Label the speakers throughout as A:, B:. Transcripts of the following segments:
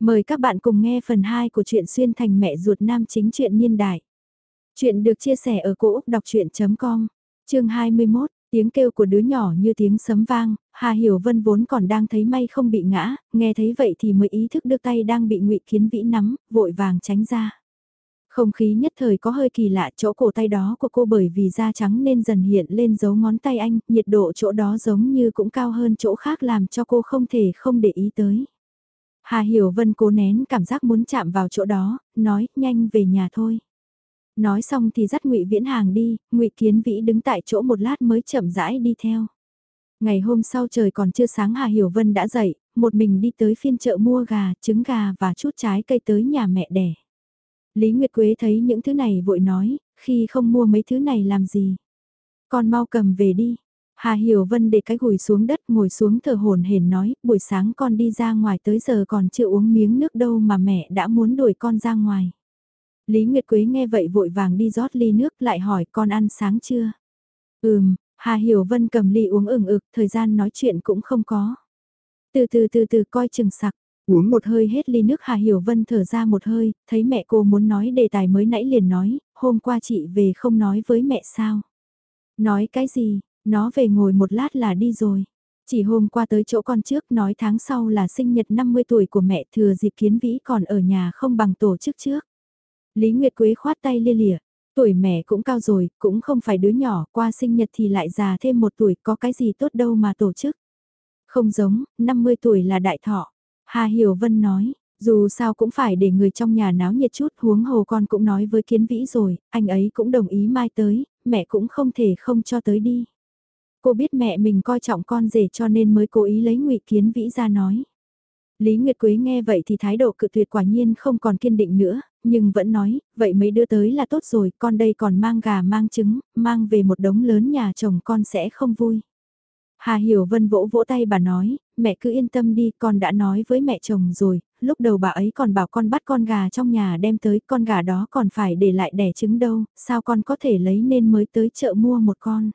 A: Mời các bạn cùng nghe phần 2 của truyện xuyên thành mẹ ruột nam chính truyện niên đại. Chuyện được chia sẻ ở cỗ đọc chuyện.com, chương 21, tiếng kêu của đứa nhỏ như tiếng sấm vang, Hà Hiểu Vân vốn còn đang thấy may không bị ngã, nghe thấy vậy thì mới ý thức được tay đang bị ngụy Kiến Vĩ nắm, vội vàng tránh ra. Không khí nhất thời có hơi kỳ lạ chỗ cổ tay đó của cô bởi vì da trắng nên dần hiện lên dấu ngón tay anh, nhiệt độ chỗ đó giống như cũng cao hơn chỗ khác làm cho cô không thể không để ý tới. Hà Hiểu Vân cố nén cảm giác muốn chạm vào chỗ đó, nói, nhanh về nhà thôi. Nói xong thì dắt Ngụy Viễn Hàng đi, Ngụy Kiến Vĩ đứng tại chỗ một lát mới chậm rãi đi theo. Ngày hôm sau trời còn chưa sáng Hà Hiểu Vân đã dậy, một mình đi tới phiên chợ mua gà, trứng gà và chút trái cây tới nhà mẹ đẻ. Lý Nguyệt Quế thấy những thứ này vội nói, khi không mua mấy thứ này làm gì. Con mau cầm về đi, Hà Hiểu Vân để cái gùi xuống đất ngồi xuống thở hồn hển nói, buổi sáng con đi ra ngoài tới giờ còn chưa uống miếng nước đâu mà mẹ đã muốn đuổi con ra ngoài. Lý Nguyệt Quế nghe vậy vội vàng đi rót ly nước lại hỏi con ăn sáng chưa? Ừm, Hà Hiểu Vân cầm ly uống ửng ực, thời gian nói chuyện cũng không có. Từ từ từ từ coi chừng sặc, uống một hơi hết ly nước Hà Hiểu Vân thở ra một hơi, thấy mẹ cô muốn nói đề tài mới nãy liền nói, hôm qua chị về không nói với mẹ sao? Nói cái gì, nó về ngồi một lát là đi rồi. Chỉ hôm qua tới chỗ con trước nói tháng sau là sinh nhật 50 tuổi của mẹ thừa dịp kiến vĩ còn ở nhà không bằng tổ chức trước. Lý Nguyệt Quế khoát tay lia lịa. Tuổi mẹ cũng cao rồi, cũng không phải đứa nhỏ, qua sinh nhật thì lại già thêm một tuổi, có cái gì tốt đâu mà tổ chức. Không giống, 50 tuổi là đại thọ. Hà Hiểu Vân nói, dù sao cũng phải để người trong nhà náo nhiệt chút huống hồ con cũng nói với kiến vĩ rồi, anh ấy cũng đồng ý mai tới, mẹ cũng không thể không cho tới đi. Cô biết mẹ mình coi trọng con rể cho nên mới cố ý lấy ngụy Kiến Vĩ ra nói. Lý Nguyệt Quế nghe vậy thì thái độ cự tuyệt quả nhiên không còn kiên định nữa, nhưng vẫn nói, vậy mấy đưa tới là tốt rồi, con đây còn mang gà mang trứng, mang về một đống lớn nhà chồng con sẽ không vui. Hà Hiểu Vân vỗ vỗ tay bà nói, mẹ cứ yên tâm đi, con đã nói với mẹ chồng rồi, lúc đầu bà ấy còn bảo con bắt con gà trong nhà đem tới, con gà đó còn phải để lại đẻ trứng đâu, sao con có thể lấy nên mới tới chợ mua một con.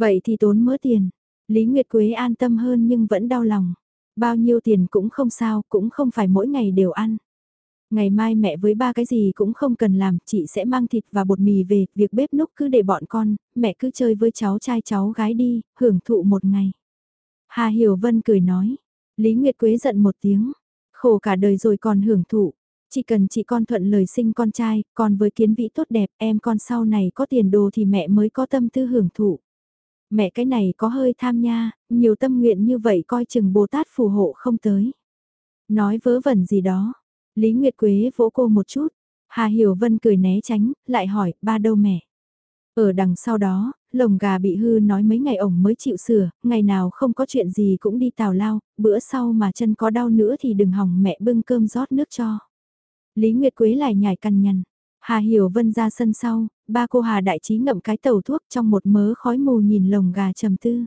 A: Vậy thì tốn mớ tiền. Lý Nguyệt Quế an tâm hơn nhưng vẫn đau lòng. Bao nhiêu tiền cũng không sao, cũng không phải mỗi ngày đều ăn. Ngày mai mẹ với ba cái gì cũng không cần làm, chị sẽ mang thịt và bột mì về, việc bếp núc cứ để bọn con, mẹ cứ chơi với cháu trai cháu gái đi, hưởng thụ một ngày. Hà Hiểu Vân cười nói, Lý Nguyệt Quế giận một tiếng, khổ cả đời rồi còn hưởng thụ, chỉ cần chị con thuận lời sinh con trai, còn với kiến vĩ tốt đẹp, em con sau này có tiền đồ thì mẹ mới có tâm tư hưởng thụ. Mẹ cái này có hơi tham nha, nhiều tâm nguyện như vậy coi chừng Bồ Tát phù hộ không tới. Nói vớ vẩn gì đó. Lý Nguyệt Quế vỗ cô một chút. Hà Hiểu Vân cười né tránh, lại hỏi, ba đâu mẹ? Ở đằng sau đó, lồng gà bị hư nói mấy ngày ổng mới chịu sửa, ngày nào không có chuyện gì cũng đi tào lao, bữa sau mà chân có đau nữa thì đừng hỏng mẹ bưng cơm rót nước cho. Lý Nguyệt Quế lại nhảy cằn nhằn. Hà Hiểu Vân ra sân sau, ba cô Hà đại trí ngậm cái tàu thuốc trong một mớ khói mù nhìn lồng gà trầm tư.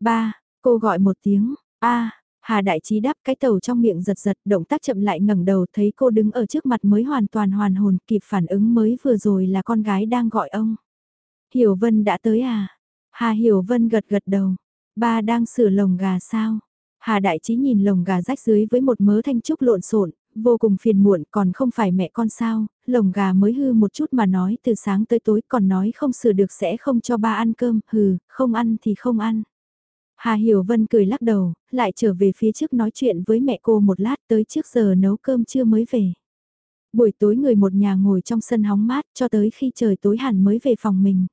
A: Ba, cô gọi một tiếng, a Hà đại trí đáp cái tàu trong miệng giật giật động tác chậm lại ngẩng đầu thấy cô đứng ở trước mặt mới hoàn toàn hoàn hồn kịp phản ứng mới vừa rồi là con gái đang gọi ông. Hiểu Vân đã tới à? Hà Hiểu Vân gật gật đầu. Ba đang sửa lồng gà sao? Hà Đại Trí nhìn lồng gà rách dưới với một mớ thanh trúc lộn xộn, vô cùng phiền muộn còn không phải mẹ con sao, lồng gà mới hư một chút mà nói từ sáng tới tối còn nói không sửa được sẽ không cho ba ăn cơm, hừ, không ăn thì không ăn. Hà Hiểu Vân cười lắc đầu, lại trở về phía trước nói chuyện với mẹ cô một lát tới trước giờ nấu cơm chưa mới về. Buổi tối người một nhà ngồi trong sân hóng mát cho tới khi trời tối hẳn mới về phòng mình.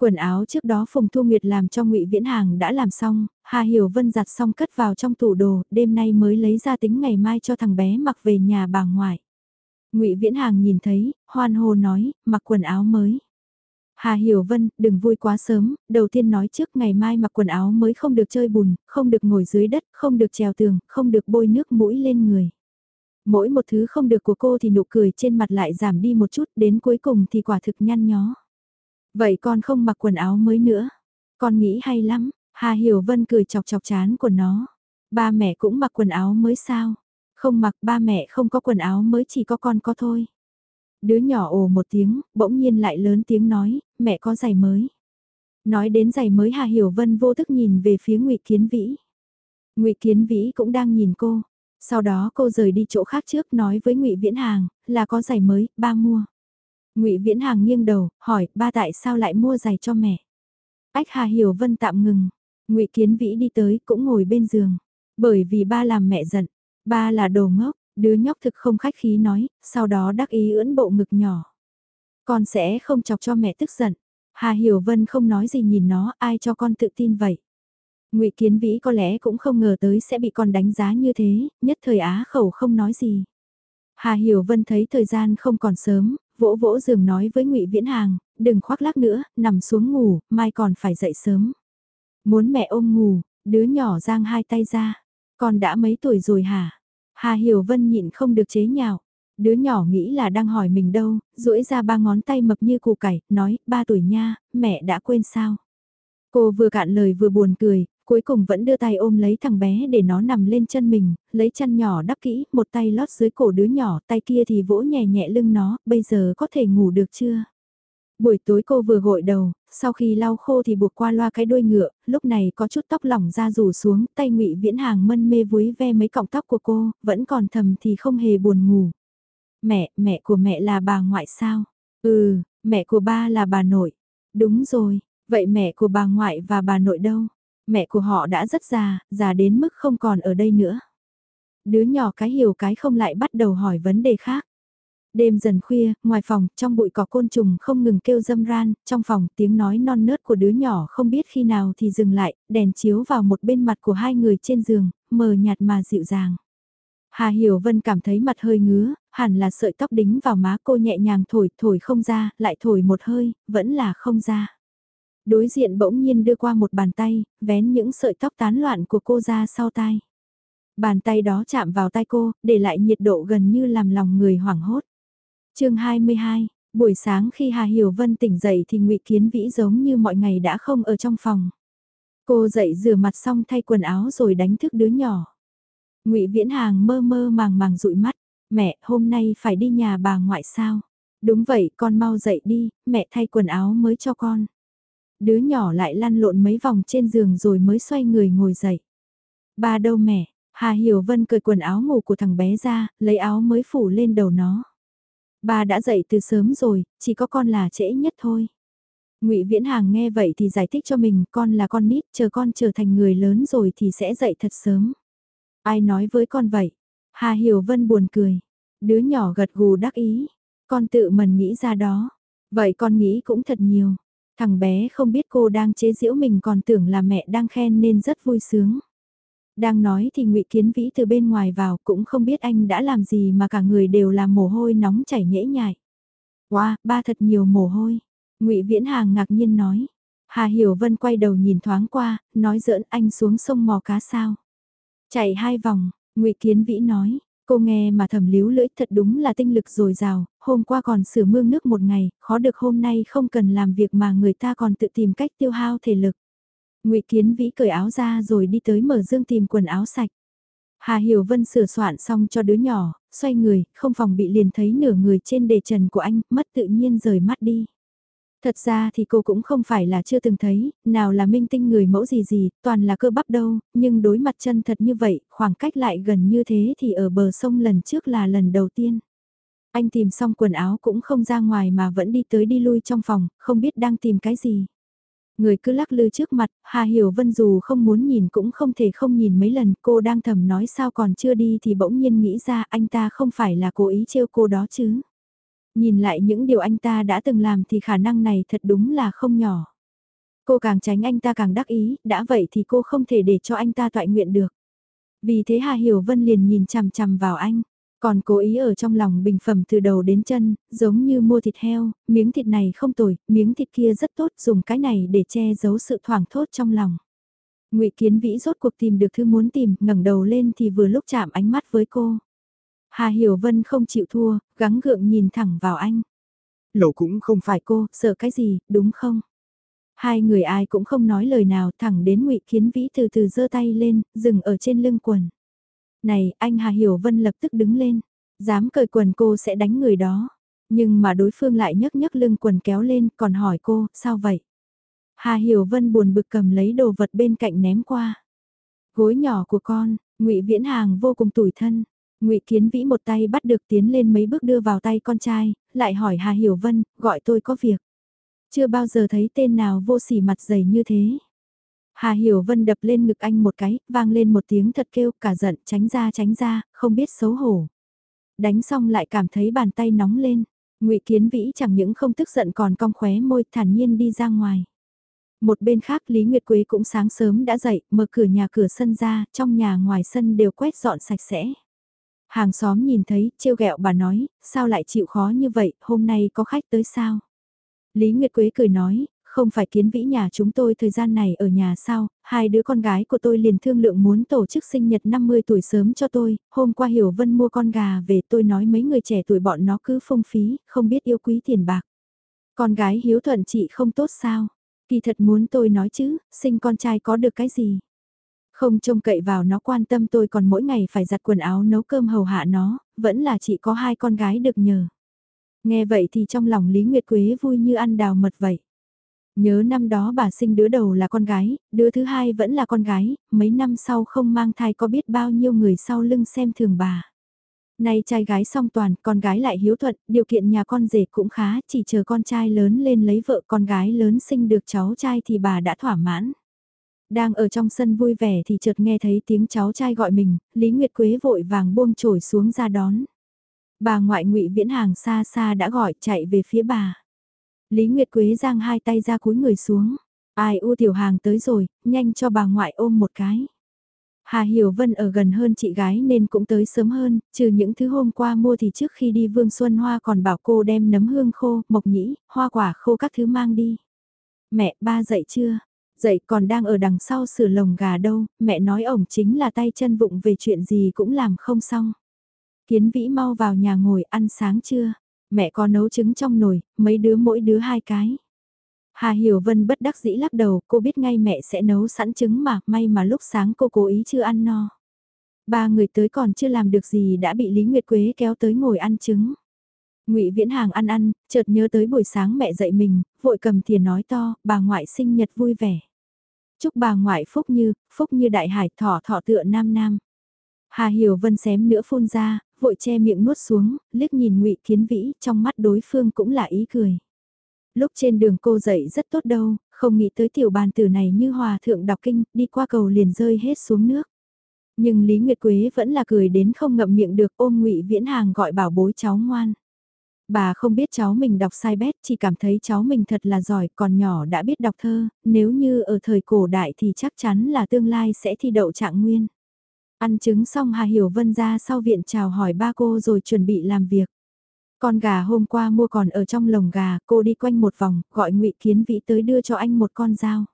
A: Quần áo trước đó Phùng Thu Nguyệt làm cho Ngụy Viễn Hàng đã làm xong, Hà Hiểu Vân giặt xong cất vào trong tủ đồ, đêm nay mới lấy ra tính ngày mai cho thằng bé mặc về nhà bà ngoại. Ngụy Viễn Hàng nhìn thấy, hoan hô nói, mặc quần áo mới. Hà Hiểu Vân, đừng vui quá sớm, đầu tiên nói trước ngày mai mặc quần áo mới không được chơi bùn, không được ngồi dưới đất, không được trèo tường, không được bôi nước mũi lên người. Mỗi một thứ không được của cô thì nụ cười trên mặt lại giảm đi một chút, đến cuối cùng thì quả thực nhăn nhó. Vậy con không mặc quần áo mới nữa. Con nghĩ hay lắm, Hà Hiểu Vân cười chọc chọc chán của nó. Ba mẹ cũng mặc quần áo mới sao? Không mặc ba mẹ không có quần áo mới chỉ có con có thôi. Đứa nhỏ ồ một tiếng, bỗng nhiên lại lớn tiếng nói, mẹ có giày mới. Nói đến giày mới Hà Hiểu Vân vô thức nhìn về phía ngụy Kiến Vĩ. ngụy Kiến Vĩ cũng đang nhìn cô. Sau đó cô rời đi chỗ khác trước nói với ngụy Viễn Hàng, là có giày mới, ba mua ngụy Viễn Hàng nghiêng đầu, hỏi, ba tại sao lại mua giày cho mẹ? Ách Hà Hiểu Vân tạm ngừng. ngụy Kiến Vĩ đi tới, cũng ngồi bên giường. Bởi vì ba làm mẹ giận. Ba là đồ ngốc, đứa nhóc thực không khách khí nói, sau đó đắc ý ưỡn bộ ngực nhỏ. Con sẽ không chọc cho mẹ tức giận. Hà Hiểu Vân không nói gì nhìn nó, ai cho con tự tin vậy? Ngụy Kiến Vĩ có lẽ cũng không ngờ tới sẽ bị con đánh giá như thế, nhất thời á khẩu không nói gì. Hà Hiểu Vân thấy thời gian không còn sớm, vỗ vỗ giường nói với Ngụy Viễn Hàng, đừng khoác lác nữa, nằm xuống ngủ, mai còn phải dậy sớm. Muốn mẹ ôm ngủ, đứa nhỏ giang hai tay ra, con đã mấy tuổi rồi hả? Hà Hiểu Vân nhịn không được chế nhạo. Đứa nhỏ nghĩ là đang hỏi mình đâu, duỗi ra ba ngón tay mập như củ cải, nói, ba tuổi nha, mẹ đã quên sao. Cô vừa cạn lời vừa buồn cười, cuối cùng vẫn đưa tay ôm lấy thằng bé để nó nằm lên chân mình, lấy chăn nhỏ đắp kỹ, một tay lót dưới cổ đứa nhỏ, tay kia thì vỗ nhẹ nhẹ lưng nó, bây giờ có thể ngủ được chưa? Buổi tối cô vừa gội đầu, sau khi lau khô thì buộc qua loa cái đuôi ngựa, lúc này có chút tóc lỏng ra rủ xuống, tay ngụy viễn hàng mân mê vúi ve mấy cọng tóc của cô, vẫn còn thầm thì không hề buồn ngủ. Mẹ, mẹ của mẹ là bà ngoại sao? Ừ, mẹ của ba là bà nội. Đúng rồi, vậy mẹ của bà ngoại và bà nội đâu? Mẹ của họ đã rất già, già đến mức không còn ở đây nữa. Đứa nhỏ cái hiểu cái không lại bắt đầu hỏi vấn đề khác. Đêm dần khuya, ngoài phòng, trong bụi cỏ côn trùng không ngừng kêu dâm ran, trong phòng tiếng nói non nớt của đứa nhỏ không biết khi nào thì dừng lại, đèn chiếu vào một bên mặt của hai người trên giường, mờ nhạt mà dịu dàng. Hà Hiểu Vân cảm thấy mặt hơi ngứa, hẳn là sợi tóc đính vào má cô nhẹ nhàng thổi, thổi không ra, lại thổi một hơi, vẫn là không ra. Đối diện bỗng nhiên đưa qua một bàn tay, vén những sợi tóc tán loạn của cô ra sau tai. Bàn tay đó chạm vào tay cô, để lại nhiệt độ gần như làm lòng người hoảng hốt. chương 22, buổi sáng khi Hà Hiểu Vân tỉnh dậy thì ngụy Kiến Vĩ giống như mọi ngày đã không ở trong phòng. Cô dậy rửa mặt xong thay quần áo rồi đánh thức đứa nhỏ. ngụy Viễn Hàng mơ mơ màng màng dụi mắt, mẹ hôm nay phải đi nhà bà ngoại sao? Đúng vậy con mau dậy đi, mẹ thay quần áo mới cho con. Đứa nhỏ lại lăn lộn mấy vòng trên giường rồi mới xoay người ngồi dậy. Ba đâu mẹ? Hà Hiểu Vân cởi quần áo ngủ của thằng bé ra, lấy áo mới phủ lên đầu nó. Ba đã dậy từ sớm rồi, chỉ có con là trễ nhất thôi. Ngụy Viễn Hàng nghe vậy thì giải thích cho mình, con là con nít, chờ con trở thành người lớn rồi thì sẽ dậy thật sớm. Ai nói với con vậy? Hà Hiểu Vân buồn cười. Đứa nhỏ gật gù đắc ý. Con tự mình nghĩ ra đó. Vậy con nghĩ cũng thật nhiều. Thằng bé không biết cô đang chế giễu mình còn tưởng là mẹ đang khen nên rất vui sướng. Đang nói thì ngụy Kiến Vĩ từ bên ngoài vào cũng không biết anh đã làm gì mà cả người đều là mồ hôi nóng chảy nhễ nhại. Wow, ba thật nhiều mồ hôi. ngụy Viễn Hàng ngạc nhiên nói. Hà Hiểu Vân quay đầu nhìn thoáng qua, nói giỡn anh xuống sông mò cá sao. Chạy hai vòng, ngụy Kiến Vĩ nói, Cô nghe mà thầm líu lưỡi thật đúng là tinh lực dồi dào, hôm qua còn sửa mương nước một ngày, khó được hôm nay không cần làm việc mà người ta còn tự tìm cách tiêu hao thể lực. ngụy Kiến Vĩ cởi áo ra rồi đi tới mở dương tìm quần áo sạch. Hà Hiểu Vân sửa soạn xong cho đứa nhỏ, xoay người, không phòng bị liền thấy nửa người trên đề trần của anh, mất tự nhiên rời mắt đi. Thật ra thì cô cũng không phải là chưa từng thấy, nào là minh tinh người mẫu gì gì, toàn là cơ bắp đâu, nhưng đối mặt chân thật như vậy, khoảng cách lại gần như thế thì ở bờ sông lần trước là lần đầu tiên. Anh tìm xong quần áo cũng không ra ngoài mà vẫn đi tới đi lui trong phòng, không biết đang tìm cái gì. Người cứ lắc lư trước mặt, Hà Hiểu Vân dù không muốn nhìn cũng không thể không nhìn mấy lần cô đang thầm nói sao còn chưa đi thì bỗng nhiên nghĩ ra anh ta không phải là cố ý trêu cô đó chứ. Nhìn lại những điều anh ta đã từng làm thì khả năng này thật đúng là không nhỏ. Cô càng tránh anh ta càng đắc ý, đã vậy thì cô không thể để cho anh ta toại nguyện được. Vì thế Hà Hiểu Vân liền nhìn chằm chằm vào anh, còn cố ý ở trong lòng bình phẩm từ đầu đến chân, giống như mua thịt heo, miếng thịt này không tồi, miếng thịt kia rất tốt, dùng cái này để che giấu sự thoảng thốt trong lòng. Ngụy Kiến Vĩ rốt cuộc tìm được thứ muốn tìm, ngẩng đầu lên thì vừa lúc chạm ánh mắt với cô. Hà Hiểu Vân không chịu thua, gắng gượng nhìn thẳng vào anh. Lầu cũng không phải cô, sợ cái gì, đúng không? Hai người ai cũng không nói lời nào thẳng đến ngụy Kiến Vĩ từ từ giơ tay lên, dừng ở trên lưng quần. Này, anh Hà Hiểu Vân lập tức đứng lên, dám cởi quần cô sẽ đánh người đó. Nhưng mà đối phương lại nhấc nhấc lưng quần kéo lên còn hỏi cô, sao vậy? Hà Hiểu Vân buồn bực cầm lấy đồ vật bên cạnh ném qua. Gối nhỏ của con, Ngụy Viễn Hàng vô cùng tủi thân. Ngụy Kiến Vĩ một tay bắt được tiến lên mấy bước đưa vào tay con trai, lại hỏi Hà Hiểu Vân, gọi tôi có việc. Chưa bao giờ thấy tên nào vô sỉ mặt dày như thế. Hà Hiểu Vân đập lên ngực anh một cái, vang lên một tiếng thật kêu, cả giận, tránh ra tránh ra, không biết xấu hổ. Đánh xong lại cảm thấy bàn tay nóng lên. Ngụy Kiến Vĩ chẳng những không tức giận còn cong khóe môi thản nhiên đi ra ngoài. Một bên khác Lý Nguyệt Quế cũng sáng sớm đã dậy, mở cửa nhà cửa sân ra, trong nhà ngoài sân đều quét dọn sạch sẽ. Hàng xóm nhìn thấy, trêu ghẹo bà nói, sao lại chịu khó như vậy, hôm nay có khách tới sao? Lý Nguyệt Quế cười nói, không phải kiến vĩ nhà chúng tôi thời gian này ở nhà sao, hai đứa con gái của tôi liền thương lượng muốn tổ chức sinh nhật 50 tuổi sớm cho tôi, hôm qua Hiểu Vân mua con gà về tôi nói mấy người trẻ tuổi bọn nó cứ phung phí, không biết yêu quý tiền bạc. Con gái hiếu thuận chị không tốt sao, kỳ thật muốn tôi nói chứ, sinh con trai có được cái gì. Không trông cậy vào nó quan tâm tôi còn mỗi ngày phải giặt quần áo nấu cơm hầu hạ nó, vẫn là chị có hai con gái được nhờ. Nghe vậy thì trong lòng Lý Nguyệt Quế vui như ăn đào mật vậy. Nhớ năm đó bà sinh đứa đầu là con gái, đứa thứ hai vẫn là con gái, mấy năm sau không mang thai có biết bao nhiêu người sau lưng xem thường bà. Nay trai gái song toàn, con gái lại hiếu thuận, điều kiện nhà con rể cũng khá, chỉ chờ con trai lớn lên lấy vợ con gái lớn sinh được cháu trai thì bà đã thỏa mãn. Đang ở trong sân vui vẻ thì chợt nghe thấy tiếng cháu trai gọi mình, Lý Nguyệt Quế vội vàng buông trổi xuống ra đón. Bà ngoại ngụy viễn hàng xa xa đã gọi chạy về phía bà. Lý Nguyệt Quế giang hai tay ra cúi người xuống. Ai u tiểu hàng tới rồi, nhanh cho bà ngoại ôm một cái. Hà Hiểu Vân ở gần hơn chị gái nên cũng tới sớm hơn, trừ những thứ hôm qua mua thì trước khi đi Vương Xuân Hoa còn bảo cô đem nấm hương khô, mộc nhĩ, hoa quả khô các thứ mang đi. Mẹ, ba dậy chưa? Dậy còn đang ở đằng sau sửa lồng gà đâu, mẹ nói ổng chính là tay chân vụng về chuyện gì cũng làm không xong. Kiến vĩ mau vào nhà ngồi ăn sáng chưa? Mẹ có nấu trứng trong nồi, mấy đứa mỗi đứa hai cái. Hà Hiểu Vân bất đắc dĩ lắc đầu, cô biết ngay mẹ sẽ nấu sẵn trứng mà, may mà lúc sáng cô cố ý chưa ăn no. Ba người tới còn chưa làm được gì đã bị Lý Nguyệt Quế kéo tới ngồi ăn trứng. Ngụy Viễn Hàng ăn ăn, chợt nhớ tới buổi sáng mẹ dạy mình, vội cầm thìa nói to, bà ngoại sinh nhật vui vẻ. Chúc bà ngoại phúc như, phúc như đại hải thỏ thỏ tựa nam nam. Hà Hiểu Vân xém nữa phun ra, vội che miệng nuốt xuống, liếc nhìn ngụy Kiến Vĩ, trong mắt đối phương cũng là ý cười. Lúc trên đường cô dậy rất tốt đâu, không nghĩ tới tiểu bàn tử này như hòa thượng đọc kinh, đi qua cầu liền rơi hết xuống nước. Nhưng Lý Nguyệt Quế vẫn là cười đến không ngậm miệng được ôm ngụy Viễn Hàng gọi bảo bối cháu ngoan. Bà không biết cháu mình đọc sai bét, chỉ cảm thấy cháu mình thật là giỏi, còn nhỏ đã biết đọc thơ, nếu như ở thời cổ đại thì chắc chắn là tương lai sẽ thi đậu trạng nguyên. Ăn trứng xong Hà Hiểu Vân ra sau viện chào hỏi ba cô rồi chuẩn bị làm việc. Con gà hôm qua mua còn ở trong lồng gà, cô đi quanh một vòng, gọi ngụy Kiến Vĩ tới đưa cho anh một con dao.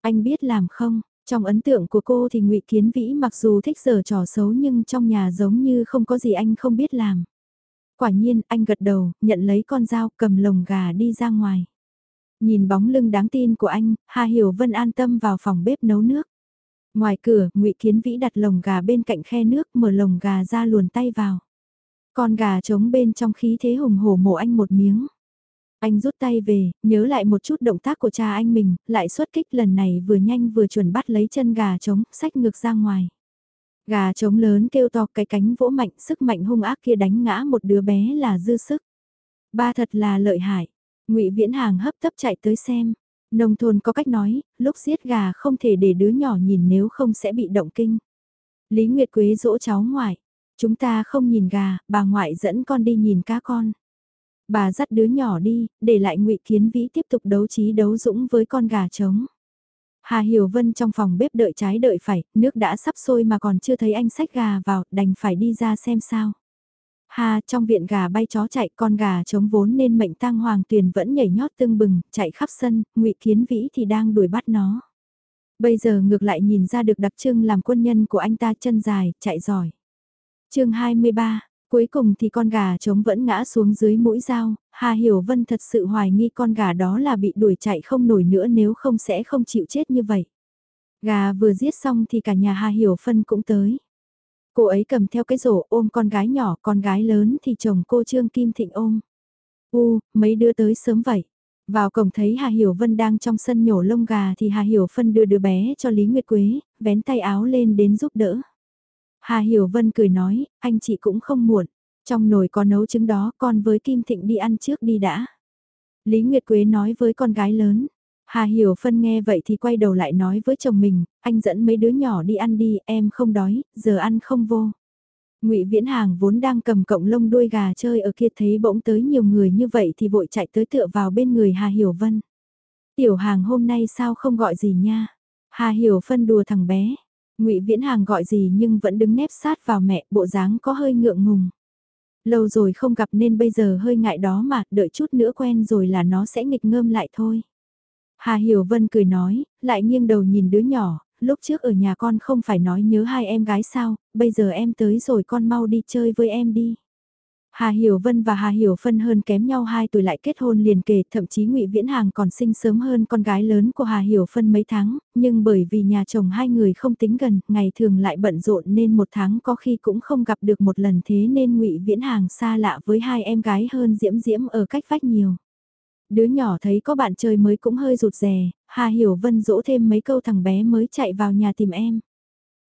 A: Anh biết làm không? Trong ấn tượng của cô thì ngụy Kiến Vĩ mặc dù thích giờ trò xấu nhưng trong nhà giống như không có gì anh không biết làm. Quả nhiên anh gật đầu, nhận lấy con dao cầm lồng gà đi ra ngoài. Nhìn bóng lưng đáng tin của anh, Hà Hiểu Vân an tâm vào phòng bếp nấu nước. Ngoài cửa, ngụy Kiến Vĩ đặt lồng gà bên cạnh khe nước mở lồng gà ra luồn tay vào. Con gà trống bên trong khí thế hùng hổ mổ anh một miếng. Anh rút tay về, nhớ lại một chút động tác của cha anh mình, lại xuất kích lần này vừa nhanh vừa chuẩn bắt lấy chân gà trống, sách ngược ra ngoài. Gà trống lớn kêu to cái cánh vỗ mạnh, sức mạnh hung ác kia đánh ngã một đứa bé là dư sức. Ba thật là lợi hại. ngụy Viễn Hàng hấp tấp chạy tới xem. Nông thôn có cách nói, lúc giết gà không thể để đứa nhỏ nhìn nếu không sẽ bị động kinh. Lý Nguyệt Quế dỗ cháu ngoại. Chúng ta không nhìn gà, bà ngoại dẫn con đi nhìn cá con. Bà dắt đứa nhỏ đi, để lại ngụy Kiến Vĩ tiếp tục đấu trí đấu dũng với con gà trống. Hà Hiểu Vân trong phòng bếp đợi trái đợi phải, nước đã sắp sôi mà còn chưa thấy anh xách gà vào, đành phải đi ra xem sao. Hà, trong viện gà bay chó chạy, con gà chống vốn nên mệnh tang hoàng tuyền vẫn nhảy nhót tương bừng, chạy khắp sân, ngụy Kiến Vĩ thì đang đuổi bắt nó. Bây giờ ngược lại nhìn ra được đặc trưng làm quân nhân của anh ta chân dài, chạy giỏi. chương 23, cuối cùng thì con gà trống vẫn ngã xuống dưới mũi dao, Hà Hiểu Vân thật sự hoài nghi con gà đó là bị đuổi chạy không nổi nữa nếu không sẽ không chịu chết như vậy. Gà vừa giết xong thì cả nhà Hà Hiểu Phân cũng tới. Cô ấy cầm theo cái rổ ôm con gái nhỏ, con gái lớn thì chồng cô Trương Kim Thịnh ôm. U, mấy đứa tới sớm vậy. Vào cổng thấy Hà Hiểu Vân đang trong sân nhổ lông gà thì Hà Hiểu Phân đưa đứa bé cho Lý Nguyệt Quế, vén tay áo lên đến giúp đỡ. Hà Hiểu Vân cười nói, anh chị cũng không muộn. Trong nồi có nấu trứng đó con với Kim Thịnh đi ăn trước đi đã. Lý Nguyệt Quế nói với con gái lớn. Hà Hiểu Phân nghe vậy thì quay đầu lại nói với chồng mình, anh dẫn mấy đứa nhỏ đi ăn đi, em không đói, giờ ăn không vô. Ngụy Viễn Hàng vốn đang cầm cộng lông đuôi gà chơi ở kia thấy bỗng tới nhiều người như vậy thì vội chạy tới tựa vào bên người Hà Hiểu Vân. Tiểu Hàng hôm nay sao không gọi gì nha? Hà Hiểu Phân đùa thằng bé. Ngụy Viễn Hàng gọi gì nhưng vẫn đứng nép sát vào mẹ, bộ dáng có hơi ngượng ngùng. Lâu rồi không gặp nên bây giờ hơi ngại đó mà, đợi chút nữa quen rồi là nó sẽ nghịch ngơm lại thôi. Hà Hiểu Vân cười nói, lại nghiêng đầu nhìn đứa nhỏ, lúc trước ở nhà con không phải nói nhớ hai em gái sao, bây giờ em tới rồi con mau đi chơi với em đi. Hà Hiểu Vân và Hà Hiểu Phân hơn kém nhau 2 tuổi lại kết hôn liền kề, thậm chí Ngụy Viễn Hàng còn sinh sớm hơn con gái lớn của Hà Hiểu Phân mấy tháng, nhưng bởi vì nhà chồng hai người không tính gần, ngày thường lại bận rộn nên một tháng có khi cũng không gặp được một lần thế nên Ngụy Viễn Hàng xa lạ với hai em gái hơn Diễm Diễm ở cách vách nhiều. Đứa nhỏ thấy có bạn chơi mới cũng hơi rụt rè, Hà Hiểu Vân dỗ thêm mấy câu thằng bé mới chạy vào nhà tìm em.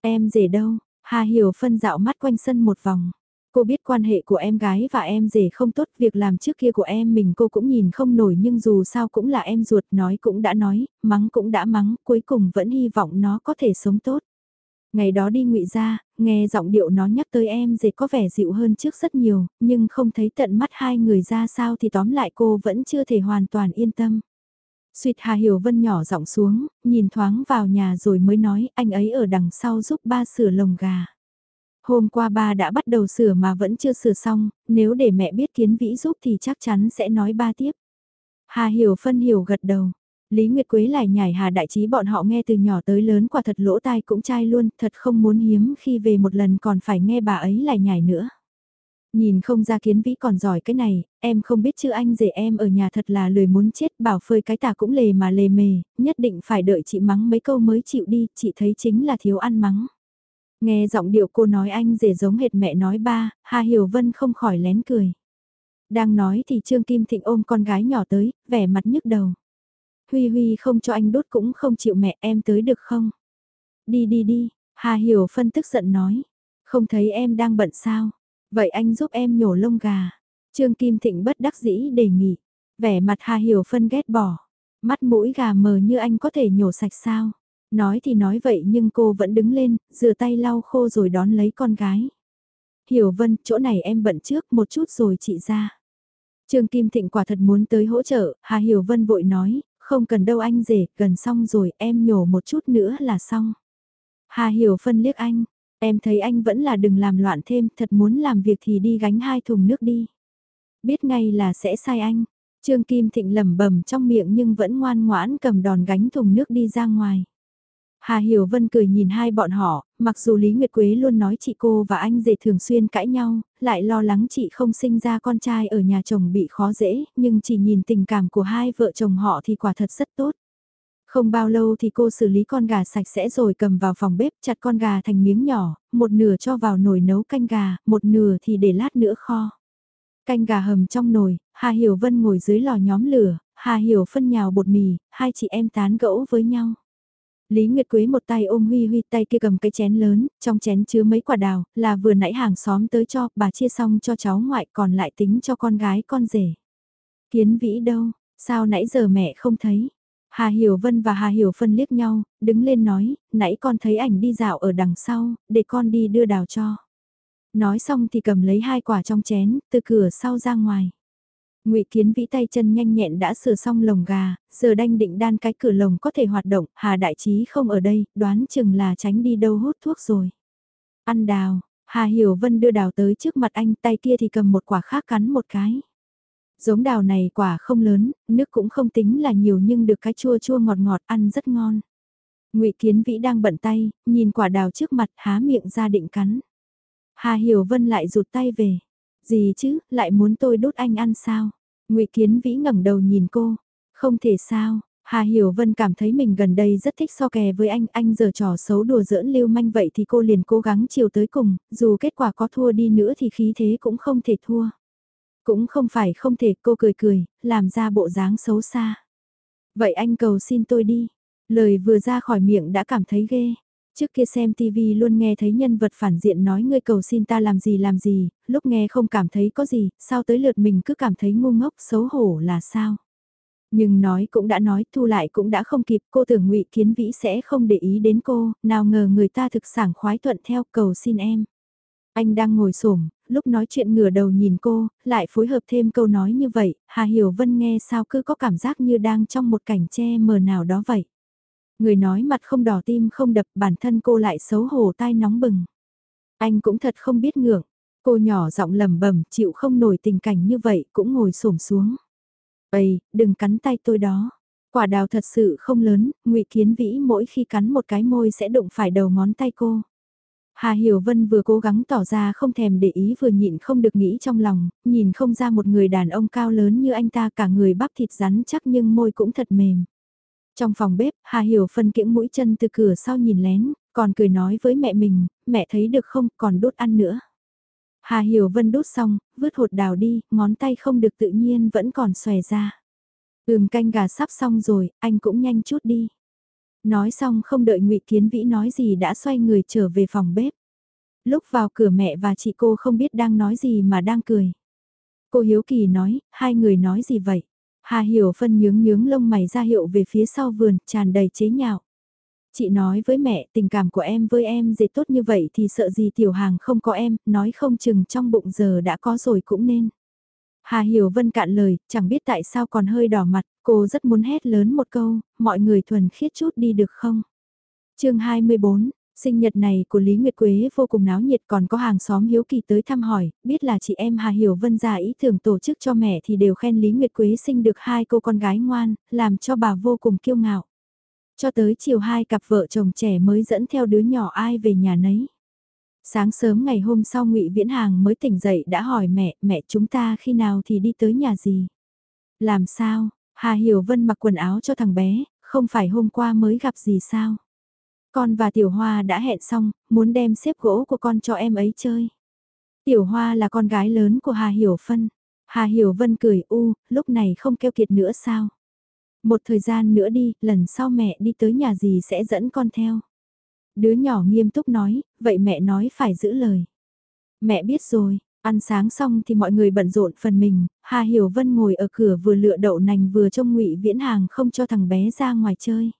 A: Em rể đâu? Hà Hiểu Phân dạo mắt quanh sân một vòng. Cô biết quan hệ của em gái và em rể không tốt, việc làm trước kia của em mình cô cũng nhìn không nổi nhưng dù sao cũng là em ruột, nói cũng đã nói, mắng cũng đã mắng, cuối cùng vẫn hy vọng nó có thể sống tốt. Ngày đó đi ngụy ra, nghe giọng điệu nó nhắc tới em rể có vẻ dịu hơn trước rất nhiều, nhưng không thấy tận mắt hai người ra sao thì tóm lại cô vẫn chưa thể hoàn toàn yên tâm. Xuyệt Hà Hiểu Vân nhỏ giọng xuống, nhìn thoáng vào nhà rồi mới nói anh ấy ở đằng sau giúp ba sửa lồng gà. Hôm qua ba đã bắt đầu sửa mà vẫn chưa sửa xong, nếu để mẹ biết kiến vĩ giúp thì chắc chắn sẽ nói ba tiếp. Hà Hiểu phân hiểu gật đầu. Lý Nguyệt Quế lại nhảy Hà Đại Trí bọn họ nghe từ nhỏ tới lớn quả thật lỗ tai cũng chai luôn, thật không muốn hiếm khi về một lần còn phải nghe bà ấy lại nhảy nữa. Nhìn không ra kiến vĩ còn giỏi cái này, em không biết chứ anh rể em ở nhà thật là lười muốn chết bảo phơi cái tà cũng lề mà lề mề, nhất định phải đợi chị mắng mấy câu mới chịu đi, chị thấy chính là thiếu ăn mắng. Nghe giọng điệu cô nói anh rể giống hệt mẹ nói ba, Hà Hiểu Vân không khỏi lén cười. Đang nói thì Trương Kim Thịnh ôm con gái nhỏ tới, vẻ mặt nhức đầu. Huy Huy không cho anh đốt cũng không chịu mẹ em tới được không? Đi đi đi, Hà Hiểu Phân tức giận nói. Không thấy em đang bận sao? Vậy anh giúp em nhổ lông gà. Trương Kim Thịnh bất đắc dĩ đề nghị. Vẻ mặt Hà Hiểu Phân ghét bỏ. Mắt mũi gà mờ như anh có thể nhổ sạch sao? Nói thì nói vậy nhưng cô vẫn đứng lên, rửa tay lau khô rồi đón lấy con gái. Hiểu Vân, chỗ này em bận trước một chút rồi chị ra. Trương Kim Thịnh quả thật muốn tới hỗ trợ, Hà Hiểu Vân vội nói, không cần đâu anh rể, gần xong rồi em nhổ một chút nữa là xong. Hà Hiểu phân liếc anh, em thấy anh vẫn là đừng làm loạn thêm, thật muốn làm việc thì đi gánh hai thùng nước đi. Biết ngay là sẽ sai anh. Trương Kim Thịnh lẩm bẩm trong miệng nhưng vẫn ngoan ngoãn cầm đòn gánh thùng nước đi ra ngoài. Hà Hiểu Vân cười nhìn hai bọn họ, mặc dù Lý Nguyệt Quế luôn nói chị cô và anh rể thường xuyên cãi nhau, lại lo lắng chị không sinh ra con trai ở nhà chồng bị khó dễ, nhưng chỉ nhìn tình cảm của hai vợ chồng họ thì quả thật rất tốt. Không bao lâu thì cô xử lý con gà sạch sẽ rồi cầm vào phòng bếp chặt con gà thành miếng nhỏ, một nửa cho vào nồi nấu canh gà, một nửa thì để lát nữa kho. Canh gà hầm trong nồi, Hà Hiểu Vân ngồi dưới lò nhóm lửa, Hà Hiểu phân nhào bột mì, hai chị em tán gẫu với nhau. Lý Nguyệt Quế một tay ôm Huy Huy tay kia cầm cái chén lớn, trong chén chứa mấy quả đào, là vừa nãy hàng xóm tới cho, bà chia xong cho cháu ngoại còn lại tính cho con gái con rể. Kiến vĩ đâu, sao nãy giờ mẹ không thấy? Hà Hiểu Vân và Hà Hiểu Phân liếc nhau, đứng lên nói, nãy con thấy ảnh đi dạo ở đằng sau, để con đi đưa đào cho. Nói xong thì cầm lấy hai quả trong chén, từ cửa sau ra ngoài. Ngụy Kiến Vĩ tay chân nhanh nhẹn đã sửa xong lồng gà, giờ đanh định đan cái cửa lồng có thể hoạt động, Hà Đại Trí không ở đây, đoán chừng là tránh đi đâu hút thuốc rồi. Ăn đào, Hà Hiểu Vân đưa đào tới trước mặt anh, tay kia thì cầm một quả khác cắn một cái. Giống đào này quả không lớn, nước cũng không tính là nhiều nhưng được cái chua chua ngọt ngọt ăn rất ngon. Ngụy Kiến Vĩ đang bận tay, nhìn quả đào trước mặt há miệng ra định cắn. Hà Hiểu Vân lại rụt tay về. Gì chứ, lại muốn tôi đốt anh ăn sao? Ngụy Kiến Vĩ ngẩng đầu nhìn cô. Không thể sao, Hà Hiểu Vân cảm thấy mình gần đây rất thích so kè với anh, anh giờ trò xấu đùa giỡn lưu manh vậy thì cô liền cố gắng chiều tới cùng, dù kết quả có thua đi nữa thì khí thế cũng không thể thua. Cũng không phải không thể, cô cười cười, làm ra bộ dáng xấu xa. Vậy anh cầu xin tôi đi. Lời vừa ra khỏi miệng đã cảm thấy ghê. Trước kia xem TV luôn nghe thấy nhân vật phản diện nói ngươi cầu xin ta làm gì làm gì, lúc nghe không cảm thấy có gì, sao tới lượt mình cứ cảm thấy ngu ngốc xấu hổ là sao. Nhưng nói cũng đã nói, thu lại cũng đã không kịp, cô tưởng ngụy Kiến Vĩ sẽ không để ý đến cô, nào ngờ người ta thực sảng khoái thuận theo cầu xin em. Anh đang ngồi xổm lúc nói chuyện ngửa đầu nhìn cô, lại phối hợp thêm câu nói như vậy, Hà Hiểu Vân nghe sao cứ có cảm giác như đang trong một cảnh che mờ nào đó vậy. Người nói mặt không đỏ tim không đập bản thân cô lại xấu hổ tai nóng bừng. Anh cũng thật không biết ngưỡng, cô nhỏ giọng lầm bẩm chịu không nổi tình cảnh như vậy cũng ngồi xổm xuống. Ây, đừng cắn tay tôi đó. Quả đào thật sự không lớn, ngụy Kiến Vĩ mỗi khi cắn một cái môi sẽ đụng phải đầu ngón tay cô. Hà Hiểu Vân vừa cố gắng tỏ ra không thèm để ý vừa nhịn không được nghĩ trong lòng, nhìn không ra một người đàn ông cao lớn như anh ta cả người bắp thịt rắn chắc nhưng môi cũng thật mềm. Trong phòng bếp, Hà Hiểu phân kiễng mũi chân từ cửa sau nhìn lén, còn cười nói với mẹ mình, mẹ thấy được không, còn đốt ăn nữa. Hà Hiểu Vân đốt xong, vứt hột đào đi, ngón tay không được tự nhiên vẫn còn xòe ra. Ừm canh gà sắp xong rồi, anh cũng nhanh chút đi. Nói xong không đợi ngụy Kiến Vĩ nói gì đã xoay người trở về phòng bếp. Lúc vào cửa mẹ và chị cô không biết đang nói gì mà đang cười. Cô Hiếu Kỳ nói, hai người nói gì vậy? Hà Hiểu Phân nhướng nhướng lông mày ra hiệu về phía sau vườn, tràn đầy chế nhạo. Chị nói với mẹ, tình cảm của em với em dễ tốt như vậy thì sợ gì tiểu hàng không có em, nói không chừng trong bụng giờ đã có rồi cũng nên. Hà Hiểu Vân cạn lời, chẳng biết tại sao còn hơi đỏ mặt, cô rất muốn hét lớn một câu, mọi người thuần khiết chút đi được không? chương 24, sinh nhật này của Lý Nguyệt Quế vô cùng náo nhiệt còn có hàng xóm hiếu kỳ tới thăm hỏi, biết là chị em Hà Hiểu Vân ra ý tưởng tổ chức cho mẹ thì đều khen Lý Nguyệt Quế sinh được hai cô con gái ngoan, làm cho bà vô cùng kiêu ngạo. Cho tới chiều hai cặp vợ chồng trẻ mới dẫn theo đứa nhỏ ai về nhà nấy. Sáng sớm ngày hôm sau ngụy Viễn Hàng mới tỉnh dậy đã hỏi mẹ, mẹ chúng ta khi nào thì đi tới nhà gì? Làm sao? Hà Hiểu Vân mặc quần áo cho thằng bé, không phải hôm qua mới gặp gì sao? Con và Tiểu Hoa đã hẹn xong, muốn đem xếp gỗ của con cho em ấy chơi. Tiểu Hoa là con gái lớn của Hà Hiểu Phân. Hà Hiểu Vân cười u, lúc này không keo kiệt nữa sao? Một thời gian nữa đi, lần sau mẹ đi tới nhà gì sẽ dẫn con theo. Đứa nhỏ nghiêm túc nói, vậy mẹ nói phải giữ lời. Mẹ biết rồi, ăn sáng xong thì mọi người bận rộn phần mình, Hà Hiểu Vân ngồi ở cửa vừa lựa đậu nành vừa trông ngụy viễn hàng không cho thằng bé ra ngoài chơi.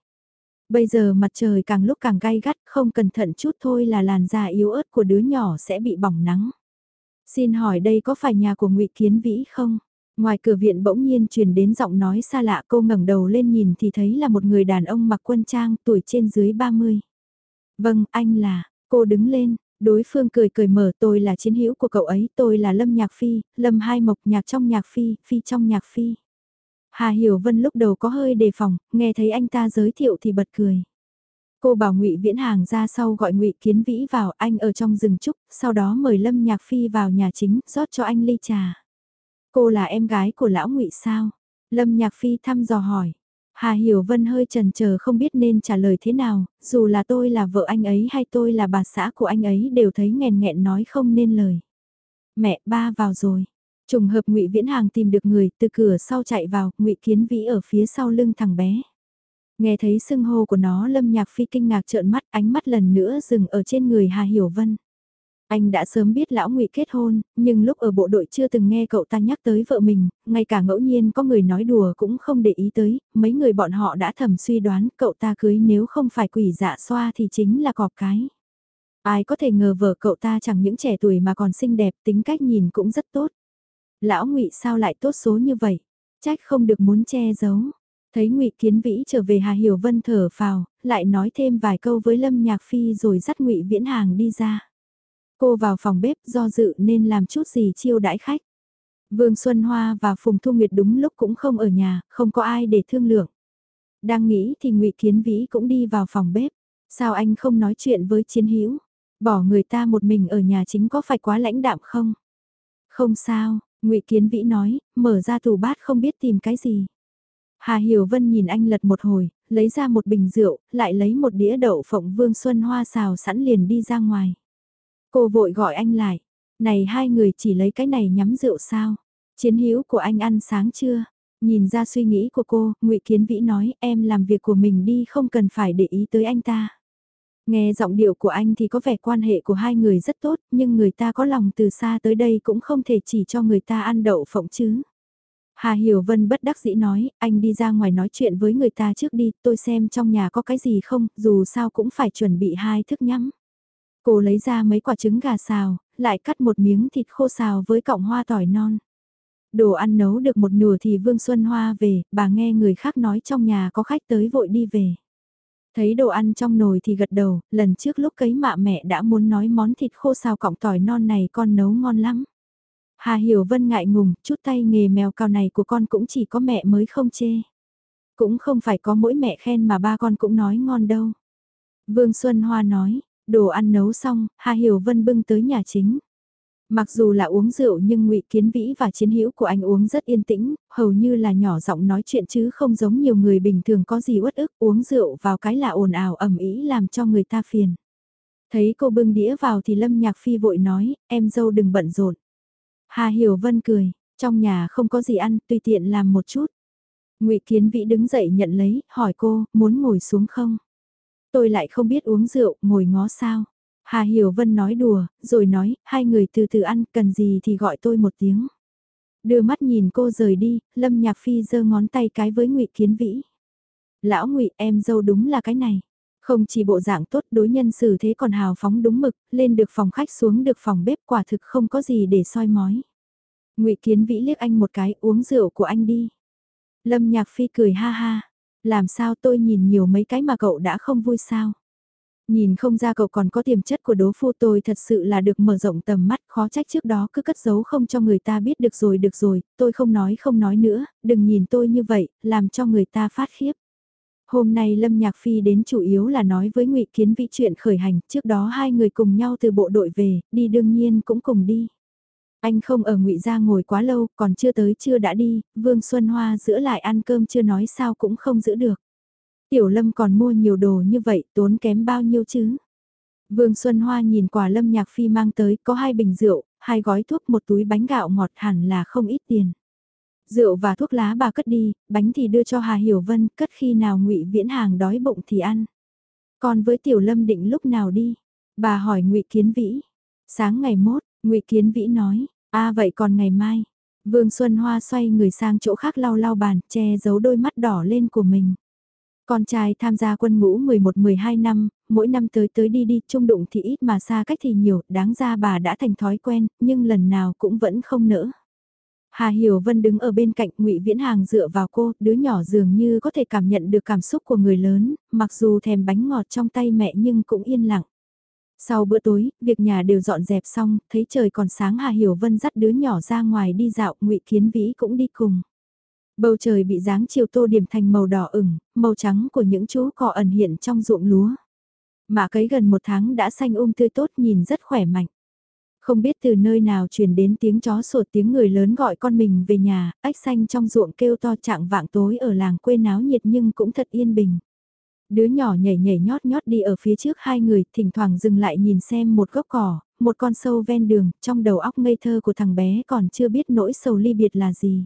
A: Bây giờ mặt trời càng lúc càng gai gắt, không cẩn thận chút thôi là làn da yếu ớt của đứa nhỏ sẽ bị bỏng nắng. Xin hỏi đây có phải nhà của ngụy Kiến Vĩ không? Ngoài cửa viện bỗng nhiên truyền đến giọng nói xa lạ cô ngẩng đầu lên nhìn thì thấy là một người đàn ông mặc quân trang tuổi trên dưới 30. Vâng, anh là, cô đứng lên, đối phương cười cười mở tôi là chiến hữu của cậu ấy, tôi là Lâm Nhạc Phi, Lâm Hai Mộc nhạc trong nhạc Phi, Phi trong nhạc Phi. Hà Hiểu Vân lúc đầu có hơi đề phòng, nghe thấy anh ta giới thiệu thì bật cười. Cô bảo Ngụy Viễn Hàng ra sau gọi Ngụy Kiến Vĩ vào, anh ở trong rừng trúc, sau đó mời Lâm Nhạc Phi vào nhà chính, rót cho anh ly trà. Cô là em gái của lão Ngụy sao? Lâm Nhạc Phi thăm dò hỏi. Hà Hiểu Vân hơi chần chờ không biết nên trả lời thế nào, dù là tôi là vợ anh ấy hay tôi là bà xã của anh ấy đều thấy nghèn nghẹn nói không nên lời. Mẹ ba vào rồi. Trùng hợp Ngụy Viễn Hàng tìm được người từ cửa sau chạy vào, Ngụy Kiến Vĩ ở phía sau lưng thằng bé. Nghe thấy sưng hô của nó Lâm Nhạc Phi kinh ngạc trợn mắt ánh mắt lần nữa dừng ở trên người Hà Hiểu Vân. Anh đã sớm biết lão ngụy kết hôn, nhưng lúc ở bộ đội chưa từng nghe cậu ta nhắc tới vợ mình, ngay cả ngẫu nhiên có người nói đùa cũng không để ý tới, mấy người bọn họ đã thầm suy đoán cậu ta cưới nếu không phải quỷ dạ xoa thì chính là cọp cái. Ai có thể ngờ vợ cậu ta chẳng những trẻ tuổi mà còn xinh đẹp, tính cách nhìn cũng rất tốt. Lão ngụy sao lại tốt số như vậy? Trách không được muốn che giấu. Thấy ngụy Kiến Vĩ trở về Hà Hiểu Vân thở phào, lại nói thêm vài câu với Lâm Nhạc Phi rồi dắt ngụy Viễn Hàng đi ra. Cô vào phòng bếp do dự nên làm chút gì chiêu đãi khách. Vương Xuân Hoa và Phùng Thu Nguyệt đúng lúc cũng không ở nhà, không có ai để thương lượng. Đang nghĩ thì ngụy Kiến Vĩ cũng đi vào phòng bếp. Sao anh không nói chuyện với chiến hữu Bỏ người ta một mình ở nhà chính có phải quá lãnh đạm không? Không sao, ngụy Kiến Vĩ nói, mở ra tủ bát không biết tìm cái gì. Hà Hiểu Vân nhìn anh lật một hồi, lấy ra một bình rượu, lại lấy một đĩa đậu phộng Vương Xuân Hoa xào sẵn liền đi ra ngoài. Cô vội gọi anh lại. Này hai người chỉ lấy cái này nhắm rượu sao? Chiến hữu của anh ăn sáng chưa? Nhìn ra suy nghĩ của cô, ngụy Kiến Vĩ nói em làm việc của mình đi không cần phải để ý tới anh ta. Nghe giọng điệu của anh thì có vẻ quan hệ của hai người rất tốt, nhưng người ta có lòng từ xa tới đây cũng không thể chỉ cho người ta ăn đậu phộng chứ. Hà Hiểu Vân bất đắc dĩ nói, anh đi ra ngoài nói chuyện với người ta trước đi, tôi xem trong nhà có cái gì không, dù sao cũng phải chuẩn bị hai thức nhắm. Cô lấy ra mấy quả trứng gà xào, lại cắt một miếng thịt khô xào với cọng hoa tỏi non. Đồ ăn nấu được một nửa thì Vương Xuân Hoa về, bà nghe người khác nói trong nhà có khách tới vội đi về. Thấy đồ ăn trong nồi thì gật đầu, lần trước lúc cấy mạ mẹ đã muốn nói món thịt khô xào cọng tỏi non này con nấu ngon lắm. Hà Hiểu Vân ngại ngùng, chút tay nghề mèo cào này của con cũng chỉ có mẹ mới không chê. Cũng không phải có mỗi mẹ khen mà ba con cũng nói ngon đâu. Vương Xuân Hoa nói, đồ ăn nấu xong, Hà Hiểu Vân bưng tới nhà chính. Mặc dù là uống rượu nhưng ngụy Kiến Vĩ và chiến hữu của anh uống rất yên tĩnh, hầu như là nhỏ giọng nói chuyện chứ không giống nhiều người bình thường có gì uất ức uống rượu vào cái là ồn ào ẩm ý làm cho người ta phiền. Thấy cô bưng đĩa vào thì Lâm Nhạc Phi vội nói, em dâu đừng bận rộn. Hà Hiểu Vân cười, trong nhà không có gì ăn, tùy tiện làm một chút. Ngụy Kiến Vĩ đứng dậy nhận lấy, hỏi cô, muốn ngồi xuống không? Tôi lại không biết uống rượu, ngồi ngó sao? Hà Hiểu Vân nói đùa, rồi nói, hai người từ từ ăn, cần gì thì gọi tôi một tiếng. Đưa mắt nhìn cô rời đi, Lâm Nhạc Phi giơ ngón tay cái với Ngụy Kiến Vĩ. Lão Ngụy em dâu đúng là cái này. Không chỉ bộ dạng tốt đối nhân xử thế còn hào phóng đúng mực, lên được phòng khách xuống được phòng bếp quả thực không có gì để soi mói. ngụy Kiến Vĩ liếc anh một cái uống rượu của anh đi. Lâm Nhạc Phi cười ha ha. Làm sao tôi nhìn nhiều mấy cái mà cậu đã không vui sao? Nhìn không ra cậu còn có tiềm chất của đố phu tôi thật sự là được mở rộng tầm mắt khó trách trước đó cứ cất giấu không cho người ta biết được rồi được rồi, tôi không nói không nói nữa, đừng nhìn tôi như vậy, làm cho người ta phát khiếp. Hôm nay Lâm Nhạc Phi đến chủ yếu là nói với ngụy Kiến Vĩ chuyện khởi hành, trước đó hai người cùng nhau từ bộ đội về, đi đương nhiên cũng cùng đi. Anh không ở ngụy gia ngồi quá lâu, còn chưa tới chưa đã đi, Vương Xuân Hoa giữa lại ăn cơm chưa nói sao cũng không giữ được. Tiểu Lâm còn mua nhiều đồ như vậy, tốn kém bao nhiêu chứ? Vương Xuân Hoa nhìn quả Lâm Nhạc Phi mang tới, có hai bình rượu, hai gói thuốc, một túi bánh gạo ngọt hẳn là không ít tiền. Rượu và thuốc lá bà cất đi, bánh thì đưa cho Hà Hiểu Vân, cất khi nào ngụy Viễn Hàng đói bụng thì ăn. Còn với Tiểu Lâm định lúc nào đi? Bà hỏi ngụy Kiến Vĩ. Sáng ngày mốt, ngụy Kiến Vĩ nói, a vậy còn ngày mai. Vương Xuân Hoa xoay người sang chỗ khác lau lau bàn, che giấu đôi mắt đỏ lên của mình. Con trai tham gia quân ngũ 11-12 năm, mỗi năm tới tới đi đi, trung đụng thì ít mà xa cách thì nhiều, đáng ra bà đã thành thói quen, nhưng lần nào cũng vẫn không nỡ. Hà Hiểu Vân đứng ở bên cạnh Ngụy Viễn Hàng dựa vào cô, đứa nhỏ dường như có thể cảm nhận được cảm xúc của người lớn, mặc dù thèm bánh ngọt trong tay mẹ nhưng cũng yên lặng. Sau bữa tối, việc nhà đều dọn dẹp xong, thấy trời còn sáng Hà Hiểu Vân dắt đứa nhỏ ra ngoài đi dạo, Ngụy Kiến Vĩ cũng đi cùng. Bầu trời bị dáng chiều tô điểm thành màu đỏ ửng, màu trắng của những chú cỏ ẩn hiện trong ruộng lúa. Mạ cấy gần một tháng đã xanh um tươi tốt nhìn rất khỏe mạnh. Không biết từ nơi nào truyền đến tiếng chó sủa, tiếng người lớn gọi con mình về nhà, ếch xanh trong ruộng kêu to trạng vạng tối ở làng quê náo nhiệt nhưng cũng thật yên bình. Đứa nhỏ nhảy nhảy nhót nhót đi ở phía trước hai người, thỉnh thoảng dừng lại nhìn xem một gốc cỏ, một con sâu ven đường, trong đầu óc ngây thơ của thằng bé còn chưa biết nỗi sầu ly biệt là gì.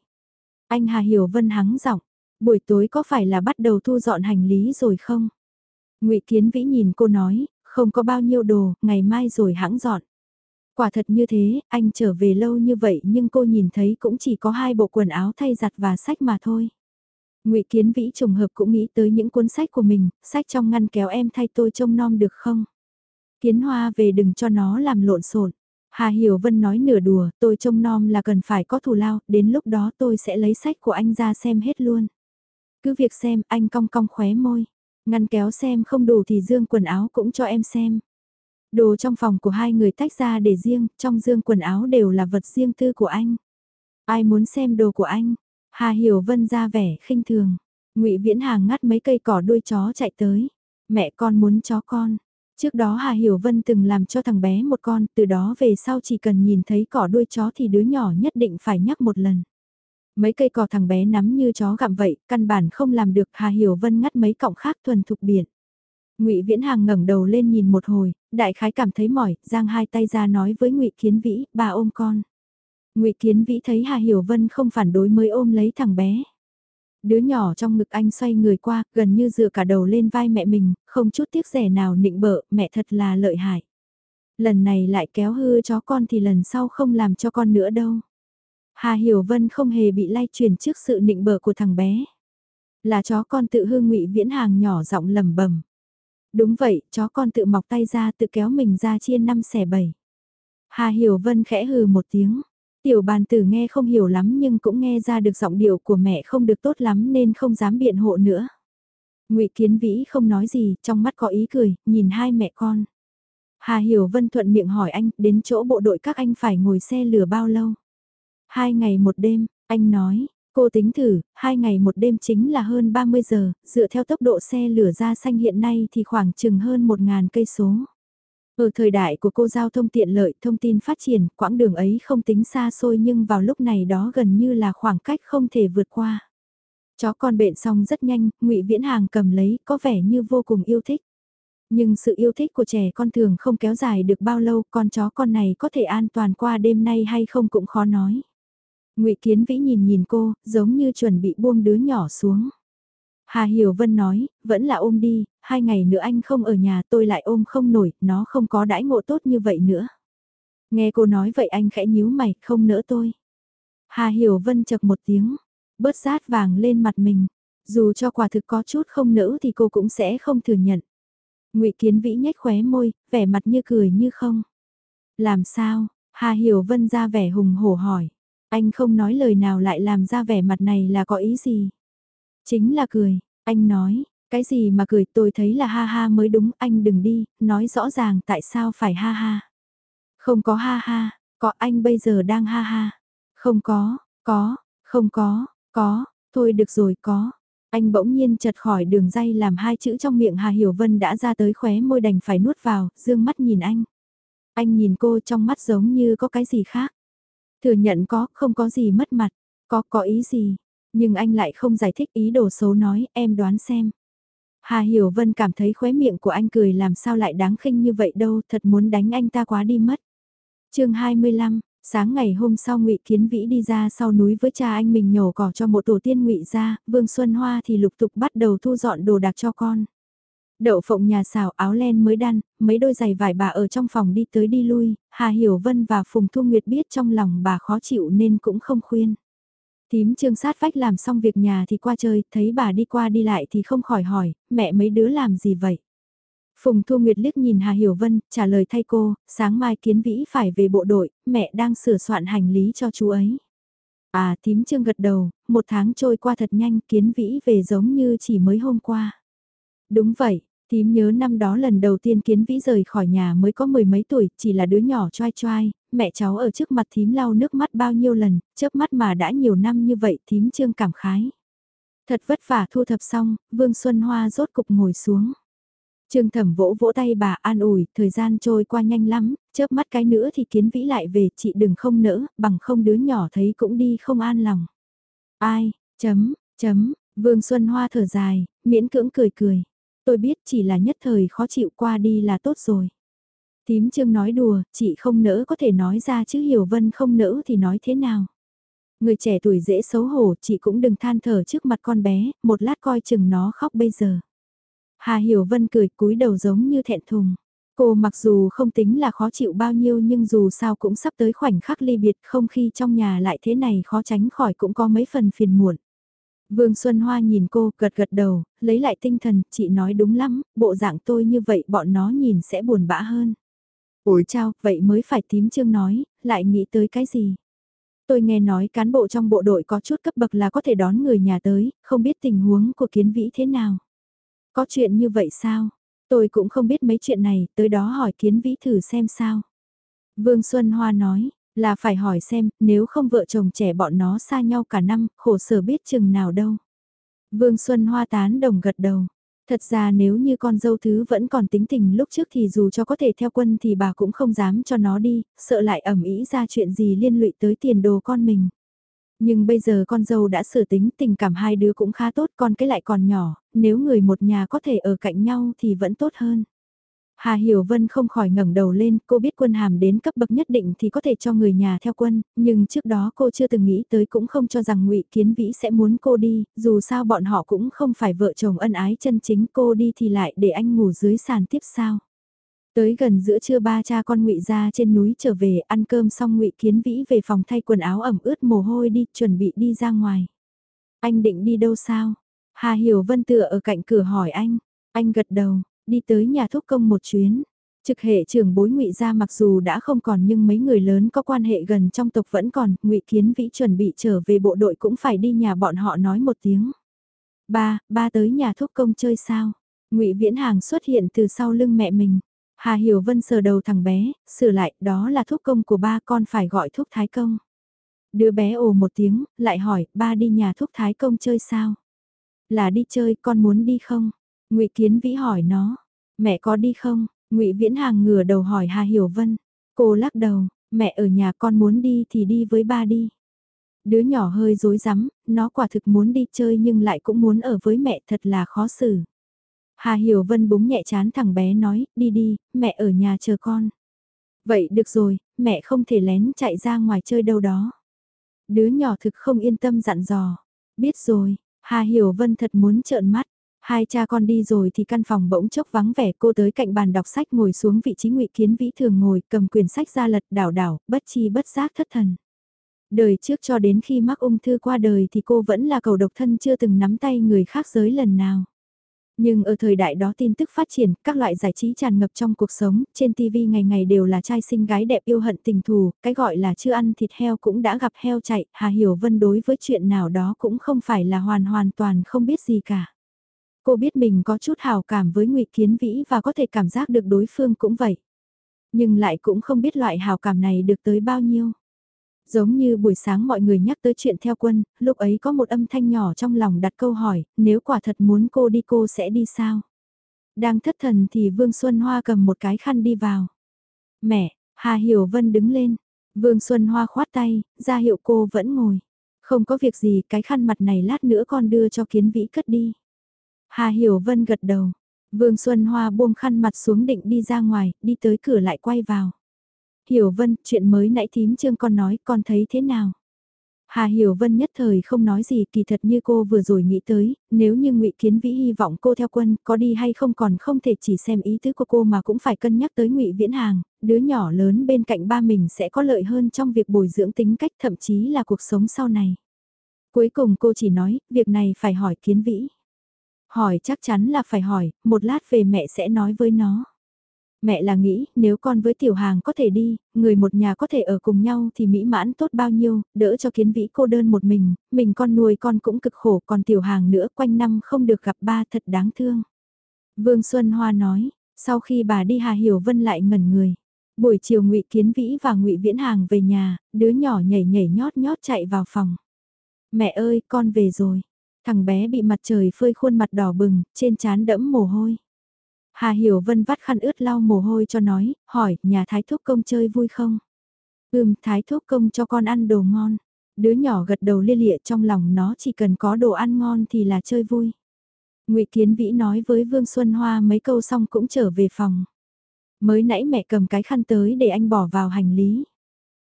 A: Anh Hà Hiểu Vân hắng giọng, buổi tối có phải là bắt đầu thu dọn hành lý rồi không? Ngụy Kiến Vĩ nhìn cô nói, không có bao nhiêu đồ, ngày mai rồi hãng dọn. Quả thật như thế, anh trở về lâu như vậy nhưng cô nhìn thấy cũng chỉ có hai bộ quần áo thay giặt và sách mà thôi. Ngụy Kiến Vĩ trùng hợp cũng nghĩ tới những cuốn sách của mình, sách trong ngăn kéo em thay tôi trông nom được không? Kiến Hoa về đừng cho nó làm lộn xộn. Hà Hiểu Vân nói nửa đùa, tôi trông nom là cần phải có thù lao, đến lúc đó tôi sẽ lấy sách của anh ra xem hết luôn. Cứ việc xem, anh cong cong khóe môi. Ngăn kéo xem không đủ thì dương quần áo cũng cho em xem. Đồ trong phòng của hai người tách ra để riêng, trong dương quần áo đều là vật riêng tư của anh. Ai muốn xem đồ của anh? Hà Hiểu Vân ra vẻ khinh thường. Ngụy Viễn Hàng ngắt mấy cây cỏ đuôi chó chạy tới. Mẹ con muốn chó con. Trước đó Hà Hiểu Vân từng làm cho thằng bé một con, từ đó về sau chỉ cần nhìn thấy cỏ đuôi chó thì đứa nhỏ nhất định phải nhắc một lần. Mấy cây cỏ thằng bé nắm như chó gặm vậy, căn bản không làm được Hà Hiểu Vân ngắt mấy cọng khác thuần thục biển. Ngụy Viễn Hàng ngẩng đầu lên nhìn một hồi, đại khái cảm thấy mỏi, giang hai tay ra nói với Ngụy Kiến Vĩ, "Bà ôm con." Ngụy Kiến Vĩ thấy Hà Hiểu Vân không phản đối mới ôm lấy thằng bé. Đứa nhỏ trong ngực anh xoay người qua, gần như dựa cả đầu lên vai mẹ mình, không chút tiếc rẻ nào nịnh bợ, mẹ thật là lợi hại. Lần này lại kéo hư chó con thì lần sau không làm cho con nữa đâu. Hà Hiểu Vân không hề bị lay truyền trước sự nịnh bợ của thằng bé. Là chó con tự hương ngụy viễn hàng nhỏ giọng lầm bầm. Đúng vậy, chó con tự mọc tay ra tự kéo mình ra chia năm xẻ bảy. Hà Hiểu Vân khẽ hừ một tiếng. Tiểu bàn tử nghe không hiểu lắm nhưng cũng nghe ra được giọng điệu của mẹ không được tốt lắm nên không dám biện hộ nữa. ngụy Kiến Vĩ không nói gì, trong mắt có ý cười, nhìn hai mẹ con. Hà Hiểu Vân thuận miệng hỏi anh, đến chỗ bộ đội các anh phải ngồi xe lửa bao lâu? Hai ngày một đêm, anh nói, cô tính thử, hai ngày một đêm chính là hơn 30 giờ, dựa theo tốc độ xe lửa ra xanh hiện nay thì khoảng chừng hơn 1.000 cây số. Ở thời đại của cô giao thông tiện lợi, thông tin phát triển, quãng đường ấy không tính xa xôi nhưng vào lúc này đó gần như là khoảng cách không thể vượt qua. Chó con bệnh xong rất nhanh, ngụy Viễn Hàng cầm lấy, có vẻ như vô cùng yêu thích. Nhưng sự yêu thích của trẻ con thường không kéo dài được bao lâu, con chó con này có thể an toàn qua đêm nay hay không cũng khó nói. ngụy Kiến Vĩ nhìn nhìn cô, giống như chuẩn bị buông đứa nhỏ xuống. Hà Hiểu Vân nói, vẫn là ôm đi, hai ngày nữa anh không ở nhà tôi lại ôm không nổi, nó không có đãi ngộ tốt như vậy nữa. Nghe cô nói vậy anh khẽ nhíu mày, không nỡ tôi. Hà Hiểu Vân chật một tiếng, bớt rát vàng lên mặt mình. Dù cho quả thực có chút không nỡ thì cô cũng sẽ không thừa nhận. ngụy Kiến Vĩ nhếch khóe môi, vẻ mặt như cười như không. Làm sao? Hà Hiểu Vân ra vẻ hùng hổ hỏi. Anh không nói lời nào lại làm ra vẻ mặt này là có ý gì? Chính là cười, anh nói, cái gì mà cười tôi thấy là ha ha mới đúng, anh đừng đi, nói rõ ràng tại sao phải ha ha. Không có ha ha, có anh bây giờ đang ha ha. Không có, có, không có, có, thôi được rồi có. Anh bỗng nhiên chật khỏi đường dây làm hai chữ trong miệng Hà Hiểu Vân đã ra tới khóe môi đành phải nuốt vào, dương mắt nhìn anh. Anh nhìn cô trong mắt giống như có cái gì khác. Thừa nhận có, không có gì mất mặt, có, có ý gì, nhưng anh lại không giải thích ý đồ xấu nói, em đoán xem. Hà Hiểu Vân cảm thấy khóe miệng của anh cười làm sao lại đáng khinh như vậy đâu, thật muốn đánh anh ta quá đi mất. chương 25, sáng ngày hôm sau ngụy Kiến Vĩ đi ra sau núi với cha anh mình nhổ cỏ cho một tổ tiên ngụy ra, Vương Xuân Hoa thì lục tục bắt đầu thu dọn đồ đạc cho con. Đậu phộng nhà xào áo len mới đan, mấy đôi giày vải bà ở trong phòng đi tới đi lui, Hà Hiểu Vân và Phùng Thu Nguyệt biết trong lòng bà khó chịu nên cũng không khuyên. Tím trương sát vách làm xong việc nhà thì qua chơi, thấy bà đi qua đi lại thì không khỏi hỏi, mẹ mấy đứa làm gì vậy? Phùng Thu Nguyệt liếc nhìn Hà Hiểu Vân, trả lời thay cô, sáng mai kiến vĩ phải về bộ đội, mẹ đang sửa soạn hành lý cho chú ấy. À tím trương gật đầu, một tháng trôi qua thật nhanh kiến vĩ về giống như chỉ mới hôm qua. Đúng vậy, tím nhớ năm đó lần đầu tiên kiến vĩ rời khỏi nhà mới có mười mấy tuổi, chỉ là đứa nhỏ choai choai, mẹ cháu ở trước mặt thím lau nước mắt bao nhiêu lần, chớp mắt mà đã nhiều năm như vậy thím trương cảm khái. Thật vất vả thu thập xong, Vương Xuân Hoa rốt cục ngồi xuống. Trương thẩm vỗ vỗ tay bà an ủi, thời gian trôi qua nhanh lắm, chớp mắt cái nữa thì kiến vĩ lại về, chị đừng không nỡ, bằng không đứa nhỏ thấy cũng đi không an lòng. Ai, chấm, chấm, Vương Xuân Hoa thở dài, miễn cưỡng cười cười. Tôi biết chỉ là nhất thời khó chịu qua đi là tốt rồi. Tím Trương nói đùa, chị không nỡ có thể nói ra chứ Hiểu Vân không nỡ thì nói thế nào. Người trẻ tuổi dễ xấu hổ, chị cũng đừng than thở trước mặt con bé, một lát coi chừng nó khóc bây giờ. Hà Hiểu Vân cười cúi đầu giống như thẹn thùng. Cô mặc dù không tính là khó chịu bao nhiêu nhưng dù sao cũng sắp tới khoảnh khắc ly biệt không khi trong nhà lại thế này khó tránh khỏi cũng có mấy phần phiền muộn. Vương Xuân Hoa nhìn cô gật gật đầu, lấy lại tinh thần, chị nói đúng lắm, bộ dạng tôi như vậy bọn nó nhìn sẽ buồn bã hơn. Ủi chao, vậy mới phải tím chương nói, lại nghĩ tới cái gì? Tôi nghe nói cán bộ trong bộ đội có chút cấp bậc là có thể đón người nhà tới, không biết tình huống của kiến vĩ thế nào. Có chuyện như vậy sao? Tôi cũng không biết mấy chuyện này, tới đó hỏi kiến vĩ thử xem sao. Vương Xuân Hoa nói, là phải hỏi xem, nếu không vợ chồng trẻ bọn nó xa nhau cả năm, khổ sở biết chừng nào đâu. Vương Xuân Hoa tán đồng gật đầu. Thật ra nếu như con dâu thứ vẫn còn tính tình lúc trước thì dù cho có thể theo quân thì bà cũng không dám cho nó đi, sợ lại ẩm ý ra chuyện gì liên lụy tới tiền đồ con mình. Nhưng bây giờ con dâu đã sửa tính tình cảm hai đứa cũng khá tốt con cái lại còn nhỏ, nếu người một nhà có thể ở cạnh nhau thì vẫn tốt hơn. Hà Hiểu Vân không khỏi ngẩng đầu lên, cô biết quân hàm đến cấp bậc nhất định thì có thể cho người nhà theo quân, nhưng trước đó cô chưa từng nghĩ tới cũng không cho rằng ngụy Kiến Vĩ sẽ muốn cô đi, dù sao bọn họ cũng không phải vợ chồng ân ái chân chính cô đi thì lại để anh ngủ dưới sàn tiếp sao. Tới gần giữa trưa ba cha con ngụy ra trên núi trở về ăn cơm xong ngụy Kiến Vĩ về phòng thay quần áo ẩm ướt mồ hôi đi chuẩn bị đi ra ngoài. Anh định đi đâu sao? Hà Hiểu Vân tựa ở cạnh cửa hỏi anh. Anh gật đầu, đi tới nhà thúc công một chuyến. Trực hệ trưởng bối ngụy gia mặc dù đã không còn nhưng mấy người lớn có quan hệ gần trong tộc vẫn còn, ngụy Kiến Vĩ chuẩn bị trở về bộ đội cũng phải đi nhà bọn họ nói một tiếng. Ba, ba tới nhà thúc công chơi sao? ngụy Viễn Hàng xuất hiện từ sau lưng mẹ mình. Hà Hiểu Vân sờ đầu thằng bé, sửa lại, đó là thúc công của ba con phải gọi thúc thái công. Đứa bé ồ một tiếng, lại hỏi, ba đi nhà thúc thái công chơi sao? Là đi chơi, con muốn đi không? Ngụy Kiến Vĩ hỏi nó, mẹ có đi không? ngụy Viễn Hàng ngửa đầu hỏi Hà Hiểu Vân. Cô lắc đầu, mẹ ở nhà con muốn đi thì đi với ba đi. Đứa nhỏ hơi rối rắm, nó quả thực muốn đi chơi nhưng lại cũng muốn ở với mẹ thật là khó xử. Hà Hiểu Vân búng nhẹ chán thằng bé nói, đi đi, mẹ ở nhà chờ con. Vậy được rồi, mẹ không thể lén chạy ra ngoài chơi đâu đó. Đứa nhỏ thực không yên tâm dặn dò. Biết rồi, Hà Hiểu Vân thật muốn trợn mắt. Hai cha con đi rồi thì căn phòng bỗng chốc vắng vẻ cô tới cạnh bàn đọc sách ngồi xuống vị trí ngụy Kiến Vĩ thường ngồi cầm quyển sách ra lật đảo đảo, bất chi bất giác thất thần. Đời trước cho đến khi mắc ung thư qua đời thì cô vẫn là cầu độc thân chưa từng nắm tay người khác giới lần nào. Nhưng ở thời đại đó tin tức phát triển, các loại giải trí tràn ngập trong cuộc sống, trên TV ngày ngày đều là trai xinh gái đẹp yêu hận tình thù, cái gọi là chưa ăn thịt heo cũng đã gặp heo chạy, Hà Hiểu Vân đối với chuyện nào đó cũng không phải là hoàn hoàn toàn không biết gì cả. Cô biết mình có chút hào cảm với ngụy Kiến Vĩ và có thể cảm giác được đối phương cũng vậy. Nhưng lại cũng không biết loại hào cảm này được tới bao nhiêu. Giống như buổi sáng mọi người nhắc tới chuyện theo quân, lúc ấy có một âm thanh nhỏ trong lòng đặt câu hỏi, nếu quả thật muốn cô đi cô sẽ đi sao? Đang thất thần thì Vương Xuân Hoa cầm một cái khăn đi vào. Mẹ, Hà Hiểu Vân đứng lên. Vương Xuân Hoa khoát tay, ra hiệu cô vẫn ngồi. Không có việc gì, cái khăn mặt này lát nữa con đưa cho kiến vĩ cất đi. Hà Hiểu Vân gật đầu. Vương Xuân Hoa buông khăn mặt xuống định đi ra ngoài, đi tới cửa lại quay vào. Hiểu Vân, chuyện mới nãy thím trương con nói, con thấy thế nào? Hà Hiểu Vân nhất thời không nói gì kỳ thật như cô vừa rồi nghĩ tới, nếu như ngụy Kiến Vĩ hy vọng cô theo quân có đi hay không còn không thể chỉ xem ý tứ của cô mà cũng phải cân nhắc tới ngụy Viễn Hàng, đứa nhỏ lớn bên cạnh ba mình sẽ có lợi hơn trong việc bồi dưỡng tính cách thậm chí là cuộc sống sau này. Cuối cùng cô chỉ nói, việc này phải hỏi Kiến Vĩ. Hỏi chắc chắn là phải hỏi, một lát về mẹ sẽ nói với nó. Mẹ là nghĩ, nếu con với tiểu hàng có thể đi, người một nhà có thể ở cùng nhau thì mỹ mãn tốt bao nhiêu, đỡ cho kiến vĩ cô đơn một mình, mình con nuôi con cũng cực khổ, còn tiểu hàng nữa quanh năm không được gặp ba thật đáng thương. Vương Xuân Hoa nói, sau khi bà đi Hà Hiểu Vân lại ngẩn người. Buổi chiều ngụy Kiến Vĩ và ngụy Viễn Hàng về nhà, đứa nhỏ nhảy nhảy nhót nhót chạy vào phòng. Mẹ ơi, con về rồi. Thằng bé bị mặt trời phơi khuôn mặt đỏ bừng, trên trán đẫm mồ hôi. Hà Hiểu Vân vắt khăn ướt lau mồ hôi cho nói, hỏi, nhà Thái Thúc Công chơi vui không? Ừm, Thái Thúc Công cho con ăn đồ ngon. Đứa nhỏ gật đầu lia lịa trong lòng nó chỉ cần có đồ ăn ngon thì là chơi vui. ngụy Kiến Vĩ nói với Vương Xuân Hoa mấy câu xong cũng trở về phòng. Mới nãy mẹ cầm cái khăn tới để anh bỏ vào hành lý.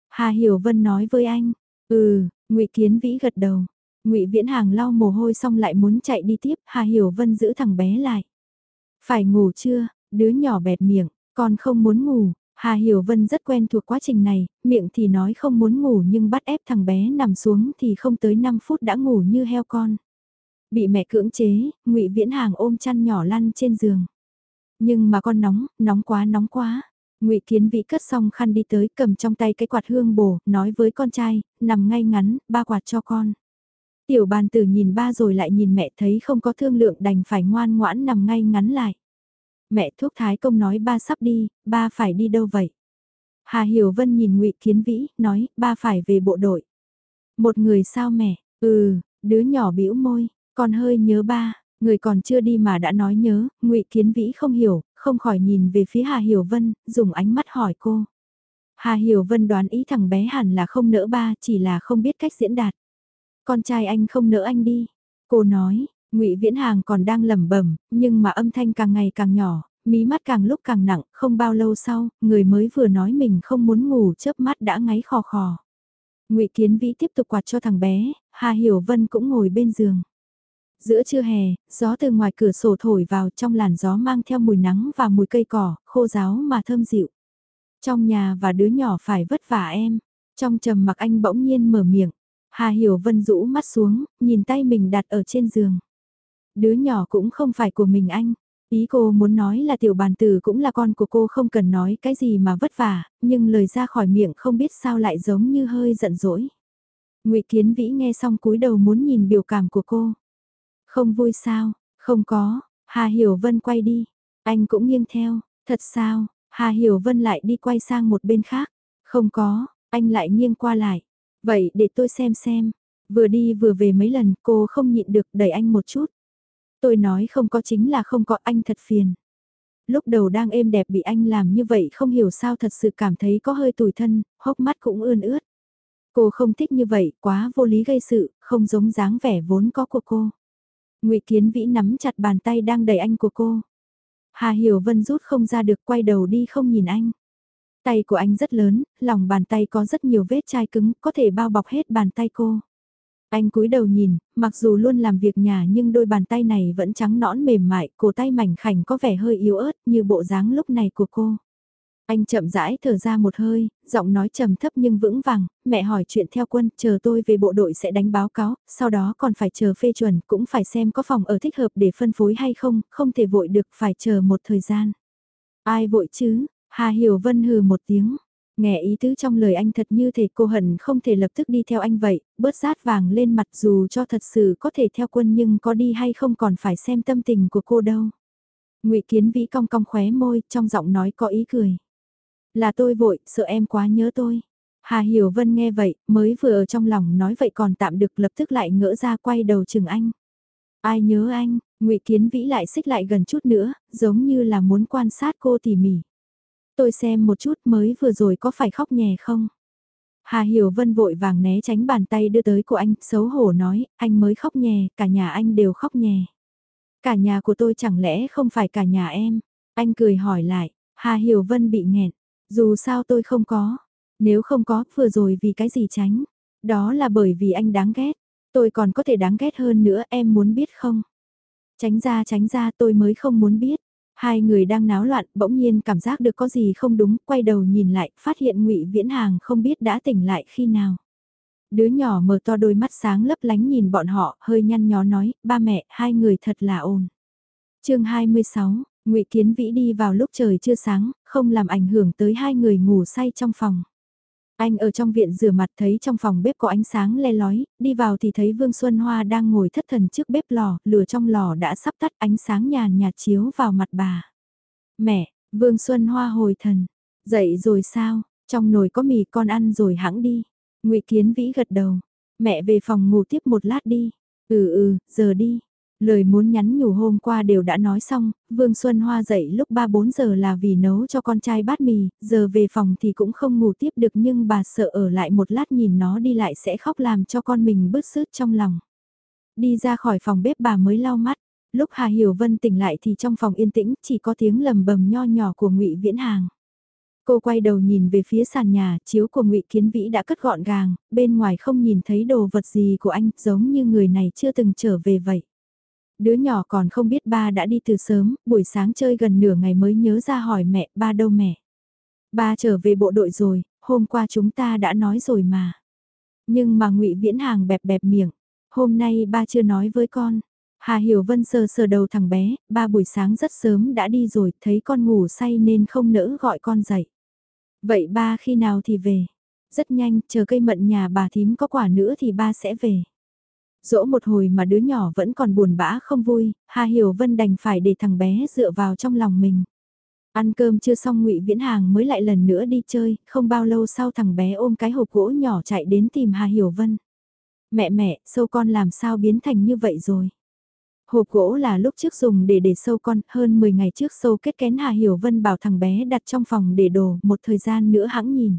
A: Hà Hiểu Vân nói với anh, ừ, ngụy Kiến Vĩ gật đầu ngụy Viễn Hàng lau mồ hôi xong lại muốn chạy đi tiếp, Hà Hiểu Vân giữ thằng bé lại. Phải ngủ chưa, đứa nhỏ bẹt miệng, con không muốn ngủ. Hà Hiểu Vân rất quen thuộc quá trình này, miệng thì nói không muốn ngủ nhưng bắt ép thằng bé nằm xuống thì không tới 5 phút đã ngủ như heo con. Bị mẹ cưỡng chế, ngụy Viễn Hàng ôm chăn nhỏ lăn trên giường. Nhưng mà con nóng, nóng quá nóng quá. Ngụy Kiến Vĩ cất xong khăn đi tới cầm trong tay cái quạt hương bổ, nói với con trai, nằm ngay ngắn, ba quạt cho con. Tiểu bàn tử nhìn ba rồi lại nhìn mẹ thấy không có thương lượng đành phải ngoan ngoãn nằm ngay ngắn lại. Mẹ thuốc thái công nói ba sắp đi, ba phải đi đâu vậy? Hà Hiểu Vân nhìn ngụy Kiến Vĩ, nói, ba phải về bộ đội. Một người sao mẹ? Ừ, đứa nhỏ bĩu môi, còn hơi nhớ ba, người còn chưa đi mà đã nói nhớ, ngụy Kiến Vĩ không hiểu, không khỏi nhìn về phía Hà Hiểu Vân, dùng ánh mắt hỏi cô. Hà Hiểu Vân đoán ý thằng bé hẳn là không nỡ ba, chỉ là không biết cách diễn đạt. Con trai anh không nỡ anh đi. Cô nói, ngụy Viễn Hàng còn đang lẩm bẩm, nhưng mà âm thanh càng ngày càng nhỏ, mí mắt càng lúc càng nặng, không bao lâu sau, người mới vừa nói mình không muốn ngủ chớp mắt đã ngáy khò khò. ngụy Kiến Vĩ tiếp tục quạt cho thằng bé, Hà Hiểu Vân cũng ngồi bên giường. Giữa trưa hè, gió từ ngoài cửa sổ thổi vào trong làn gió mang theo mùi nắng và mùi cây cỏ, khô ráo mà thơm dịu. Trong nhà và đứa nhỏ phải vất vả em. Trong trầm mặc anh bỗng nhiên mở miệng. Hà Hiểu Vân rũ mắt xuống, nhìn tay mình đặt ở trên giường. Đứa nhỏ cũng không phải của mình anh. Ý cô muốn nói là tiểu bàn tử cũng là con của cô không cần nói cái gì mà vất vả, nhưng lời ra khỏi miệng không biết sao lại giống như hơi giận dỗi. ngụy Kiến Vĩ nghe xong cúi đầu muốn nhìn biểu cảm của cô. Không vui sao, không có, Hà Hiểu Vân quay đi, anh cũng nghiêng theo, thật sao, Hà Hiểu Vân lại đi quay sang một bên khác, không có, anh lại nghiêng qua lại, vậy để tôi xem xem, vừa đi vừa về mấy lần cô không nhịn được đẩy anh một chút. Tôi nói không có chính là không có anh thật phiền. Lúc đầu đang êm đẹp bị anh làm như vậy không hiểu sao thật sự cảm thấy có hơi tủi thân, hốc mắt cũng ươn ướt. Cô không thích như vậy, quá vô lý gây sự, không giống dáng vẻ vốn có của cô. ngụy Kiến Vĩ nắm chặt bàn tay đang đẩy anh của cô. Hà Hiểu Vân rút không ra được quay đầu đi không nhìn anh. Tay của anh rất lớn, lòng bàn tay có rất nhiều vết chai cứng, có thể bao bọc hết bàn tay cô. Anh cúi đầu nhìn, mặc dù luôn làm việc nhà nhưng đôi bàn tay này vẫn trắng nõn mềm mại, cổ tay mảnh khảnh có vẻ hơi yếu ớt như bộ dáng lúc này của cô. Anh chậm rãi thở ra một hơi, giọng nói trầm thấp nhưng vững vàng, mẹ hỏi chuyện theo quân, chờ tôi về bộ đội sẽ đánh báo cáo, sau đó còn phải chờ phê chuẩn, cũng phải xem có phòng ở thích hợp để phân phối hay không, không thể vội được, phải chờ một thời gian. Ai vội chứ, Hà Hiểu Vân hừ một tiếng, nghe ý tứ trong lời anh thật như thể cô hận không thể lập tức đi theo anh vậy, bớt rát vàng lên mặt dù cho thật sự có thể theo quân nhưng có đi hay không còn phải xem tâm tình của cô đâu. ngụy Kiến Vĩ cong cong khóe môi, trong giọng nói có ý cười. Là tôi vội, sợ em quá nhớ tôi. Hà Hiểu Vân nghe vậy, mới vừa ở trong lòng nói vậy còn tạm được lập tức lại ngỡ ra quay đầu chừng anh. Ai nhớ anh, ngụy Kiến Vĩ lại xích lại gần chút nữa, giống như là muốn quan sát cô tỉ mỉ. Tôi xem một chút mới vừa rồi có phải khóc nhè không? Hà Hiểu Vân vội vàng né tránh bàn tay đưa tới của anh, xấu hổ nói, anh mới khóc nhè, cả nhà anh đều khóc nhè. Cả nhà của tôi chẳng lẽ không phải cả nhà em? Anh cười hỏi lại, Hà Hiểu Vân bị nghẹn, dù sao tôi không có, nếu không có, vừa rồi vì cái gì tránh? Đó là bởi vì anh đáng ghét, tôi còn có thể đáng ghét hơn nữa em muốn biết không? Tránh ra tránh ra tôi mới không muốn biết. Hai người đang náo loạn, bỗng nhiên cảm giác được có gì không đúng, quay đầu nhìn lại, phát hiện ngụy Viễn Hàng không biết đã tỉnh lại khi nào. Đứa nhỏ mở to đôi mắt sáng lấp lánh nhìn bọn họ, hơi nhăn nhó nói, ba mẹ, hai người thật là ồn. chương 26, ngụy Kiến Vĩ đi vào lúc trời chưa sáng, không làm ảnh hưởng tới hai người ngủ say trong phòng. Anh ở trong viện rửa mặt thấy trong phòng bếp có ánh sáng le lói, đi vào thì thấy Vương Xuân Hoa đang ngồi thất thần trước bếp lò, lửa trong lò đã sắp tắt ánh sáng nhàn nhạt chiếu vào mặt bà. Mẹ, Vương Xuân Hoa hồi thần, dậy rồi sao, trong nồi có mì con ăn rồi hãng đi. ngụy Kiến Vĩ gật đầu, mẹ về phòng ngủ tiếp một lát đi. Ừ ừ, giờ đi. Lời muốn nhắn nhủ hôm qua đều đã nói xong, Vương Xuân Hoa dậy lúc 3-4 giờ là vì nấu cho con trai bát mì, giờ về phòng thì cũng không ngủ tiếp được nhưng bà sợ ở lại một lát nhìn nó đi lại sẽ khóc làm cho con mình bứt rứt trong lòng. Đi ra khỏi phòng bếp bà mới lau mắt, lúc Hà Hiểu Vân tỉnh lại thì trong phòng yên tĩnh chỉ có tiếng lầm bầm nho nhỏ của ngụy Viễn Hàng. Cô quay đầu nhìn về phía sàn nhà, chiếu của ngụy Kiến Vĩ đã cất gọn gàng, bên ngoài không nhìn thấy đồ vật gì của anh, giống như người này chưa từng trở về vậy. Đứa nhỏ còn không biết ba đã đi từ sớm, buổi sáng chơi gần nửa ngày mới nhớ ra hỏi mẹ, ba đâu mẹ? Ba trở về bộ đội rồi, hôm qua chúng ta đã nói rồi mà. Nhưng mà ngụy Viễn Hàng bẹp bẹp miệng, hôm nay ba chưa nói với con. Hà Hiểu Vân sờ sờ đầu thằng bé, ba buổi sáng rất sớm đã đi rồi, thấy con ngủ say nên không nỡ gọi con dậy. Vậy ba khi nào thì về? Rất nhanh, chờ cây mận nhà bà thím có quả nữa thì ba sẽ về. Dỗ một hồi mà đứa nhỏ vẫn còn buồn bã không vui, Hà Hiểu Vân đành phải để thằng bé dựa vào trong lòng mình. Ăn cơm chưa xong ngụy Viễn Hàng mới lại lần nữa đi chơi, không bao lâu sau thằng bé ôm cái hộp gỗ nhỏ chạy đến tìm Hà Hiểu Vân. Mẹ mẹ, sâu con làm sao biến thành như vậy rồi? Hộp gỗ là lúc trước dùng để để sâu con, hơn 10 ngày trước sâu kết kén Hà Hiểu Vân bảo thằng bé đặt trong phòng để đồ, một thời gian nữa hãng nhìn.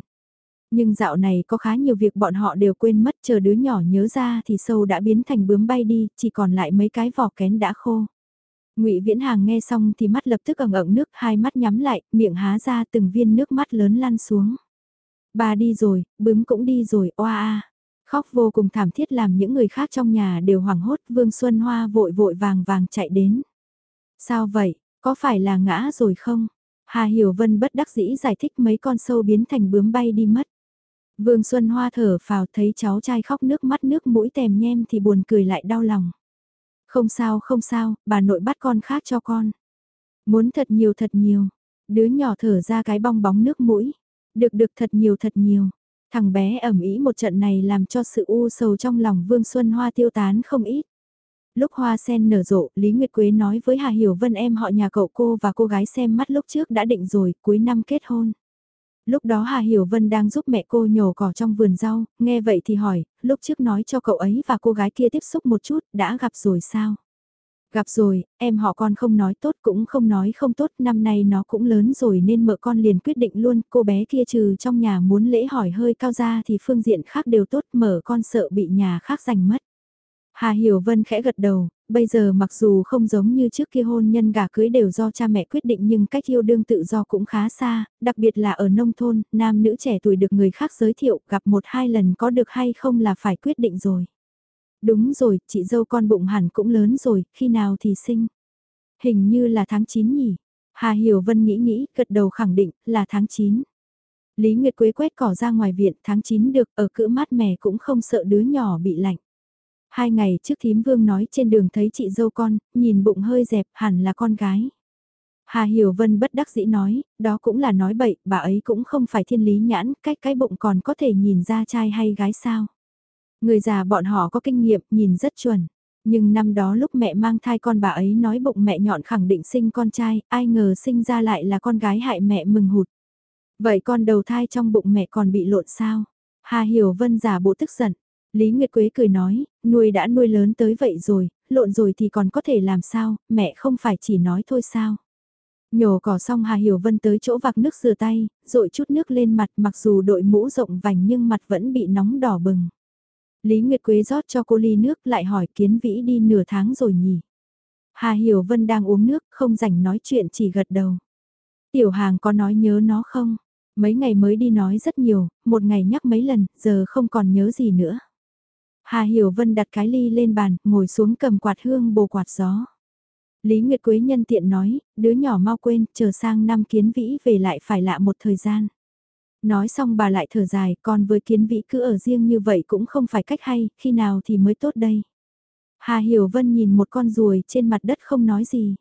A: Nhưng dạo này có khá nhiều việc bọn họ đều quên mất chờ đứa nhỏ nhớ ra thì sâu đã biến thành bướm bay đi, chỉ còn lại mấy cái vỏ kén đã khô. Ngụy Viễn Hàng nghe xong thì mắt lập tức ẩn ẩn nước, hai mắt nhắm lại, miệng há ra từng viên nước mắt lớn lăn xuống. Bà đi rồi, bướm cũng đi rồi, oa a. Khóc vô cùng thảm thiết làm những người khác trong nhà đều hoảng hốt, Vương Xuân Hoa vội vội vàng vàng chạy đến. Sao vậy, có phải là ngã rồi không? Hà Hiểu Vân bất đắc dĩ giải thích mấy con sâu biến thành bướm bay đi mất. Vương Xuân Hoa thở phào thấy cháu trai khóc nước mắt nước mũi tèm nhem thì buồn cười lại đau lòng. Không sao không sao, bà nội bắt con khác cho con. Muốn thật nhiều thật nhiều. Đứa nhỏ thở ra cái bong bóng nước mũi. Được được thật nhiều thật nhiều. Thằng bé ẩm ý một trận này làm cho sự u sầu trong lòng Vương Xuân Hoa tiêu tán không ít. Lúc hoa sen nở rộ, Lý Nguyệt Quế nói với Hà Hiểu Vân em họ nhà cậu cô và cô gái xem mắt lúc trước đã định rồi, cuối năm kết hôn. Lúc đó Hà Hiểu Vân đang giúp mẹ cô nhổ cỏ trong vườn rau, nghe vậy thì hỏi, lúc trước nói cho cậu ấy và cô gái kia tiếp xúc một chút, đã gặp rồi sao? Gặp rồi, em họ con không nói tốt cũng không nói không tốt, năm nay nó cũng lớn rồi nên mợ con liền quyết định luôn, cô bé kia trừ trong nhà muốn lễ hỏi hơi cao ra thì phương diện khác đều tốt, mở con sợ bị nhà khác giành mất. Hà Hiểu Vân khẽ gật đầu, bây giờ mặc dù không giống như trước kia hôn nhân gả cưới đều do cha mẹ quyết định nhưng cách yêu đương tự do cũng khá xa, đặc biệt là ở nông thôn, nam nữ trẻ tuổi được người khác giới thiệu gặp một hai lần có được hay không là phải quyết định rồi. Đúng rồi, chị dâu con bụng hẳn cũng lớn rồi, khi nào thì sinh? Hình như là tháng 9 nhỉ? Hà Hiểu Vân nghĩ nghĩ, gật đầu khẳng định là tháng 9. Lý Nguyệt Quế quét cỏ ra ngoài viện tháng 9 được ở cữ mát mẻ cũng không sợ đứa nhỏ bị lạnh. Hai ngày trước thím vương nói trên đường thấy chị dâu con, nhìn bụng hơi dẹp hẳn là con gái. Hà Hiểu Vân bất đắc dĩ nói, đó cũng là nói bậy, bà ấy cũng không phải thiên lý nhãn, cách cái bụng còn có thể nhìn ra trai hay gái sao. Người già bọn họ có kinh nghiệm, nhìn rất chuẩn. Nhưng năm đó lúc mẹ mang thai con bà ấy nói bụng mẹ nhọn khẳng định sinh con trai, ai ngờ sinh ra lại là con gái hại mẹ mừng hụt. Vậy con đầu thai trong bụng mẹ còn bị lộn sao? Hà Hiểu Vân giả bộ tức giận. Lý Nguyệt Quế cười nói, nuôi đã nuôi lớn tới vậy rồi, lộn rồi thì còn có thể làm sao, mẹ không phải chỉ nói thôi sao. Nhổ cỏ xong Hà Hiểu Vân tới chỗ vạc nước rửa tay, rội chút nước lên mặt mặc dù đội mũ rộng vành nhưng mặt vẫn bị nóng đỏ bừng. Lý Nguyệt Quế rót cho cô ly nước lại hỏi kiến vĩ đi nửa tháng rồi nhỉ. Hà Hiểu Vân đang uống nước không rảnh nói chuyện chỉ gật đầu. Tiểu hàng có nói nhớ nó không? Mấy ngày mới đi nói rất nhiều, một ngày nhắc mấy lần, giờ không còn nhớ gì nữa. Hà Hiểu Vân đặt cái ly lên bàn, ngồi xuống cầm quạt hương bồ quạt gió. Lý Nguyệt Quế nhân tiện nói, đứa nhỏ mau quên, chờ sang năm kiến vĩ về lại phải lạ một thời gian. Nói xong bà lại thở dài, còn với kiến vĩ cứ ở riêng như vậy cũng không phải cách hay, khi nào thì mới tốt đây. Hà Hiểu Vân nhìn một con ruồi trên mặt đất không nói gì.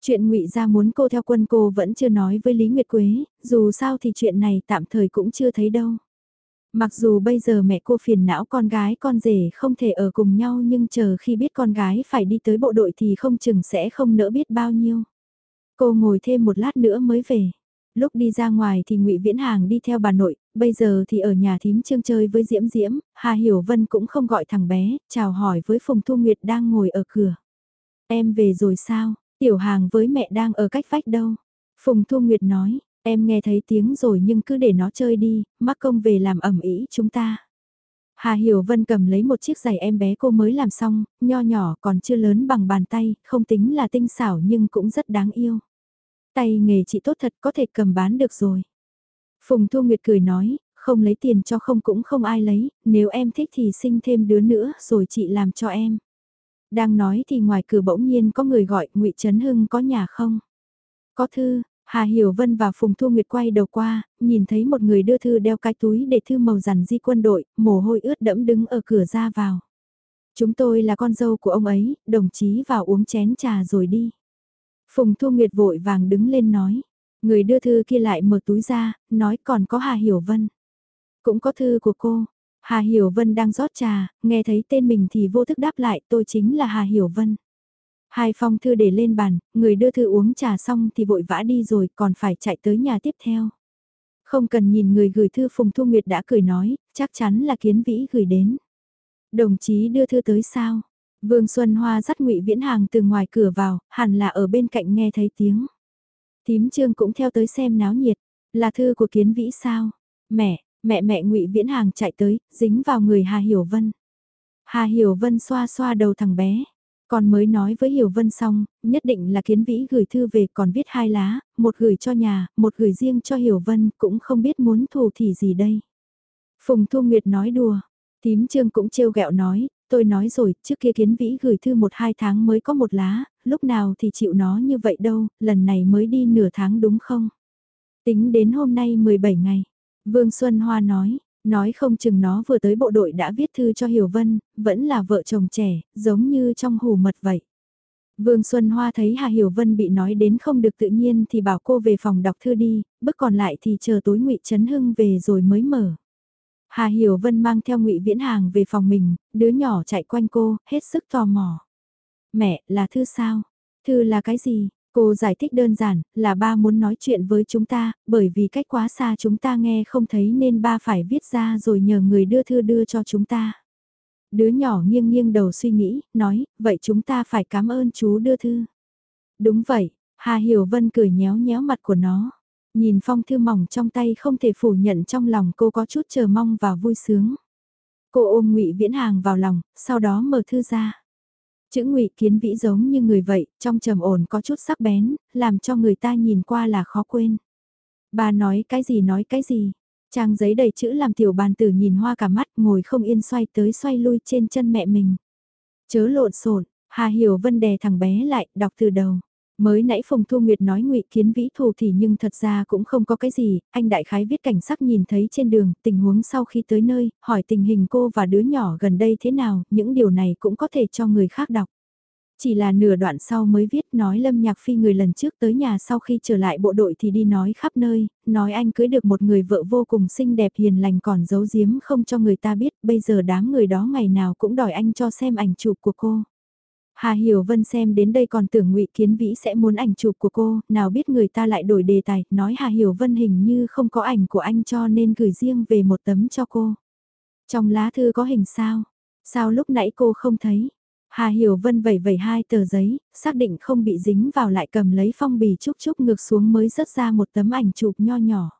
A: Chuyện ngụy ra muốn cô theo quân cô vẫn chưa nói với Lý Nguyệt Quế, dù sao thì chuyện này tạm thời cũng chưa thấy đâu. Mặc dù bây giờ mẹ cô phiền não con gái con rể không thể ở cùng nhau nhưng chờ khi biết con gái phải đi tới bộ đội thì không chừng sẽ không nỡ biết bao nhiêu. Cô ngồi thêm một lát nữa mới về. Lúc đi ra ngoài thì ngụy Viễn Hàng đi theo bà nội, bây giờ thì ở nhà thím trương chơi với Diễm Diễm, Hà Hiểu Vân cũng không gọi thằng bé, chào hỏi với Phùng Thu Nguyệt đang ngồi ở cửa. Em về rồi sao, tiểu hàng với mẹ đang ở cách vách đâu? Phùng Thu Nguyệt nói, Em nghe thấy tiếng rồi nhưng cứ để nó chơi đi, mắc công về làm ẩm ý chúng ta. Hà Hiểu Vân cầm lấy một chiếc giày em bé cô mới làm xong, nho nhỏ còn chưa lớn bằng bàn tay, không tính là tinh xảo nhưng cũng rất đáng yêu. Tay nghề chị tốt thật có thể cầm bán được rồi. Phùng Thu Nguyệt cười nói, không lấy tiền cho không cũng không ai lấy, nếu em thích thì sinh thêm đứa nữa rồi chị làm cho em. Đang nói thì ngoài cửa bỗng nhiên có người gọi ngụy Trấn Hưng có nhà không? Có thư, Hà Hiểu Vân và Phùng Thu Nguyệt quay đầu qua, nhìn thấy một người đưa thư đeo cái túi để thư màu rằn di quân đội, mồ hôi ướt đẫm đứng ở cửa ra vào. Chúng tôi là con dâu của ông ấy, đồng chí vào uống chén trà rồi đi. Phùng Thu Nguyệt vội vàng đứng lên nói. Người đưa thư kia lại mở túi ra, nói còn có Hà Hiểu Vân. Cũng có thư của cô. Hà Hiểu Vân đang rót trà, nghe thấy tên mình thì vô thức đáp lại tôi chính là Hà Hiểu Vân. Hai phong thư để lên bàn, người đưa thư uống trà xong thì vội vã đi rồi còn phải chạy tới nhà tiếp theo. Không cần nhìn người gửi thư Phùng Thu Nguyệt đã cười nói, chắc chắn là kiến vĩ gửi đến. Đồng chí đưa thư tới sao? Vương Xuân Hoa dắt ngụy Viễn Hàng từ ngoài cửa vào, hẳn là ở bên cạnh nghe thấy tiếng. Tím Trương cũng theo tới xem náo nhiệt, là thư của kiến vĩ sao? Mẹ, mẹ mẹ ngụy Viễn Hàng chạy tới, dính vào người Hà Hiểu Vân. Hà Hiểu Vân xoa xoa đầu thằng bé. Con mới nói với Hiểu Vân xong, nhất định là kiến vĩ gửi thư về còn viết hai lá, một gửi cho nhà, một gửi riêng cho Hiểu Vân, cũng không biết muốn thù thì gì đây. Phùng Thu Nguyệt nói đùa, tím trương cũng trêu ghẹo nói, tôi nói rồi, trước kia kiến vĩ gửi thư một hai tháng mới có một lá, lúc nào thì chịu nó như vậy đâu, lần này mới đi nửa tháng đúng không? Tính đến hôm nay 17 ngày, Vương Xuân Hoa nói, nói không chừng nó vừa tới bộ đội đã viết thư cho Hiểu Vân, vẫn là vợ chồng trẻ, giống như trong hù mật vậy. Vương Xuân Hoa thấy Hà Hiểu Vân bị nói đến không được tự nhiên thì bảo cô về phòng đọc thư đi, bước còn lại thì chờ tối ngụy Trấn Hưng về rồi mới mở. Hà Hiểu Vân mang theo ngụy Viễn Hàng về phòng mình, đứa nhỏ chạy quanh cô, hết sức tò mò. Mẹ, là thư sao? Thư là cái gì? Cô giải thích đơn giản, là ba muốn nói chuyện với chúng ta, bởi vì cách quá xa chúng ta nghe không thấy nên ba phải viết ra rồi nhờ người đưa thư đưa cho chúng ta. Đứa nhỏ nghiêng nghiêng đầu suy nghĩ, nói, vậy chúng ta phải cảm ơn chú đưa thư. Đúng vậy, Hà Hiểu Vân cười nhéo nhéo mặt của nó. Nhìn phong thư mỏng trong tay không thể phủ nhận trong lòng cô có chút chờ mong và vui sướng. Cô ôm ngụy Viễn Hàng vào lòng, sau đó mở thư ra. Chữ ngụy kiến vĩ giống như người vậy, trong trầm ổn có chút sắc bén, làm cho người ta nhìn qua là khó quên. Bà nói cái gì nói cái gì. Trang giấy đầy chữ làm tiểu bàn tử nhìn hoa cả mắt ngồi không yên xoay tới xoay lui trên chân mẹ mình. Chớ lộn xộn Hà Hiểu Vân đè thằng bé lại, đọc từ đầu. Mới nãy Phùng Thu Nguyệt nói ngụy kiến vĩ thù thì nhưng thật ra cũng không có cái gì, anh đại khái viết cảnh sắc nhìn thấy trên đường, tình huống sau khi tới nơi, hỏi tình hình cô và đứa nhỏ gần đây thế nào, những điều này cũng có thể cho người khác đọc. Chỉ là nửa đoạn sau mới viết nói Lâm Nhạc Phi người lần trước tới nhà sau khi trở lại bộ đội thì đi nói khắp nơi, nói anh cưới được một người vợ vô cùng xinh đẹp hiền lành còn giấu giếm không cho người ta biết, bây giờ đám người đó ngày nào cũng đòi anh cho xem ảnh chụp của cô. Hà Hiểu Vân xem đến đây còn tưởng ngụy Kiến Vĩ sẽ muốn ảnh chụp của cô, nào biết người ta lại đổi đề tài, nói Hà Hiểu Vân hình như không có ảnh của anh cho nên gửi riêng về một tấm cho cô. Trong lá thư có hình sao? Sao lúc nãy cô không thấy? Hà Hiểu Vân vẩy vẩy hai tờ giấy, xác định không bị dính vào lại cầm lấy phong bì chúc chúc ngược xuống mới rớt ra một tấm ảnh chụp nho nhỏ.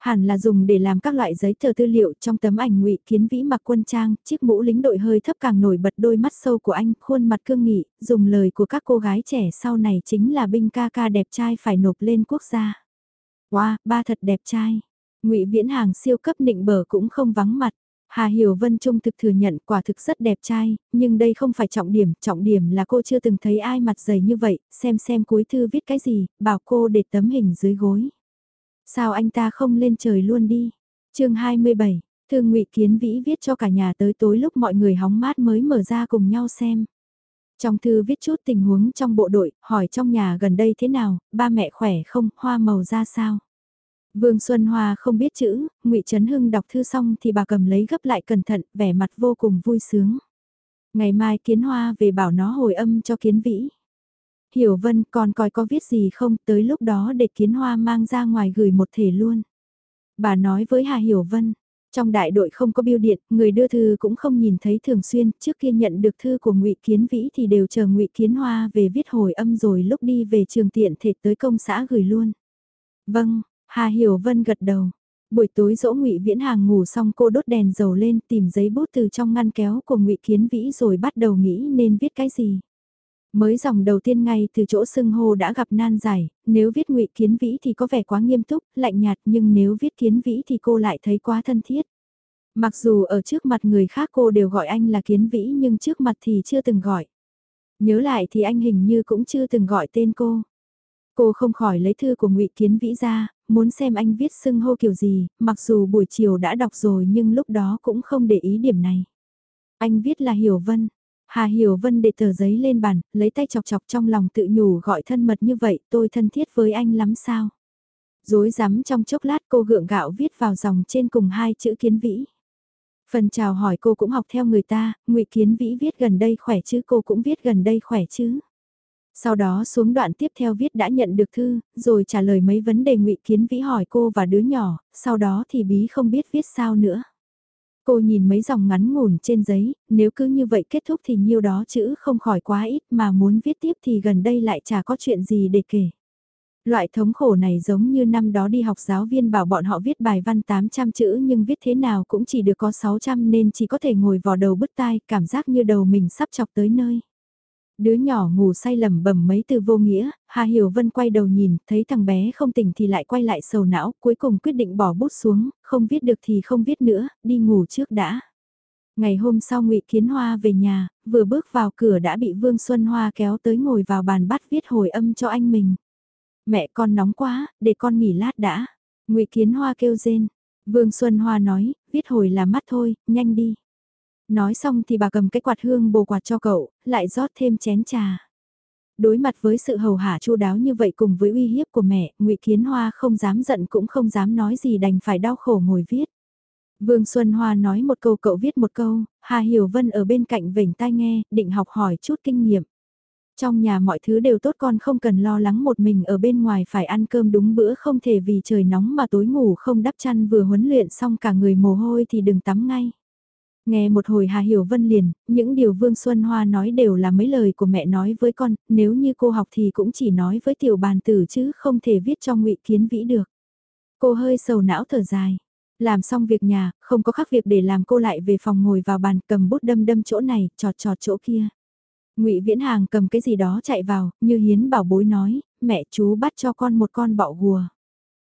A: Hẳn là dùng để làm các loại giấy tờ tư liệu trong tấm ảnh ngụy kiến vĩ mặc quân trang, chiếc mũ lính đội hơi thấp càng nổi bật đôi mắt sâu của anh, khuôn mặt cương nghị, dùng lời của các cô gái trẻ sau này chính là binh ca ca đẹp trai phải nộp lên quốc gia. Wow, ba thật đẹp trai. ngụy Viễn Hàng siêu cấp nịnh bờ cũng không vắng mặt. Hà Hiểu Vân Trung thực thừa nhận quả thực rất đẹp trai, nhưng đây không phải trọng điểm, trọng điểm là cô chưa từng thấy ai mặt dày như vậy, xem xem cuối thư viết cái gì, bảo cô để tấm hình dưới gối. Sao anh ta không lên trời luôn đi? chương 27, Thương ngụy Kiến Vĩ viết cho cả nhà tới tối lúc mọi người hóng mát mới mở ra cùng nhau xem. Trong thư viết chút tình huống trong bộ đội, hỏi trong nhà gần đây thế nào, ba mẹ khỏe không, hoa màu ra sao? Vương Xuân Hoa không biết chữ, ngụy Trấn Hưng đọc thư xong thì bà cầm lấy gấp lại cẩn thận, vẻ mặt vô cùng vui sướng. Ngày mai Kiến Hoa về bảo nó hồi âm cho Kiến Vĩ. Hiểu Vân còn coi có viết gì không tới lúc đó để Kiến Hoa mang ra ngoài gửi một thể luôn. Bà nói với Hà Hiểu Vân, trong đại đội không có biêu điện, người đưa thư cũng không nhìn thấy thường xuyên, trước kia nhận được thư của Ngụy Kiến Vĩ thì đều chờ Ngụy Kiến Hoa về viết hồi âm rồi lúc đi về trường tiện thể tới công xã gửi luôn. Vâng, Hà Hiểu Vân gật đầu. Buổi tối dỗ Ngụy Viễn Hàng ngủ xong cô đốt đèn dầu lên tìm giấy bút từ trong ngăn kéo của Ngụy Kiến Vĩ rồi bắt đầu nghĩ nên viết cái gì. Mới dòng đầu tiên ngay từ chỗ sưng hô đã gặp nan giải, nếu viết ngụy Kiến Vĩ thì có vẻ quá nghiêm túc, lạnh nhạt nhưng nếu viết Kiến Vĩ thì cô lại thấy quá thân thiết. Mặc dù ở trước mặt người khác cô đều gọi anh là Kiến Vĩ nhưng trước mặt thì chưa từng gọi. Nhớ lại thì anh hình như cũng chưa từng gọi tên cô. Cô không khỏi lấy thư của ngụy Kiến Vĩ ra, muốn xem anh viết sưng hô kiểu gì, mặc dù buổi chiều đã đọc rồi nhưng lúc đó cũng không để ý điểm này. Anh viết là Hiểu Vân. Hà Hiểu Vân để tờ giấy lên bàn, lấy tay chọc chọc trong lòng tự nhủ gọi thân mật như vậy tôi thân thiết với anh lắm sao. Dối rắm trong chốc lát cô gượng gạo viết vào dòng trên cùng hai chữ kiến vĩ. Phần chào hỏi cô cũng học theo người ta, ngụy Kiến Vĩ viết gần đây khỏe chứ cô cũng viết gần đây khỏe chứ. Sau đó xuống đoạn tiếp theo viết đã nhận được thư, rồi trả lời mấy vấn đề ngụy Kiến Vĩ hỏi cô và đứa nhỏ, sau đó thì bí không biết viết sao nữa. Cô nhìn mấy dòng ngắn ngủn trên giấy, nếu cứ như vậy kết thúc thì nhiêu đó chữ không khỏi quá ít mà muốn viết tiếp thì gần đây lại chả có chuyện gì để kể. Loại thống khổ này giống như năm đó đi học giáo viên bảo bọn họ viết bài văn 800 chữ nhưng viết thế nào cũng chỉ được có 600 nên chỉ có thể ngồi vò đầu bứt tai cảm giác như đầu mình sắp chọc tới nơi. Đứa nhỏ ngủ say lầm bầm mấy từ vô nghĩa, Hà Hiểu Vân quay đầu nhìn, thấy thằng bé không tỉnh thì lại quay lại sầu não, cuối cùng quyết định bỏ bút xuống, không viết được thì không viết nữa, đi ngủ trước đã. Ngày hôm sau ngụy Kiến Hoa về nhà, vừa bước vào cửa đã bị Vương Xuân Hoa kéo tới ngồi vào bàn bắt viết hồi âm cho anh mình. Mẹ con nóng quá, để con nghỉ lát đã. ngụy Kiến Hoa kêu rên. Vương Xuân Hoa nói, viết hồi là mắt thôi, nhanh đi. Nói xong thì bà cầm cái quạt hương bồ quạt cho cậu, lại rót thêm chén trà. Đối mặt với sự hầu hạ chu đáo như vậy cùng với uy hiếp của mẹ, ngụy Kiến Hoa không dám giận cũng không dám nói gì đành phải đau khổ ngồi viết. Vương Xuân Hoa nói một câu cậu viết một câu, Hà Hiểu Vân ở bên cạnh vểnh tai nghe, định học hỏi chút kinh nghiệm. Trong nhà mọi thứ đều tốt con không cần lo lắng một mình ở bên ngoài phải ăn cơm đúng bữa không thể vì trời nóng mà tối ngủ không đắp chăn vừa huấn luyện xong cả người mồ hôi thì đừng tắm ngay. Nghe một hồi Hà Hiểu Vân liền, những điều Vương Xuân Hoa nói đều là mấy lời của mẹ nói với con, nếu như cô học thì cũng chỉ nói với tiểu bàn tử chứ không thể viết cho ngụy Kiến Vĩ được. Cô hơi sầu não thở dài. Làm xong việc nhà, không có khác việc để làm cô lại về phòng ngồi vào bàn cầm bút đâm đâm chỗ này, trọt trọt chỗ kia. ngụy Viễn Hàng cầm cái gì đó chạy vào, như hiến bảo bối nói, mẹ chú bắt cho con một con bọ gùa.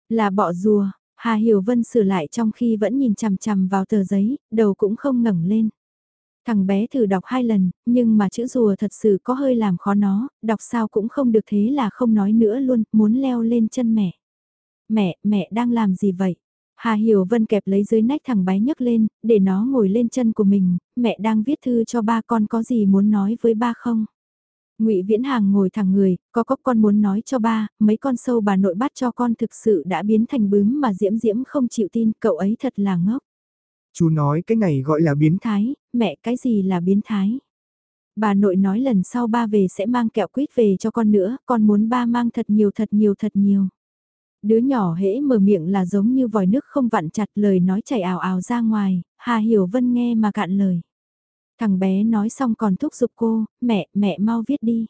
A: Là bọ rùa, Hà Hiểu Vân sửa lại trong khi vẫn nhìn chằm chằm vào tờ giấy, đầu cũng không ngẩng lên. Thằng bé thử đọc hai lần, nhưng mà chữ rùa thật sự có hơi làm khó nó, đọc sao cũng không được thế là không nói nữa luôn, muốn leo lên chân mẹ. Mẹ, mẹ đang làm gì vậy? Hà Hiểu Vân kẹp lấy dưới nách thằng bé nhấc lên, để nó ngồi lên chân của mình, mẹ đang viết thư cho ba con có gì muốn nói với ba không? Ngụy Viễn Hàng ngồi thẳng người, có có con muốn nói cho ba, mấy con sâu bà nội bắt cho con thực sự đã biến thành bướm mà Diễm Diễm không chịu tin, cậu ấy thật là ngốc.
B: Chú nói cái này gọi là biến
A: thái, mẹ cái gì là biến thái? Bà nội nói lần sau ba về sẽ mang kẹo quýt về cho con nữa, con muốn ba mang thật nhiều thật nhiều thật nhiều. Đứa nhỏ hễ mở miệng là giống như vòi nước không vặn chặt lời nói chảy ảo ảo ra ngoài, Hà Hiểu Vân nghe mà cạn lời. Thằng bé nói xong còn thúc giục cô, mẹ, mẹ mau viết đi.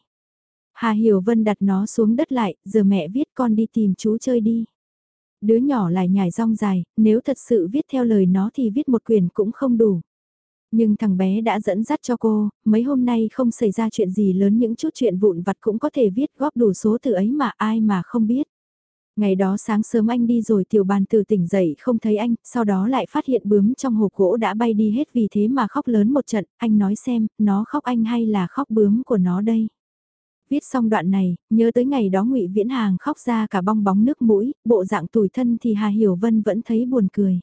A: Hà Hiểu Vân đặt nó xuống đất lại, giờ mẹ viết con đi tìm chú chơi đi. Đứa nhỏ lại nhảy rong dài, nếu thật sự viết theo lời nó thì viết một quyển cũng không đủ. Nhưng thằng bé đã dẫn dắt cho cô, mấy hôm nay không xảy ra chuyện gì lớn những chút chuyện vụn vặt cũng có thể viết góp đủ số từ ấy mà ai mà không biết. Ngày đó sáng sớm anh đi rồi tiểu bàn từ tỉnh dậy không thấy anh, sau đó lại phát hiện bướm trong hộp gỗ đã bay đi hết vì thế mà khóc lớn một trận, anh nói xem, nó khóc anh hay là khóc bướm của nó đây. Viết xong đoạn này, nhớ tới ngày đó ngụy Viễn Hàng khóc ra cả bong bóng nước mũi, bộ dạng tủi thân thì Hà Hiểu Vân vẫn thấy buồn cười.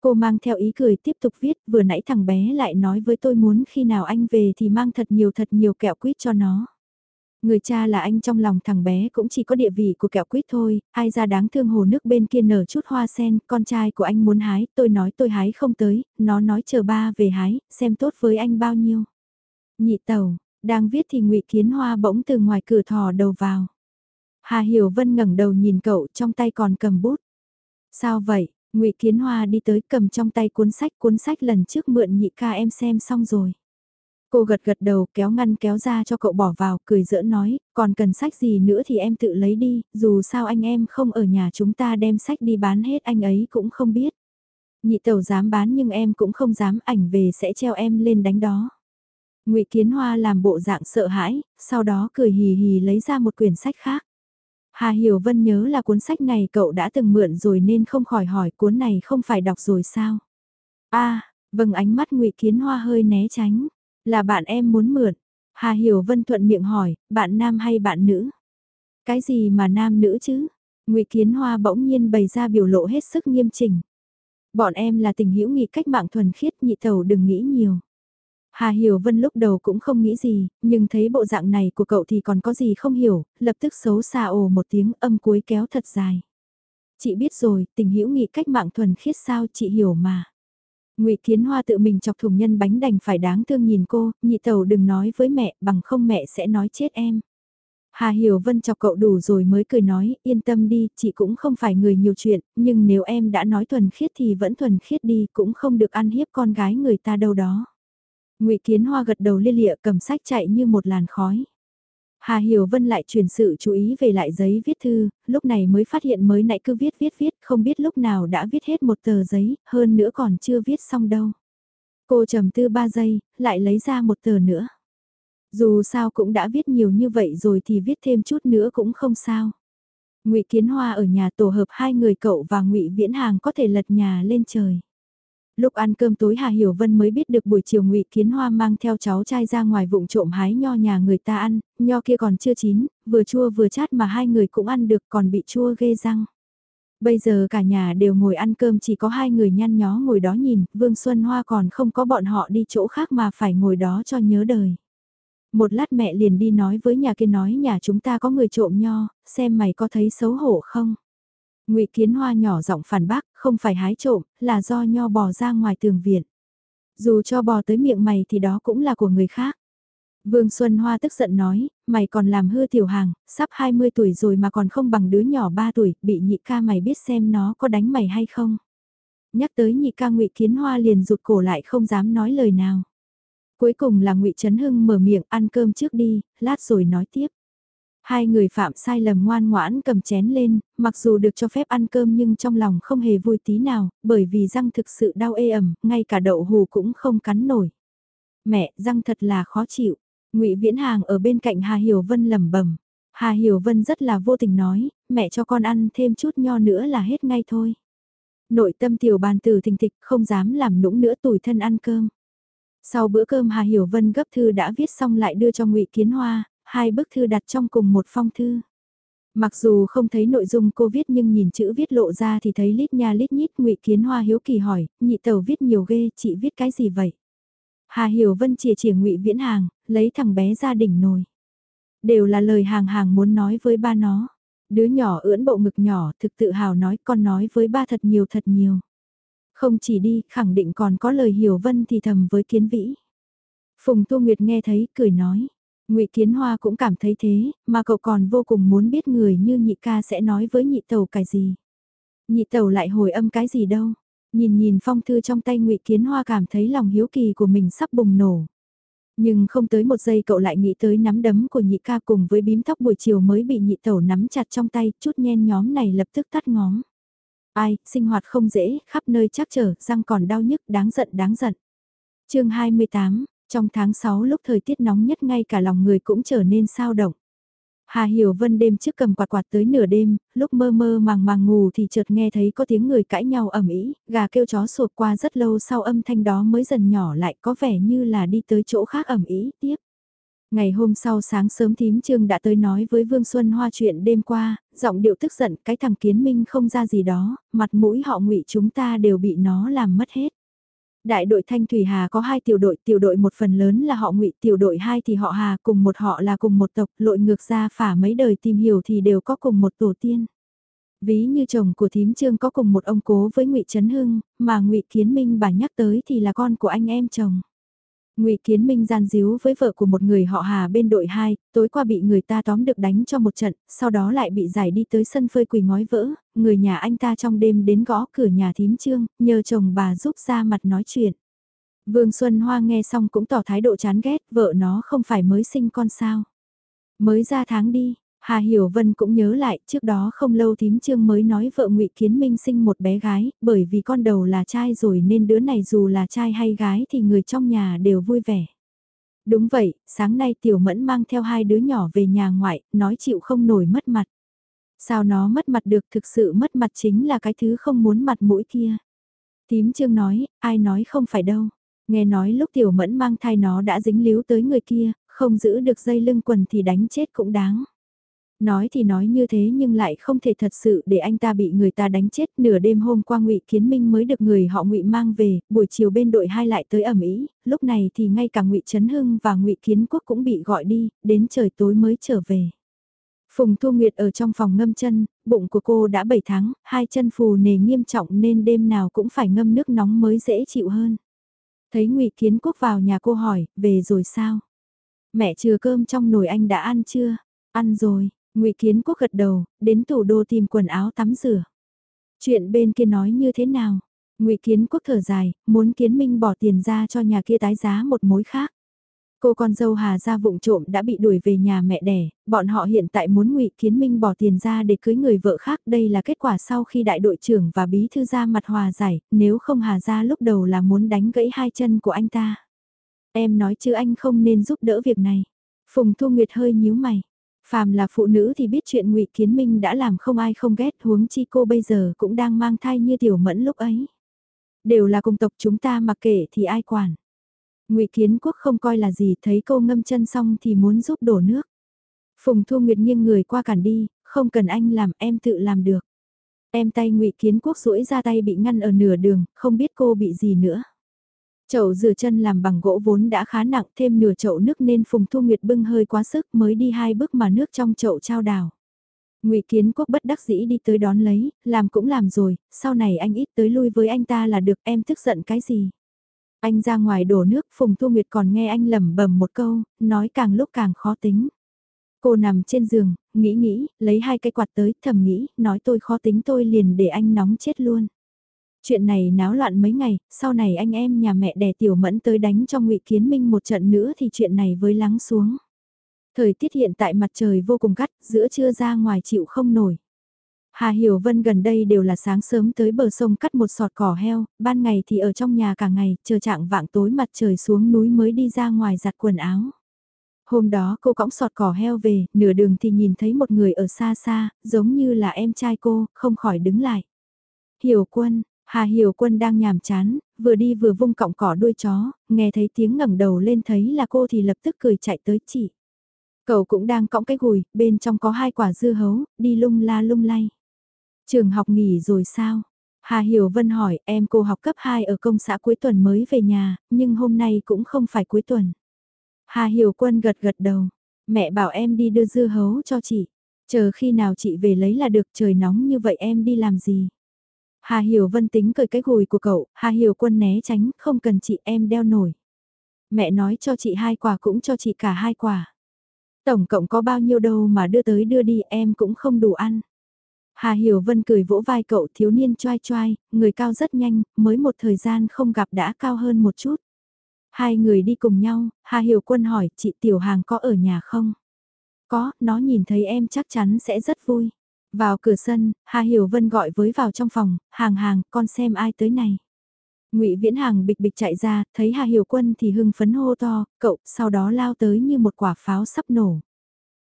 A: Cô mang theo ý cười tiếp tục viết, vừa nãy thằng bé lại nói với tôi muốn khi nào anh về thì mang thật nhiều thật nhiều kẹo quýt cho nó. Người cha là anh trong lòng thằng bé cũng chỉ có địa vị của kẹo quýt thôi, ai ra đáng thương hồ nước bên kia nở chút hoa sen, con trai của anh muốn hái, tôi nói tôi hái không tới, nó nói chờ ba về hái, xem tốt với anh bao nhiêu. Nhị tàu, đang viết thì ngụy Kiến Hoa bỗng từ ngoài cửa thò đầu vào. Hà Hiểu Vân ngẩng đầu nhìn cậu trong tay còn cầm bút. Sao vậy? ngụy Kiến Hoa đi tới cầm trong tay cuốn sách, cuốn sách lần trước mượn nhị ca em xem xong rồi. Cô gật gật đầu kéo ngăn kéo ra cho cậu bỏ vào, cười giỡn nói, còn cần sách gì nữa thì em tự lấy đi, dù sao anh em không ở nhà chúng ta đem sách đi bán hết anh ấy cũng không biết. Nhị tẩu dám bán nhưng em cũng không dám ảnh về sẽ treo em lên đánh đó. ngụy Kiến Hoa làm bộ dạng sợ hãi, sau đó cười hì hì lấy ra một quyển sách khác. Hà Hiểu Vân nhớ là cuốn sách này cậu đã từng mượn rồi nên không khỏi hỏi cuốn này không phải đọc rồi sao? a à, vâng ánh mắt ngụy Kiến Hoa hơi né tránh. Là bạn em muốn mượn. Hà Hiểu Vân thuận miệng hỏi, bạn nam hay bạn nữ? Cái gì mà nam nữ chứ? Ngụy Kiến Hoa bỗng nhiên bày ra biểu lộ hết sức nghiêm chỉnh. Bọn em là tình hữu nghị cách mạng thuần khiết nhị tàu đừng nghĩ nhiều. Hà Hiểu Vân lúc đầu cũng không nghĩ gì, nhưng thấy bộ dạng này của cậu thì còn có gì không hiểu, lập tức xấu xa ồ một tiếng âm cuối kéo thật dài. Chị biết rồi, tình hữu nghị cách mạng thuần khiết sao chị hiểu mà. Ngụy Kiến Hoa tự mình chọc thùng nhân bánh đành phải đáng thương nhìn cô, nhị tẩu đừng nói với mẹ, bằng không mẹ sẽ nói chết em. Hà Hiểu Vân chọc cậu đủ rồi mới cười nói, yên tâm đi, chị cũng không phải người nhiều chuyện, nhưng nếu em đã nói thuần khiết thì vẫn thuần khiết đi, cũng không được ăn hiếp con gái người ta đâu đó. Ngụy Kiến Hoa gật đầu lia lịa cầm sách chạy như một làn khói. Hà Hiểu Vân lại chuyển sự chú ý về lại giấy viết thư, lúc này mới phát hiện mới nãy cứ viết viết viết, không biết lúc nào đã viết hết một tờ giấy, hơn nữa còn chưa viết xong đâu. Cô trầm tư ba giây, lại lấy ra một tờ nữa. Dù sao cũng đã viết nhiều như vậy rồi thì viết thêm chút nữa cũng không sao. Ngụy Kiến Hoa ở nhà tổ hợp hai người cậu và Ngụy Viễn Hàng có thể lật nhà lên trời. Lúc ăn cơm tối Hà Hiểu Vân mới biết được buổi chiều Ngụy Kiến Hoa mang theo cháu trai ra ngoài vụng trộm hái nho nhà người ta ăn, nho kia còn chưa chín, vừa chua vừa chát mà hai người cũng ăn được còn bị chua ghê răng. Bây giờ cả nhà đều ngồi ăn cơm chỉ có hai người nhăn nhó ngồi đó nhìn, Vương Xuân Hoa còn không có bọn họ đi chỗ khác mà phải ngồi đó cho nhớ đời. Một lát mẹ liền đi nói với nhà kia nói nhà chúng ta có người trộm nho, xem mày có thấy xấu hổ không? Ngụy Kiến Hoa nhỏ giọng phản bác, không phải hái trộm, là do nho bò ra ngoài tường viện. Dù cho bò tới miệng mày thì đó cũng là của người khác. Vương Xuân Hoa tức giận nói, mày còn làm hư tiểu hàng, sắp 20 tuổi rồi mà còn không bằng đứa nhỏ 3 tuổi, bị nhị ca mày biết xem nó có đánh mày hay không. Nhắc tới nhị ca ngụy Kiến Hoa liền rụt cổ lại không dám nói lời nào. Cuối cùng là ngụy Trấn Hưng mở miệng ăn cơm trước đi, lát rồi nói tiếp. Hai người phạm sai lầm ngoan ngoãn cầm chén lên, mặc dù được cho phép ăn cơm nhưng trong lòng không hề vui tí nào, bởi vì răng thực sự đau ê ẩm, ngay cả đậu hù cũng không cắn nổi. Mẹ, răng thật là khó chịu. ngụy Viễn Hàng ở bên cạnh Hà Hiểu Vân lẩm bẩm. Hà Hiểu Vân rất là vô tình nói, mẹ cho con ăn thêm chút nho nữa là hết ngay thôi. Nội tâm tiểu bàn tử thình thịch không dám làm nũng nữa tủi thân ăn cơm. Sau bữa cơm Hà Hiểu Vân gấp thư đã viết xong lại đưa cho ngụy Kiến Hoa, hai bức thư đặt trong cùng một phong thư. Mặc dù không thấy nội dung cô viết nhưng nhìn chữ viết lộ ra thì thấy lít nha lít nhít ngụy Kiến Hoa hiếu kỳ hỏi, nhị tàu viết nhiều ghê, chị viết cái gì vậy? Hà Hiểu Vân chỉ chỉ ngụy Viễn Hàng, lấy thằng bé ra đỉnh nồi. Đều là lời hàng hàng muốn nói với ba nó. Đứa nhỏ ưỡn bộ ngực nhỏ thực tự hào nói con nói với ba thật nhiều thật nhiều. Không chỉ đi, khẳng định còn có lời Hiểu Vân thì thầm với Kiến Vĩ. Phùng Tu Nguyệt nghe thấy, cười nói ngụy Kiến Hoa cũng cảm thấy thế, mà cậu còn vô cùng muốn biết người như nhị ca sẽ nói với nhị tàu cái gì. Nhị tàu lại hồi âm cái gì đâu. Nhìn nhìn phong thư trong tay ngụy Kiến Hoa cảm thấy lòng hiếu kỳ của mình sắp bùng nổ. Nhưng không tới một giây cậu lại nghĩ tới nắm đấm của nhị ca cùng với bím tóc buổi chiều mới bị nhị tẩu nắm chặt trong tay, chút nhen nhóm này lập tức tắt ngóm. Ai, sinh hoạt không dễ, khắp nơi chắc trở, răng còn đau nhức, đáng giận đáng giận. chương 28, trong tháng 6 lúc thời tiết nóng nhất ngay cả lòng người cũng trở nên sao động. Hà Hiểu Vân đêm trước cầm quạt quạt tới nửa đêm, lúc mơ mơ màng màng ngủ thì chợt nghe thấy có tiếng người cãi nhau ầm ĩ, gà kêu chó sột qua rất lâu sau âm thanh đó mới dần nhỏ lại có vẻ như là đi tới chỗ khác ầm ĩ tiếp. Ngày hôm sau sáng sớm thím trương đã tới nói với Vương Xuân Hoa chuyện đêm qua, giọng điệu tức giận cái thằng kiến minh không ra gì đó, mặt mũi họ ngụy chúng ta đều bị nó làm mất hết. Đại đội Thanh Thủy Hà có hai tiểu đội, tiểu đội một phần lớn là họ ngụy, tiểu đội hai thì họ Hà, cùng một họ là cùng một tộc, lội ngược ra phả mấy đời tìm hiểu thì đều có cùng một tổ tiên. Ví như chồng của thím trương có cùng một ông cố với ngụy Trấn Hưng, mà ngụy Kiến Minh bà nhắc tới thì là con của anh em chồng. Ngụy Kiến Minh gian díu với vợ của một người họ Hà bên đội 2, tối qua bị người ta tóm được đánh cho một trận, sau đó lại bị giải đi tới sân phơi quỳ ngói vỡ, người nhà anh ta trong đêm đến gõ cửa nhà thím trương, nhờ chồng bà giúp ra mặt nói chuyện. Vương Xuân Hoa nghe xong cũng tỏ thái độ chán ghét, vợ nó không phải mới sinh con sao. Mới ra tháng đi, Hà Hiểu Vân cũng nhớ lại, trước đó không lâu thím trương mới nói vợ ngụy Kiến Minh sinh một bé gái, bởi vì con đầu là trai rồi nên đứa này dù là trai hay gái thì người trong nhà đều vui vẻ. Đúng vậy, sáng nay Tiểu Mẫn mang theo hai đứa nhỏ về nhà ngoại, nói chịu không nổi mất mặt. Sao nó mất mặt được thực sự mất mặt chính là cái thứ không muốn mặt mũi kia. Tím trương nói, ai nói không phải đâu. Nghe nói lúc Tiểu Mẫn mang thai nó đã dính líu tới người kia, không giữ được dây lưng quần thì đánh chết cũng đáng. Nói thì nói như thế nhưng lại không thể thật sự để anh ta bị người ta đánh chết nửa đêm hôm qua ngụy Kiến Minh mới được người họ ngụy mang về, buổi chiều bên đội hai lại tới ẩm ý, lúc này thì ngay cả ngụy Trấn Hưng và ngụy Kiến Quốc cũng bị gọi đi, đến trời tối mới trở về. Phùng Thu Nguyệt ở trong phòng ngâm chân, bụng của cô đã 7 tháng, hai chân phù nề nghiêm trọng nên đêm nào cũng phải ngâm nước nóng mới dễ chịu hơn. Thấy ngụy Kiến Quốc vào nhà cô hỏi, về rồi sao? Mẹ chừa cơm trong nồi anh đã ăn chưa? Ăn rồi, ngụy Kiến Quốc gật đầu, đến tủ đô tìm quần áo tắm rửa. Chuyện bên kia nói như thế nào? ngụy Kiến Quốc thở dài, muốn Kiến Minh bỏ tiền ra cho nhà kia tái giá một mối khác. Cô con dâu Hà gia vụng trộm đã bị đuổi về nhà mẹ đẻ, bọn họ hiện tại muốn ngụy Kiến Minh bỏ tiền ra để cưới người vợ khác. Đây là kết quả sau khi đại đội trưởng và bí thư ra mặt hòa giải, nếu không Hà gia lúc đầu là muốn đánh gãy hai chân của anh ta. Em nói chứ anh không nên giúp đỡ việc này. Phùng Thu Nguyệt hơi nhíu mày. Phàm là phụ nữ thì biết chuyện ngụy Kiến Minh đã làm không ai không ghét huống chi cô bây giờ cũng đang mang thai như tiểu mẫn lúc ấy. Đều là cùng tộc chúng ta mà kể thì ai quản. ngụy Kiến Quốc không coi là gì thấy cô ngâm chân xong thì muốn giúp đổ nước. Phùng Thu Nguyệt nghiêng người qua cản đi, không cần anh làm em tự làm được. Em tay ngụy Kiến Quốc duỗi ra tay bị ngăn ở nửa đường, không biết cô bị gì nữa. Chậu rửa chân làm bằng gỗ vốn đã khá nặng thêm nửa chậu nước nên Phùng Thu Nguyệt bưng hơi quá sức mới đi hai bước mà nước trong chậu trao đảo. ngụy Kiến Quốc bất đắc dĩ đi tới đón lấy, làm cũng làm rồi, sau này anh ít tới lui với anh ta là được em tức giận cái gì. Anh ra ngoài đổ nước Phùng Thu Nguyệt còn nghe anh lẩm bẩm một câu, nói càng lúc càng khó tính. Cô nằm trên giường, nghĩ nghĩ, lấy hai cái quạt tới, thầm nghĩ, nói tôi khó tính tôi liền để anh nóng chết luôn. Chuyện này náo loạn mấy ngày, sau này anh em nhà mẹ đẻ tiểu mẫn tới đánh cho ngụy Kiến Minh một trận nữa thì chuyện này với lắng xuống. Thời tiết hiện tại mặt trời vô cùng gắt, giữa trưa ra ngoài chịu không nổi. Hà Hiểu Vân gần đây đều là sáng sớm tới bờ sông cắt một sọt cỏ heo, ban ngày thì ở trong nhà cả ngày, chờ trạng vạng tối mặt trời xuống núi mới đi ra ngoài giặt quần áo. Hôm đó cô cõng sọt cỏ heo về, nửa đường thì nhìn thấy một người ở xa xa, giống như là em trai cô, không khỏi đứng lại. Hiểu quân, Hà Hiểu quân đang nhàm chán, vừa đi vừa vung cọng cỏ đuôi chó, nghe thấy tiếng ngẩng đầu lên thấy là cô thì lập tức cười chạy tới chị. Cậu cũng đang cõng cái gùi, bên trong có hai quả dưa hấu, đi lung la lung lay. Trường học nghỉ rồi sao? Hà Hiểu Vân hỏi em cô học cấp 2 ở công xã cuối tuần mới về nhà, nhưng hôm nay cũng không phải cuối tuần. Hà Hiểu Quân gật gật đầu, mẹ bảo em đi đưa dưa hấu cho chị, chờ khi nào chị về lấy là được trời nóng như vậy em đi làm gì. Hà Hiểu Vân tính cởi cái gùi của cậu, Hà Hiểu Quân né tránh, không cần chị em đeo nổi. Mẹ nói cho chị hai quả cũng cho chị cả hai quả. Tổng cộng có bao nhiêu đâu mà đưa tới đưa đi em cũng không đủ ăn. Hà Hiểu Vân cười vỗ vai cậu thiếu niên choai choai, người cao rất nhanh, mới một thời gian không gặp đã cao hơn một chút. Hai người đi cùng nhau, Hà Hiểu Quân hỏi chị Tiểu Hàng có ở nhà không? Có, nó nhìn thấy em chắc chắn sẽ rất vui. Vào cửa sân, Hà Hiểu Vân gọi với vào trong phòng, hàng hàng, con xem ai tới này. ngụy Viễn Hàng bịch bịch chạy ra, thấy Hà Hiểu Quân thì hưng phấn hô to, cậu, sau đó lao tới như một quả pháo sắp nổ.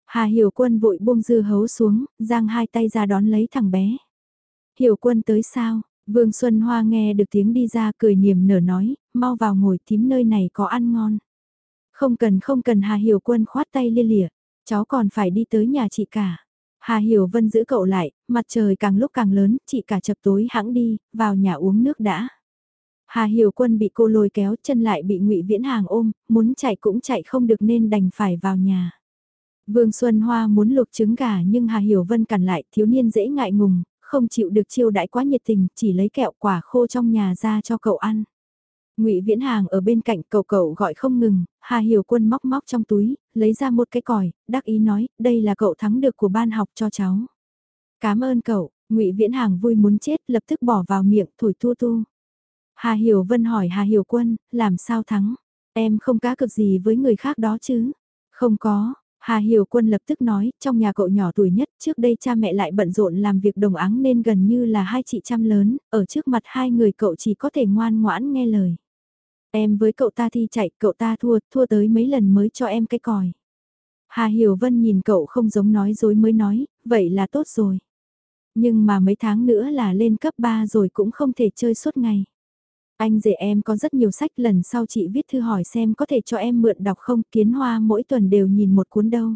A: Hà Hiểu Quân vội buông dư hấu xuống, giang hai tay ra đón lấy thằng bé. Hiểu Quân tới sao? Vương Xuân Hoa nghe được tiếng đi ra cười niềm nở nói, mau vào ngồi tím nơi này có ăn ngon. Không cần không cần Hà Hiểu Quân khoát tay lia lịa, cháu còn phải đi tới nhà chị cả. Hà Hiểu Vân giữ cậu lại, mặt trời càng lúc càng lớn, chị cả chập tối hãng đi, vào nhà uống nước đã. Hà Hiểu Quân bị cô lôi kéo chân lại bị ngụy Viễn Hàng ôm, muốn chạy cũng chạy không được nên đành phải vào nhà. Vương Xuân Hoa muốn luộc trứng gà nhưng Hà Hiểu Vân cản lại thiếu niên dễ ngại ngùng, không chịu được chiêu đãi quá nhiệt tình, chỉ lấy kẹo quả khô trong nhà ra cho cậu ăn. Ngụy Viễn Hàng ở bên cạnh cậu cậu gọi không ngừng, Hà Hiểu Quân móc móc trong túi, lấy ra một cái còi, đắc ý nói, đây là cậu thắng được của ban học cho cháu. Cảm ơn cậu, Ngụy Viễn Hàng vui muốn chết, lập tức bỏ vào miệng, thổi tu tu. Hà Hiểu Vân hỏi Hà Hiểu Quân, làm sao thắng? Em không cá cực gì với người khác đó chứ? Không có, Hà Hiểu Quân lập tức nói, trong nhà cậu nhỏ tuổi nhất, trước đây cha mẹ lại bận rộn làm việc đồng áng nên gần như là hai chị chăm lớn, ở trước mặt hai người cậu chỉ có thể ngoan ngoãn nghe lời. Em với cậu ta thi chạy, cậu ta thua, thua tới mấy lần mới cho em cái còi. Hà Hiểu Vân nhìn cậu không giống nói dối mới nói, vậy là tốt rồi. Nhưng mà mấy tháng nữa là lên cấp 3 rồi cũng không thể chơi suốt ngày. Anh dễ em có rất nhiều sách lần sau chị viết thư hỏi xem có thể cho em mượn đọc không kiến hoa mỗi tuần đều nhìn một cuốn đâu.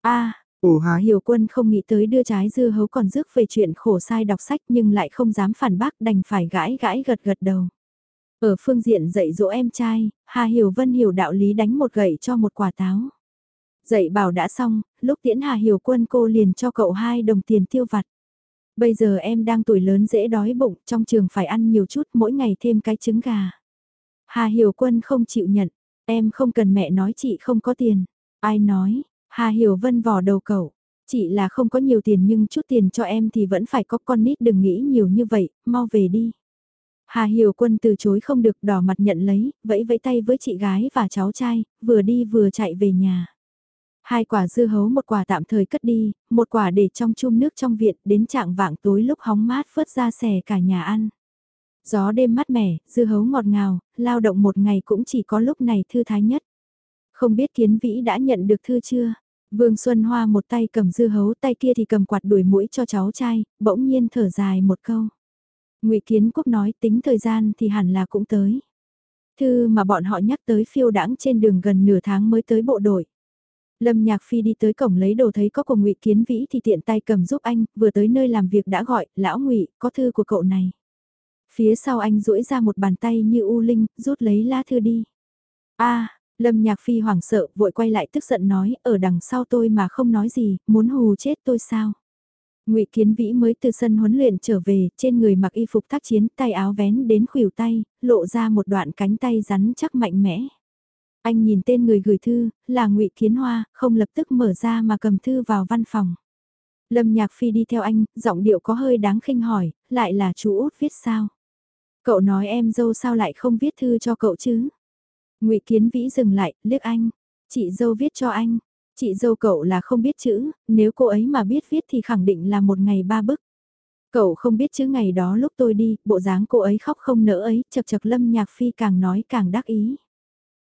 A: a à, Ồ Hà Hiểu Quân không nghĩ tới đưa trái dưa hấu còn rước về chuyện khổ sai đọc sách nhưng lại không dám phản bác đành phải gãi gãi gật gật đầu. Ở phương diện dạy dỗ em trai, Hà Hiểu Vân hiểu đạo lý đánh một gậy cho một quả táo. Dạy bảo đã xong, lúc tiễn Hà Hiểu Quân cô liền cho cậu hai đồng tiền tiêu vặt. Bây giờ em đang tuổi lớn dễ đói bụng, trong trường phải ăn nhiều chút mỗi ngày thêm cái trứng gà. Hà Hiểu Quân không chịu nhận, em không cần mẹ nói chị không có tiền. Ai nói, Hà Hiểu Vân vò đầu cậu. Chị là không có nhiều tiền nhưng chút tiền cho em thì vẫn phải có con nít đừng nghĩ nhiều như vậy, mau về đi. Hà Hiểu Quân từ chối không được đỏ mặt nhận lấy, vẫy vẫy tay với chị gái và cháu trai, vừa đi vừa chạy về nhà. Hai quả dưa hấu một quả tạm thời cất đi, một quả để trong chum nước trong viện đến trạng vạng tối lúc hóng mát phớt ra xẻ cả nhà ăn. Gió đêm mát mẻ, dưa hấu ngọt ngào, lao động một ngày cũng chỉ có lúc này thư thái nhất. Không biết kiến vĩ đã nhận được thư chưa? Vương Xuân Hoa một tay cầm dưa hấu tay kia thì cầm quạt đuổi mũi cho cháu trai, bỗng nhiên thở dài một câu ngụy Kiến Quốc nói tính thời gian thì hẳn là cũng tới. Thư mà bọn họ nhắc tới phiêu đãng trên đường gần nửa tháng mới tới bộ đội. Lâm Nhạc Phi đi tới cổng lấy đồ thấy có của Ngụy Kiến Vĩ thì tiện tay cầm giúp anh, vừa tới nơi làm việc đã gọi, lão Ngụy, có thư của cậu này. Phía sau anh duỗi ra một bàn tay như u linh, rút lấy lá thư đi. A, Lâm Nhạc Phi hoảng sợ, vội quay lại tức giận nói, ở đằng sau tôi mà không nói gì, muốn hù chết tôi sao? Ngụy Kiến Vĩ mới từ sân huấn luyện trở về, trên người mặc y phục tác chiến, tay áo vén đến khuỷu tay, lộ ra một đoạn cánh tay rắn chắc mạnh mẽ. Anh nhìn tên người gửi thư, là Ngụy Kiến Hoa, không lập tức mở ra mà cầm thư vào văn phòng. Lâm Nhạc Phi đi theo anh, giọng điệu có hơi đáng khinh hỏi, lại là chú út viết sao? Cậu nói em dâu sao lại không viết thư cho cậu chứ? Ngụy Kiến Vĩ dừng lại, liếc anh. Chị dâu viết cho anh. Chị dâu cậu là không biết chữ, nếu cô ấy mà biết viết thì khẳng định là một ngày ba bức. Cậu không biết chữ ngày đó lúc tôi đi, bộ dáng cô ấy khóc không nỡ ấy, chật chật Lâm Nhạc Phi càng nói càng đắc ý.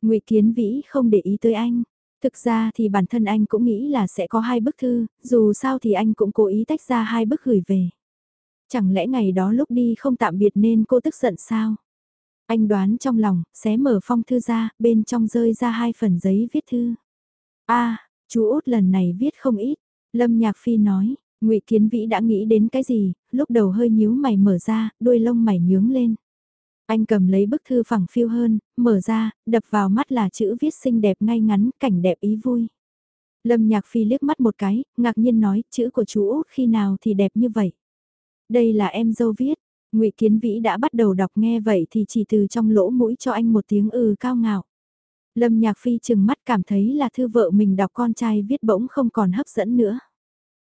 A: Ngụy Kiến Vĩ không để ý tới anh. Thực ra thì bản thân anh cũng nghĩ là sẽ có hai bức thư, dù sao thì anh cũng cố ý tách ra hai bức gửi về. Chẳng lẽ ngày đó lúc đi không tạm biệt nên cô tức giận sao? Anh đoán trong lòng, xé mở phong thư ra, bên trong rơi ra hai phần giấy viết thư. a chú út lần này viết không ít. Lâm Nhạc Phi nói, ngụy Kiến Vĩ đã nghĩ đến cái gì, lúc đầu hơi nhíu mày mở ra, đuôi lông mày nhướng lên. Anh cầm lấy bức thư phẳng phiêu hơn, mở ra, đập vào mắt là chữ viết xinh đẹp ngay ngắn, cảnh đẹp ý vui. Lâm Nhạc Phi liếc mắt một cái, ngạc nhiên nói, chữ của chú Út khi nào thì đẹp như vậy. Đây là em dâu viết, ngụy Kiến Vĩ đã bắt đầu đọc nghe vậy thì chỉ từ trong lỗ mũi cho anh một tiếng ừ cao ngạo. Lâm Nhạc Phi chừng mắt cảm thấy là thư vợ mình đọc con trai viết bỗng không còn hấp dẫn nữa.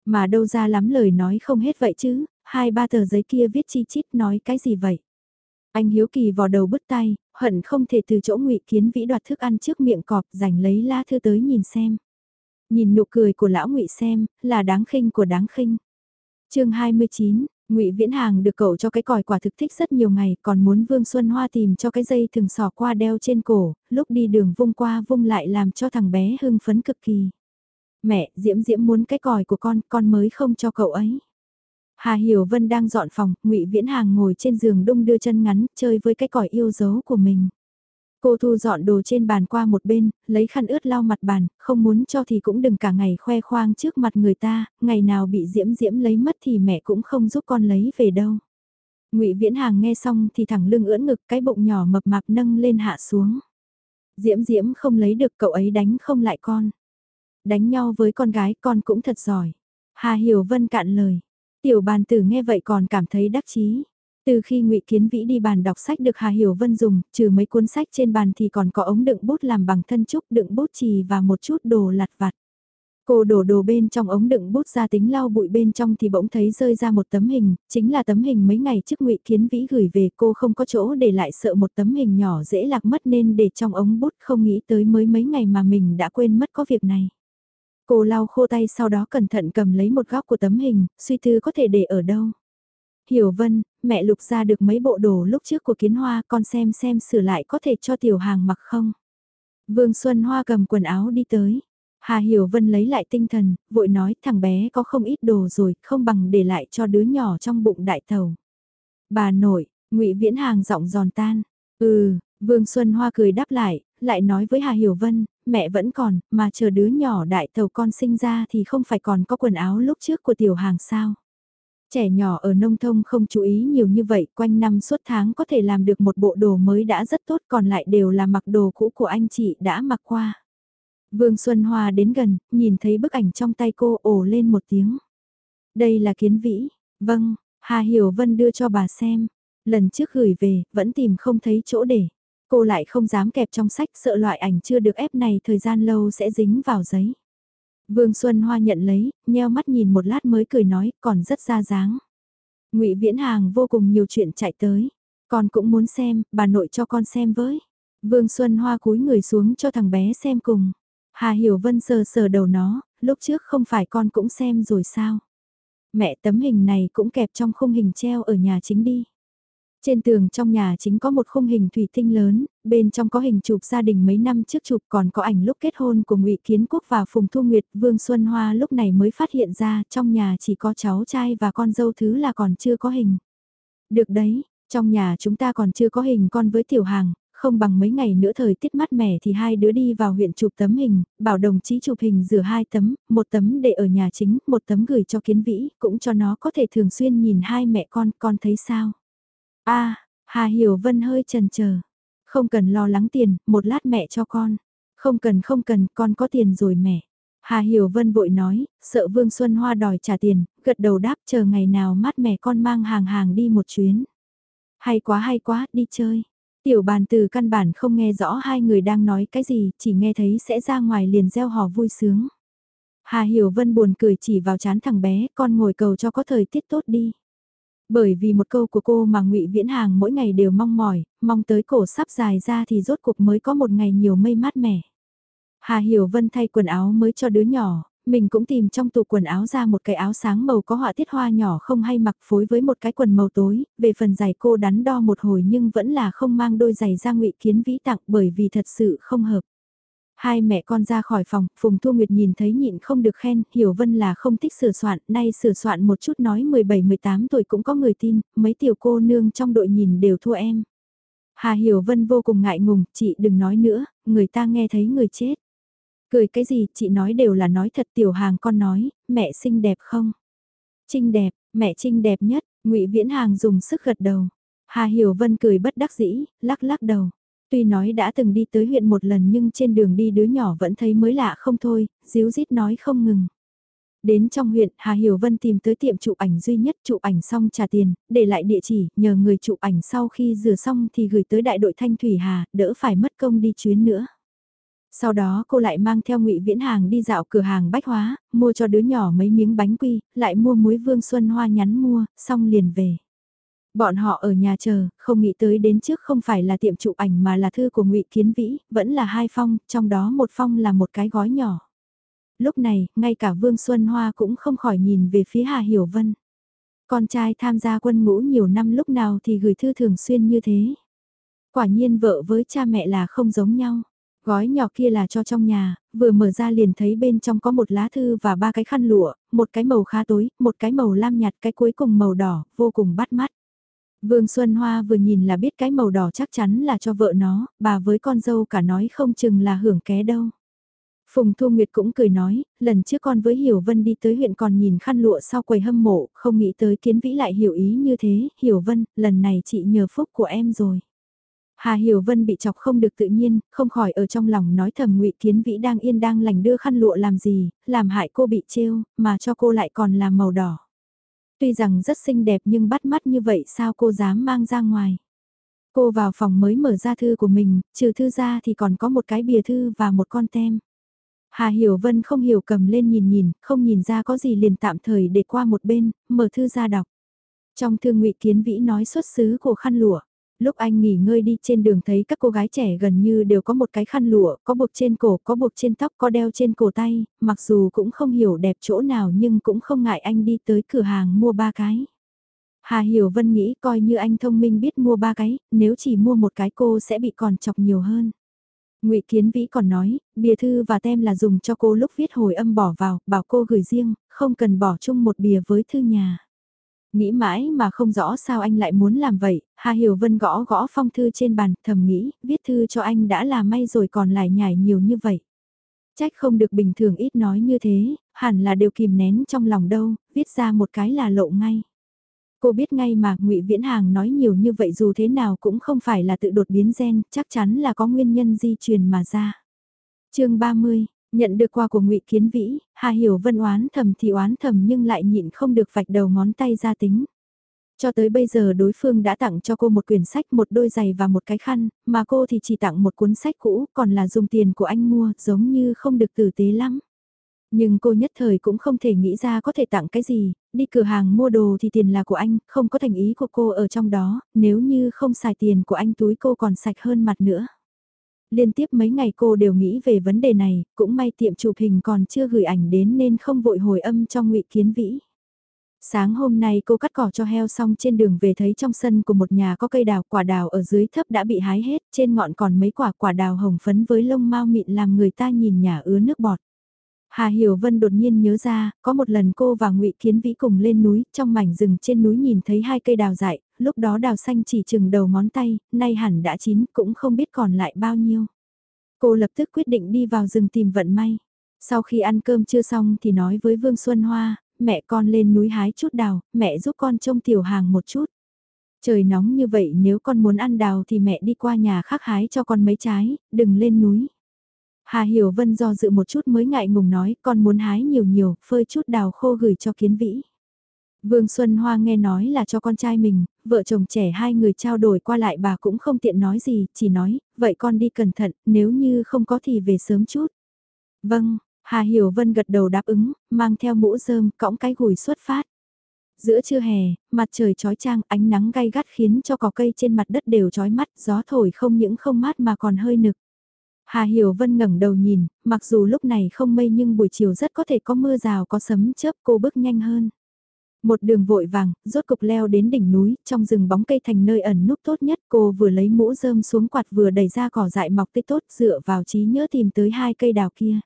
A: Mà đâu ra lắm lời nói không hết vậy chứ, hai ba tờ giấy kia viết chi chít nói cái gì vậy. Anh hiếu kỳ vò đầu bứt tay, hận không thể từ chỗ ngụy Kiến Vĩ đoạt thức ăn trước miệng cọp giành lấy lá thư tới nhìn xem. Nhìn nụ cười của lão ngụy xem, là đáng khinh của đáng khinh. chương 29, Ngụy Viễn Hàng được cậu cho cái còi quả thực thích rất nhiều ngày, còn muốn Vương Xuân Hoa tìm cho cái dây thường sò qua đeo trên cổ, lúc đi đường vung qua vung lại làm cho thằng bé hưng phấn cực kỳ. Mẹ, Diễm Diễm muốn cái còi của con, con mới không cho cậu ấy. Hà Hiểu Vân đang dọn phòng, Ngụy Viễn Hàng ngồi trên giường đung đưa chân ngắn, chơi với cái còi yêu dấu của mình. Cô thu dọn đồ trên bàn qua một bên, lấy khăn ướt lau mặt bàn, không muốn cho thì cũng đừng cả ngày khoe khoang trước mặt người ta, ngày nào bị diễm diễm lấy mất thì mẹ cũng không giúp con lấy về đâu. ngụy Viễn Hàng nghe xong thì thẳng lưng ưỡn ngực cái bụng nhỏ mập mạp nâng lên hạ xuống. Diễm diễm không lấy được cậu ấy đánh không lại con. Đánh nhau với con gái con cũng thật giỏi. Hà Hiểu Vân cạn lời. Tiểu bàn tử nghe vậy còn cảm thấy đắc chí. Từ khi ngụy Kiến Vĩ đi bàn đọc sách được Hà Hiểu Vân dùng, trừ mấy cuốn sách trên bàn thì còn có ống đựng bút làm bằng thân trúc đựng bút chì và một chút đồ lặt vặt. Cô đổ đồ bên trong ống đựng bút ra tính lau bụi bên trong thì bỗng thấy rơi ra một tấm hình, chính là tấm hình mấy ngày trước ngụy Kiến Vĩ gửi về cô không có chỗ để lại sợ một tấm hình nhỏ dễ lạc mất nên để trong ống bút không nghĩ tới mới mấy ngày mà mình đã quên mất có việc này. Cô lau khô tay sau đó cẩn thận cầm lấy một góc của tấm hình, suy tư có thể để ở đâu. Hiểu Vân, mẹ lục ra được mấy bộ đồ lúc trước của kiến hoa con xem xem sửa lại có thể cho tiểu hàng mặc không. Vương Xuân Hoa cầm quần áo đi tới. Hà Hiểu Vân lấy lại tinh thần, vội nói thằng bé có không ít đồ rồi, không bằng để lại cho đứa nhỏ trong bụng đại Thầu. Bà nội, ngụy Viễn Hàng giọng giòn tan. Ừ, Vương Xuân Hoa cười đáp lại, lại nói với Hà Hiểu Vân, mẹ vẫn còn, mà chờ đứa nhỏ đại Thầu con sinh ra thì không phải còn có quần áo lúc trước của tiểu hàng sao. Trẻ nhỏ ở nông thôn không chú ý nhiều như vậy, quanh năm suốt tháng có thể làm được một bộ đồ mới đã rất tốt còn lại đều là mặc đồ cũ của anh chị đã mặc qua. Vương Xuân Hoa đến gần, nhìn thấy bức ảnh trong tay cô ồ lên một tiếng. Đây là kiến vĩ, vâng, Hà Hiểu Vân đưa cho bà xem. Lần trước gửi về, vẫn tìm không thấy chỗ để. Cô lại không dám kẹp trong sách sợ loại ảnh chưa được ép này thời gian lâu sẽ dính vào giấy. Vương Xuân Hoa nhận lấy, nheo mắt nhìn một lát mới cười nói, còn rất ra dáng. Ngụy Viễn Hàng vô cùng nhiều chuyện chạy tới. Con cũng muốn xem, bà nội cho con xem với. Vương Xuân Hoa cúi người xuống cho thằng bé xem cùng. Hà Hiểu Vân sờ sờ đầu nó, lúc trước không phải con cũng xem rồi sao. Mẹ tấm hình này cũng kẹp trong khung hình treo ở nhà chính đi. Trên tường trong nhà chính có một khung hình thủy tinh lớn, bên trong có hình chụp gia đình mấy năm trước chụp còn có ảnh lúc kết hôn của ngụy Kiến Quốc và Phùng Thu Nguyệt. Vương Xuân Hoa lúc này mới phát hiện ra trong nhà chỉ có cháu trai và con dâu thứ là còn chưa có hình. Được đấy, trong nhà chúng ta còn chưa có hình con với tiểu hàng, không bằng mấy ngày nữa thời tiết mát mẻ thì hai đứa đi vào huyện chụp tấm hình, bảo đồng chí chụp hình rửa hai tấm, một tấm để ở nhà chính, một tấm gửi cho kiến vĩ, cũng cho nó có thể thường xuyên nhìn hai mẹ con, con thấy sao? A Hà Hiểu Vân hơi chần chờ Không cần lo lắng tiền, một lát mẹ cho con. Không cần không cần, con có tiền rồi mẹ. Hà Hiểu Vân vội nói, sợ Vương Xuân Hoa đòi trả tiền, gật đầu đáp chờ ngày nào mát mẹ con mang hàng hàng đi một chuyến. Hay quá hay quá, đi chơi. Tiểu bàn từ căn bản không nghe rõ hai người đang nói cái gì, chỉ nghe thấy sẽ ra ngoài liền gieo hò vui sướng. Hà Hiểu Vân buồn cười chỉ vào chán thằng bé, con ngồi cầu cho có thời tiết tốt đi. Bởi vì một câu của cô mà ngụy Viễn Hàng mỗi ngày đều mong mỏi, mong tới cổ sắp dài ra thì rốt cuộc mới có một ngày nhiều mây mát mẻ. Hà Hiểu Vân thay quần áo mới cho đứa nhỏ, mình cũng tìm trong tủ quần áo ra một cái áo sáng màu có họa tiết hoa nhỏ không hay mặc phối với một cái quần màu tối, về phần giày cô đắn đo một hồi nhưng vẫn là không mang đôi giày ra ngụy kiến vĩ tặng bởi vì thật sự không hợp. Hai mẹ con ra khỏi phòng, Phùng Thu Nguyệt nhìn thấy nhịn không được khen, Hiểu Vân là không thích sửa soạn, nay sửa soạn một chút nói 17-18 tuổi cũng có người tin, mấy tiểu cô nương trong đội nhìn đều thua em. Hà Hiểu Vân vô cùng ngại ngùng, chị đừng nói nữa, người ta nghe thấy người chết. Cười cái gì, chị nói đều là nói thật tiểu hàng con nói, mẹ xinh đẹp không? Trinh đẹp, mẹ Trinh đẹp nhất, ngụy Viễn Hàng dùng sức gật đầu. Hà Hiểu Vân cười bất đắc dĩ, lắc lắc đầu. Tuy nói đã từng đi tới huyện một lần nhưng trên đường đi đứa nhỏ vẫn thấy mới lạ không thôi, díu dít nói không ngừng. Đến trong huyện, Hà Hiểu Vân tìm tới tiệm chụp ảnh duy nhất chụp ảnh xong trả tiền, để lại địa chỉ, nhờ người chụp ảnh sau khi rửa xong thì gửi tới đại đội Thanh Thủy Hà, đỡ phải mất công đi chuyến nữa. Sau đó cô lại mang theo ngụy Viễn Hàng đi dạo cửa hàng bách hóa, mua cho đứa nhỏ mấy miếng bánh quy, lại mua muối vương xuân hoa nhắn mua, xong liền về. Bọn họ ở nhà chờ, không nghĩ tới đến trước không phải là tiệm chụp ảnh mà là thư của ngụy Kiến Vĩ, vẫn là hai phong, trong đó một phong là một cái gói nhỏ. Lúc này, ngay cả Vương Xuân Hoa cũng không khỏi nhìn về phía Hà Hiểu Vân. Con trai tham gia quân ngũ nhiều năm lúc nào thì gửi thư thường xuyên như thế. Quả nhiên vợ với cha mẹ là không giống nhau. Gói nhỏ kia là cho trong nhà, vừa mở ra liền thấy bên trong có một lá thư và ba cái khăn lụa, một cái màu khá tối, một cái màu lam nhạt, cái cuối cùng màu đỏ, vô cùng bắt mắt. Vương Xuân Hoa vừa nhìn là biết cái màu đỏ chắc chắn là cho vợ nó, bà với con dâu cả nói không chừng là hưởng ké đâu. Phùng Thu Nguyệt cũng cười nói, lần trước con với Hiểu Vân đi tới huyện còn nhìn khăn lụa sau quầy hâm mộ, không nghĩ tới kiến vĩ lại hiểu ý như thế, Hiểu Vân, lần này chị nhờ phúc của em rồi. Hà Hiểu Vân bị chọc không được tự nhiên, không khỏi ở trong lòng nói thầm ngụy Kiến Vĩ đang yên đang lành đưa khăn lụa làm gì, làm hại cô bị trêu, mà cho cô lại còn là màu đỏ. Tuy rằng rất xinh đẹp nhưng bắt mắt như vậy sao cô dám mang ra ngoài. Cô vào phòng mới mở ra thư của mình, trừ thư ra thì còn có một cái bìa thư và một con tem. Hà Hiểu Vân không hiểu cầm lên nhìn nhìn, không nhìn ra có gì liền tạm thời để qua một bên, mở thư ra đọc. Trong thư ngụy Kiến Vĩ nói xuất xứ của khăn lụa lúc anh nghỉ ngơi đi trên đường thấy các cô gái trẻ gần như đều có một cái khăn lụa, có buộc trên cổ, có buộc trên tóc, có đeo trên cổ tay, mặc dù cũng không hiểu đẹp chỗ nào nhưng cũng không ngại anh đi tới cửa hàng mua ba cái. Hà Hiểu Vân nghĩ coi như anh thông minh biết mua ba cái, nếu chỉ mua một cái cô sẽ bị còn chọc nhiều hơn. Ngụy Kiến Vĩ còn nói, bìa thư và tem là dùng cho cô lúc viết hồi âm bỏ vào, bảo cô gửi riêng, không cần bỏ chung một bìa với thư nhà. Nghĩ mãi mà không rõ sao anh lại muốn làm vậy, Hà Hiểu Vân gõ gõ phong thư trên bàn, thầm nghĩ, viết thư cho anh đã là may rồi còn lại nhảy nhiều như vậy. Trách không được bình thường ít nói như thế, hẳn là đều kìm nén trong lòng đâu, viết ra một cái là lộ ngay. Cô biết ngay mà ngụy Viễn Hàng nói nhiều như vậy dù thế nào cũng không phải là tự đột biến gen, chắc chắn là có nguyên nhân di truyền mà ra. chương 30, Nhận được quà của ngụy Kiến Vĩ, Hà Hiểu Vân oán thầm thì oán thầm nhưng lại nhịn không được vạch đầu ngón tay ra tính. Cho tới bây giờ đối phương đã tặng cho cô một quyển sách, một đôi giày và một cái khăn, mà cô thì chỉ tặng một cuốn sách cũ, còn là dùng tiền của anh mua, giống như không được tử tế lắm. Nhưng cô nhất thời cũng không thể nghĩ ra có thể tặng cái gì, đi cửa hàng mua đồ thì tiền là của anh, không có thành ý của cô ở trong đó, nếu như không xài tiền của anh túi cô còn sạch hơn mặt nữa liên tiếp mấy ngày cô đều nghĩ về vấn đề này, cũng may tiệm chụp hình còn chưa gửi ảnh đến nên không vội hồi âm cho ngụy Kiến Vĩ. Sáng hôm nay cô cắt cỏ cho heo xong trên đường về thấy trong sân của một nhà có cây đào, quả đào ở dưới thấp đã bị hái hết, trên ngọn còn mấy quả quả đào hồng phấn với lông mau mịn làm người ta nhìn nhà ứa nước bọt. Hà Hiểu Vân đột nhiên nhớ ra, có một lần cô và Ngụy Kiến Vĩ cùng lên núi, trong mảnh rừng trên núi nhìn thấy hai cây đào dại, lúc đó đào xanh chỉ chừng đầu ngón tay, nay hẳn đã chín, cũng không biết còn lại bao nhiêu. Cô lập tức quyết định đi vào rừng tìm vận may. Sau khi ăn cơm chưa xong thì nói với Vương Xuân Hoa, mẹ con lên núi hái chút đào, mẹ giúp con trông tiểu hàng một chút. Trời nóng như vậy nếu con muốn ăn đào thì mẹ đi qua nhà khác hái cho con mấy trái, đừng lên núi. Hà Hiểu Vân do dự một chút mới ngại ngùng nói con muốn hái nhiều nhiều, phơi chút đào khô gửi cho kiến vĩ. Vương Xuân Hoa nghe nói là cho con trai mình, vợ chồng trẻ hai người trao đổi qua lại bà cũng không tiện nói gì, chỉ nói, vậy con đi cẩn thận, nếu như không có thì về sớm chút. Vâng, Hà Hiểu Vân gật đầu đáp ứng, mang theo mũ rơm, cõng cái gùi xuất phát. Giữa trưa hè, mặt trời chói trang, ánh nắng gay gắt khiến cho cỏ cây trên mặt đất đều chói mắt, gió thổi không những không mát mà còn hơi nực. Hà Hiểu Vân ngẩng đầu nhìn, mặc dù lúc này không mây nhưng buổi chiều rất có thể có mưa rào có sấm chớp cô bước nhanh hơn. Một đường vội vàng, rốt cục leo đến đỉnh núi, trong rừng bóng cây thành nơi ẩn núp tốt nhất cô vừa lấy mũ rơm xuống quạt vừa đẩy ra cỏ dại mọc tươi tốt dựa vào trí nhớ tìm tới hai cây đào kia.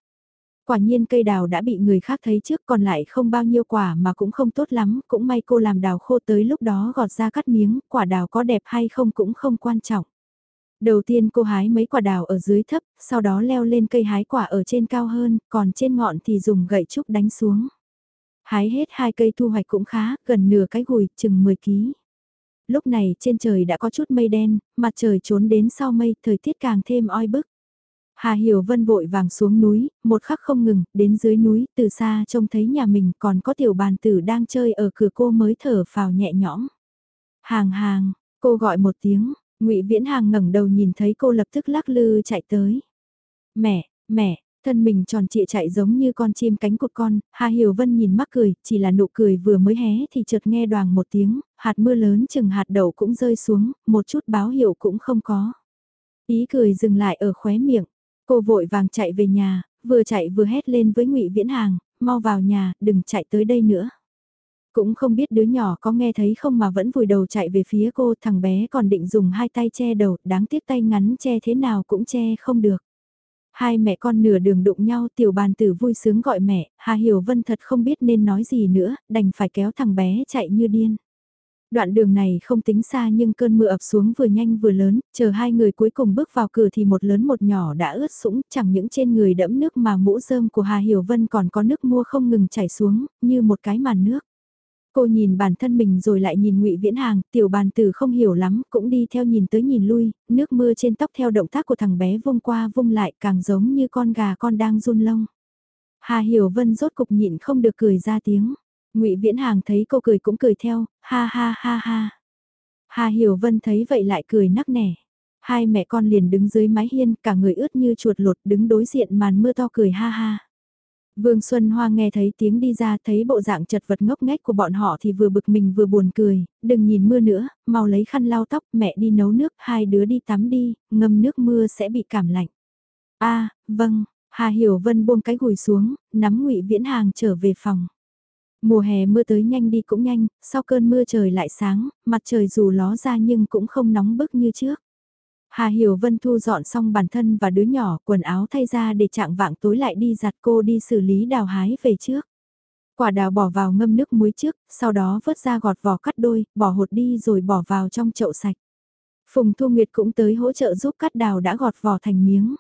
A: Quả nhiên cây đào đã bị người khác thấy trước còn lại không bao nhiêu quả mà cũng không tốt lắm, cũng may cô làm đào khô tới lúc đó gọt ra cắt miếng, quả đào có đẹp hay không cũng không quan trọng. Đầu tiên cô hái mấy quả đào ở dưới thấp, sau đó leo lên cây hái quả ở trên cao hơn, còn trên ngọn thì dùng gậy trúc đánh xuống. Hái hết hai cây thu hoạch cũng khá, gần nửa cái gùi, chừng 10 ký. Lúc này trên trời đã có chút mây đen, mặt trời trốn đến sau mây, thời tiết càng thêm oi bức. Hà Hiểu Vân vội vàng xuống núi, một khắc không ngừng, đến dưới núi, từ xa trông thấy nhà mình còn có tiểu bàn tử đang chơi ở cửa cô mới thở phào nhẹ nhõm. Hàng hàng, cô gọi một tiếng, ngụy Viễn Hàng ngẩng đầu nhìn thấy cô lập tức lắc lư chạy tới. Mẹ, mẹ, thân mình tròn trịa chạy giống như con chim cánh cụt con, Hà Hiểu Vân nhìn mắc cười, chỉ là nụ cười vừa mới hé thì chợt nghe đoàn một tiếng, hạt mưa lớn chừng hạt đậu cũng rơi xuống, một chút báo hiệu cũng không có. Ý cười dừng lại ở khóe miệng, cô vội vàng chạy về nhà, vừa chạy vừa hét lên với ngụy Viễn Hàng, mau vào nhà, đừng chạy tới đây nữa. Cũng không biết đứa nhỏ có nghe thấy không mà vẫn vùi đầu chạy về phía cô, thằng bé còn định dùng hai tay che đầu, đáng tiếc tay ngắn che thế nào cũng che không được. Hai mẹ con nửa đường đụng nhau tiểu bàn tử vui sướng gọi mẹ, Hà Hiểu Vân thật không biết nên nói gì nữa, đành phải kéo thằng bé chạy như điên. Đoạn đường này không tính xa nhưng cơn mưa ập xuống vừa nhanh vừa lớn, chờ hai người cuối cùng bước vào cửa thì một lớn một nhỏ đã ướt sũng, chẳng những trên người đẫm nước mà mũ rơm của Hà Hiểu Vân còn có nước mua không ngừng chảy xuống, như một cái màn nước. Cô nhìn bản thân mình rồi lại nhìn ngụy Viễn Hàng, tiểu bàn tử không hiểu lắm, cũng đi theo nhìn tới nhìn lui, nước mưa trên tóc theo động tác của thằng bé vung qua vung lại càng giống như con gà con đang run lông. Hà Hiểu Vân rốt cục nhịn không được cười ra tiếng. ngụy Viễn Hàng thấy cô cười cũng cười theo, ha ha ha ha. Hà Hiểu Vân thấy vậy lại cười nắc nẻ. Hai mẹ con liền đứng dưới mái hiên, cả người ướt như chuột lột đứng đối diện màn mưa to cười ha ha. Vương Xuân Hoa nghe thấy tiếng đi ra thấy bộ dạng chật vật ngốc nghếch của bọn họ thì vừa bực mình vừa buồn cười, đừng nhìn mưa nữa, mau lấy khăn lau tóc, mẹ đi nấu nước, hai đứa đi tắm đi, ngâm nước mưa sẽ bị cảm lạnh. a vâng, Hà Hiểu Vân buông cái gùi xuống, nắm ngụy Viễn Hàng trở về phòng. Mùa hè mưa tới nhanh đi cũng nhanh, sau cơn mưa trời lại sáng, mặt trời dù ló ra nhưng cũng không nóng bức như trước. Hà Hiểu Vân thu dọn xong bản thân và đứa nhỏ quần áo thay ra để trạng vạng tối lại đi giặt cô đi xử lý đào hái về trước. Quả đào bỏ vào ngâm nước muối trước, sau đó vớt ra gọt vỏ cắt đôi, bỏ hột đi rồi bỏ vào trong chậu sạch. Phùng Thu Nguyệt cũng tới hỗ trợ giúp cắt đào đã gọt vỏ thành miếng.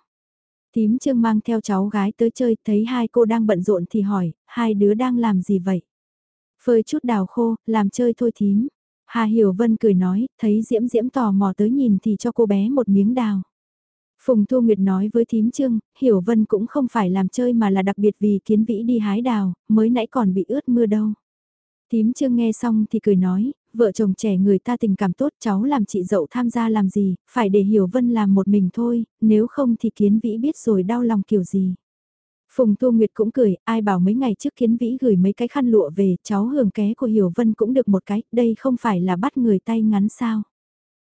A: Tím Trương mang theo cháu gái tới chơi, thấy hai cô đang bận rộn thì hỏi, hai đứa đang làm gì vậy? Phơi chút đào khô, làm chơi thôi thím. Hà Hiểu Vân cười nói, thấy Diễm Diễm tò mò tới nhìn thì cho cô bé một miếng đào. Phùng Thu Nguyệt nói với thím trương, Hiểu Vân cũng không phải làm chơi mà là đặc biệt vì kiến vĩ đi hái đào, mới nãy còn bị ướt mưa đâu. Thím trương nghe xong thì cười nói, vợ chồng trẻ người ta tình cảm tốt cháu làm chị dậu tham gia làm gì, phải để Hiểu Vân làm một mình thôi, nếu không thì kiến vĩ biết rồi đau lòng kiểu gì. Phùng Thu Nguyệt cũng cười, ai bảo mấy ngày trước kiến vĩ gửi mấy cái khăn lụa về, cháu hưởng ké của Hiểu Vân cũng được một cái, đây không phải là bắt người tay ngắn sao.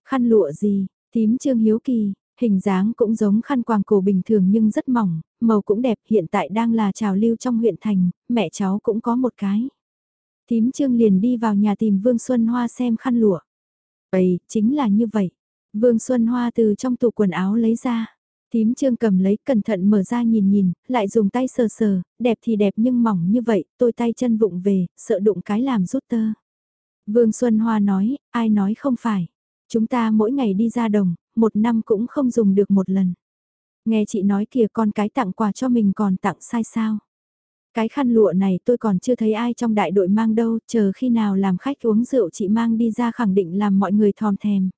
A: Khăn lụa gì, tím trương hiếu kỳ, hình dáng cũng giống khăn quàng cổ bình thường nhưng rất mỏng, màu cũng đẹp, hiện tại đang là trào lưu trong huyện thành, mẹ cháu cũng có một cái. Tím Trương liền đi vào nhà tìm Vương Xuân Hoa xem khăn lụa. Vậy, chính là như vậy. Vương Xuân Hoa từ trong tủ quần áo lấy ra. Tím Trương cầm lấy cẩn thận mở ra nhìn nhìn, lại dùng tay sờ sờ, đẹp thì đẹp nhưng mỏng như vậy, tôi tay chân vụng về, sợ đụng cái làm rút tơ. Vương Xuân Hoa nói, ai nói không phải. Chúng ta mỗi ngày đi ra đồng, một năm cũng không dùng được một lần. Nghe chị nói kìa con cái tặng quà cho mình còn tặng sai sao. Cái khăn lụa này tôi còn chưa thấy ai trong đại đội mang đâu, chờ khi nào làm khách uống rượu chị mang đi ra khẳng định làm mọi người thòm thèm.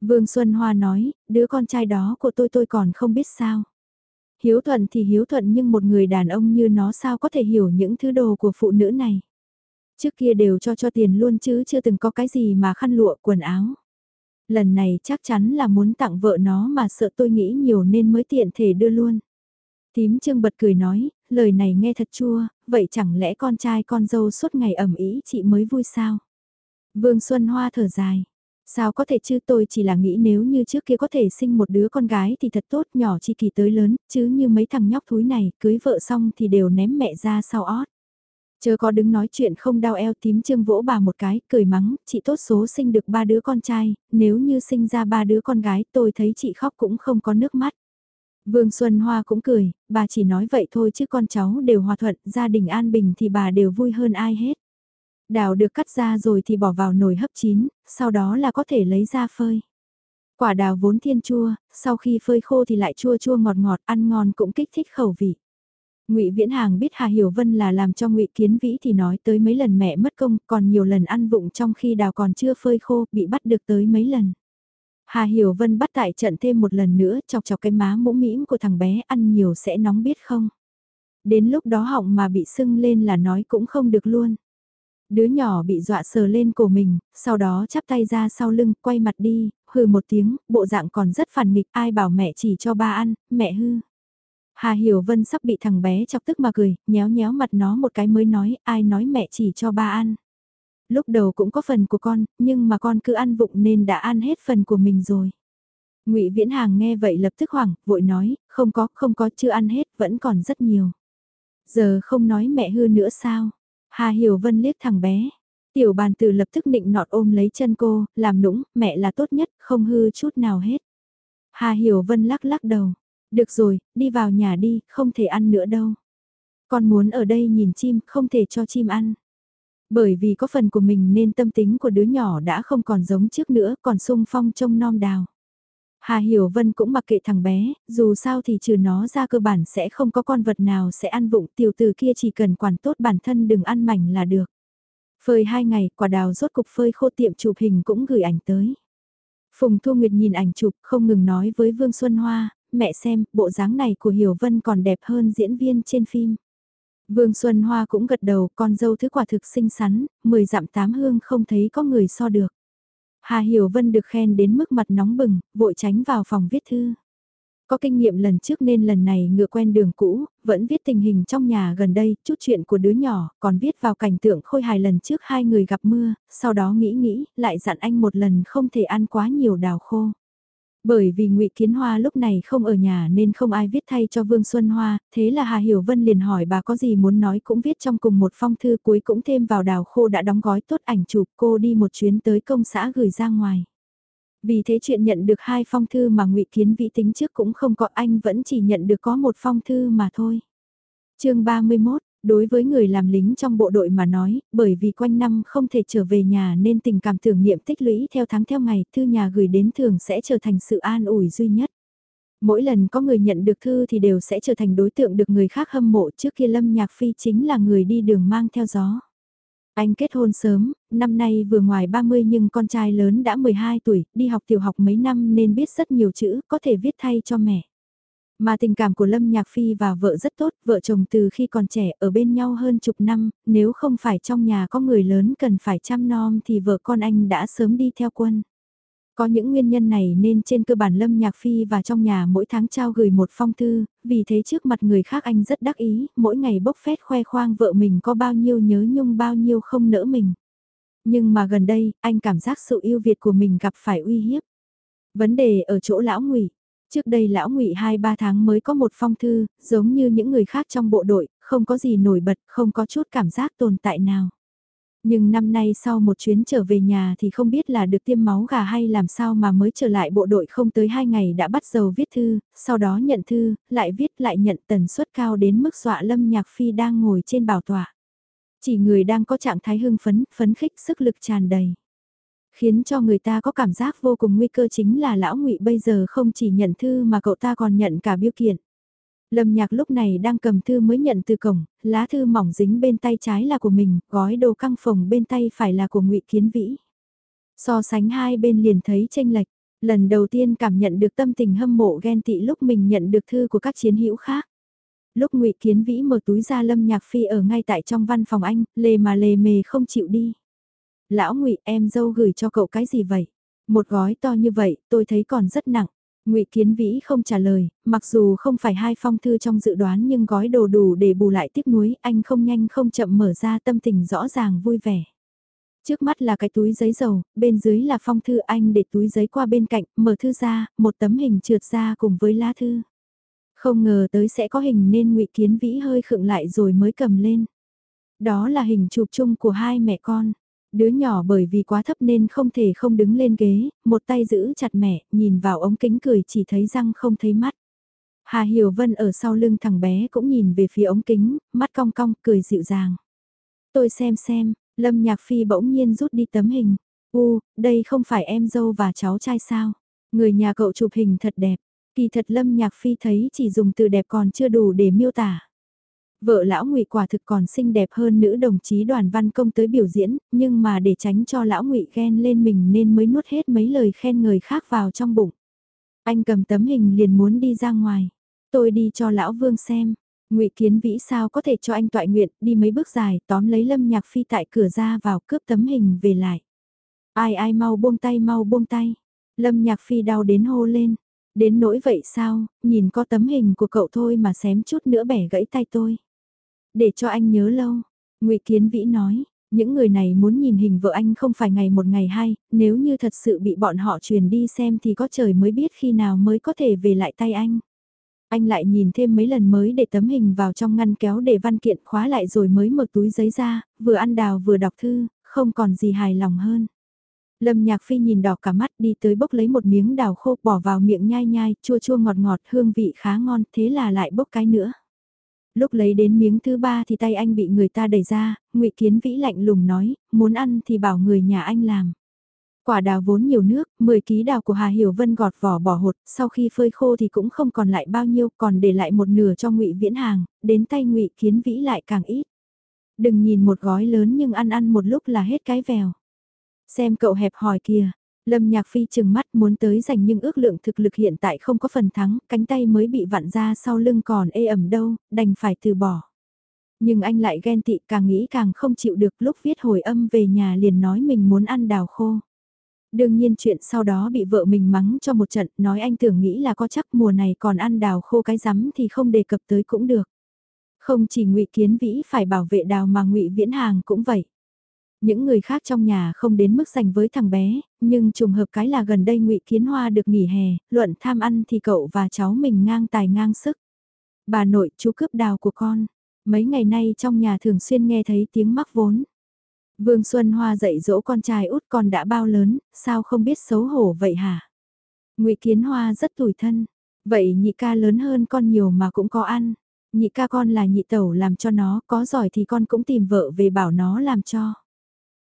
A: Vương Xuân Hoa nói, đứa con trai đó của tôi tôi còn không biết sao. Hiếu thuận thì hiếu thuận nhưng một người đàn ông như nó sao có thể hiểu những thứ đồ của phụ nữ này. Trước kia đều cho cho tiền luôn chứ chưa từng có cái gì mà khăn lụa quần áo. Lần này chắc chắn là muốn tặng vợ nó mà sợ tôi nghĩ nhiều nên mới tiện thể đưa luôn. Tím Trương bật cười nói, lời này nghe thật chua, vậy chẳng lẽ con trai con dâu suốt ngày ẩm ý chị mới vui sao? Vương Xuân Hoa thở dài. Sao có thể chứ tôi chỉ là nghĩ nếu như trước kia có thể sinh một đứa con gái thì thật tốt nhỏ chi kỳ tới lớn, chứ như mấy thằng nhóc thúi này cưới vợ xong thì đều ném mẹ ra sau ót. Chờ có đứng nói chuyện không đau eo tím trương vỗ bà một cái, cười mắng, chị tốt số sinh được ba đứa con trai, nếu như sinh ra ba đứa con gái tôi thấy chị khóc cũng không có nước mắt. Vương Xuân Hoa cũng cười, bà chỉ nói vậy thôi chứ con cháu đều hòa thuận, gia đình an bình thì bà đều vui hơn ai hết. Đào được cắt ra rồi thì bỏ vào nồi hấp chín, sau đó là có thể lấy ra phơi. Quả đào vốn thiên chua, sau khi phơi khô thì lại chua chua ngọt ngọt, ăn ngon cũng kích thích khẩu vị. Ngụy Viễn Hàng biết Hà Hiểu Vân là làm cho Ngụy Kiến Vĩ thì nói tới mấy lần mẹ mất công, còn nhiều lần ăn vụng trong khi đào còn chưa phơi khô, bị bắt được tới mấy lần. Hà Hiểu Vân bắt tại trận thêm một lần nữa, chọc chọc cái má mũm mĩm của thằng bé ăn nhiều sẽ nóng biết không. Đến lúc đó họng mà bị sưng lên là nói cũng không được luôn. Đứa nhỏ bị dọa sờ lên cổ mình, sau đó chắp tay ra sau lưng, quay mặt đi, hừ một tiếng, bộ dạng còn rất phản nghịch, ai bảo mẹ chỉ cho ba ăn, mẹ hư. Hà Hiểu Vân sắp bị thằng bé chọc tức mà cười, nhéo nhéo mặt nó một cái mới nói, ai nói mẹ chỉ cho ba ăn. Lúc đầu cũng có phần của con, nhưng mà con cứ ăn vụng nên đã ăn hết phần của mình rồi. Ngụy Viễn Hàng nghe vậy lập tức hoảng, vội nói, không có, không có, chưa ăn hết, vẫn còn rất nhiều. Giờ không nói mẹ hư nữa sao? Hà Hiểu Vân liếc thằng bé. Tiểu bàn tử lập tức nịnh nọt ôm lấy chân cô, làm nũng, mẹ là tốt nhất, không hư chút nào hết. Hà Hiểu Vân lắc lắc đầu. Được rồi, đi vào nhà đi, không thể ăn nữa đâu. Con muốn ở đây nhìn chim, không thể cho chim ăn. Bởi vì có phần của mình nên tâm tính của đứa nhỏ đã không còn giống trước nữa, còn sung phong trông non đào. Hà Hiểu Vân cũng mặc kệ thằng bé, dù sao thì trừ nó ra cơ bản sẽ không có con vật nào sẽ ăn vụng tiểu tử kia chỉ cần quản tốt bản thân đừng ăn mảnh là được. Phơi hai ngày, quả đào rốt cục phơi khô tiệm chụp hình cũng gửi ảnh tới. Phùng Thu Nguyệt nhìn ảnh chụp không ngừng nói với Vương Xuân Hoa, mẹ xem, bộ dáng này của Hiểu Vân còn đẹp hơn diễn viên trên phim. Vương Xuân Hoa cũng gật đầu, con dâu thứ quả thực xinh xắn, mười dặm tám hương không thấy có người so được. Hà Hiểu Vân được khen đến mức mặt nóng bừng, vội tránh vào phòng viết thư. Có kinh nghiệm lần trước nên lần này ngựa quen đường cũ, vẫn viết tình hình trong nhà gần đây, chút chuyện của đứa nhỏ, còn viết vào cảnh tượng khôi hài lần trước hai người gặp mưa, sau đó nghĩ nghĩ, lại dặn anh một lần không thể ăn quá nhiều đào khô. Bởi vì ngụy Kiến Hoa lúc này không ở nhà nên không ai viết thay cho Vương Xuân Hoa, thế là Hà Hiểu Vân liền hỏi bà có gì muốn nói cũng viết trong cùng một phong thư cuối cũng thêm vào đào khô đã đóng gói tốt ảnh chụp cô đi một chuyến tới công xã gửi ra ngoài. Vì thế chuyện nhận được hai phong thư mà ngụy Kiến Vĩ tính trước cũng không có anh vẫn chỉ nhận được có một phong thư mà thôi. chương 31 Đối với người làm lính trong bộ đội mà nói, bởi vì quanh năm không thể trở về nhà nên tình cảm tưởng niệm tích lũy theo tháng theo ngày, thư nhà gửi đến thường sẽ trở thành sự an ủi duy nhất. Mỗi lần có người nhận được thư thì đều sẽ trở thành đối tượng được người khác hâm mộ trước kia Lâm Nhạc Phi chính là người đi đường mang theo gió. Anh kết hôn sớm, năm nay vừa ngoài 30 nhưng con trai lớn đã 12 tuổi, đi học tiểu học mấy năm nên biết rất nhiều chữ, có thể viết thay cho mẹ. Mà tình cảm của Lâm Nhạc Phi và vợ rất tốt, vợ chồng từ khi còn trẻ ở bên nhau hơn chục năm, nếu không phải trong nhà có người lớn cần phải chăm nom thì vợ con anh đã sớm đi theo quân. Có những nguyên nhân này nên trên cơ bản Lâm Nhạc Phi và trong nhà mỗi tháng trao gửi một phong thư, vì thế trước mặt người khác anh rất đắc ý, mỗi ngày bốc phét khoe khoang vợ mình có bao nhiêu nhớ nhung bao nhiêu không nỡ mình. Nhưng mà gần đây, anh cảm giác sự yêu Việt của mình gặp phải uy hiếp. Vấn đề ở chỗ lão ngụy Trước đây lão ngụy 2-3 tháng mới có một phong thư, giống như những người khác trong bộ đội, không có gì nổi bật, không có chút cảm giác tồn tại nào. Nhưng năm nay sau một chuyến trở về nhà thì không biết là được tiêm máu gà hay làm sao mà mới trở lại bộ đội không tới 2 ngày đã bắt đầu viết thư, sau đó nhận thư, lại viết lại nhận tần suất cao đến mức dọa Lâm Nhạc Phi đang ngồi trên bảo tọa. Chỉ người đang có trạng thái hưng phấn, phấn khích sức lực tràn đầy. Khiến cho người ta có cảm giác vô cùng nguy cơ chính là lão ngụy bây giờ không chỉ nhận thư mà cậu ta còn nhận cả biêu kiện. Lâm nhạc lúc này đang cầm thư mới nhận từ cổng, lá thư mỏng dính bên tay trái là của mình, gói đồ căng phòng bên tay phải là của ngụy Kiến Vĩ. So sánh hai bên liền thấy tranh lệch, lần đầu tiên cảm nhận được tâm tình hâm mộ ghen tị lúc mình nhận được thư của các chiến hữu khác. Lúc ngụy Kiến Vĩ mở túi ra Lâm Nhạc Phi ở ngay tại trong văn phòng anh, lề mà lề mề không chịu đi. Lão ngụy em dâu gửi cho cậu cái gì vậy? Một gói to như vậy, tôi thấy còn rất nặng. Ngụy Kiến Vĩ không trả lời, mặc dù không phải hai phong thư trong dự đoán nhưng gói đồ đủ để bù lại tiếc nuối, anh không nhanh không chậm mở ra tâm tình rõ ràng vui vẻ. Trước mắt là cái túi giấy dầu, bên dưới là phong thư anh để túi giấy qua bên cạnh, mở thư ra, một tấm hình trượt ra cùng với lá thư. Không ngờ tới sẽ có hình nên ngụy Kiến Vĩ hơi khựng lại rồi mới cầm lên. Đó là hình chụp chung của hai mẹ con. Đứa nhỏ bởi vì quá thấp nên không thể không đứng lên ghế, một tay giữ chặt mẹ, nhìn vào ống kính cười chỉ thấy răng không thấy mắt. Hà Hiểu Vân ở sau lưng thằng bé cũng nhìn về phía ống kính, mắt cong cong, cười dịu dàng. Tôi xem xem, Lâm Nhạc Phi bỗng nhiên rút đi tấm hình. U, đây không phải em dâu và cháu trai sao? Người nhà cậu chụp hình thật đẹp. Kỳ thật Lâm Nhạc Phi thấy chỉ dùng từ đẹp còn chưa đủ để miêu tả. Vợ lão ngụy quả thực còn xinh đẹp hơn nữ đồng chí đoàn văn công tới biểu diễn, nhưng mà để tránh cho lão ngụy ghen lên mình nên mới nuốt hết mấy lời khen người khác vào trong bụng. Anh cầm tấm hình liền muốn đi ra ngoài. Tôi đi cho lão vương xem. ngụy Kiến Vĩ sao có thể cho anh toại nguyện đi mấy bước dài tóm lấy Lâm Nhạc Phi tại cửa ra vào cướp tấm hình về lại. Ai ai mau buông tay mau buông tay. Lâm Nhạc Phi đau đến hô lên. Đến nỗi vậy sao, nhìn có tấm hình của cậu thôi mà xém chút nữa bẻ gãy tay tôi. Để cho anh nhớ lâu, ngụy Kiến Vĩ nói, những người này muốn nhìn hình vợ anh không phải ngày một ngày hai, nếu như thật sự bị bọn họ truyền đi xem thì có trời mới biết khi nào mới có thể về lại tay anh. Anh lại nhìn thêm mấy lần mới để tấm hình vào trong ngăn kéo để văn kiện khóa lại rồi mới mở túi giấy ra, vừa ăn đào vừa đọc thư, không còn gì hài lòng hơn. Lâm Nhạc Phi nhìn đỏ cả mắt đi tới bốc lấy một miếng đào khô bỏ vào miệng nhai nhai, chua chua ngọt ngọt hương vị khá ngon, thế là lại bốc cái nữa. Lúc lấy đến miếng thứ ba thì tay anh bị người ta đẩy ra, ngụy Kiến Vĩ lạnh lùng nói, muốn ăn thì bảo người nhà anh làm. Quả đào vốn nhiều nước, 10 ký đào của Hà Hiểu Vân gọt vỏ bỏ hột, sau khi phơi khô thì cũng không còn lại bao nhiêu, còn để lại một nửa cho ngụy Viễn Hàng, đến tay ngụy Kiến Vĩ lại càng ít. Đừng nhìn một gói lớn nhưng ăn ăn một lúc là hết cái vèo. Xem cậu hẹp hòi kìa, Lâm Nhạc Phi chừng mắt muốn tới giành nhưng ước lượng thực lực hiện tại không có phần thắng, cánh tay mới bị vặn ra sau lưng còn ê ẩm đâu, đành phải từ bỏ. Nhưng anh lại ghen tị càng nghĩ càng không chịu được lúc viết hồi âm về nhà liền nói mình muốn ăn đào khô. Đương nhiên chuyện sau đó bị vợ mình mắng cho một trận, nói anh tưởng nghĩ là có chắc mùa này còn ăn đào khô cái rắm thì không đề cập tới cũng được. Không chỉ ngụy Kiến Vĩ phải bảo vệ đào mà ngụy Viễn Hàng cũng vậy. Những người khác trong nhà không đến mức dành với thằng bé, nhưng trùng hợp cái là gần đây ngụy Kiến Hoa được nghỉ hè, luận tham ăn thì cậu và cháu mình ngang tài ngang sức. Bà nội chú cướp đào của con, mấy ngày nay trong nhà thường xuyên nghe thấy tiếng mắc vốn. Vương Xuân Hoa dạy dỗ con trai út con đã bao lớn, sao không biết xấu hổ vậy hả? ngụy Kiến Hoa rất tủi thân, vậy nhị ca lớn hơn con nhiều mà cũng có ăn. Nhị ca con là nhị tẩu làm cho nó, có giỏi thì con cũng tìm vợ về bảo nó làm cho.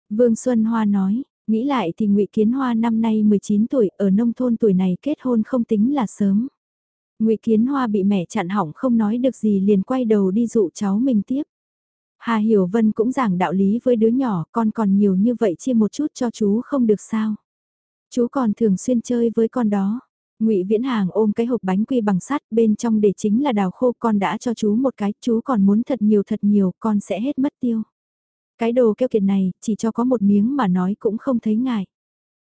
A: Vương Xuân Hoa nói, nghĩ lại thì ngụy Kiến Hoa năm nay 19 tuổi, ở nông thôn tuổi này kết hôn không tính là sớm. ngụy Kiến Hoa bị mẹ chặn hỏng không nói được gì liền quay đầu đi dụ cháu mình tiếp. Hà Hiểu Vân cũng giảng đạo lý với đứa nhỏ, con còn nhiều như vậy chia một chút cho chú không được sao. Chú còn thường xuyên chơi với con đó. Ngụy Viễn Hàng ôm cái hộp bánh quy bằng sắt, bên trong để chính là đào khô, con đã cho chú một cái, chú còn muốn thật nhiều thật nhiều, con sẽ hết mất tiêu. Cái đồ keo kiệt này, chỉ cho có một miếng mà nói cũng không thấy ngại.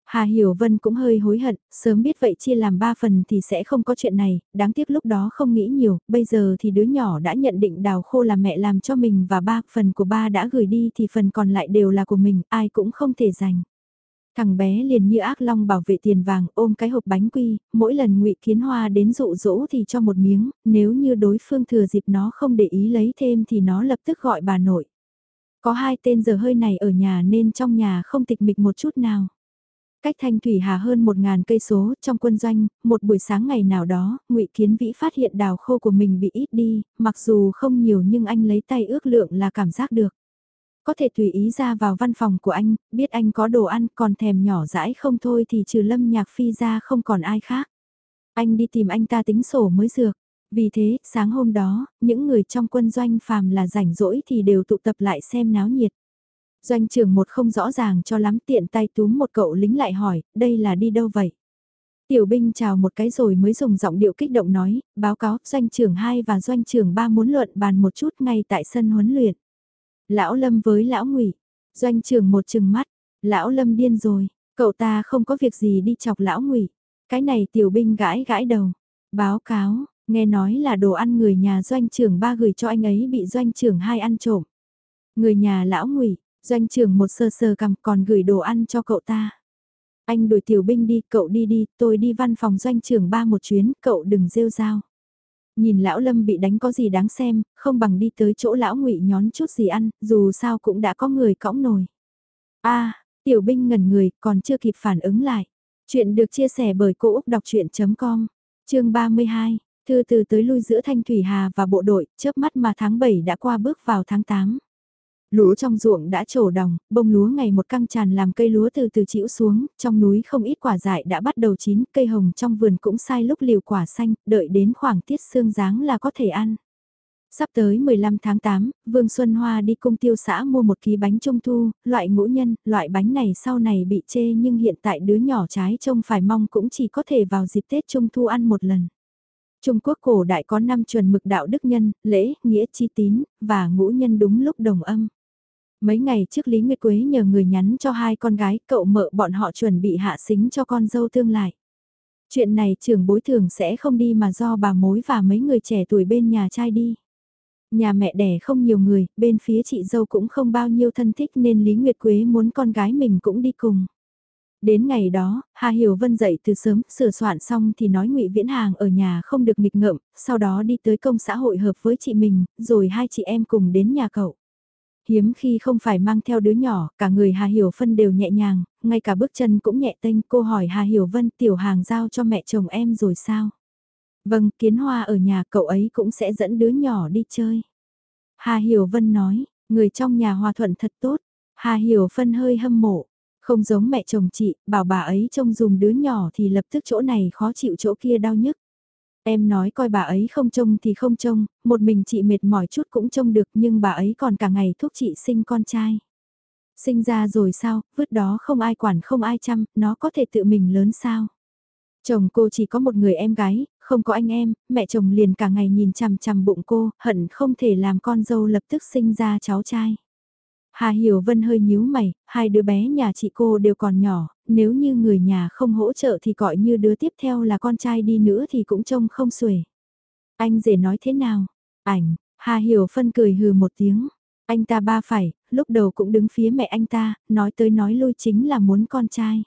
A: Hà Hiểu Vân cũng hơi hối hận, sớm biết vậy chia làm ba phần thì sẽ không có chuyện này, đáng tiếc lúc đó không nghĩ nhiều, bây giờ thì đứa nhỏ đã nhận định đào khô là mẹ làm cho mình và ba phần của ba đã gửi đi thì phần còn lại đều là của mình, ai cũng không thể giành. Thằng bé liền như ác long bảo vệ tiền vàng ôm cái hộp bánh quy, mỗi lần ngụy Kiến Hoa đến dụ dỗ thì cho một miếng, nếu như đối phương thừa dịp nó không để ý lấy thêm thì nó lập tức gọi bà nội. Có hai tên giờ hơi này ở nhà nên trong nhà không tịch mịch một chút nào. Cách Thanh Thủy Hà hơn một ngàn cây số trong quân doanh, một buổi sáng ngày nào đó, Ngụy Kiến Vĩ phát hiện đào khô của mình bị ít đi, mặc dù không nhiều nhưng anh lấy tay ước lượng là cảm giác được. Có thể tùy ý ra vào văn phòng của anh, biết anh có đồ ăn còn thèm nhỏ dãi không thôi thì trừ Lâm Nhạc Phi ra không còn ai khác. Anh đi tìm anh ta tính sổ mới dược. Vì thế, sáng hôm đó, những người trong quân doanh phàm là rảnh rỗi thì đều tụ tập lại xem náo nhiệt. Doanh trưởng một không rõ ràng cho lắm tiện tay túm một cậu lính lại hỏi, đây là đi đâu vậy? Tiểu binh chào một cái rồi mới dùng giọng điệu kích động nói, báo cáo doanh trưởng 2 và doanh trưởng 3 muốn luận bàn một chút ngay tại sân huấn luyện. Lão Lâm với lão ngụy doanh trưởng một chừng mắt, lão Lâm điên rồi, cậu ta không có việc gì đi chọc lão ngụy Cái này tiểu binh gãi gãi đầu, báo cáo, nghe nói là đồ ăn người nhà doanh trưởng ba gửi cho anh ấy bị doanh trưởng hai ăn trộm. Người nhà lão ngụy Doanh trưởng một sơ sơ cầm còn gửi đồ ăn cho cậu ta. Anh đuổi tiểu binh đi, cậu đi đi, tôi đi văn phòng doanh trưởng ba một chuyến, cậu đừng rêu rao. Nhìn lão Lâm bị đánh có gì đáng xem, không bằng đi tới chỗ lão ngụy nhón chút gì ăn, dù sao cũng đã có người cõng nồi. a tiểu binh ngẩn người, còn chưa kịp phản ứng lại. Chuyện được chia sẻ bởi Cô Úc Đọc Chuyện.com, chương 32, thư từ tới lui giữa Thanh Thủy Hà và bộ đội, chớp mắt mà tháng 7 đã qua bước vào tháng 8. Lúa trong ruộng đã trổ đồng, bông lúa ngày một căng tràn làm cây lúa từ từ chĩu xuống, trong núi không ít quả dại đã bắt đầu chín, cây hồng trong vườn cũng sai lúc liều quả xanh, đợi đến khoảng tiết sương dáng là có thể ăn. Sắp tới 15 tháng 8, Vương Xuân Hoa đi cung tiêu xã mua một ký bánh trung thu, loại ngũ nhân, loại bánh này sau này bị chê nhưng hiện tại đứa nhỏ trái trông phải mong cũng chỉ có thể vào dịp Tết Trung Thu ăn một lần. Trung Quốc cổ đại có 5 chuẩn mực đạo đức nhân, lễ, nghĩa, chi tín, và ngũ nhân đúng lúc đồng âm. Mấy ngày trước Lý Nguyệt Quế nhờ người nhắn cho hai con gái cậu mợ bọn họ chuẩn bị hạ xính cho con dâu tương lại. Chuyện này trưởng bối thường sẽ không đi mà do bà mối và mấy người trẻ tuổi bên nhà trai đi. Nhà mẹ đẻ không nhiều người, bên phía chị dâu cũng không bao nhiêu thân thích nên Lý Nguyệt Quế muốn con gái mình cũng đi cùng. Đến ngày đó, Hà Hiểu Vân dậy từ sớm, sửa soạn xong thì nói ngụy Viễn Hàng ở nhà không được nghịch ngợm, sau đó đi tới công xã hội hợp với chị mình, rồi hai chị em cùng đến nhà cậu hiếm khi không phải mang theo đứa nhỏ, cả người Hà Hiểu Phân đều nhẹ nhàng, ngay cả bước chân cũng nhẹ tênh. Cô hỏi Hà Hiểu Vân tiểu hàng giao cho mẹ chồng em rồi sao? Vâng, kiến hoa ở nhà cậu ấy cũng sẽ dẫn đứa nhỏ đi chơi. Hà Hiểu Vân nói, người trong nhà hòa thuận thật tốt. Hà Hiểu Phân hơi hâm mộ. Không giống mẹ chồng chị, bảo bà ấy trông dùng đứa nhỏ thì lập tức chỗ này khó chịu chỗ kia đau nhức. Em nói coi bà ấy không trông thì không trông, một mình chị mệt mỏi chút cũng trông được nhưng bà ấy còn cả ngày thúc chị sinh con trai. Sinh ra rồi sao, vứt đó không ai quản không ai chăm, nó có thể tự mình lớn sao. Chồng cô chỉ có một người em gái, không có anh em, mẹ chồng liền cả ngày nhìn chằm chằm bụng cô, hận không thể làm con dâu lập tức sinh ra cháu trai. Hà Hiểu Vân hơi nhíu mày, hai đứa bé nhà chị cô đều còn nhỏ, nếu như người nhà không hỗ trợ thì gọi như đứa tiếp theo là con trai đi nữa thì cũng trông không xuể. Anh rể nói thế nào? Ảnh, Hà Hiểu Phân cười hừ một tiếng. Anh ta ba phải, lúc đầu cũng đứng phía mẹ anh ta, nói tới nói lui chính là muốn con trai.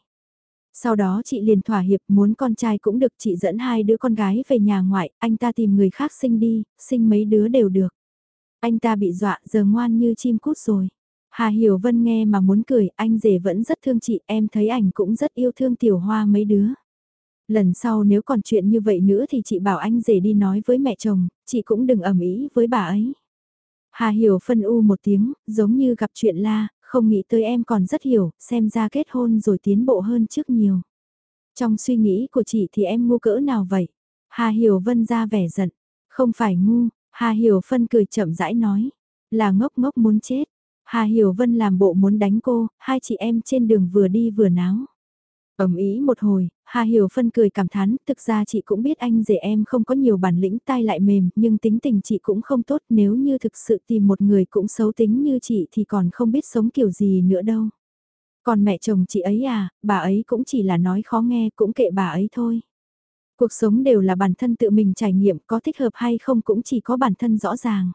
A: Sau đó chị liền thỏa hiệp muốn con trai cũng được chị dẫn hai đứa con gái về nhà ngoại, anh ta tìm người khác sinh đi, sinh mấy đứa đều được. Anh ta bị dọa giờ ngoan như chim cút rồi. Hà Hiểu Vân nghe mà muốn cười, anh rể vẫn rất thương chị, em thấy ảnh cũng rất yêu thương tiểu hoa mấy đứa. Lần sau nếu còn chuyện như vậy nữa thì chị bảo anh rể đi nói với mẹ chồng, chị cũng đừng ẩm ý với bà ấy. Hà Hiểu phân u một tiếng, giống như gặp chuyện la, không nghĩ tới em còn rất hiểu, xem ra kết hôn rồi tiến bộ hơn trước nhiều. Trong suy nghĩ của chị thì em ngu cỡ nào vậy? Hà Hiểu Vân ra vẻ giận, không phải ngu, Hà Hiểu phân cười chậm rãi nói, là ngốc ngốc muốn chết. Hà Hiểu Vân làm bộ muốn đánh cô, hai chị em trên đường vừa đi vừa náo. Ẩm ý một hồi, Hà Hiểu Phân cười cảm thán, thực ra chị cũng biết anh rể em không có nhiều bản lĩnh tai lại mềm, nhưng tính tình chị cũng không tốt nếu như thực sự tìm một người cũng xấu tính như chị thì còn không biết sống kiểu gì nữa đâu. Còn mẹ chồng chị ấy à, bà ấy cũng chỉ là nói khó nghe cũng kệ bà ấy thôi. Cuộc sống đều là bản thân tự mình trải nghiệm có thích hợp hay không cũng chỉ có bản thân rõ ràng.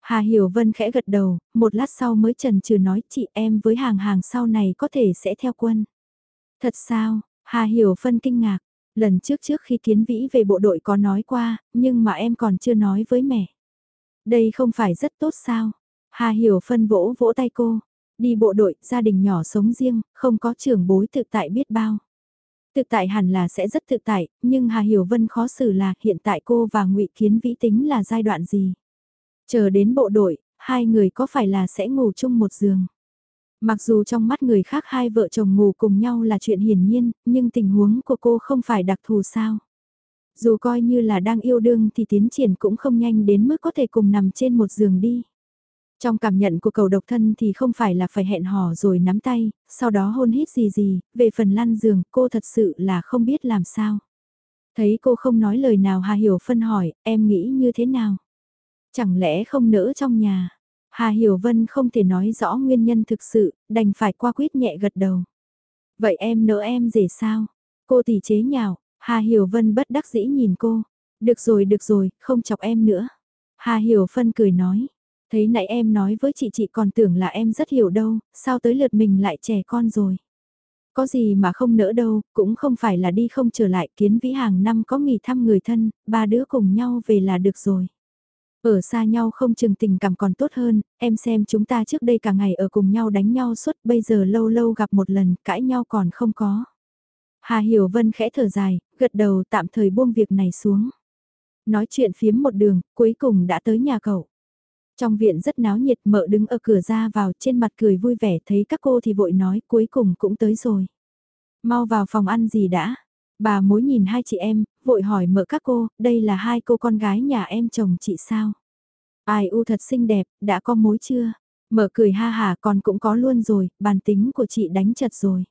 A: Hà Hiểu Vân khẽ gật đầu, một lát sau mới trần trừ nói chị em với hàng hàng sau này có thể sẽ theo quân. Thật sao, Hà Hiểu Vân kinh ngạc, lần trước trước khi kiến vĩ về bộ đội có nói qua, nhưng mà em còn chưa nói với mẹ. Đây không phải rất tốt sao? Hà Hiểu Phân vỗ vỗ tay cô, đi bộ đội, gia đình nhỏ sống riêng, không có trưởng bối thực tại biết bao. Thực tại hẳn là sẽ rất thực tại, nhưng Hà Hiểu Vân khó xử là hiện tại cô và ngụy Kiến Vĩ tính là giai đoạn gì. Chờ đến bộ đội, hai người có phải là sẽ ngủ chung một giường. Mặc dù trong mắt người khác hai vợ chồng ngủ cùng nhau là chuyện hiển nhiên, nhưng tình huống của cô không phải đặc thù sao. Dù coi như là đang yêu đương thì tiến triển cũng không nhanh đến mức có thể cùng nằm trên một giường đi. Trong cảm nhận của cầu độc thân thì không phải là phải hẹn hò rồi nắm tay, sau đó hôn hít gì gì, về phần lăn giường cô thật sự là không biết làm sao. Thấy cô không nói lời nào Hà Hiểu phân hỏi, em nghĩ như thế nào? Chẳng lẽ không nỡ trong nhà? Hà Hiểu Vân không thể nói rõ nguyên nhân thực sự, đành phải qua quyết nhẹ gật đầu. Vậy em nỡ em rể sao? Cô tỷ chế nhào, Hà Hiểu Vân bất đắc dĩ nhìn cô. Được rồi được rồi, không chọc em nữa. Hà Hiểu Phân cười nói. Thấy nãy em nói với chị chị còn tưởng là em rất hiểu đâu, sao tới lượt mình lại trẻ con rồi. Có gì mà không nỡ đâu, cũng không phải là đi không trở lại kiến vĩ hàng năm có nghỉ thăm người thân, ba đứa cùng nhau về là được rồi. Ở xa nhau không chừng tình cảm còn tốt hơn, em xem chúng ta trước đây cả ngày ở cùng nhau đánh nhau suốt bây giờ lâu lâu gặp một lần cãi nhau còn không có. Hà Hiểu Vân khẽ thở dài, gật đầu tạm thời buông việc này xuống. Nói chuyện phiếm một đường, cuối cùng đã tới nhà cậu. Trong viện rất náo nhiệt mợ đứng ở cửa ra vào trên mặt cười vui vẻ thấy các cô thì vội nói cuối cùng cũng tới rồi. Mau vào phòng ăn gì đã. Bà mối nhìn hai chị em, vội hỏi mợ các cô, đây là hai cô con gái nhà em chồng chị sao? Ai u thật xinh đẹp, đã có mối chưa? Mợ cười ha hà còn cũng có luôn rồi, bàn tính của chị đánh chật rồi.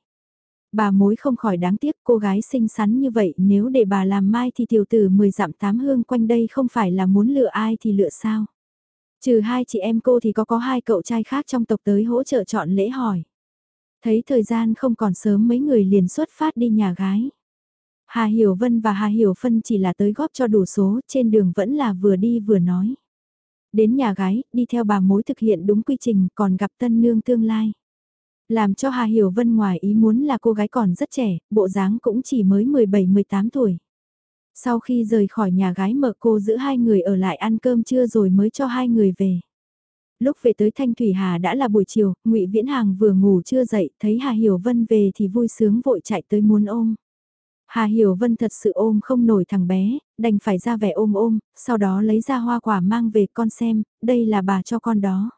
A: Bà mối không khỏi đáng tiếc cô gái xinh xắn như vậy nếu để bà làm mai thì tiểu tử 10 dặm tám hương quanh đây không phải là muốn lựa ai thì lựa sao. Trừ hai chị em cô thì có có hai cậu trai khác trong tộc tới hỗ trợ chọn lễ hỏi. Thấy thời gian không còn sớm mấy người liền xuất phát đi nhà gái. Hà Hiểu Vân và Hà Hiểu Phân chỉ là tới góp cho đủ số, trên đường vẫn là vừa đi vừa nói. Đến nhà gái, đi theo bà mối thực hiện đúng quy trình, còn gặp tân nương tương lai. Làm cho Hà Hiểu Vân ngoài ý muốn là cô gái còn rất trẻ, bộ dáng cũng chỉ mới 17-18 tuổi. Sau khi rời khỏi nhà gái mợ cô giữ hai người ở lại ăn cơm trưa rồi mới cho hai người về. Lúc về tới Thanh Thủy Hà đã là buổi chiều, ngụy Viễn Hàng vừa ngủ chưa dậy, thấy Hà Hiểu Vân về thì vui sướng vội chạy tới muốn ôm. Hà Hiểu Vân thật sự ôm không nổi thằng bé, đành phải ra vẻ ôm ôm, sau đó lấy ra hoa quả mang về con xem, đây là bà cho con đó.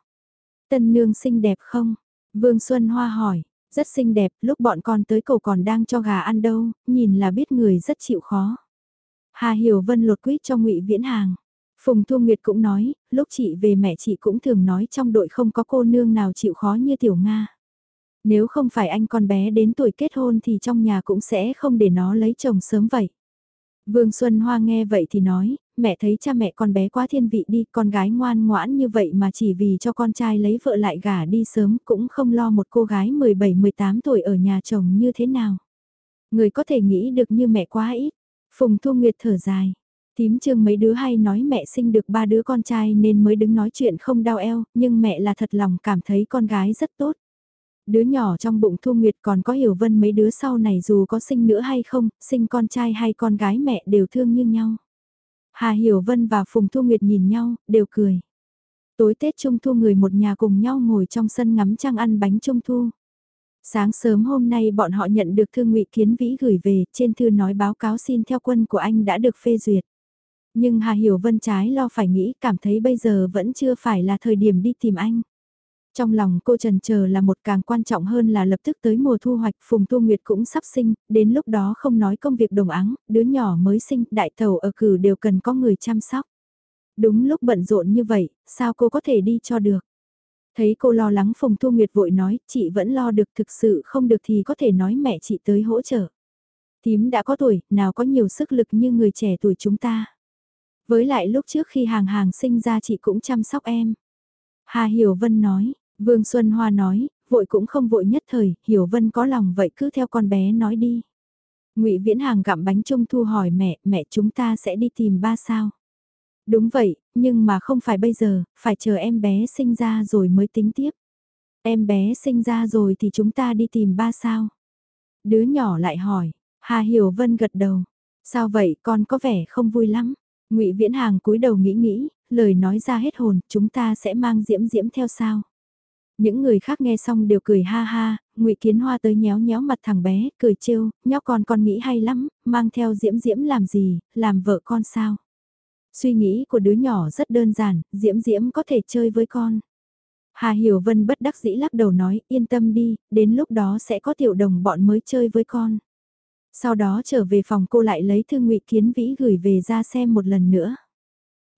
A: Tân nương xinh đẹp không? Vương Xuân Hoa hỏi, rất xinh đẹp, lúc bọn con tới cầu còn đang cho gà ăn đâu, nhìn là biết người rất chịu khó. Hà Hiểu Vân lột quýt cho ngụy Viễn Hàng. Phùng Thu Nguyệt cũng nói, lúc chị về mẹ chị cũng thường nói trong đội không có cô nương nào chịu khó như Tiểu Nga. Nếu không phải anh con bé đến tuổi kết hôn thì trong nhà cũng sẽ không để nó lấy chồng sớm vậy. Vương Xuân Hoa nghe vậy thì nói, mẹ thấy cha mẹ con bé quá thiên vị đi, con gái ngoan ngoãn như vậy mà chỉ vì cho con trai lấy vợ lại gả đi sớm cũng không lo một cô gái 17-18 tuổi ở nhà chồng như thế nào. Người có thể nghĩ được như mẹ quá ít. Phùng Thu Nguyệt thở dài. Tím trương mấy đứa hay nói mẹ sinh được ba đứa con trai nên mới đứng nói chuyện không đau eo, nhưng mẹ là thật lòng cảm thấy con gái rất tốt. Đứa nhỏ trong bụng Thu Nguyệt còn có hiểu vân mấy đứa sau này dù có sinh nữa hay không, sinh con trai hay con gái mẹ đều thương như nhau. Hà Hiểu Vân và Phùng Thu Nguyệt nhìn nhau, đều cười. Tối Tết Trung Thu người một nhà cùng nhau ngồi trong sân ngắm trăng ăn bánh Trung Thu. Sáng sớm hôm nay bọn họ nhận được thư ngụy Kiến Vĩ gửi về, trên thư nói báo cáo xin theo quân của anh đã được phê duyệt. Nhưng Hà Hiểu Vân trái lo phải nghĩ cảm thấy bây giờ vẫn chưa phải là thời điểm đi tìm anh. Trong lòng cô trần chờ là một càng quan trọng hơn là lập tức tới mùa thu hoạch Phùng Thu Nguyệt cũng sắp sinh, đến lúc đó không nói công việc đồng áng, đứa nhỏ mới sinh, đại tàu ở cử đều cần có người chăm sóc. Đúng lúc bận rộn như vậy, sao cô có thể đi cho được? Thấy cô lo lắng Phùng Thu Nguyệt vội nói, chị vẫn lo được thực sự không được thì có thể nói mẹ chị tới hỗ trợ. Tím đã có tuổi, nào có nhiều sức lực như người trẻ tuổi chúng ta. Với lại lúc trước khi hàng hàng sinh ra chị cũng chăm sóc em. Hà Hiểu Vân nói, Vương Xuân Hoa nói, vội cũng không vội nhất thời, Hiểu Vân có lòng vậy cứ theo con bé nói đi. Ngụy Viễn Hàng gặm bánh trung thu hỏi mẹ, mẹ chúng ta sẽ đi tìm ba sao? Đúng vậy, nhưng mà không phải bây giờ, phải chờ em bé sinh ra rồi mới tính tiếp. Em bé sinh ra rồi thì chúng ta đi tìm ba sao? Đứa nhỏ lại hỏi, Hà Hiểu Vân gật đầu. Sao vậy con có vẻ không vui lắm? ngụy Viễn Hàng cúi đầu nghĩ nghĩ, lời nói ra hết hồn, chúng ta sẽ mang Diễm Diễm theo sao? Những người khác nghe xong đều cười ha ha, ngụy Kiến Hoa tới nhéo nhéo mặt thằng bé, cười trêu, nhóc con con nghĩ hay lắm, mang theo Diễm Diễm làm gì, làm vợ con sao? Suy nghĩ của đứa nhỏ rất đơn giản, Diễm Diễm có thể chơi với con. Hà Hiểu Vân bất đắc dĩ lắc đầu nói, yên tâm đi, đến lúc đó sẽ có tiểu đồng bọn mới chơi với con. Sau đó trở về phòng cô lại lấy thư ngụy Kiến Vĩ gửi về ra xem một lần nữa.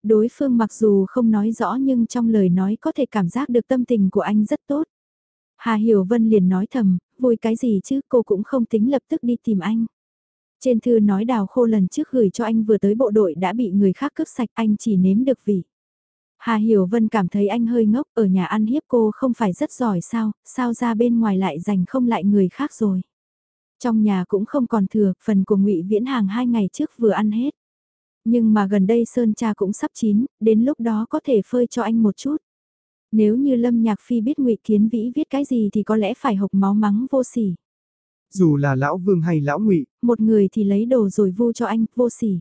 A: Đối phương mặc dù không nói rõ nhưng trong lời nói có thể cảm giác được tâm tình của anh rất tốt. Hà Hiểu Vân liền nói thầm, vui cái gì chứ cô cũng không tính lập tức đi tìm anh. Trên thư nói đào khô lần trước gửi cho anh vừa tới bộ đội đã bị người khác cướp sạch anh chỉ nếm được vị. Hà Hiểu Vân cảm thấy anh hơi ngốc ở nhà ăn hiếp cô không phải rất giỏi sao, sao ra bên ngoài lại giành không lại người khác rồi. Trong nhà cũng không còn thừa, phần của ngụy Viễn Hàng hai ngày trước vừa ăn hết. Nhưng mà gần đây Sơn cha cũng sắp chín, đến lúc đó có thể phơi cho anh một chút. Nếu như Lâm Nhạc Phi biết ngụy Kiến Vĩ viết cái gì thì có lẽ phải hộc máu mắng vô sỉ.
B: Dù là lão vương hay lão ngụy,
A: một người thì lấy đồ rồi vu cho anh, vô sỉ.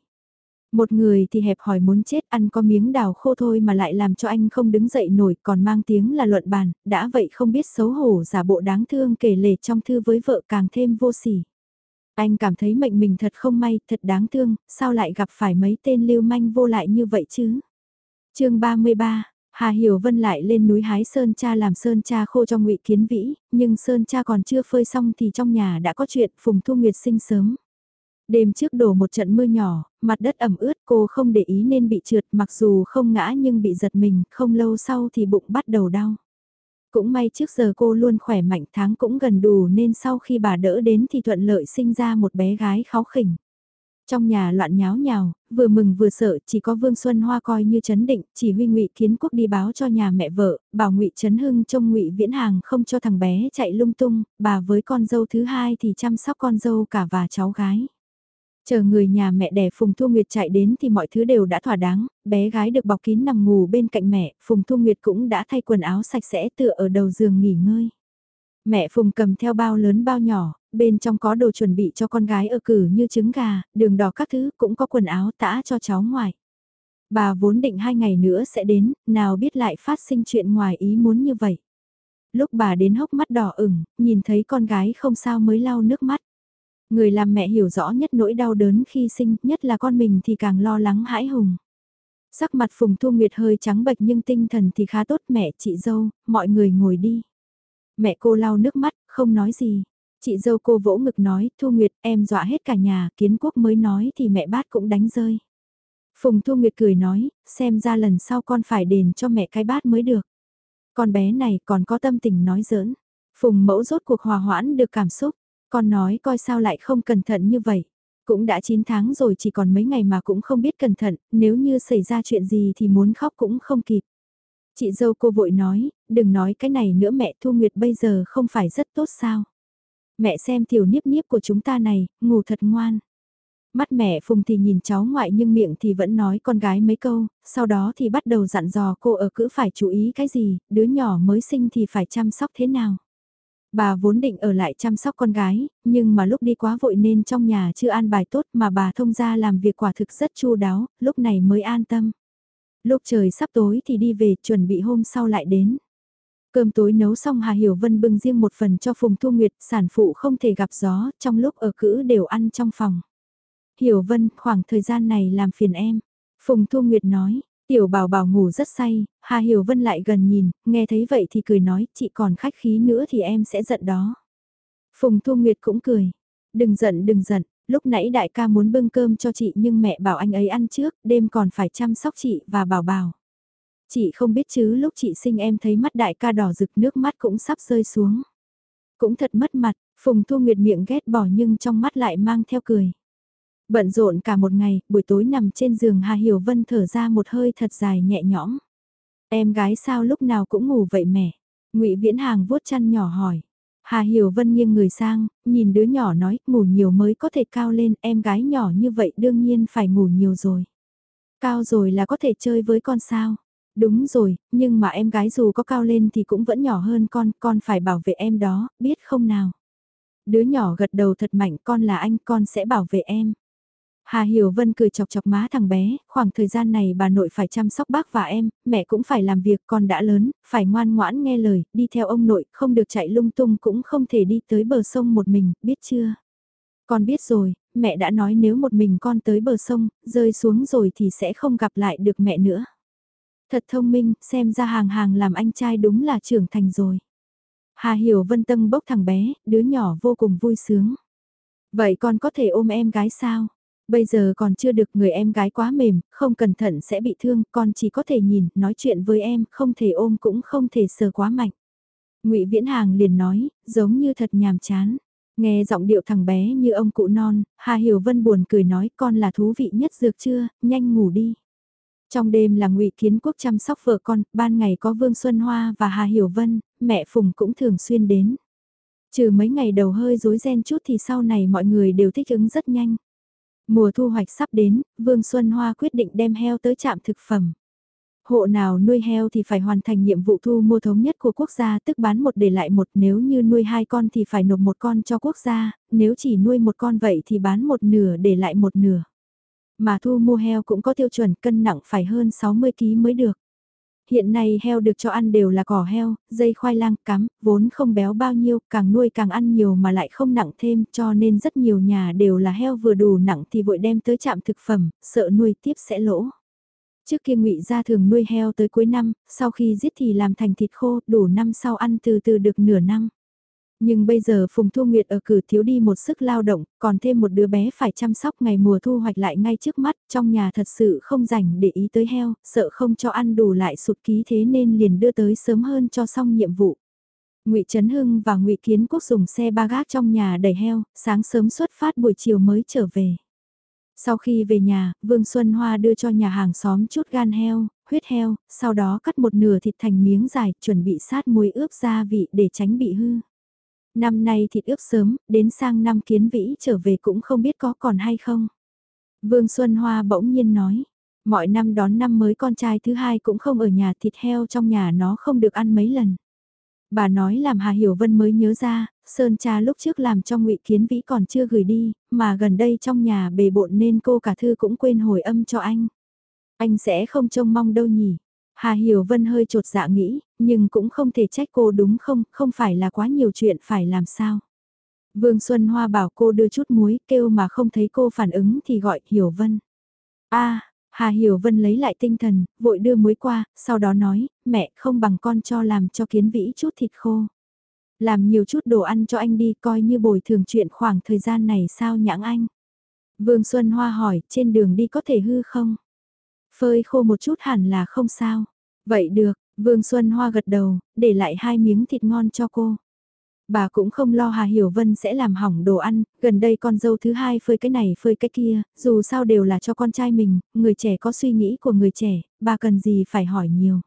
A: Một người thì hẹp hỏi muốn chết ăn có miếng đào khô thôi mà lại làm cho anh không đứng dậy nổi còn mang tiếng là luận bàn, đã vậy không biết xấu hổ giả bộ đáng thương kể lể trong thư với vợ càng thêm vô sỉ. Anh cảm thấy mệnh mình thật không may, thật đáng thương, sao lại gặp phải mấy tên lưu manh vô lại như vậy chứ? chương 33 Hà Hiểu Vân lại lên núi hái sơn cha làm sơn cha khô cho ngụy Kiến Vĩ, nhưng sơn cha còn chưa phơi xong thì trong nhà đã có chuyện Phùng Thu Nguyệt sinh sớm. Đêm trước đổ một trận mưa nhỏ, mặt đất ẩm ướt cô không để ý nên bị trượt mặc dù không ngã nhưng bị giật mình, không lâu sau thì bụng bắt đầu đau. Cũng may trước giờ cô luôn khỏe mạnh tháng cũng gần đủ nên sau khi bà đỡ đến thì thuận lợi sinh ra một bé gái kháu khỉnh. Trong nhà loạn nháo nhào, vừa mừng vừa sợ, chỉ có Vương Xuân Hoa coi như chấn định, chỉ huy Ngụy Kiến Quốc đi báo cho nhà mẹ vợ, bảo Ngụy Trấn Hưng trông Ngụy Viễn Hàng không cho thằng bé chạy lung tung, bà với con dâu thứ hai thì chăm sóc con dâu cả và cháu gái. Chờ người nhà mẹ đẻ Phùng Thu Nguyệt chạy đến thì mọi thứ đều đã thỏa đáng, bé gái được bọc kín nằm ngủ bên cạnh mẹ, Phùng Thu Nguyệt cũng đã thay quần áo sạch sẽ tựa ở đầu giường nghỉ ngơi. Mẹ Phùng cầm theo bao lớn bao nhỏ, bên trong có đồ chuẩn bị cho con gái ở cử như trứng gà, đường đỏ các thứ, cũng có quần áo tã cho cháu ngoài. Bà vốn định hai ngày nữa sẽ đến, nào biết lại phát sinh chuyện ngoài ý muốn như vậy. Lúc bà đến hốc mắt đỏ ửng, nhìn thấy con gái không sao mới lau nước mắt. Người làm mẹ hiểu rõ nhất nỗi đau đớn khi sinh, nhất là con mình thì càng lo lắng hãi hùng. Sắc mặt Phùng Thu Nguyệt hơi trắng bệch nhưng tinh thần thì khá tốt mẹ chị dâu, mọi người ngồi đi. Mẹ cô lau nước mắt, không nói gì. Chị dâu cô vỗ ngực nói, Thu Nguyệt em dọa hết cả nhà, kiến quốc mới nói thì mẹ bát cũng đánh rơi. Phùng Thu Nguyệt cười nói, xem ra lần sau con phải đền cho mẹ cái bát mới được. Con bé này còn có tâm tình nói giỡn. Phùng mẫu rốt cuộc hòa hoãn được cảm xúc. Con nói coi sao lại không cẩn thận như vậy. Cũng đã 9 tháng rồi chỉ còn mấy ngày mà cũng không biết cẩn thận, nếu như xảy ra chuyện gì thì muốn khóc cũng không kịp. Chị dâu cô vội nói, đừng nói cái này nữa mẹ Thu Nguyệt bây giờ không phải rất tốt sao. Mẹ xem tiểu niếp niếp của chúng ta này, ngủ thật ngoan. Mắt mẹ Phùng thì nhìn cháu ngoại nhưng miệng thì vẫn nói con gái mấy câu, sau đó thì bắt đầu dặn dò cô ở cữ phải chú ý cái gì, đứa nhỏ mới sinh thì phải chăm sóc thế nào. Bà vốn định ở lại chăm sóc con gái, nhưng mà lúc đi quá vội nên trong nhà chưa an bài tốt mà bà thông ra làm việc quả thực rất chu đáo, lúc này mới an tâm. Lúc trời sắp tối thì đi về chuẩn bị hôm sau lại đến. Cơm tối nấu xong Hà Hiểu Vân bưng riêng một phần cho Phùng Thu Nguyệt, sản phụ không thể gặp gió, trong lúc ở cữ đều ăn trong phòng. Hiểu Vân, khoảng thời gian này làm phiền em. Phùng Thu Nguyệt nói, tiểu bảo bảo ngủ rất say, Hà Hiểu Vân lại gần nhìn, nghe thấy vậy thì cười nói, chị còn khách khí nữa thì em sẽ giận đó. Phùng Thu Nguyệt cũng cười, đừng giận đừng giận, lúc nãy đại ca muốn bưng cơm cho chị nhưng mẹ bảo anh ấy ăn trước, đêm còn phải chăm sóc chị và bảo bảo. Chị không biết chứ lúc chị sinh em thấy mắt đại ca đỏ rực nước mắt cũng sắp rơi xuống. Cũng thật mất mặt, Phùng Thu Nguyệt miệng ghét bỏ nhưng trong mắt lại mang theo cười. Bận rộn cả một ngày, buổi tối nằm trên giường Hà Hiểu Vân thở ra một hơi thật dài nhẹ nhõm. Em gái sao lúc nào cũng ngủ vậy mẹ? ngụy Viễn Hàng vuốt chăn nhỏ hỏi. Hà Hiểu Vân nghiêng người sang, nhìn đứa nhỏ nói, ngủ nhiều mới có thể cao lên, em gái nhỏ như vậy đương nhiên phải ngủ nhiều rồi. Cao rồi là có thể chơi với con sao? Đúng rồi, nhưng mà em gái dù có cao lên thì cũng vẫn nhỏ hơn con, con phải bảo vệ em đó, biết không nào? Đứa nhỏ gật đầu thật mạnh, con là anh, con sẽ bảo vệ em. Hà Hiểu Vân cười chọc chọc má thằng bé, khoảng thời gian này bà nội phải chăm sóc bác và em, mẹ cũng phải làm việc con đã lớn, phải ngoan ngoãn nghe lời, đi theo ông nội, không được chạy lung tung cũng không thể đi tới bờ sông một mình, biết chưa? Con biết rồi, mẹ đã nói nếu một mình con tới bờ sông, rơi xuống rồi thì sẽ không gặp lại được mẹ nữa. Thật thông minh, xem ra hàng hàng làm anh trai đúng là trưởng thành rồi. Hà Hiểu Vân Tân bốc thằng bé, đứa nhỏ vô cùng vui sướng. Vậy con có thể ôm em gái sao? Bây giờ còn chưa được người em gái quá mềm, không cẩn thận sẽ bị thương, con chỉ có thể nhìn, nói chuyện với em, không thể ôm cũng không thể sờ quá mạnh. ngụy Viễn Hàng liền nói, giống như thật nhàm chán. Nghe giọng điệu thằng bé như ông cụ non, Hà Hiểu Vân buồn cười nói con là thú vị nhất dược chưa, nhanh ngủ đi. Trong đêm là ngụy Kiến Quốc chăm sóc vợ con, ban ngày có Vương Xuân Hoa và Hà Hiểu Vân, mẹ Phùng cũng thường xuyên đến. Trừ mấy ngày đầu hơi rối ren chút thì sau này mọi người đều thích ứng rất nhanh. Mùa thu hoạch sắp đến, Vương Xuân Hoa quyết định đem heo tới trạm thực phẩm. Hộ nào nuôi heo thì phải hoàn thành nhiệm vụ thu mua thống nhất của quốc gia tức bán một để lại một nếu như nuôi hai con thì phải nộp một con cho quốc gia, nếu chỉ nuôi một con vậy thì bán một nửa để lại một nửa. Mà thu mua heo cũng có tiêu chuẩn cân nặng phải hơn 60kg mới được. Hiện nay heo được cho ăn đều là cỏ heo, dây khoai lang, cắm, vốn không béo bao nhiêu, càng nuôi càng ăn nhiều mà lại không nặng thêm cho nên rất nhiều nhà đều là heo vừa đủ nặng thì vội đem tới trạm thực phẩm, sợ nuôi tiếp sẽ lỗ. Trước kia ngụy gia thường nuôi heo tới cuối năm, sau khi giết thì làm thành thịt khô, đủ năm sau ăn từ từ được nửa năm. Nhưng bây giờ Phùng Thu Nguyệt ở cử thiếu đi một sức lao động, còn thêm một đứa bé phải chăm sóc ngày mùa thu hoạch lại ngay trước mắt, trong nhà thật sự không rảnh để ý tới heo, sợ không cho ăn đủ lại sụt ký thế nên liền đưa tới sớm hơn cho xong nhiệm vụ. Ngụy Trấn Hưng và Ngụy Kiến Quốc dùng xe ba gác trong nhà đẩy heo, sáng sớm xuất phát buổi chiều mới trở về. Sau khi về nhà, Vương Xuân Hoa đưa cho nhà hàng xóm chút gan heo, huyết heo, sau đó cắt một nửa thịt thành miếng dài, chuẩn bị sát muối ướp gia vị để tránh bị hư. Năm nay thịt ướp sớm, đến sang năm kiến vĩ trở về cũng không biết có còn hay không. Vương Xuân Hoa bỗng nhiên nói, mọi năm đón năm mới con trai thứ hai cũng không ở nhà thịt heo trong nhà nó không được ăn mấy lần. Bà nói làm Hà Hiểu Vân mới nhớ ra, Sơn cha lúc trước làm cho ngụy Kiến Vĩ còn chưa gửi đi, mà gần đây trong nhà bề bộn nên cô cả thư cũng quên hồi âm cho anh. Anh sẽ không trông mong đâu nhỉ. Hà Hiểu Vân hơi trột dạ nghĩ, nhưng cũng không thể trách cô đúng không, không phải là quá nhiều chuyện phải làm sao. Vương Xuân Hoa bảo cô đưa chút muối, kêu mà không thấy cô phản ứng thì gọi Hiểu Vân. a Hà Hiểu Vân lấy lại tinh thần, vội đưa muối qua, sau đó nói, mẹ không bằng con cho làm cho kiến vĩ chút thịt khô. Làm nhiều chút đồ ăn cho anh đi coi như bồi thường chuyện khoảng thời gian này sao nhãng anh. Vương Xuân Hoa hỏi, trên đường đi có thể hư không? Phơi khô một chút hẳn là không sao. Vậy được, Vương Xuân Hoa gật đầu, để lại hai miếng thịt ngon cho cô. Bà cũng không lo Hà Hiểu Vân sẽ làm hỏng đồ ăn, gần đây con dâu thứ hai phơi cái này phơi cái kia, dù sao đều là cho con trai mình, người trẻ có suy nghĩ của người trẻ, bà cần gì phải hỏi nhiều.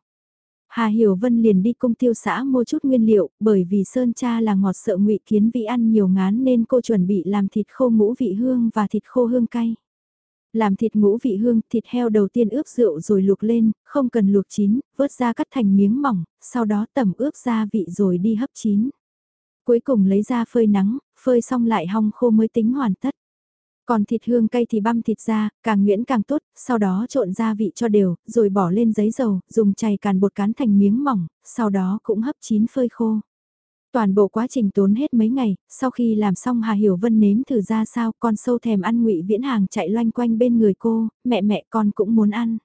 A: Hà Hiểu Vân liền đi công tiêu xã mua chút nguyên liệu, bởi vì Sơn cha là ngọt sợ ngụy kiến vị ăn nhiều ngán nên cô chuẩn bị làm thịt khô ngũ vị hương và thịt khô hương cay. Làm thịt ngũ vị hương, thịt heo đầu tiên ướp rượu rồi luộc lên, không cần luộc chín, vớt ra cắt thành miếng mỏng, sau đó tẩm ướp gia vị rồi đi hấp chín. Cuối cùng lấy ra phơi nắng, phơi xong lại hong khô mới tính hoàn tất. Còn thịt hương cay thì băm thịt ra, càng nhuyễn càng tốt, sau đó trộn gia vị cho đều, rồi bỏ lên giấy dầu, dùng chày càn bột cán thành miếng mỏng, sau đó cũng hấp chín phơi khô. Toàn bộ quá trình tốn hết mấy ngày, sau khi làm xong Hà Hiểu Vân nếm thử ra sao, con sâu thèm ăn ngụy viễn hàng chạy loanh quanh bên người cô, mẹ mẹ con cũng muốn ăn.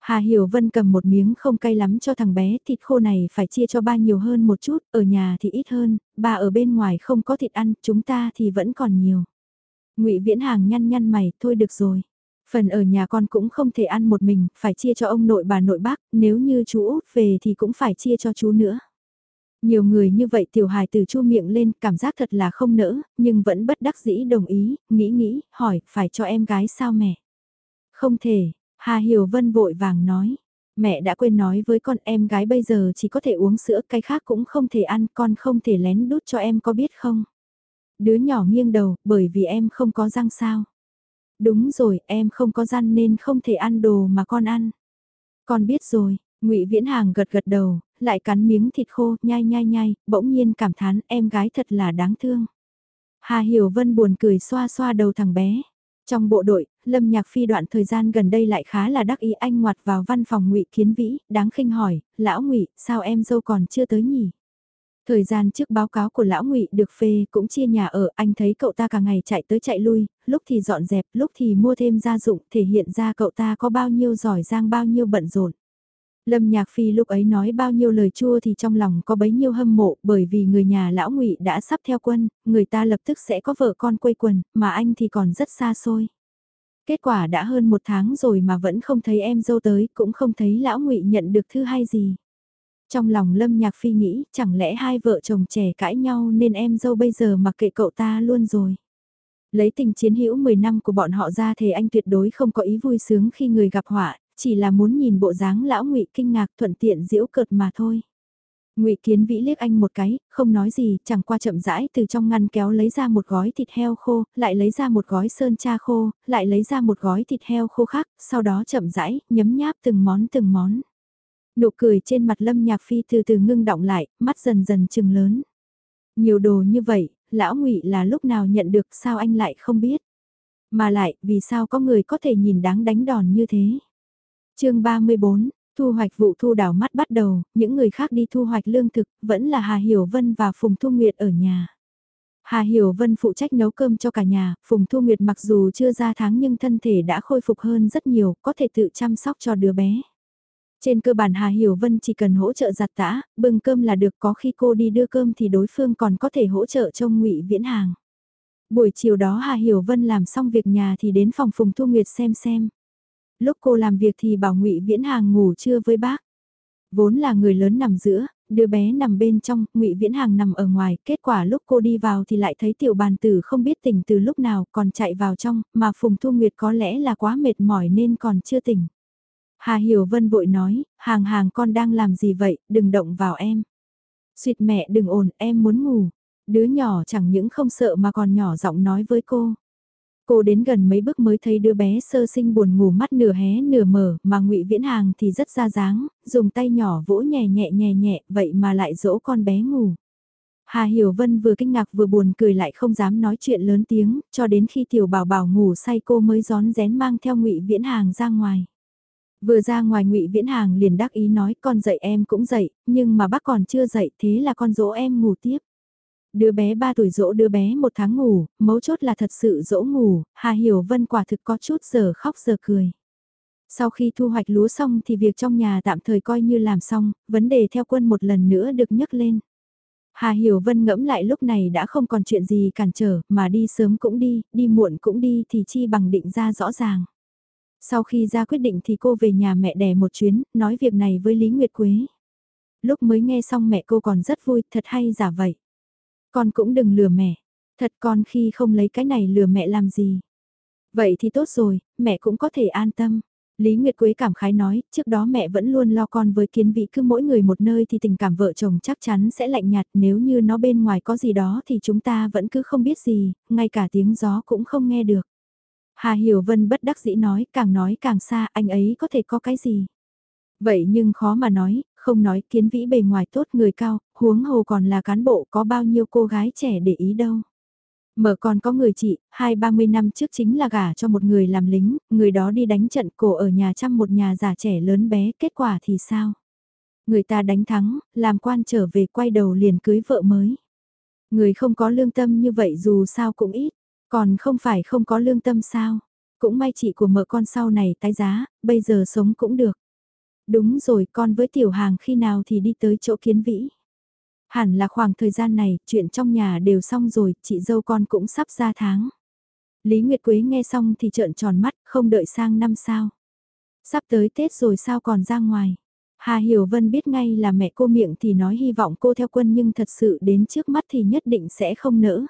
A: Hà Hiểu Vân cầm một miếng không cay lắm cho thằng bé, thịt khô này phải chia cho ba nhiều hơn một chút, ở nhà thì ít hơn, ba ở bên ngoài không có thịt ăn, chúng ta thì vẫn còn nhiều. Ngụy Viễn Hàng nhăn nhăn mày, thôi được rồi. Phần ở nhà con cũng không thể ăn một mình, phải chia cho ông nội bà nội bác, nếu như chú út về thì cũng phải chia cho chú nữa. Nhiều người như vậy tiểu hài từ chu miệng lên cảm giác thật là không nỡ, nhưng vẫn bất đắc dĩ đồng ý, nghĩ nghĩ, hỏi, phải cho em gái sao mẹ? Không thể, Hà Hiểu Vân vội vàng nói. Mẹ đã quên nói với con em gái bây giờ chỉ có thể uống sữa, cái khác cũng không thể ăn, con không thể lén đút cho em có biết không? Đứa nhỏ nghiêng đầu, bởi vì em không có răng sao. Đúng rồi, em không có răng nên không thể ăn đồ mà con ăn. Con biết rồi, ngụy Viễn Hàng gật gật đầu, lại cắn miếng thịt khô, nhai nhai nhai, bỗng nhiên cảm thán em gái thật là đáng thương. Hà Hiểu Vân buồn cười xoa xoa đầu thằng bé. Trong bộ đội, Lâm Nhạc Phi đoạn thời gian gần đây lại khá là đắc ý anh ngoặt vào văn phòng ngụy Kiến Vĩ, đáng khinh hỏi, lão ngụy sao em dâu còn chưa tới nhỉ? Thời gian trước báo cáo của lão ngụy được phê cũng chia nhà ở, anh thấy cậu ta cả ngày chạy tới chạy lui, lúc thì dọn dẹp, lúc thì mua thêm gia dụng, thể hiện ra cậu ta có bao nhiêu giỏi giang bao nhiêu bận rộn. Lâm Nhạc Phi lúc ấy nói bao nhiêu lời chua thì trong lòng có bấy nhiêu hâm mộ bởi vì người nhà lão ngụy đã sắp theo quân, người ta lập tức sẽ có vợ con quây quần, mà anh thì còn rất xa xôi. Kết quả đã hơn một tháng rồi mà vẫn không thấy em dâu tới, cũng không thấy lão ngụy nhận được thư hay gì. Trong lòng Lâm Nhạc Phi nghĩ, chẳng lẽ hai vợ chồng trẻ cãi nhau nên em dâu bây giờ mặc kệ cậu ta luôn rồi. Lấy tình chiến hữu 10 năm của bọn họ ra thì anh tuyệt đối không có ý vui sướng khi người gặp họa, chỉ là muốn nhìn bộ dáng lão ngụy kinh ngạc thuận tiện diễu cợt mà thôi. Ngụy Kiến Vĩ liếc anh một cái, không nói gì, chẳng qua chậm rãi từ trong ngăn kéo lấy ra một gói thịt heo khô, lại lấy ra một gói sơn cha khô, lại lấy ra một gói thịt heo khô khác, sau đó chậm rãi, nhấm nháp từng món từng món. Nụ cười trên mặt Lâm Nhạc Phi từ từ ngưng động lại, mắt dần dần chừng lớn. Nhiều đồ như vậy, lão Ngụy là lúc nào nhận được sao anh lại không biết. Mà lại, vì sao có người có thể nhìn đáng đánh đòn như thế chương 34, thu hoạch vụ thu đảo mắt bắt đầu, những người khác đi thu hoạch lương thực, vẫn là Hà Hiểu Vân và Phùng Thu Nguyệt ở nhà. Hà Hiểu Vân phụ trách nấu cơm cho cả nhà, Phùng Thu Nguyệt mặc dù chưa ra tháng nhưng thân thể đã khôi phục hơn rất nhiều, có thể tự chăm sóc cho đứa bé. Trên cơ bản Hà Hiểu Vân chỉ cần hỗ trợ giặt tã, bưng cơm là được có khi cô đi đưa cơm thì đối phương còn có thể hỗ trợ trông ngụy viễn hàng. Buổi chiều đó Hà Hiểu Vân làm xong việc nhà thì đến phòng Phùng Thu Nguyệt xem xem. Lúc cô làm việc thì bảo ngụy viễn hàng ngủ trưa với bác. Vốn là người lớn nằm giữa, đứa bé nằm bên trong, ngụy viễn hàng nằm ở ngoài, kết quả lúc cô đi vào thì lại thấy tiểu bàn tử không biết tỉnh từ lúc nào còn chạy vào trong, mà Phùng Thu Nguyệt có lẽ là quá mệt mỏi nên còn chưa tỉnh. Hà Hiểu Vân vội nói, hàng hàng con đang làm gì vậy, đừng động vào em. Xuyệt mẹ đừng ồn, em muốn ngủ. Đứa nhỏ chẳng những không sợ mà còn nhỏ giọng nói với cô. Cô đến gần mấy bước mới thấy đứa bé sơ sinh buồn ngủ mắt nửa hé nửa mở mà ngụy Viễn Hàng thì rất ra dáng, dùng tay nhỏ vỗ nhẹ nhẹ nhẹ nhẹ vậy mà lại dỗ con bé ngủ. Hà Hiểu Vân vừa kinh ngạc vừa buồn cười lại không dám nói chuyện lớn tiếng, cho đến khi tiểu bảo bảo ngủ say cô mới gión rén mang theo ngụy Viễn Hàng ra ngoài. Vừa ra ngoài ngụy Viễn Hàng liền đắc ý nói con dậy em cũng dậy, nhưng mà bác còn chưa dậy thế là con dỗ em ngủ tiếp. Đứa bé 3 tuổi dỗ đứa bé một tháng ngủ, mấu chốt là thật sự dỗ ngủ, Hà Hiểu Vân quả thực có chút giờ khóc giờ cười. Sau khi thu hoạch lúa xong thì việc trong nhà tạm thời coi như làm xong, vấn đề theo quân một lần nữa được nhắc lên. Hà Hiểu Vân ngẫm lại lúc này đã không còn chuyện gì cản trở, mà đi sớm cũng đi, đi muộn cũng đi thì chi bằng định ra rõ ràng. Sau khi ra quyết định thì cô về nhà mẹ đẻ một chuyến, nói việc này với Lý Nguyệt Quế. Lúc mới nghe xong mẹ cô còn rất vui, thật hay giả vậy. Con cũng đừng lừa mẹ, thật con khi không lấy cái này lừa mẹ làm gì. Vậy thì tốt rồi, mẹ cũng có thể an tâm. Lý Nguyệt Quế cảm khái nói, trước đó mẹ vẫn luôn lo con với kiến vị cứ mỗi người một nơi thì tình cảm vợ chồng chắc chắn sẽ lạnh nhạt nếu như nó bên ngoài có gì đó thì chúng ta vẫn cứ không biết gì, ngay cả tiếng gió cũng không nghe được. Hà Hiểu Vân bất đắc dĩ nói, càng nói càng xa, anh ấy có thể có cái gì. Vậy nhưng khó mà nói, không nói kiến vĩ bề ngoài tốt người cao, huống hồ còn là cán bộ có bao nhiêu cô gái trẻ để ý đâu. Mở còn có người chị, hai ba mươi năm trước chính là gả cho một người làm lính, người đó đi đánh trận cổ ở nhà chăm một nhà già trẻ lớn bé, kết quả thì sao? Người ta đánh thắng, làm quan trở về quay đầu liền cưới vợ mới. Người không có lương tâm như vậy dù sao cũng ít. Còn không phải không có lương tâm sao? Cũng may chị của mợ con sau này tái giá, bây giờ sống cũng được. Đúng rồi, con với tiểu hàng khi nào thì đi tới chỗ kiến vĩ. Hẳn là khoảng thời gian này, chuyện trong nhà đều xong rồi, chị dâu con cũng sắp ra tháng. Lý Nguyệt Quế nghe xong thì trợn tròn mắt, không đợi sang năm sao. Sắp tới Tết rồi sao còn ra ngoài. Hà Hiểu Vân biết ngay là mẹ cô miệng thì nói hy vọng cô theo quân nhưng thật sự đến trước mắt thì nhất định sẽ không nỡ.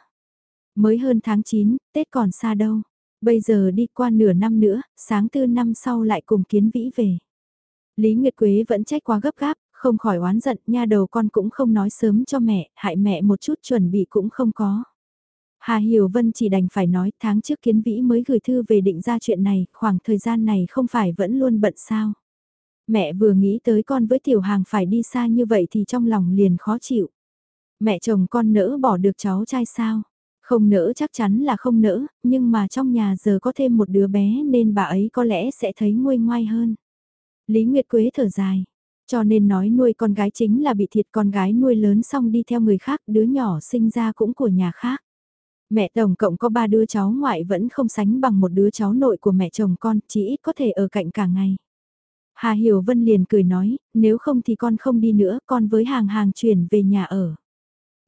A: Mới hơn tháng 9, Tết còn xa đâu. Bây giờ đi qua nửa năm nữa, sáng tư năm sau lại cùng kiến vĩ về. Lý Nguyệt Quế vẫn trách quá gấp gáp, không khỏi oán giận, nha đầu con cũng không nói sớm cho mẹ, hại mẹ một chút chuẩn bị cũng không có. Hà Hiểu Vân chỉ đành phải nói tháng trước kiến vĩ mới gửi thư về định ra chuyện này, khoảng thời gian này không phải vẫn luôn bận sao. Mẹ vừa nghĩ tới con với tiểu hàng phải đi xa như vậy thì trong lòng liền khó chịu. Mẹ chồng con nỡ bỏ được cháu trai sao? Không nỡ chắc chắn là không nỡ, nhưng mà trong nhà giờ có thêm một đứa bé nên bà ấy có lẽ sẽ thấy nguôi ngoai hơn. Lý Nguyệt Quế thở dài. Cho nên nói nuôi con gái chính là bị thiệt con gái nuôi lớn xong đi theo người khác, đứa nhỏ sinh ra cũng của nhà khác. Mẹ tổng cộng có ba đứa cháu ngoại vẫn không sánh bằng một đứa cháu nội của mẹ chồng con, chỉ ít có thể ở cạnh cả ngày. Hà Hiểu Vân liền cười nói, nếu không thì con không đi nữa, con với hàng hàng chuyển về nhà ở.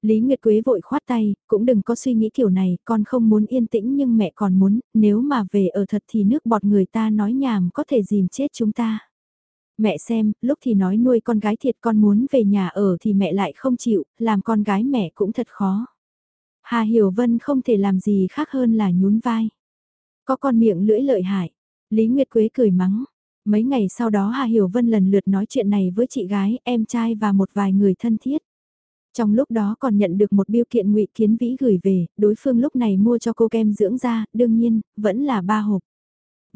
A: Lý Nguyệt Quế vội khoát tay, cũng đừng có suy nghĩ kiểu này, con không muốn yên tĩnh nhưng mẹ còn muốn, nếu mà về ở thật thì nước bọt người ta nói nhảm có thể dìm chết chúng ta. Mẹ xem, lúc thì nói nuôi con gái thiệt con muốn về nhà ở thì mẹ lại không chịu, làm con gái mẹ cũng thật khó. Hà Hiểu Vân không thể làm gì khác hơn là nhún vai. Có con miệng lưỡi lợi hại. Lý Nguyệt Quế cười mắng. Mấy ngày sau đó Hà Hiểu Vân lần lượt nói chuyện này với chị gái, em trai và một vài người thân thiết. Trong lúc đó còn nhận được một biêu kiện ngụy Kiến Vĩ gửi về, đối phương lúc này mua cho cô kem dưỡng da, đương nhiên, vẫn là ba hộp.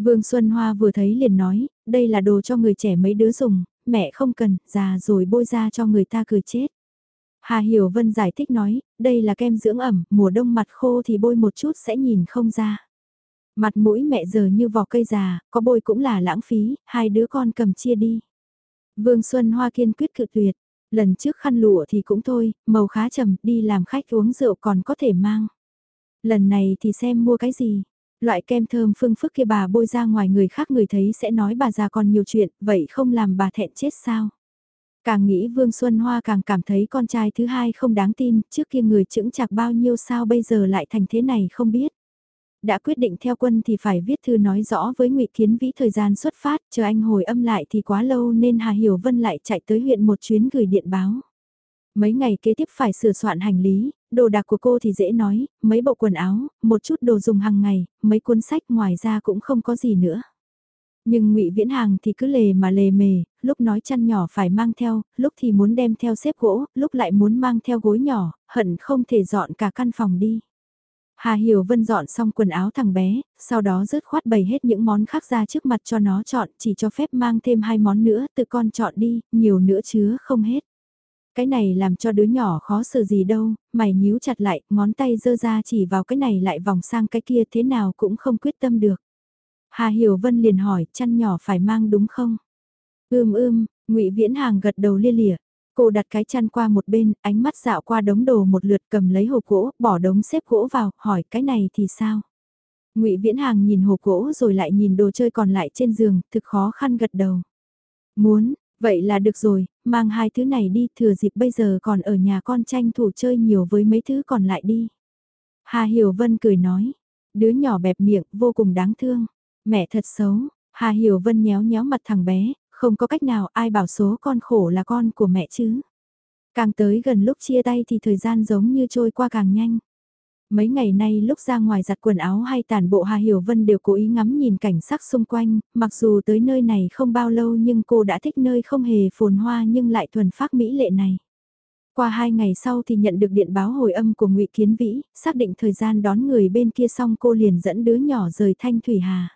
A: Vương Xuân Hoa vừa thấy liền nói, đây là đồ cho người trẻ mấy đứa dùng, mẹ không cần, già rồi bôi ra cho người ta cười chết. Hà Hiểu Vân giải thích nói, đây là kem dưỡng ẩm, mùa đông mặt khô thì bôi một chút sẽ nhìn không ra. Mặt mũi mẹ giờ như vỏ cây già, có bôi cũng là lãng phí, hai đứa con cầm chia đi. Vương Xuân Hoa kiên quyết cự tuyệt, lần trước khăn lụa thì cũng thôi, màu khá trầm, đi làm khách uống rượu còn có thể mang. Lần này thì xem mua cái gì. Loại kem thơm phương phức kia bà bôi ra ngoài người khác người thấy sẽ nói bà già còn nhiều chuyện, vậy không làm bà thẹn chết sao? Càng nghĩ Vương Xuân Hoa càng cảm thấy con trai thứ hai không đáng tin, trước kia người chững chạc bao nhiêu sao bây giờ lại thành thế này không biết. Đã quyết định theo quân thì phải viết thư nói rõ với ngụy Kiến Vĩ thời gian xuất phát, chờ anh hồi âm lại thì quá lâu nên Hà Hiểu Vân lại chạy tới huyện một chuyến gửi điện báo. Mấy ngày kế tiếp phải sửa soạn hành lý, đồ đạc của cô thì dễ nói, mấy bộ quần áo, một chút đồ dùng hàng ngày, mấy cuốn sách ngoài ra cũng không có gì nữa. Nhưng ngụy Viễn Hàng thì cứ lề mà lề mề, lúc nói chăn nhỏ phải mang theo, lúc thì muốn đem theo xếp gỗ, lúc lại muốn mang theo gối nhỏ, hận không thể dọn cả căn phòng đi. Hà Hiểu Vân dọn xong quần áo thằng bé, sau đó rớt khoát bày hết những món khác ra trước mặt cho nó chọn, chỉ cho phép mang thêm hai món nữa, tự con chọn đi, nhiều nữa chứa không hết. Cái này làm cho đứa nhỏ khó xử gì đâu, mày nhíu chặt lại, ngón tay dơ ra chỉ vào cái này lại vòng sang cái kia thế nào cũng không quyết tâm được. Hà Hiểu Vân liền hỏi, chăn nhỏ phải mang đúng không? Ưm ưm, ngụy Viễn Hàng gật đầu lia lịa. Cô đặt cái chăn qua một bên, ánh mắt dạo qua đống đồ một lượt cầm lấy hộp gỗ, bỏ đống xếp gỗ vào, hỏi cái này thì sao? ngụy Viễn Hàng nhìn hộp gỗ rồi lại nhìn đồ chơi còn lại trên giường, thực khó khăn gật đầu. Muốn, vậy là được rồi, mang hai thứ này đi, thừa dịp bây giờ còn ở nhà con tranh thủ chơi nhiều với mấy thứ còn lại đi. Hà Hiểu Vân cười nói, đứa nhỏ bẹp miệng, vô cùng đáng thương. Mẹ thật xấu, Hà Hiểu Vân nhéo nhéo mặt thằng bé, không có cách nào ai bảo số con khổ là con của mẹ chứ. Càng tới gần lúc chia tay thì thời gian giống như trôi qua càng nhanh. Mấy ngày nay lúc ra ngoài giặt quần áo hay tàn bộ Hà Hiểu Vân đều cố ý ngắm nhìn cảnh sắc xung quanh, mặc dù tới nơi này không bao lâu nhưng cô đã thích nơi không hề phồn hoa nhưng lại thuần phác mỹ lệ này. Qua hai ngày sau thì nhận được điện báo hồi âm của ngụy Kiến Vĩ, xác định thời gian đón người bên kia xong cô liền dẫn đứa nhỏ rời Thanh Thủy Hà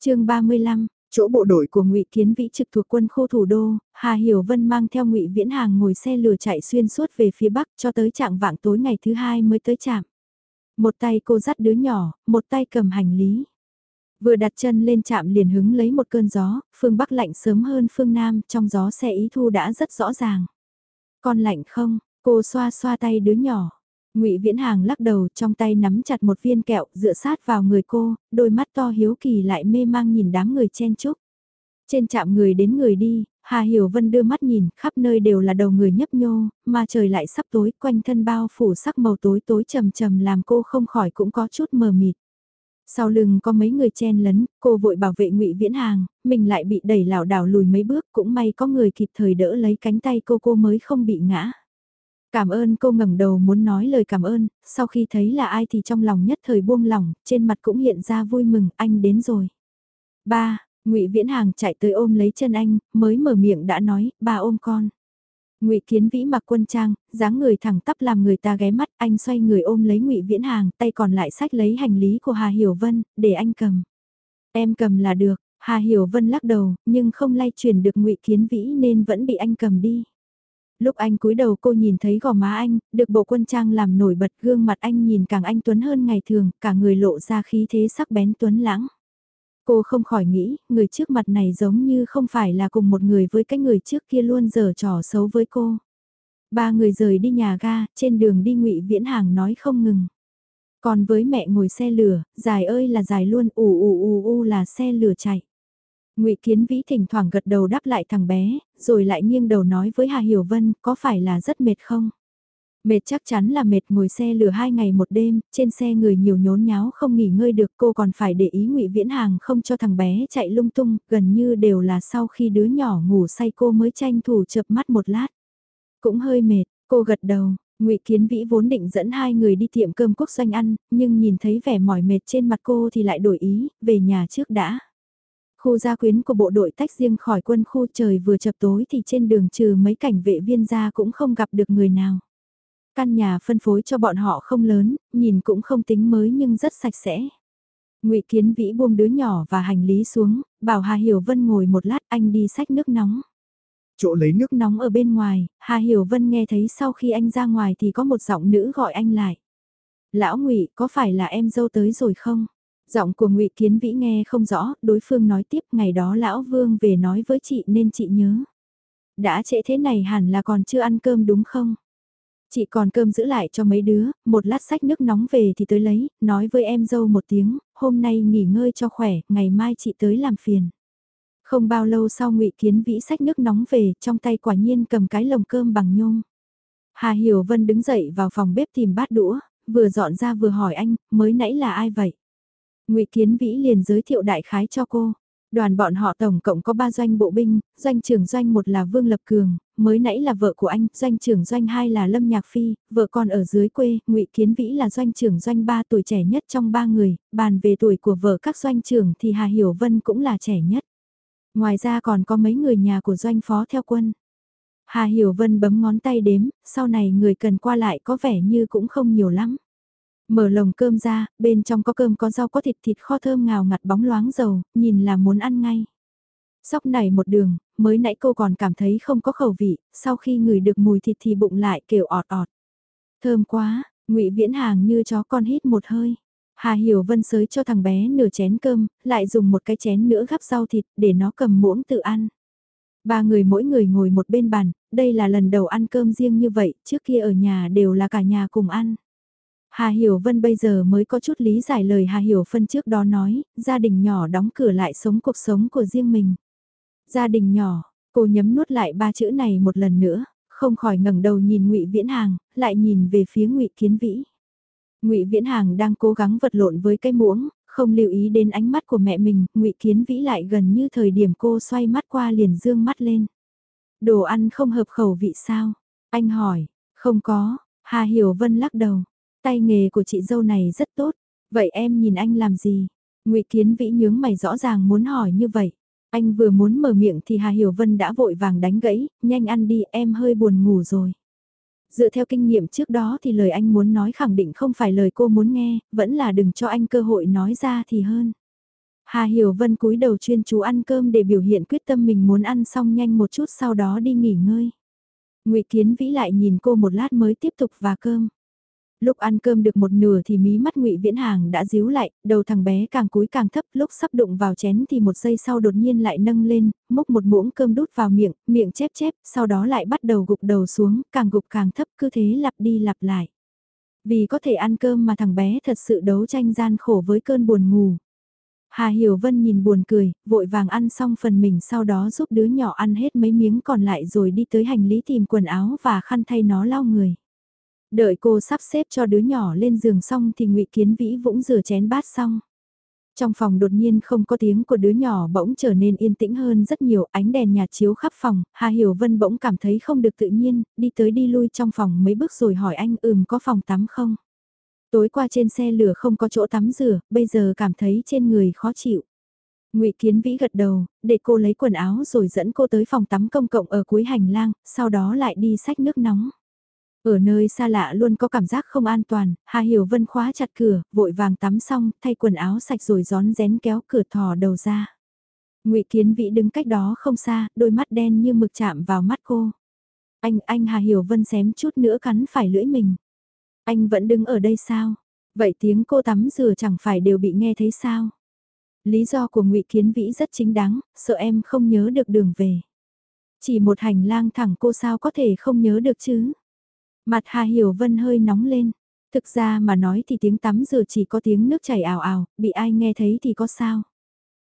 A: chương 35, chỗ bộ đội của ngụy Kiến Vĩ trực thuộc quân khu thủ đô, Hà Hiểu Vân mang theo ngụy Viễn Hàng ngồi xe lửa chạy xuyên suốt về phía bắc cho tới trạng vạng tối ngày thứ hai mới tới trạm. Một tay cô dắt đứa nhỏ, một tay cầm hành lý. Vừa đặt chân lên trạm liền hứng lấy một cơn gió, phương Bắc lạnh sớm hơn phương Nam, trong gió xe ý thu đã rất rõ ràng. Con lạnh không, cô xoa xoa tay đứa nhỏ. Ngụy Viễn Hàng lắc đầu trong tay nắm chặt một viên kẹo dựa sát vào người cô, đôi mắt to hiếu kỳ lại mê mang nhìn đám người chen chúc. Trên chạm người đến người đi, Hà Hiểu Vân đưa mắt nhìn, khắp nơi đều là đầu người nhấp nhô, mà trời lại sắp tối, quanh thân bao phủ sắc màu tối tối trầm trầm làm cô không khỏi cũng có chút mờ mịt. Sau lưng có mấy người chen lấn, cô vội bảo vệ Ngụy Viễn Hàng, mình lại bị đẩy lảo đảo lùi mấy bước, cũng may có người kịp thời đỡ lấy cánh tay cô cô mới không bị ngã. Cảm ơn cô ngẩng đầu muốn nói lời cảm ơn, sau khi thấy là ai thì trong lòng nhất thời buông lỏng, trên mặt cũng hiện ra vui mừng, anh đến rồi. Ba, ngụy Viễn Hàng chạy tới ôm lấy chân anh, mới mở miệng đã nói, ba ôm con. Ngụy Kiến Vĩ mặc quân trang, dáng người thẳng tắp làm người ta ghé mắt, anh xoay người ôm lấy Ngụy Viễn Hàng, tay còn lại sách lấy hành lý của Hà Hiểu Vân, để anh cầm. Em cầm là được, Hà Hiểu Vân lắc đầu, nhưng không lay chuyển được Ngụy Kiến Vĩ nên vẫn bị anh cầm đi. Lúc anh cúi đầu cô nhìn thấy gò má anh, được bộ quân trang làm nổi bật gương mặt anh nhìn càng anh tuấn hơn ngày thường, cả người lộ ra khí thế sắc bén tuấn lãng. Cô không khỏi nghĩ, người trước mặt này giống như không phải là cùng một người với cái người trước kia luôn giở trò xấu với cô. Ba người rời đi nhà ga, trên đường đi ngụy Viễn Hàng nói không ngừng. Còn với mẹ ngồi xe lửa, dài ơi là dài luôn, ù ù ù ù là xe lửa chạy. Ngụy Kiến Vĩ thỉnh thoảng gật đầu đáp lại thằng bé, rồi lại nghiêng đầu nói với Hà Hiểu Vân, có phải là rất mệt không? Mệt chắc chắn là mệt ngồi xe lửa hai ngày một đêm, trên xe người nhiều nhốn nháo không nghỉ ngơi được cô còn phải để ý ngụy Viễn Hàng không cho thằng bé chạy lung tung, gần như đều là sau khi đứa nhỏ ngủ say cô mới tranh thủ chợp mắt một lát. Cũng hơi mệt, cô gật đầu, ngụy Kiến Vĩ vốn định dẫn hai người đi tiệm cơm quốc doanh ăn, nhưng nhìn thấy vẻ mỏi mệt trên mặt cô thì lại đổi ý, về nhà trước đã. Khu gia quyến của bộ đội tách riêng khỏi quân khu trời vừa chập tối thì trên đường trừ mấy cảnh vệ viên ra cũng không gặp được người nào. Căn nhà phân phối cho bọn họ không lớn, nhìn cũng không tính mới nhưng rất sạch sẽ. Ngụy Kiến Vĩ buông đứa nhỏ và hành lý xuống, bảo Hà Hiểu Vân ngồi một lát anh đi xách nước nóng.
B: Chỗ lấy nước
A: nóng ở bên ngoài, Hà Hiểu Vân nghe thấy sau khi anh ra ngoài thì có một giọng nữ gọi anh lại. Lão Ngụy, có phải là em dâu tới rồi không? Giọng của ngụy Kiến Vĩ nghe không rõ, đối phương nói tiếp ngày đó Lão Vương về nói với chị nên chị nhớ. Đã trễ thế này hẳn là còn chưa ăn cơm đúng không? Chị còn cơm giữ lại cho mấy đứa, một lát sách nước nóng về thì tới lấy, nói với em dâu một tiếng, hôm nay nghỉ ngơi cho khỏe, ngày mai chị tới làm phiền. Không bao lâu sau ngụy Kiến Vĩ sách nước nóng về, trong tay quả nhiên cầm cái lồng cơm bằng nhôm. Hà Hiểu Vân đứng dậy vào phòng bếp tìm bát đũa, vừa dọn ra vừa hỏi anh, mới nãy là ai vậy? ngụy Kiến Vĩ liền giới thiệu đại khái cho cô. Đoàn bọn họ tổng cộng có 3 doanh bộ binh, doanh trưởng doanh một là Vương Lập Cường, mới nãy là vợ của anh, doanh trưởng doanh hai là Lâm Nhạc Phi, vợ con ở dưới quê, ngụy Kiến Vĩ là doanh trưởng doanh ba tuổi trẻ nhất trong ba người, bàn về tuổi của vợ các doanh trưởng thì Hà Hiểu Vân cũng là trẻ nhất. Ngoài ra còn có mấy người nhà của doanh phó theo quân. Hà Hiểu Vân bấm ngón tay đếm, sau này người cần qua lại có vẻ như cũng không nhiều lắm. Mở lồng cơm ra, bên trong có cơm có rau có thịt thịt kho thơm ngào ngặt bóng loáng dầu, nhìn là muốn ăn ngay. Sóc này một đường, mới nãy cô còn cảm thấy không có khẩu vị, sau khi ngửi được mùi thịt thì bụng lại kêu ọt ọt. Thơm quá, ngụy Viễn Hàng như chó con hít một hơi. Hà Hiểu Vân sới cho thằng bé nửa chén cơm, lại dùng một cái chén nữa gắp rau thịt để nó cầm muỗng tự ăn. Ba người mỗi người ngồi một bên bàn, đây là lần đầu ăn cơm riêng như vậy, trước kia ở nhà đều là cả nhà cùng ăn. Hà Hiểu Vân bây giờ mới có chút lý giải lời Hà Hiểu Phân trước đó nói, gia đình nhỏ đóng cửa lại sống cuộc sống của riêng mình. Gia đình nhỏ, cô nhấm nuốt lại ba chữ này một lần nữa, không khỏi ngẩng đầu nhìn Ngụy Viễn Hàng, lại nhìn về phía Ngụy Kiến Vĩ. Ngụy Viễn Hàng đang cố gắng vật lộn với cái muỗng, không lưu ý đến ánh mắt của mẹ mình, Ngụy Kiến Vĩ lại gần như thời điểm cô xoay mắt qua liền dương mắt lên. Đồ ăn không hợp khẩu vị sao? Anh hỏi, không có, Hà Hiểu Vân lắc đầu. Tay nghề của chị dâu này rất tốt, vậy em nhìn anh làm gì? Ngụy Kiến Vĩ nhướng mày rõ ràng muốn hỏi như vậy. Anh vừa muốn mở miệng thì Hà Hiểu Vân đã vội vàng đánh gãy, nhanh ăn đi em hơi buồn ngủ rồi. Dựa theo kinh nghiệm trước đó thì lời anh muốn nói khẳng định không phải lời cô muốn nghe, vẫn là đừng cho anh cơ hội nói ra thì hơn. Hà Hiểu Vân cúi đầu chuyên chú ăn cơm để biểu hiện quyết tâm mình muốn ăn xong nhanh một chút sau đó đi nghỉ ngơi. Ngụy Kiến Vĩ lại nhìn cô một lát mới tiếp tục và cơm. Lúc ăn cơm được một nửa thì mí mắt ngụy Viễn Hàng đã díu lại, đầu thằng bé càng cúi càng thấp, lúc sắp đụng vào chén thì một giây sau đột nhiên lại nâng lên, múc một muỗng cơm đút vào miệng, miệng chép chép, sau đó lại bắt đầu gục đầu xuống, càng gục càng thấp, cứ thế lặp đi lặp lại. Vì có thể ăn cơm mà thằng bé thật sự đấu tranh gian khổ với cơn buồn ngủ. Hà Hiểu Vân nhìn buồn cười, vội vàng ăn xong phần mình sau đó giúp đứa nhỏ ăn hết mấy miếng còn lại rồi đi tới hành lý tìm quần áo và khăn thay nó lau người. Đợi cô sắp xếp cho đứa nhỏ lên giường xong thì ngụy Kiến Vĩ Vũng rửa chén bát xong. Trong phòng đột nhiên không có tiếng của đứa nhỏ bỗng trở nên yên tĩnh hơn rất nhiều, ánh đèn nhà chiếu khắp phòng, Hà Hiểu Vân bỗng cảm thấy không được tự nhiên, đi tới đi lui trong phòng mấy bước rồi hỏi anh ừm có phòng tắm không? Tối qua trên xe lửa không có chỗ tắm rửa, bây giờ cảm thấy trên người khó chịu. Ngụy Kiến Vĩ gật đầu, để cô lấy quần áo rồi dẫn cô tới phòng tắm công cộng ở cuối hành lang, sau đó lại đi xách nước nóng. Ở nơi xa lạ luôn có cảm giác không an toàn, Hà Hiểu Vân khóa chặt cửa, vội vàng tắm xong, thay quần áo sạch rồi gión rén kéo cửa thò đầu ra. Ngụy Kiến Vĩ đứng cách đó không xa, đôi mắt đen như mực chạm vào mắt cô. Anh, anh Hà Hiểu Vân xém chút nữa cắn phải lưỡi mình. Anh vẫn đứng ở đây sao? Vậy tiếng cô tắm rửa chẳng phải đều bị nghe thấy sao? Lý do của ngụy Kiến Vĩ rất chính đáng, sợ em không nhớ được đường về. Chỉ một hành lang thẳng cô sao có thể không nhớ được chứ? Mặt Hà Hiểu Vân hơi nóng lên. Thực ra mà nói thì tiếng tắm rửa chỉ có tiếng nước chảy ào ào, bị ai nghe thấy thì có sao?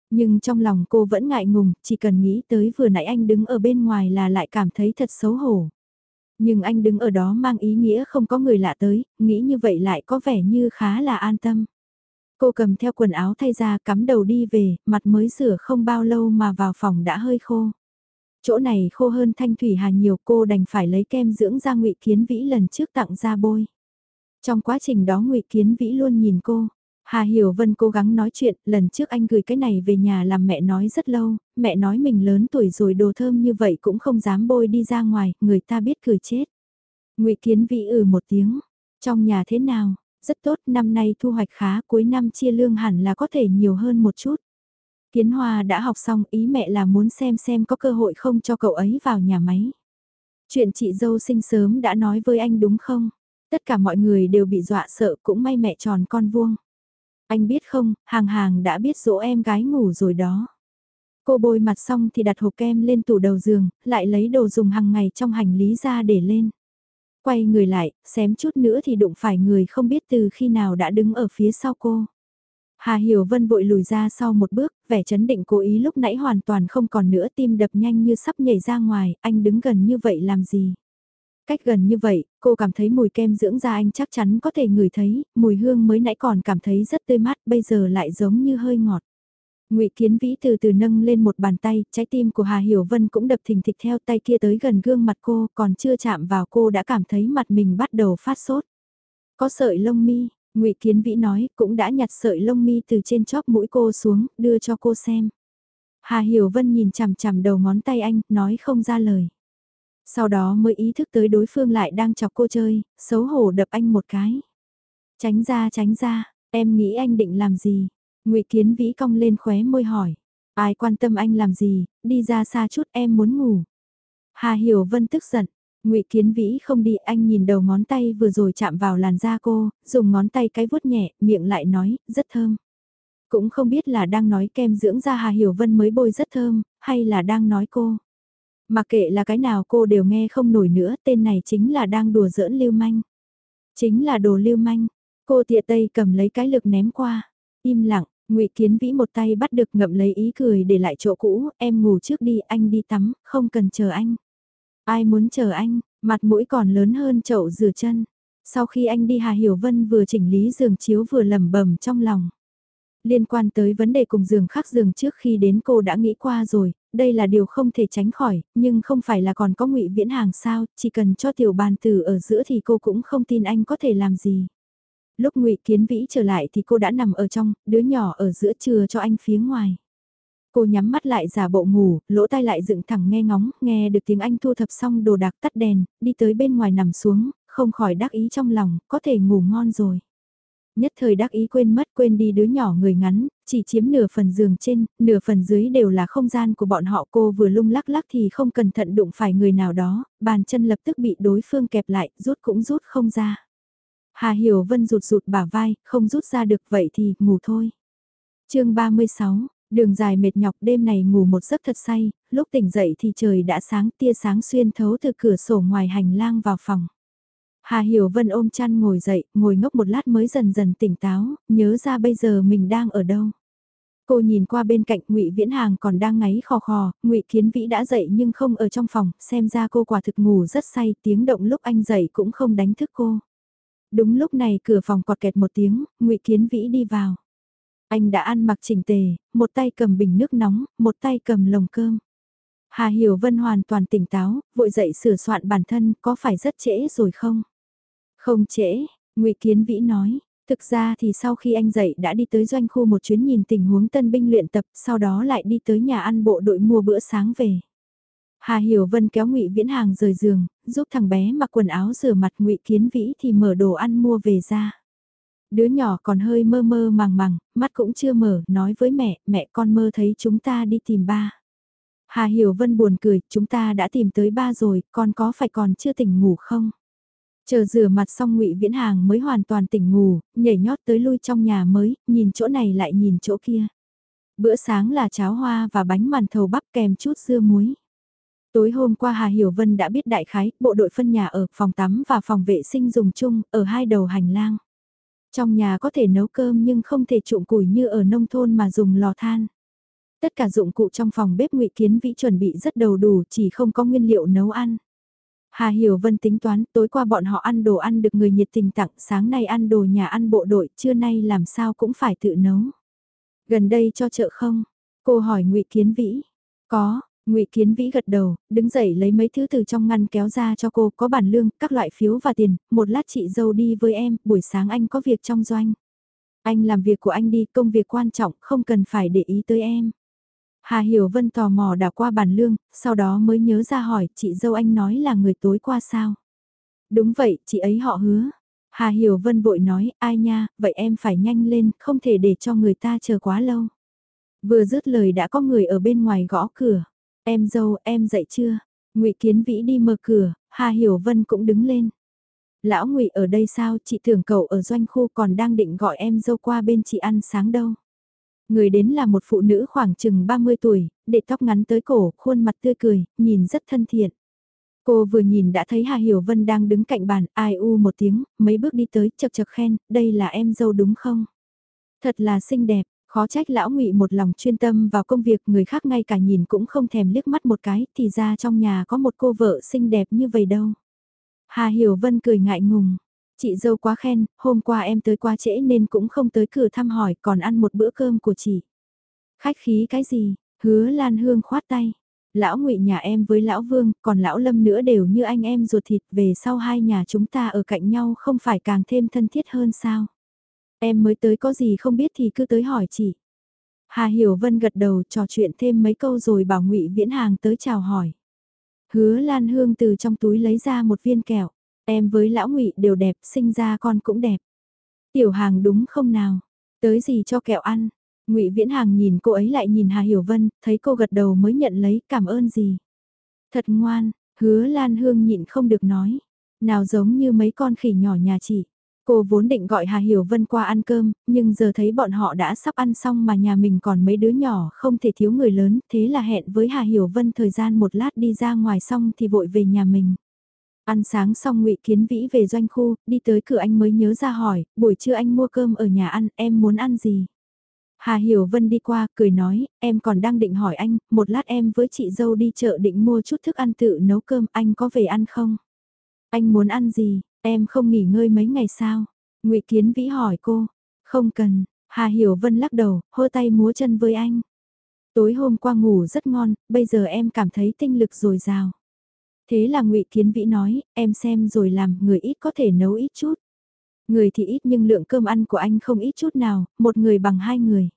A: Nhưng trong lòng cô vẫn ngại ngùng, chỉ cần nghĩ tới vừa nãy anh đứng ở bên ngoài là lại cảm thấy thật xấu hổ. Nhưng anh đứng ở đó mang ý nghĩa không có người lạ tới, nghĩ như vậy lại có vẻ như khá là an tâm. Cô cầm theo quần áo thay ra cắm đầu đi về, mặt mới rửa không bao lâu mà vào phòng đã hơi khô. Chỗ này khô hơn thanh thủy hà nhiều cô đành phải lấy kem dưỡng da ngụy kiến vĩ lần trước tặng ra bôi. Trong quá trình đó ngụy Kiến Vĩ luôn nhìn cô. Hà Hiểu Vân cố gắng nói chuyện, lần trước anh gửi cái này về nhà làm mẹ nói rất lâu, mẹ nói mình lớn tuổi rồi đồ thơm như vậy cũng không dám bôi đi ra ngoài, người ta biết cười chết. ngụy Kiến Vĩ ừ một tiếng, trong nhà thế nào, rất tốt, năm nay thu hoạch khá, cuối năm chia lương hẳn là có thể nhiều hơn một chút. Kiến Hoa đã học xong, ý mẹ là muốn xem xem có cơ hội không cho cậu ấy vào nhà máy. Chuyện chị dâu sinh sớm đã nói với anh đúng không? Tất cả mọi người đều bị dọa sợ cũng may mẹ tròn con vuông. Anh biết không, hàng hàng đã biết dỗ em gái ngủ rồi đó. Cô bôi mặt xong thì đặt hộp kem lên tủ đầu giường, lại lấy đồ dùng hàng ngày trong hành lý ra để lên. Quay người lại, xém chút nữa thì đụng phải người không biết từ khi nào đã đứng ở phía sau cô. Hà Hiểu Vân vội lùi ra sau một bước, vẻ chấn định cố ý lúc nãy hoàn toàn không còn nữa tim đập nhanh như sắp nhảy ra ngoài, anh đứng gần như vậy làm gì? Cách gần như vậy, cô cảm thấy mùi kem dưỡng da anh chắc chắn có thể ngửi thấy, mùi hương mới nãy còn cảm thấy rất tươi mát, bây giờ lại giống như hơi ngọt. Ngụy Kiến Vĩ từ từ nâng lên một bàn tay, trái tim của Hà Hiểu Vân cũng đập thình thịch theo tay kia tới gần gương mặt cô, còn chưa chạm vào cô đã cảm thấy mặt mình bắt đầu phát sốt. Có sợi lông mi, Ngụy Kiến Vĩ nói, cũng đã nhặt sợi lông mi từ trên chóp mũi cô xuống, đưa cho cô xem. Hà Hiểu Vân nhìn chằm chằm đầu ngón tay anh, nói không ra lời. Sau đó mới ý thức tới đối phương lại đang chọc cô chơi, xấu hổ đập anh một cái. Tránh ra tránh ra, em nghĩ anh định làm gì? ngụy Kiến Vĩ cong lên khóe môi hỏi. Ai quan tâm anh làm gì, đi ra xa chút em muốn ngủ. Hà Hiểu Vân tức giận ngụy Kiến Vĩ không đi anh nhìn đầu ngón tay vừa rồi chạm vào làn da cô, dùng ngón tay cái vuốt nhẹ, miệng lại nói, rất thơm. Cũng không biết là đang nói kem dưỡng da Hà Hiểu Vân mới bôi rất thơm, hay là đang nói cô. Mà kệ là cái nào cô đều nghe không nổi nữa, tên này chính là đang đùa giỡn lưu manh. Chính là đồ lưu manh. Cô tiện tây cầm lấy cái lực ném qua. Im lặng, ngụy Kiến Vĩ một tay bắt được ngậm lấy ý cười để lại chỗ cũ, em ngủ trước đi, anh đi tắm, không cần chờ anh. Ai muốn chờ anh, mặt mũi còn lớn hơn chậu rửa chân. Sau khi anh đi Hà Hiểu Vân vừa chỉnh lý giường chiếu vừa lẩm bẩm trong lòng. Liên quan tới vấn đề cùng giường khác giường trước khi đến cô đã nghĩ qua rồi, đây là điều không thể tránh khỏi, nhưng không phải là còn có ngụy viễn hàng sao, chỉ cần cho tiểu bàn tử ở giữa thì cô cũng không tin anh có thể làm gì. Lúc ngụy Kiến Vĩ trở lại thì cô đã nằm ở trong, đứa nhỏ ở giữa chừa cho anh phía ngoài. Cô nhắm mắt lại giả bộ ngủ, lỗ tai lại dựng thẳng nghe ngóng, nghe được tiếng anh thu thập xong đồ đạc tắt đèn, đi tới bên ngoài nằm xuống, không khỏi đắc ý trong lòng, có thể ngủ ngon rồi nhất thời đắc ý quên mất quên đi đứa nhỏ người ngắn, chỉ chiếm nửa phần giường trên, nửa phần dưới đều là không gian của bọn họ cô vừa lung lắc lắc thì không cẩn thận đụng phải người nào đó, bàn chân lập tức bị đối phương kẹp lại, rút cũng rút không ra. Hà Hiểu Vân rụt rụt bả vai, không rút ra được vậy thì ngủ thôi. chương 36, đường dài mệt nhọc đêm này ngủ một giấc thật say, lúc tỉnh dậy thì trời đã sáng tia sáng xuyên thấu từ cửa sổ ngoài hành lang vào phòng. Hà Hiểu Vân ôm chăn ngồi dậy, ngồi ngốc một lát mới dần dần tỉnh táo, nhớ ra bây giờ mình đang ở đâu. Cô nhìn qua bên cạnh Ngụy Viễn Hàng còn đang ngáy khò khò, Ngụy Kiến Vĩ đã dậy nhưng không ở trong phòng, xem ra cô quả thực ngủ rất say, tiếng động lúc anh dậy cũng không đánh thức cô. Đúng lúc này cửa phòng cọt kẹt một tiếng, Ngụy Kiến Vĩ đi vào. Anh đã ăn mặc chỉnh tề, một tay cầm bình nước nóng, một tay cầm lồng cơm. Hà Hiểu Vân hoàn toàn tỉnh táo, vội dậy sửa soạn bản thân, có phải rất trễ rồi không? Không trễ, ngụy Kiến Vĩ nói, thực ra thì sau khi anh dậy đã đi tới doanh khu một chuyến nhìn tình huống tân binh luyện tập, sau đó lại đi tới nhà ăn bộ đội mua bữa sáng về. Hà Hiểu Vân kéo Ngụy Viễn Hàng rời giường, giúp thằng bé mặc quần áo rửa mặt Ngụy Kiến Vĩ thì mở đồ ăn mua về ra. Đứa nhỏ còn hơi mơ mơ màng màng, mắt cũng chưa mở, nói với mẹ, mẹ con mơ thấy chúng ta đi tìm ba. Hà Hiểu Vân buồn cười, chúng ta đã tìm tới ba rồi, con có phải còn chưa tỉnh ngủ không? Chờ rửa mặt xong ngụy Viễn Hàng mới hoàn toàn tỉnh ngủ, nhảy nhót tới lui trong nhà mới, nhìn chỗ này lại nhìn chỗ kia. Bữa sáng là cháo hoa và bánh màn thầu bắp kèm chút dưa muối. Tối hôm qua Hà Hiểu Vân đã biết đại khái, bộ đội phân nhà ở phòng tắm và phòng vệ sinh dùng chung, ở hai đầu hành lang. Trong nhà có thể nấu cơm nhưng không thể trụng củi như ở nông thôn mà dùng lò than. Tất cả dụng cụ trong phòng bếp ngụy Kiến Vĩ chuẩn bị rất đầu đủ chỉ không có nguyên liệu nấu ăn. Hà Hiểu Vân tính toán tối qua bọn họ ăn đồ ăn được người nhiệt tình tặng sáng nay ăn đồ nhà ăn bộ đội trưa nay làm sao cũng phải tự nấu. Gần đây cho chợ không? Cô hỏi ngụy Kiến Vĩ. Có, ngụy Kiến Vĩ gật đầu, đứng dậy lấy mấy thứ từ trong ngăn kéo ra cho cô, có bản lương, các loại phiếu và tiền, một lát chị dâu đi với em, buổi sáng anh có việc trong doanh. Anh làm việc của anh đi, công việc quan trọng, không cần phải để ý tới em. Hà Hiểu Vân tò mò đảo qua bản lương, sau đó mới nhớ ra hỏi, chị dâu anh nói là người tối qua sao? Đúng vậy, chị ấy họ hứa. Hà Hiểu Vân vội nói, ai nha, vậy em phải nhanh lên, không thể để cho người ta chờ quá lâu. Vừa dứt lời đã có người ở bên ngoài gõ cửa. Em dâu, em dậy chưa? ngụy Kiến Vĩ đi mở cửa, Hà Hiểu Vân cũng đứng lên. Lão ngụy ở đây sao, chị tưởng cậu ở doanh khu còn đang định gọi em dâu qua bên chị ăn sáng đâu. Người đến là một phụ nữ khoảng chừng 30 tuổi, để tóc ngắn tới cổ, khuôn mặt tươi cười, nhìn rất thân thiện. Cô vừa nhìn đã thấy Hà Hiểu Vân đang đứng cạnh bàn, ai u một tiếng, mấy bước đi tới, chật chật khen, đây là em dâu đúng không? Thật là xinh đẹp, khó trách lão ngụy một lòng chuyên tâm vào công việc người khác ngay cả nhìn cũng không thèm liếc mắt một cái, thì ra trong nhà có một cô vợ xinh đẹp như vậy đâu. Hà Hiểu Vân cười ngại ngùng, Chị dâu quá khen, hôm qua em tới quá trễ nên cũng không tới cửa thăm hỏi còn ăn một bữa cơm của chị. Khách khí cái gì, hứa Lan Hương khoát tay. Lão ngụy nhà em với lão Vương, còn lão Lâm nữa đều như anh em ruột thịt về sau hai nhà chúng ta ở cạnh nhau không phải càng thêm thân thiết hơn sao. Em mới tới có gì không biết thì cứ tới hỏi chị. Hà Hiểu Vân gật đầu trò chuyện thêm mấy câu rồi bảo ngụy Viễn Hàng tới chào hỏi. Hứa Lan Hương từ trong túi lấy ra một viên kẹo. Em với lão ngụy đều đẹp, sinh ra con cũng đẹp. Tiểu hàng đúng không nào? Tới gì cho kẹo ăn? ngụy Viễn Hàng nhìn cô ấy lại nhìn Hà Hiểu Vân, thấy cô gật đầu mới nhận lấy cảm ơn gì. Thật ngoan, hứa Lan Hương nhịn không được nói. Nào giống như mấy con khỉ nhỏ nhà chị. Cô vốn định gọi Hà Hiểu Vân qua ăn cơm, nhưng giờ thấy bọn họ đã sắp ăn xong mà nhà mình còn mấy đứa nhỏ không thể thiếu người lớn, thế là hẹn với Hà Hiểu Vân thời gian một lát đi ra ngoài xong thì vội về nhà mình. Ăn sáng xong ngụy Kiến Vĩ về doanh khu, đi tới cửa anh mới nhớ ra hỏi, buổi trưa anh mua cơm ở nhà ăn, em muốn ăn gì? Hà Hiểu Vân đi qua, cười nói, em còn đang định hỏi anh, một lát em với chị dâu đi chợ định mua chút thức ăn tự nấu cơm, anh có về ăn không? Anh muốn ăn gì, em không nghỉ ngơi mấy ngày sao? ngụy Kiến Vĩ hỏi cô, không cần, Hà Hiểu Vân lắc đầu, hơ tay múa chân với anh. Tối hôm qua ngủ rất ngon, bây giờ em cảm thấy tinh lực dồi dào. Thế là ngụy Kiến Vĩ nói, em xem rồi làm, người ít có thể nấu ít chút. Người thì ít nhưng lượng cơm ăn của anh không ít chút nào, một người bằng hai người.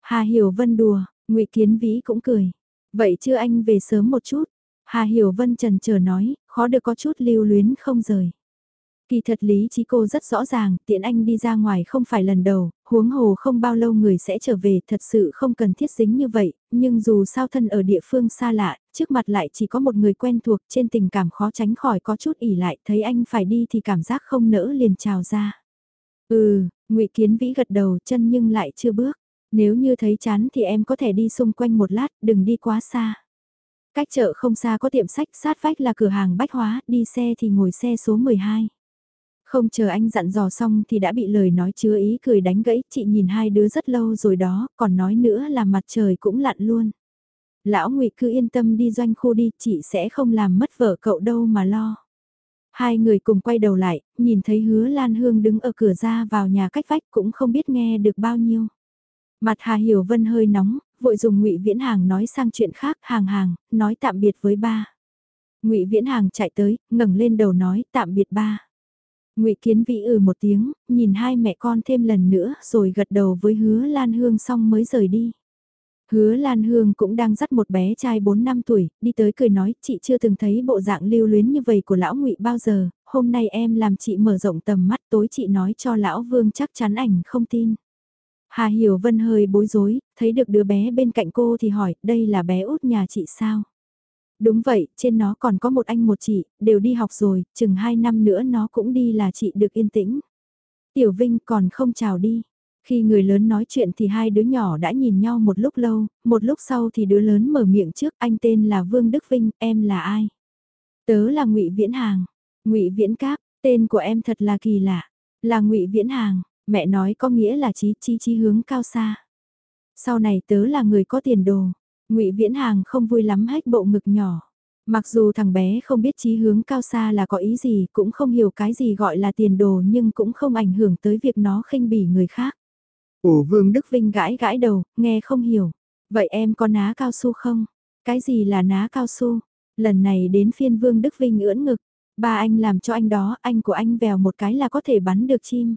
A: Hà Hiểu Vân đùa, ngụy Kiến Vĩ cũng cười. Vậy chưa anh về sớm một chút? Hà Hiểu Vân trần chờ nói, khó được có chút lưu luyến không rời. Kỳ thật lý trí cô rất rõ ràng, tiện anh đi ra ngoài không phải lần đầu, huống hồ không bao lâu người sẽ trở về, thật sự không cần thiết dính như vậy, nhưng dù sao thân ở địa phương xa lạ, trước mặt lại chỉ có một người quen thuộc trên tình cảm khó tránh khỏi có chút ỉ lại, thấy anh phải đi thì cảm giác không nỡ liền trào ra. Ừ, ngụy Kiến Vĩ gật đầu chân nhưng lại chưa bước, nếu như thấy chán thì em có thể đi xung quanh một lát, đừng đi quá xa. Cách chợ không xa có tiệm sách sát vách là cửa hàng bách hóa, đi xe thì ngồi xe số 12. Không chờ anh dặn dò xong thì đã bị lời nói chứa ý cười đánh gãy, chị nhìn hai đứa rất lâu rồi đó, còn nói nữa là mặt trời cũng lặn luôn. Lão ngụy cứ yên tâm đi doanh khu đi, chị sẽ không làm mất vợ cậu đâu mà lo. Hai người cùng quay đầu lại, nhìn thấy hứa Lan Hương đứng ở cửa ra vào nhà cách vách cũng không biết nghe được bao nhiêu. Mặt Hà Hiểu Vân hơi nóng, vội dùng ngụy Viễn Hàng nói sang chuyện khác, hàng hàng, nói tạm biệt với ba. ngụy Viễn Hàng chạy tới, ngẩng lên đầu nói tạm biệt ba ngụy Kiến Vĩ ừ một tiếng, nhìn hai mẹ con thêm lần nữa rồi gật đầu với hứa Lan Hương xong mới rời đi. Hứa Lan Hương cũng đang dắt một bé trai 4 năm tuổi, đi tới cười nói, chị chưa từng thấy bộ dạng lưu luyến như vậy của lão ngụy bao giờ, hôm nay em làm chị mở rộng tầm mắt tối chị nói cho lão Vương chắc chắn ảnh không tin. Hà Hiểu Vân hơi bối rối, thấy được đứa bé bên cạnh cô thì hỏi, đây là bé út nhà chị sao? Đúng vậy, trên nó còn có một anh một chị, đều đi học rồi, chừng hai năm nữa nó cũng đi là chị được yên tĩnh. Tiểu Vinh còn không chào đi. Khi người lớn nói chuyện thì hai đứa nhỏ đã nhìn nhau một lúc lâu, một lúc sau thì đứa lớn mở miệng trước, anh tên là Vương Đức Vinh, em là ai? Tớ là Ngụy Viễn Hàng. Ngụy Viễn Cáp, tên của em thật là kỳ lạ. Là Ngụy Viễn Hàng, mẹ nói có nghĩa là chí chí chí hướng cao xa. Sau này tớ là người có tiền đồ. Ngụy Viễn Hàng không vui lắm hách bộ ngực nhỏ. Mặc dù thằng bé không biết chí hướng cao xa là có ý gì, cũng không hiểu cái gì gọi là tiền đồ nhưng cũng không ảnh hưởng tới việc nó khinh bỉ người khác. Ồ Vương Đức Vinh gãi gãi đầu, nghe không hiểu. Vậy em có ná cao su không? Cái gì là ná cao su? Lần này đến phiên Vương Đức Vinh ưỡn ngực. Ba anh làm cho anh đó, anh của anh vèo một cái là có thể bắn được chim.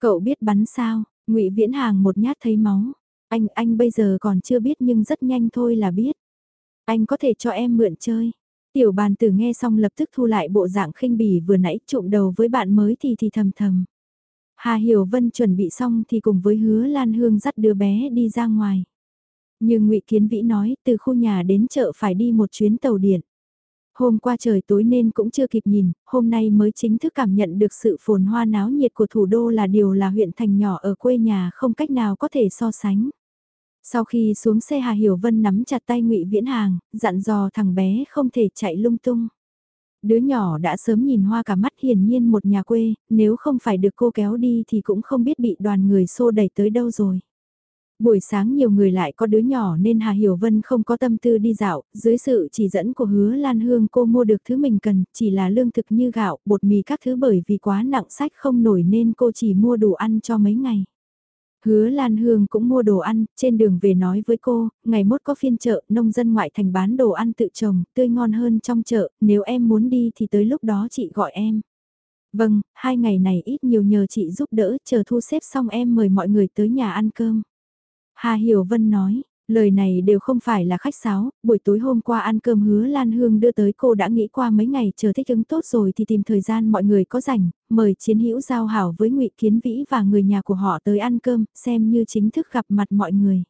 A: Cậu biết bắn sao? ngụy Viễn Hàng một nhát thấy máu. Anh, anh bây giờ còn chưa biết nhưng rất nhanh thôi là biết. Anh có thể cho em mượn chơi. Tiểu bàn tử nghe xong lập tức thu lại bộ dạng khinh bỉ vừa nãy trụm đầu với bạn mới thì thì thầm thầm. Hà Hiểu Vân chuẩn bị xong thì cùng với hứa Lan Hương dắt đứa bé đi ra ngoài. Như ngụy Kiến Vĩ nói, từ khu nhà đến chợ phải đi một chuyến tàu điện. Hôm qua trời tối nên cũng chưa kịp nhìn, hôm nay mới chính thức cảm nhận được sự phồn hoa náo nhiệt của thủ đô là điều là huyện thành nhỏ ở quê nhà không cách nào có thể so sánh. Sau khi xuống xe Hà Hiểu Vân nắm chặt tay ngụy Viễn Hàng, dặn dò thằng bé không thể chạy lung tung. Đứa nhỏ đã sớm nhìn hoa cả mắt hiển nhiên một nhà quê, nếu không phải được cô kéo đi thì cũng không biết bị đoàn người xô đẩy tới đâu rồi. Buổi sáng nhiều người lại có đứa nhỏ nên Hà Hiểu Vân không có tâm tư đi dạo, dưới sự chỉ dẫn của hứa Lan Hương cô mua được thứ mình cần, chỉ là lương thực như gạo, bột mì các thứ bởi vì quá nặng sách không nổi nên cô chỉ mua đủ ăn cho mấy ngày. Hứa Lan Hương cũng mua đồ ăn, trên đường về nói với cô, ngày mốt có phiên chợ, nông dân ngoại thành bán đồ ăn tự trồng, tươi ngon hơn trong chợ, nếu em muốn đi thì tới lúc đó chị gọi em. Vâng, hai ngày này ít nhiều nhờ chị giúp đỡ, chờ thu xếp xong em mời mọi người tới nhà ăn cơm. Hà Hiểu Vân nói, lời này đều không phải là khách sáo, buổi tối hôm qua ăn cơm hứa Lan Hương đưa tới cô đã nghĩ qua mấy ngày chờ thích ứng tốt rồi thì tìm thời gian mọi người có rảnh, mời chiến hữu giao hảo với ngụy Kiến Vĩ và người nhà của họ tới ăn cơm, xem như chính thức gặp mặt mọi người.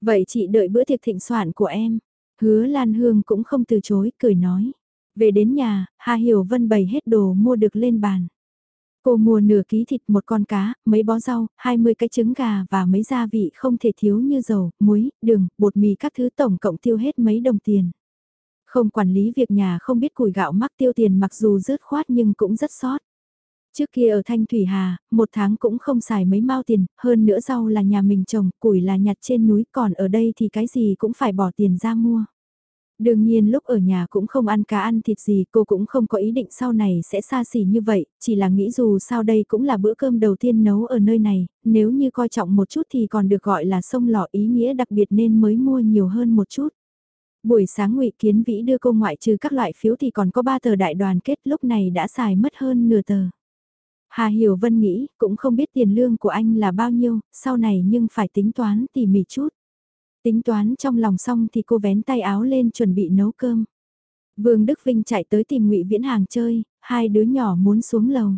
A: Vậy chị đợi bữa tiệc thịnh soạn của em. Hứa Lan Hương cũng không từ chối, cười nói. Về đến nhà, Hà Hiểu Vân bày hết đồ mua được lên bàn. Cô mua nửa ký thịt một con cá, mấy bó rau, 20 cái trứng gà và mấy gia vị không thể thiếu như dầu, muối, đường, bột mì các thứ tổng cộng tiêu hết mấy đồng tiền. Không quản lý việc nhà không biết củi gạo mắc tiêu tiền mặc dù rớt khoát nhưng cũng rất sót. Trước kia ở Thanh Thủy Hà, một tháng cũng không xài mấy mao tiền, hơn nữa rau là nhà mình trồng, củi là nhặt trên núi, còn ở đây thì cái gì cũng phải bỏ tiền ra mua. Đương nhiên lúc ở nhà cũng không ăn cá ăn thịt gì, cô cũng không có ý định sau này sẽ xa xỉ như vậy, chỉ là nghĩ dù sao đây cũng là bữa cơm đầu tiên nấu ở nơi này, nếu như coi trọng một chút thì còn được gọi là sông lọ ý nghĩa đặc biệt nên mới mua nhiều hơn một chút. Buổi sáng ngụy Kiến Vĩ đưa cô ngoại trừ các loại phiếu thì còn có ba tờ đại đoàn kết lúc này đã xài mất hơn nửa tờ. Hà Hiểu Vân nghĩ, cũng không biết tiền lương của anh là bao nhiêu, sau này nhưng phải tính toán tỉ mỉ chút. Tính toán trong lòng xong thì cô vén tay áo lên chuẩn bị nấu cơm. Vương Đức Vinh chạy tới tìm Ngụy Viễn Hàng chơi, hai đứa nhỏ muốn xuống lầu.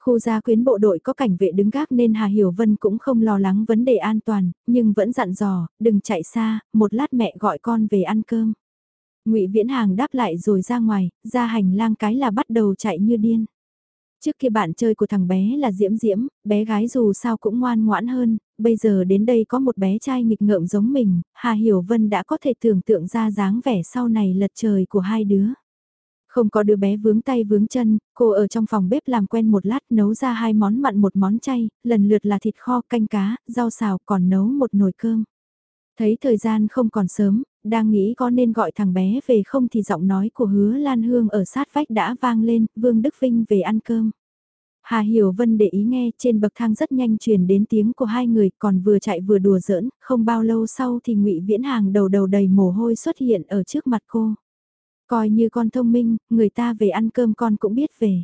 A: Khu gia quyến bộ đội có cảnh vệ đứng gác nên Hà Hiểu Vân cũng không lo lắng vấn đề an toàn, nhưng vẫn dặn dò, đừng chạy xa, một lát mẹ gọi con về ăn cơm. Ngụy Viễn Hàng đáp lại rồi ra ngoài, ra hành lang cái là bắt đầu chạy như điên. Trước kia bạn chơi của thằng bé là Diễm Diễm, bé gái dù sao cũng ngoan ngoãn hơn, bây giờ đến đây có một bé trai nghịch ngợm giống mình, Hà Hiểu Vân đã có thể tưởng tượng ra dáng vẻ sau này lật trời của hai đứa. Không có đứa bé vướng tay vướng chân, cô ở trong phòng bếp làm quen một lát nấu ra hai món mặn một món chay, lần lượt là thịt kho, canh cá, rau xào còn nấu một nồi cơm. Thấy thời gian không còn sớm, đang nghĩ có nên gọi thằng bé về không thì giọng nói của hứa Lan Hương ở sát vách đã vang lên, Vương Đức Vinh về ăn cơm. Hà Hiểu Vân để ý nghe trên bậc thang rất nhanh truyền đến tiếng của hai người còn vừa chạy vừa đùa giỡn, không bao lâu sau thì ngụy Viễn Hàng đầu đầu đầy mồ hôi xuất hiện ở trước mặt cô. Coi như con thông minh, người ta về ăn cơm con cũng biết về.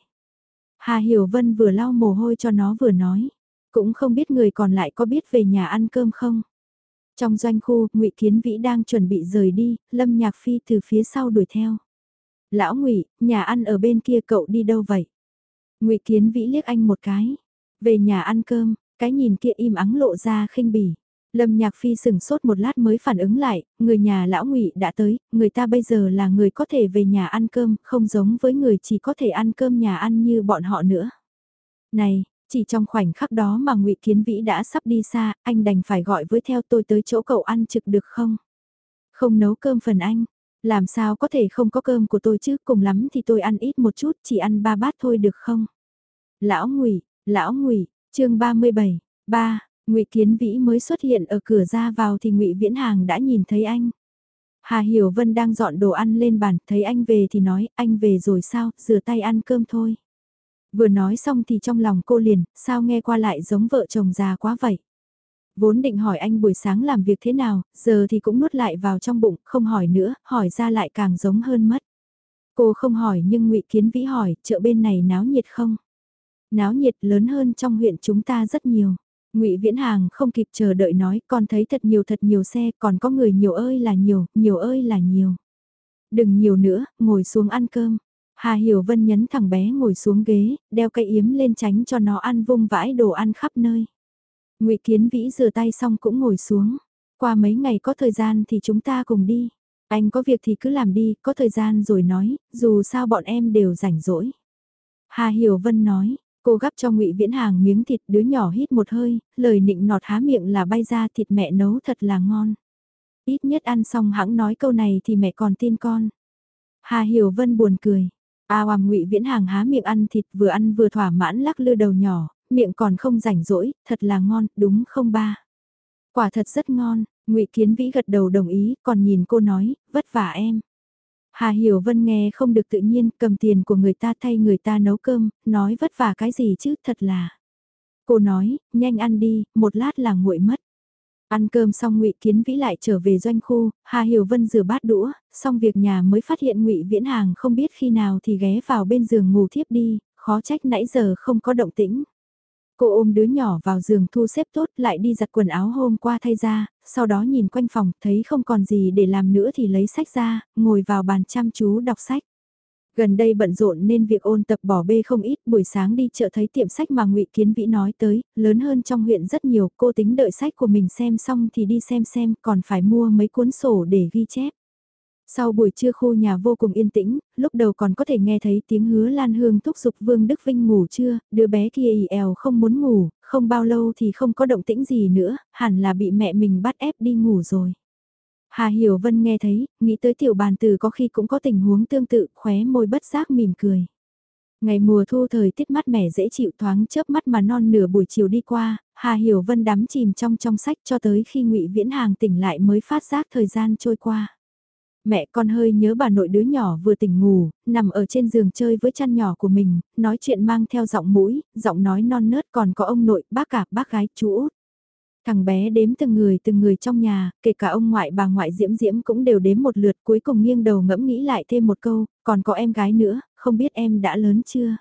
A: Hà Hiểu Vân vừa lau mồ hôi cho nó vừa nói, cũng không biết người còn lại có biết về nhà ăn cơm không. Trong doanh khu, ngụy Kiến Vĩ đang chuẩn bị rời đi, Lâm Nhạc Phi từ phía sau đuổi theo. Lão ngụy nhà ăn ở bên kia cậu đi đâu vậy? ngụy Kiến Vĩ liếc anh một cái. Về nhà ăn cơm, Cái nhìn kia im ắng lộ ra khinh bỉ. Lâm Nhạc Phi sừng sốt một lát mới phản ứng lại, người nhà lão ngụy đã tới, người ta bây giờ là người có thể về nhà ăn cơm, không giống với người chỉ có thể ăn cơm nhà ăn như bọn họ nữa. Này, chỉ trong khoảnh khắc đó mà ngụy Kiến Vĩ đã sắp đi xa, anh đành phải gọi với theo tôi tới chỗ cậu ăn trực được không? Không nấu cơm phần anh, làm sao có thể không có cơm của tôi chứ, cùng lắm thì tôi ăn ít một chút, chỉ ăn ba bát thôi được không? Lão ngụy, lão ngụy, chương 37, ba Ngụy Kiến Vĩ mới xuất hiện ở cửa ra vào thì Ngụy Viễn Hàng đã nhìn thấy anh. Hà Hiểu Vân đang dọn đồ ăn lên bàn, thấy anh về thì nói, anh về rồi sao, rửa tay ăn cơm thôi. Vừa nói xong thì trong lòng cô liền, sao nghe qua lại giống vợ chồng già quá vậy. Vốn định hỏi anh buổi sáng làm việc thế nào, giờ thì cũng nuốt lại vào trong bụng, không hỏi nữa, hỏi ra lại càng giống hơn mất. Cô không hỏi nhưng ngụy Kiến Vĩ hỏi, chợ bên này náo nhiệt không? Náo nhiệt lớn hơn trong huyện chúng ta rất nhiều. Ngụy Viễn Hàng không kịp chờ đợi nói, con thấy thật nhiều thật nhiều xe, còn có người nhiều ơi là nhiều, nhiều ơi là nhiều. Đừng nhiều nữa, ngồi xuống ăn cơm. Hà Hiểu Vân nhấn thằng bé ngồi xuống ghế, đeo cây yếm lên tránh cho nó ăn vung vãi đồ ăn khắp nơi. Ngụy Kiến Vĩ rửa tay xong cũng ngồi xuống. Qua mấy ngày có thời gian thì chúng ta cùng đi. Anh có việc thì cứ làm đi, có thời gian rồi nói, dù sao bọn em đều rảnh rỗi. Hà Hiểu Vân nói, Cô gắp cho ngụy Viễn Hàng miếng thịt đứa nhỏ hít một hơi, lời nịnh nọt há miệng là bay ra thịt mẹ nấu thật là ngon. Ít nhất ăn xong hãng nói câu này thì mẹ còn tin con. Hà Hiểu Vân buồn cười. A hoàng ngụy Viễn Hàng há miệng ăn thịt vừa ăn vừa thỏa mãn lắc lư đầu nhỏ, miệng còn không rảnh rỗi, thật là ngon, đúng không ba? Quả thật rất ngon, ngụy Kiến Vĩ gật đầu đồng ý, còn nhìn cô nói, vất vả em. Hà Hiểu Vân nghe không được tự nhiên, cầm tiền của người ta thay người ta nấu cơm, nói vất vả cái gì chứ, thật là. Cô nói, nhanh ăn đi, một lát là nguội mất. Ăn cơm xong Ngụy Kiến Vĩ lại trở về doanh khu, Hà Hiểu Vân rửa bát đũa, xong việc nhà mới phát hiện Ngụy Viễn Hàng không biết khi nào thì ghé vào bên giường ngủ thiếp đi, khó trách nãy giờ không có động tĩnh. Cô ôm đứa nhỏ vào giường thu xếp tốt lại đi giặt quần áo hôm qua thay ra, sau đó nhìn quanh phòng thấy không còn gì để làm nữa thì lấy sách ra, ngồi vào bàn chăm chú đọc sách. Gần đây bận rộn nên việc ôn tập bỏ bê không ít, buổi sáng đi chợ thấy tiệm sách mà ngụy Kiến Vĩ nói tới, lớn hơn trong huyện rất nhiều, cô tính đợi sách của mình xem xong thì đi xem xem, còn phải mua mấy cuốn sổ để ghi chép. Sau buổi trưa khu nhà vô cùng yên tĩnh, lúc đầu còn có thể nghe thấy tiếng hứa Lan Hương thúc giục Vương Đức Vinh ngủ chưa, đứa bé kia ì èo không muốn ngủ, không bao lâu thì không có động tĩnh gì nữa, hẳn là bị mẹ mình bắt ép đi ngủ rồi. Hà Hiểu Vân nghe thấy, nghĩ tới tiểu bàn tử có khi cũng có tình huống tương tự, khóe môi bất giác mỉm cười. Ngày mùa thu thời tiết mát mẻ dễ chịu thoáng chớp mắt mà non nửa buổi chiều đi qua, Hà Hiểu Vân đắm chìm trong trong sách cho tới khi ngụy Viễn Hàng tỉnh lại mới phát giác thời gian trôi qua. Mẹ con hơi nhớ bà nội đứa nhỏ vừa tỉnh ngủ, nằm ở trên giường chơi với chăn nhỏ của mình, nói chuyện mang theo giọng mũi, giọng nói non nớt còn có ông nội, bác cả, bác gái, chú út. Thằng bé đếm từng người từng người trong nhà, kể cả ông ngoại bà ngoại diễm diễm cũng đều đếm một lượt cuối cùng nghiêng đầu ngẫm nghĩ lại thêm một câu, còn có em gái nữa, không biết em đã lớn chưa?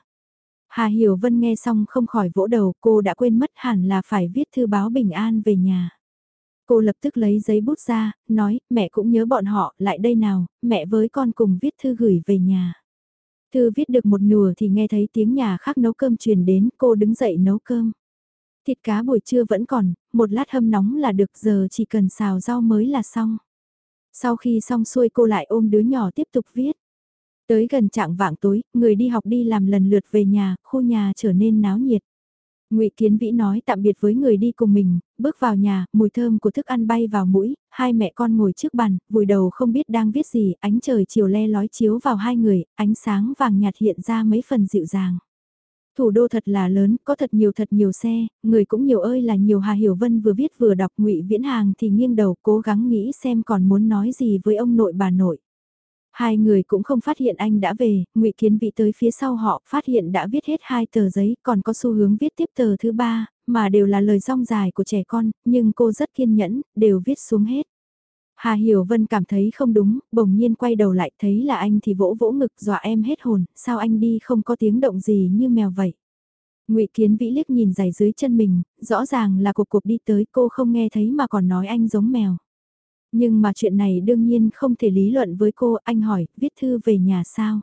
A: Hà Hiểu Vân nghe xong không khỏi vỗ đầu cô đã quên mất hẳn là phải viết thư báo bình an về nhà. Cô lập tức lấy giấy bút ra, nói, mẹ cũng nhớ bọn họ, lại đây nào, mẹ với con cùng viết thư gửi về nhà. Thư viết được một nửa thì nghe thấy tiếng nhà khác nấu cơm truyền đến, cô đứng dậy nấu cơm. Thịt cá buổi trưa vẫn còn, một lát hâm nóng là được giờ chỉ cần xào rau mới là xong. Sau khi xong xuôi cô lại ôm đứa nhỏ tiếp tục viết. Tới gần trạng vạng tối, người đi học đi làm lần lượt về nhà, khu nhà trở nên náo nhiệt. Ngụy Kiến Vĩ nói tạm biệt với người đi cùng mình, bước vào nhà, mùi thơm của thức ăn bay vào mũi, hai mẹ con ngồi trước bàn, vùi đầu không biết đang viết gì, ánh trời chiều le lói chiếu vào hai người, ánh sáng vàng nhạt hiện ra mấy phần dịu dàng. Thủ đô thật là lớn, có thật nhiều thật nhiều xe, người cũng nhiều ơi là nhiều Hà Hiểu Vân vừa viết vừa đọc Ngụy Viễn Hàng thì nghiêng đầu cố gắng nghĩ xem còn muốn nói gì với ông nội bà nội. Hai người cũng không phát hiện anh đã về, ngụy Kiến Vị tới phía sau họ, phát hiện đã viết hết hai tờ giấy, còn có xu hướng viết tiếp tờ thứ ba, mà đều là lời rong dài của trẻ con, nhưng cô rất kiên nhẫn, đều viết xuống hết. Hà Hiểu Vân cảm thấy không đúng, bỗng nhiên quay đầu lại thấy là anh thì vỗ vỗ ngực dọa em hết hồn, sao anh đi không có tiếng động gì như mèo vậy. Ngụy Kiến Vĩ liếc nhìn giày dưới chân mình, rõ ràng là cuộc cuộc đi tới cô không nghe thấy mà còn nói anh giống mèo. Nhưng mà chuyện này đương nhiên không thể lý luận với cô, anh hỏi, viết thư về nhà sao?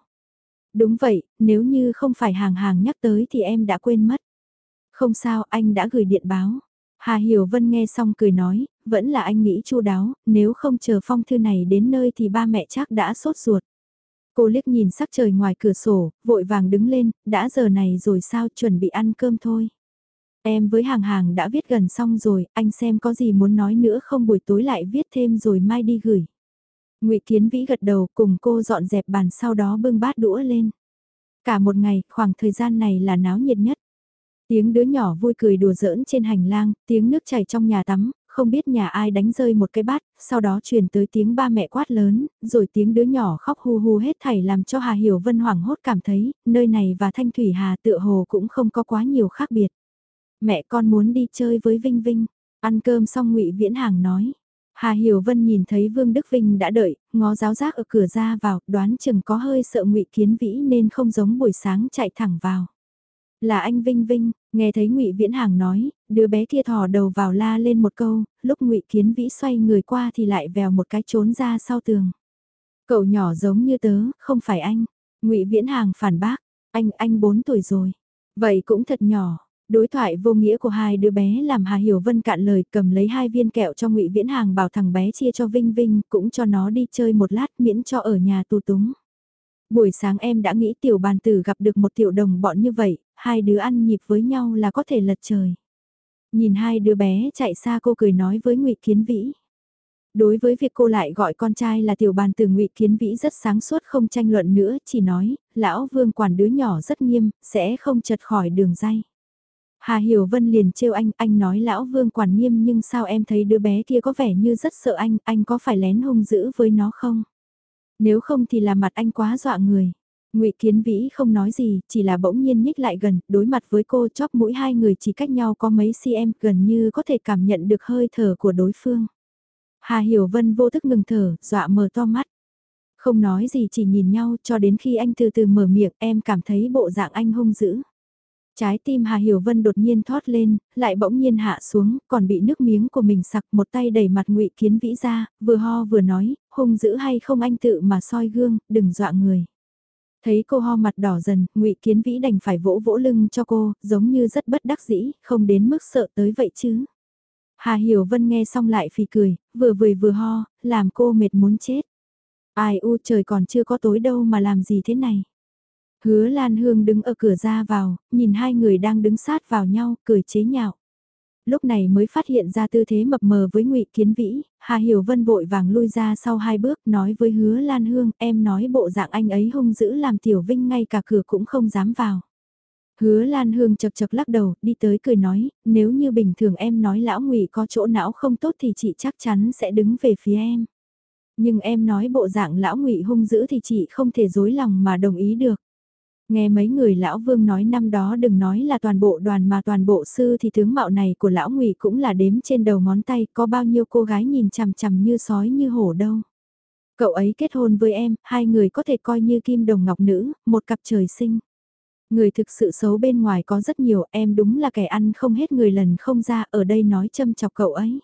A: Đúng vậy, nếu như không phải hàng hàng nhắc tới thì em đã quên mất. Không sao, anh đã gửi điện báo. Hà Hiểu Vân nghe xong cười nói, vẫn là anh nghĩ chu đáo, nếu không chờ phong thư này đến nơi thì ba mẹ chắc đã sốt ruột. Cô liếc nhìn sắc trời ngoài cửa sổ, vội vàng đứng lên, đã giờ này rồi sao chuẩn bị ăn cơm thôi. Em với hàng hàng đã viết gần xong rồi, anh xem có gì muốn nói nữa không buổi tối lại viết thêm rồi mai đi gửi. ngụy Kiến Vĩ gật đầu cùng cô dọn dẹp bàn sau đó bưng bát đũa lên. Cả một ngày, khoảng thời gian này là náo nhiệt nhất. Tiếng đứa nhỏ vui cười đùa giỡn trên hành lang, tiếng nước chảy trong nhà tắm, không biết nhà ai đánh rơi một cái bát, sau đó truyền tới tiếng ba mẹ quát lớn, rồi tiếng đứa nhỏ khóc hu hu hết thảy làm cho Hà Hiểu Vân hoảng hốt cảm thấy, nơi này và Thanh Thủy Hà tựa hồ cũng không có quá nhiều khác biệt. Mẹ con muốn đi chơi với Vinh Vinh, ăn cơm xong ngụy Viễn Hàng nói. Hà Hiểu Vân nhìn thấy Vương Đức Vinh đã đợi, ngó giáo giác ở cửa ra vào, đoán chừng có hơi sợ ngụy Kiến Vĩ nên không giống buổi sáng chạy thẳng vào. Là anh Vinh Vinh, nghe thấy ngụy Viễn Hàng nói, đứa bé kia thò đầu vào la lên một câu, lúc ngụy Kiến Vĩ xoay người qua thì lại vèo một cái trốn ra sau tường. Cậu nhỏ giống như tớ, không phải anh. ngụy Viễn Hàng phản bác, anh, anh 4 tuổi rồi. Vậy cũng thật nhỏ. Đối thoại vô nghĩa của hai đứa bé làm Hà Hiểu Vân cạn lời cầm lấy hai viên kẹo cho ngụy Viễn Hàng bảo thằng bé chia cho Vinh Vinh cũng cho nó đi chơi một lát miễn cho ở nhà tu túng. Buổi sáng em đã nghĩ tiểu bàn tử gặp được một tiểu đồng bọn như vậy, hai đứa ăn nhịp với nhau là có thể lật trời. Nhìn hai đứa bé chạy xa cô cười nói với ngụy Kiến Vĩ. Đối với việc cô lại gọi con trai là tiểu bàn từ ngụy Kiến Vĩ rất sáng suốt không tranh luận nữa, chỉ nói, lão vương quản đứa nhỏ rất nghiêm, sẽ không chật khỏi đường dây. Hà Hiểu Vân liền trêu anh, anh nói lão vương quản nghiêm nhưng sao em thấy đứa bé kia có vẻ như rất sợ anh, anh có phải lén hung dữ với nó không? Nếu không thì là mặt anh quá dọa người. Ngụy Kiến Vĩ không nói gì, chỉ là bỗng nhiên nhích lại gần, đối mặt với cô chóp mũi hai người chỉ cách nhau có mấy cm gần như có thể cảm nhận được hơi thở của đối phương. Hà Hiểu Vân vô thức ngừng thở, dọa mở to mắt. Không nói gì chỉ nhìn nhau cho đến khi anh từ từ mở miệng em cảm thấy bộ dạng anh hung dữ. Trái tim Hà Hiểu Vân đột nhiên thoát lên, lại bỗng nhiên hạ xuống, còn bị nước miếng của mình sặc một tay đẩy mặt ngụy Kiến Vĩ ra, vừa ho vừa nói, hung dữ hay không anh tự mà soi gương, đừng dọa người. Thấy cô ho mặt đỏ dần, ngụy Kiến Vĩ đành phải vỗ vỗ lưng cho cô, giống như rất bất đắc dĩ, không đến mức sợ tới vậy chứ. Hà Hiểu Vân nghe xong lại phì cười, vừa vừa vừa ho, làm cô mệt muốn chết. Ai u trời còn chưa có tối đâu mà làm gì thế này. Hứa Lan Hương đứng ở cửa ra vào, nhìn hai người đang đứng sát vào nhau, cười chế nhạo. Lúc này mới phát hiện ra tư thế mập mờ với ngụy Kiến Vĩ, Hà Hiểu Vân vội vàng lui ra sau hai bước nói với Hứa Lan Hương, em nói bộ dạng anh ấy hung dữ làm Tiểu Vinh ngay cả cửa cũng không dám vào. Hứa Lan Hương chật chật lắc đầu, đi tới cười nói, nếu như bình thường em nói lão ngụy có chỗ não không tốt thì chị chắc chắn sẽ đứng về phía em. Nhưng em nói bộ dạng lão ngụy hung dữ thì chị không thể dối lòng mà đồng ý được. Nghe mấy người lão vương nói năm đó đừng nói là toàn bộ đoàn mà toàn bộ sư thì tướng mạo này của lão ngụy cũng là đếm trên đầu ngón tay có bao nhiêu cô gái nhìn chằm chằm như sói như hổ đâu. Cậu ấy kết hôn với em, hai người có thể coi như kim đồng ngọc nữ, một cặp trời sinh. Người thực sự xấu bên ngoài có rất nhiều, em đúng là kẻ ăn không hết người lần không ra, ở đây nói châm chọc cậu ấy.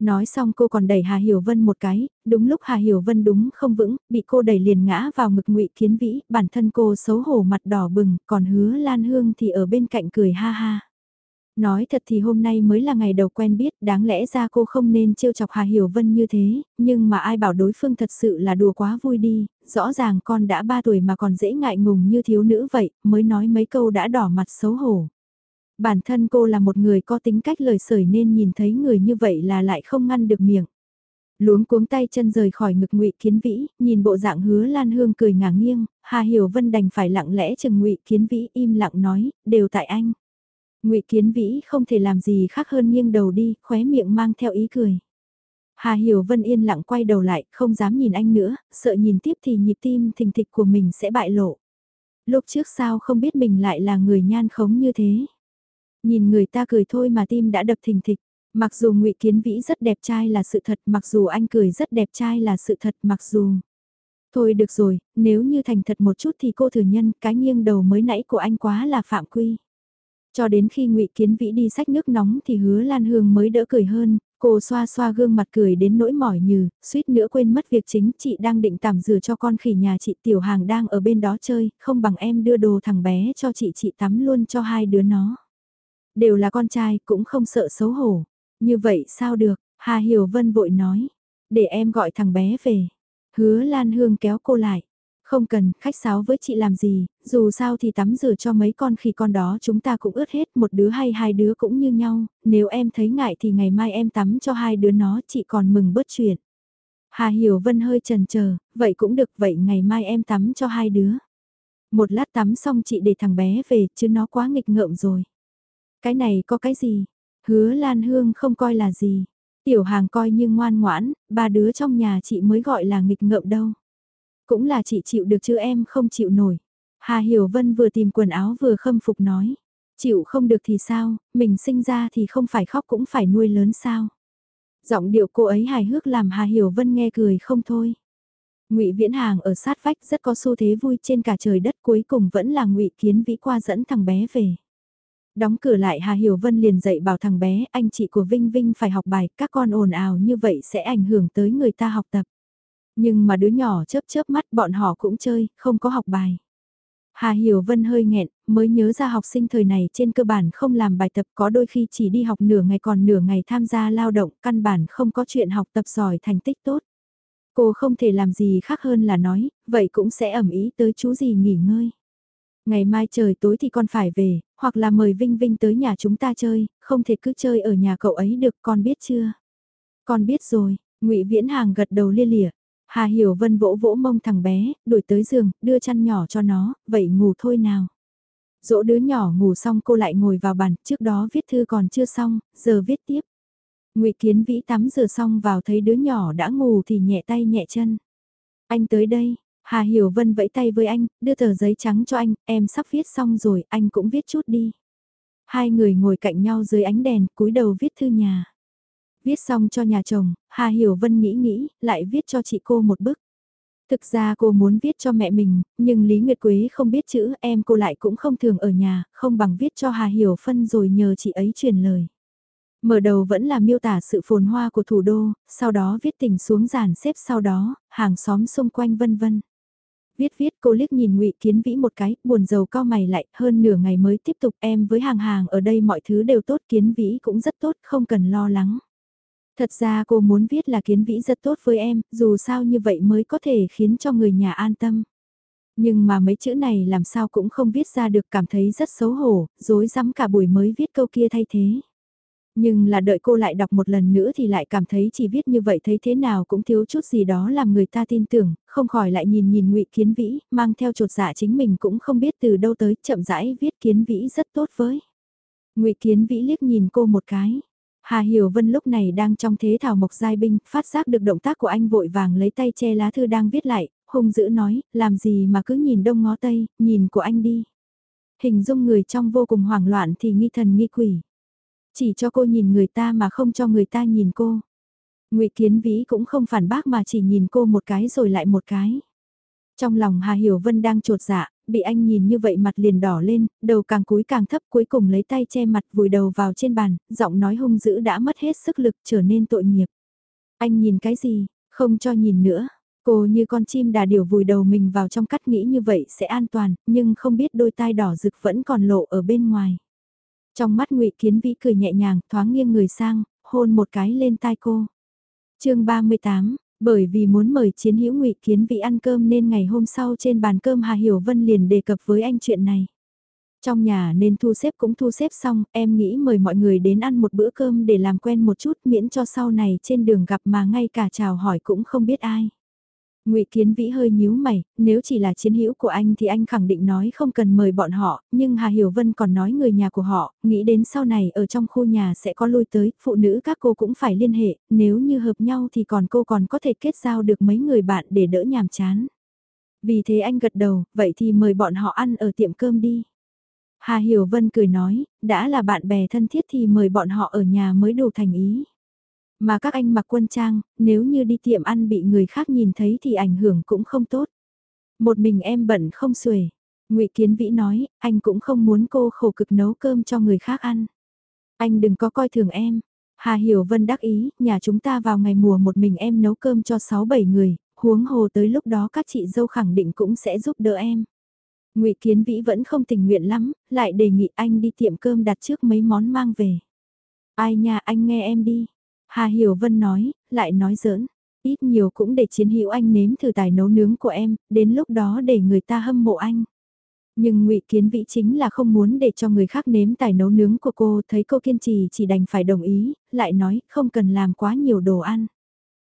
A: Nói xong cô còn đẩy Hà Hiểu Vân một cái, đúng lúc Hà Hiểu Vân đúng không vững, bị cô đẩy liền ngã vào ngực ngụy Kiến Vĩ, bản thân cô xấu hổ mặt đỏ bừng, còn hứa Lan Hương thì ở bên cạnh cười ha ha. Nói thật thì hôm nay mới là ngày đầu quen biết, đáng lẽ ra cô không nên trêu chọc Hà Hiểu Vân như thế, nhưng mà ai bảo đối phương thật sự là đùa quá vui đi, rõ ràng con đã 3 tuổi mà còn dễ ngại ngùng như thiếu nữ vậy, mới nói mấy câu đã đỏ mặt xấu hổ bản thân cô là một người có tính cách lời sởi nên nhìn thấy người như vậy là lại không ngăn được miệng. Luống cuống tay chân rời khỏi ngực ngụy Kiến Vĩ, nhìn bộ dạng hứa Lan Hương cười ngả nghiêng, Hà Hiểu Vân đành phải lặng lẽ chừng ngụy Kiến Vĩ im lặng nói, đều tại anh. ngụy Kiến Vĩ không thể làm gì khác hơn nghiêng đầu đi, khóe miệng mang theo ý cười. Hà Hiểu Vân yên lặng quay đầu lại, không dám nhìn anh nữa, sợ nhìn tiếp thì nhịp tim thình thịch của mình sẽ bại lộ. Lúc trước sao không biết mình lại là người nhan khống như thế. Nhìn người ta cười thôi mà tim đã đập thình thịch. Mặc dù ngụy Kiến Vĩ rất đẹp trai là sự thật, mặc dù anh cười rất đẹp trai là sự thật, mặc dù... Thôi được rồi, nếu như thành thật một chút thì cô thừa nhân cái nghiêng đầu mới nãy của anh quá là phạm quy. Cho đến khi ngụy Kiến Vĩ đi sách nước nóng thì hứa Lan Hương mới đỡ cười hơn, cô xoa xoa gương mặt cười đến nỗi mỏi nhừ, suýt nữa quên mất việc chính chị đang định tắm rửa cho con khỉ nhà chị Tiểu Hàng đang ở bên đó chơi, không bằng em đưa đồ thằng bé cho chị chị tắm luôn cho hai đứa nó. Đều là con trai cũng không sợ xấu hổ. Như vậy sao được, Hà Hiểu Vân vội nói. Để em gọi thằng bé về. Hứa Lan Hương kéo cô lại. Không cần, khách sáo với chị làm gì, dù sao thì tắm rửa cho mấy con khi con đó chúng ta cũng ướt hết, một đứa hay hai đứa cũng như nhau, nếu em thấy ngại thì ngày mai em tắm cho hai đứa nó, chị còn mừng bớt chuyện. Hà Hiểu Vân hơi chần chờ, vậy cũng được, vậy ngày mai em tắm cho hai đứa. Một lát tắm xong chị để thằng bé về, chứ nó quá nghịch ngợm rồi. Cái này có cái gì? Hứa Lan Hương không coi là gì. Tiểu hàng coi như ngoan ngoãn, ba đứa trong nhà chị mới gọi là nghịch ngợm đâu. Cũng là chị chịu được chứ em không chịu nổi. Hà Hiểu Vân vừa tìm quần áo vừa khâm phục nói. Chịu không được thì sao, mình sinh ra thì không phải khóc cũng phải nuôi lớn sao. Giọng điệu cô ấy hài hước làm Hà Hiểu Vân nghe cười không thôi. Ngụy Viễn Hàng ở sát vách rất có xu thế vui trên cả trời đất cuối cùng vẫn là Ngụy Kiến Vĩ qua dẫn thằng bé về. Đóng cửa lại Hà Hiểu Vân liền dạy bảo thằng bé, anh chị của Vinh Vinh phải học bài, các con ồn ào như vậy sẽ ảnh hưởng tới người ta học tập. Nhưng mà đứa nhỏ chớp chớp mắt bọn họ cũng chơi, không có học bài. Hà Hiểu Vân hơi nghẹn, mới nhớ ra học sinh thời này trên cơ bản không làm bài tập có đôi khi chỉ đi học nửa ngày còn nửa ngày tham gia lao động, căn bản không có chuyện học tập giỏi thành tích tốt. Cô không thể làm gì khác hơn là nói, vậy cũng sẽ ẩm ý tới chú gì nghỉ ngơi. Ngày mai trời tối thì con phải về, hoặc là mời Vinh Vinh tới nhà chúng ta chơi, không thể cứ chơi ở nhà cậu ấy được con biết chưa? Con biết rồi, ngụy Viễn Hàng gật đầu lia lịa. Hà Hiểu Vân vỗ vỗ mông thằng bé, đuổi tới giường, đưa chăn nhỏ cho nó, vậy ngủ thôi nào. Dỗ đứa nhỏ ngủ xong cô lại ngồi vào bàn, trước đó viết thư còn chưa xong, giờ viết tiếp. Ngụy Kiến Vĩ tắm rửa xong vào thấy đứa nhỏ đã ngủ thì nhẹ tay nhẹ chân. Anh tới đây, Hà Hiểu Vân vẫy tay với anh, đưa tờ giấy trắng cho anh, em sắp viết xong rồi, anh cũng viết chút đi. Hai người ngồi cạnh nhau dưới ánh đèn, cúi đầu viết thư nhà. Viết xong cho nhà chồng, Hà Hiểu Vân nghĩ nghĩ, lại viết cho chị cô một bức. Thực ra cô muốn viết cho mẹ mình, nhưng Lý Nguyệt Quế không biết chữ, em cô lại cũng không thường ở nhà, không bằng viết cho Hà Hiểu Phân rồi nhờ chị ấy truyền lời. Mở đầu vẫn là miêu tả sự phồn hoa của thủ đô, sau đó viết tình xuống giàn xếp sau đó, hàng xóm xung quanh vân vân. Viết viết cô liếc nhìn ngụy Kiến Vĩ một cái, buồn rầu cao mày lại, hơn nửa ngày mới tiếp tục em với hàng hàng ở đây mọi thứ đều tốt Kiến Vĩ cũng rất tốt, không cần lo lắng. Thật ra cô muốn viết là Kiến Vĩ rất tốt với em, dù sao như vậy mới có thể khiến cho người nhà an tâm. Nhưng mà mấy chữ này làm sao cũng không viết ra được cảm thấy rất xấu hổ, dối rắm cả buổi mới viết câu kia thay thế. Nhưng là đợi cô lại đọc một lần nữa thì lại cảm thấy chỉ viết như vậy thấy thế nào cũng thiếu chút gì đó làm người ta tin tưởng, không khỏi lại nhìn nhìn ngụy Kiến Vĩ, mang theo trột dạ chính mình cũng không biết từ đâu tới, chậm rãi viết Kiến Vĩ rất tốt với. ngụy Kiến Vĩ liếc nhìn cô một cái. Hà Hiểu Vân lúc này đang trong thế thảo mộc giai binh, phát giác được động tác của anh vội vàng lấy tay che lá thư đang viết lại, hung dữ nói, làm gì mà cứ nhìn đông ngó tây, nhìn của anh đi. Hình dung người trong vô cùng hoảng loạn thì nghi thần nghi quỷ. Chỉ cho cô nhìn người ta mà không cho người ta nhìn cô. ngụy Kiến Vĩ cũng không phản bác mà chỉ nhìn cô một cái rồi lại một cái. Trong lòng Hà Hiểu Vân đang trột dạ, bị anh nhìn như vậy mặt liền đỏ lên, đầu càng cúi càng thấp cuối cùng lấy tay che mặt vùi đầu vào trên bàn, giọng nói hung dữ đã mất hết sức lực trở nên tội nghiệp. Anh nhìn cái gì, không cho nhìn nữa. Cô như con chim đà điểu vùi đầu mình vào trong cắt nghĩ như vậy sẽ an toàn, nhưng không biết đôi tai đỏ rực vẫn còn lộ ở bên ngoài. Trong mắt ngụy Kiến Vĩ cười nhẹ nhàng, thoáng nghiêng người sang, hôn một cái lên tai cô. chương 38, bởi vì muốn mời chiến hữu ngụy Kiến Vĩ ăn cơm nên ngày hôm sau trên bàn cơm Hà Hiểu Vân liền đề cập với anh chuyện này. Trong nhà nên thu xếp cũng thu xếp xong, em nghĩ mời mọi người đến ăn một bữa cơm để làm quen một chút miễn cho sau này trên đường gặp mà ngay cả chào hỏi cũng không biết ai. Ngụy Kiến Vĩ hơi nhíu mày, nếu chỉ là chiến hữu của anh thì anh khẳng định nói không cần mời bọn họ, nhưng Hà Hiểu Vân còn nói người nhà của họ, nghĩ đến sau này ở trong khu nhà sẽ có lui tới, phụ nữ các cô cũng phải liên hệ, nếu như hợp nhau thì còn cô còn có thể kết giao được mấy người bạn để đỡ nhàm chán. Vì thế anh gật đầu, vậy thì mời bọn họ ăn ở tiệm cơm đi. Hà Hiểu Vân cười nói, đã là bạn bè thân thiết thì mời bọn họ ở nhà mới đủ thành ý. Mà các anh mặc quân trang, nếu như đi tiệm ăn bị người khác nhìn thấy thì ảnh hưởng cũng không tốt. Một mình em bận không xuể. ngụy Kiến Vĩ nói, anh cũng không muốn cô khổ cực nấu cơm cho người khác ăn. Anh đừng có coi thường em. Hà Hiểu Vân đắc ý, nhà chúng ta vào ngày mùa một mình em nấu cơm cho 6-7 người, huống hồ tới lúc đó các chị dâu khẳng định cũng sẽ giúp đỡ em. ngụy Kiến Vĩ vẫn không tình nguyện lắm, lại đề nghị anh đi tiệm cơm đặt trước mấy món mang về. Ai nha anh nghe em đi. Hà Hiểu Vân nói, lại nói giỡn. Ít nhiều cũng để chiến hữu anh nếm thử tài nấu nướng của em, đến lúc đó để người ta hâm mộ anh. Nhưng ngụy Kiến Vĩ chính là không muốn để cho người khác nếm tài nấu nướng của cô, thấy cô kiên trì chỉ đành phải đồng ý, lại nói không cần làm quá nhiều đồ ăn.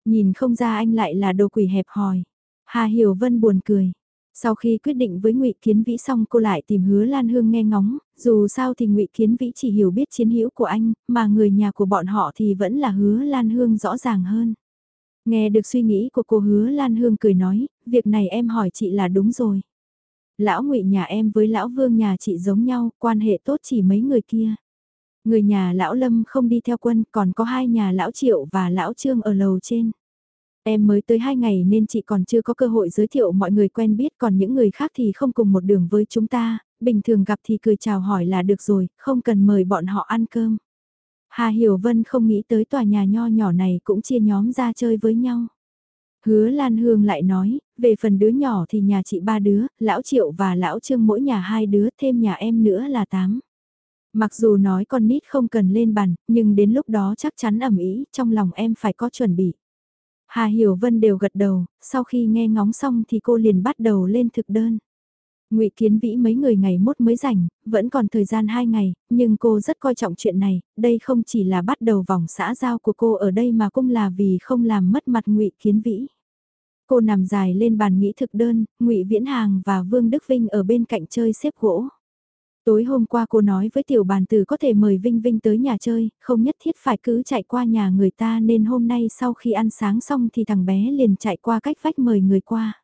A: Nhìn không ra anh lại là đồ quỷ hẹp hòi. Hà Hiểu Vân buồn cười. Sau khi quyết định với Ngụy Kiến Vĩ xong cô lại tìm Hứa Lan Hương nghe ngóng, dù sao thì Ngụy Kiến Vĩ chỉ hiểu biết chiến hữu của anh, mà người nhà của bọn họ thì vẫn là Hứa Lan Hương rõ ràng hơn. Nghe được suy nghĩ của cô Hứa Lan Hương cười nói, việc này em hỏi chị là đúng rồi. Lão Ngụy nhà em với lão Vương nhà chị giống nhau, quan hệ tốt chỉ mấy người kia. Người nhà lão Lâm không đi theo quân, còn có hai nhà lão Triệu và lão Trương ở lầu trên. Em mới tới hai ngày nên chị còn chưa có cơ hội giới thiệu mọi người quen biết còn những người khác thì không cùng một đường với chúng ta, bình thường gặp thì cười chào hỏi là được rồi, không cần mời bọn họ ăn cơm. Hà Hiểu Vân không nghĩ tới tòa nhà nho nhỏ này cũng chia nhóm ra chơi với nhau. Hứa Lan Hương lại nói, về phần đứa nhỏ thì nhà chị ba đứa, lão Triệu và lão Trương mỗi nhà hai đứa, thêm nhà em nữa là tám. Mặc dù nói con nít không cần lên bàn, nhưng đến lúc đó chắc chắn ẩm ý, trong lòng em phải có chuẩn bị. Hà Hiểu Vân đều gật đầu, sau khi nghe ngóng xong thì cô liền bắt đầu lên thực đơn. Ngụy Kiến Vĩ mấy người ngày mốt mới rảnh, vẫn còn thời gian hai ngày, nhưng cô rất coi trọng chuyện này, đây không chỉ là bắt đầu vòng xã giao của cô ở đây mà cũng là vì không làm mất mặt Ngụy Kiến Vĩ. Cô nằm dài lên bàn nghĩ thực đơn, Ngụy Viễn Hàng và Vương Đức Vinh ở bên cạnh chơi xếp gỗ. Tối hôm qua cô nói với tiểu bàn tử có thể mời Vinh Vinh tới nhà chơi, không nhất thiết phải cứ chạy qua nhà người ta nên hôm nay sau khi ăn sáng xong thì thằng bé liền chạy qua cách vách mời người qua.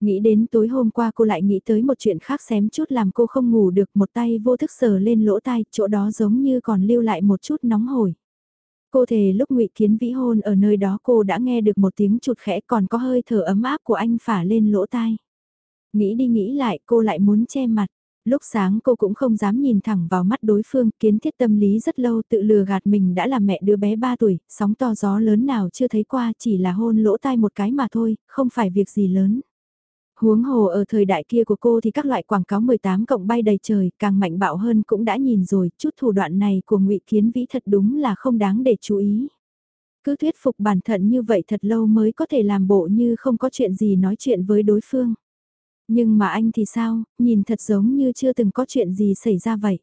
A: Nghĩ đến tối hôm qua cô lại nghĩ tới một chuyện khác xém chút làm cô không ngủ được một tay vô thức sờ lên lỗ tai, chỗ đó giống như còn lưu lại một chút nóng hổi. Cô thề lúc ngụy Kiến Vĩ hôn ở nơi đó cô đã nghe được một tiếng chụt khẽ còn có hơi thở ấm áp của anh phả lên lỗ tai. Nghĩ đi nghĩ lại cô lại muốn che mặt. Lúc sáng cô cũng không dám nhìn thẳng vào mắt đối phương, kiến thiết tâm lý rất lâu tự lừa gạt mình đã là mẹ đứa bé 3 tuổi, sóng to gió lớn nào chưa thấy qua chỉ là hôn lỗ tai một cái mà thôi, không phải việc gì lớn. Huống hồ ở thời đại kia của cô thì các loại quảng cáo 18 cộng bay đầy trời, càng mạnh bạo hơn cũng đã nhìn rồi, chút thủ đoạn này của ngụy Kiến Vĩ thật đúng là không đáng để chú ý. Cứ thuyết phục bản thân như vậy thật lâu mới có thể làm bộ như không có chuyện gì nói chuyện với đối phương. Nhưng mà anh thì sao, nhìn thật giống như chưa từng có chuyện gì xảy ra vậy.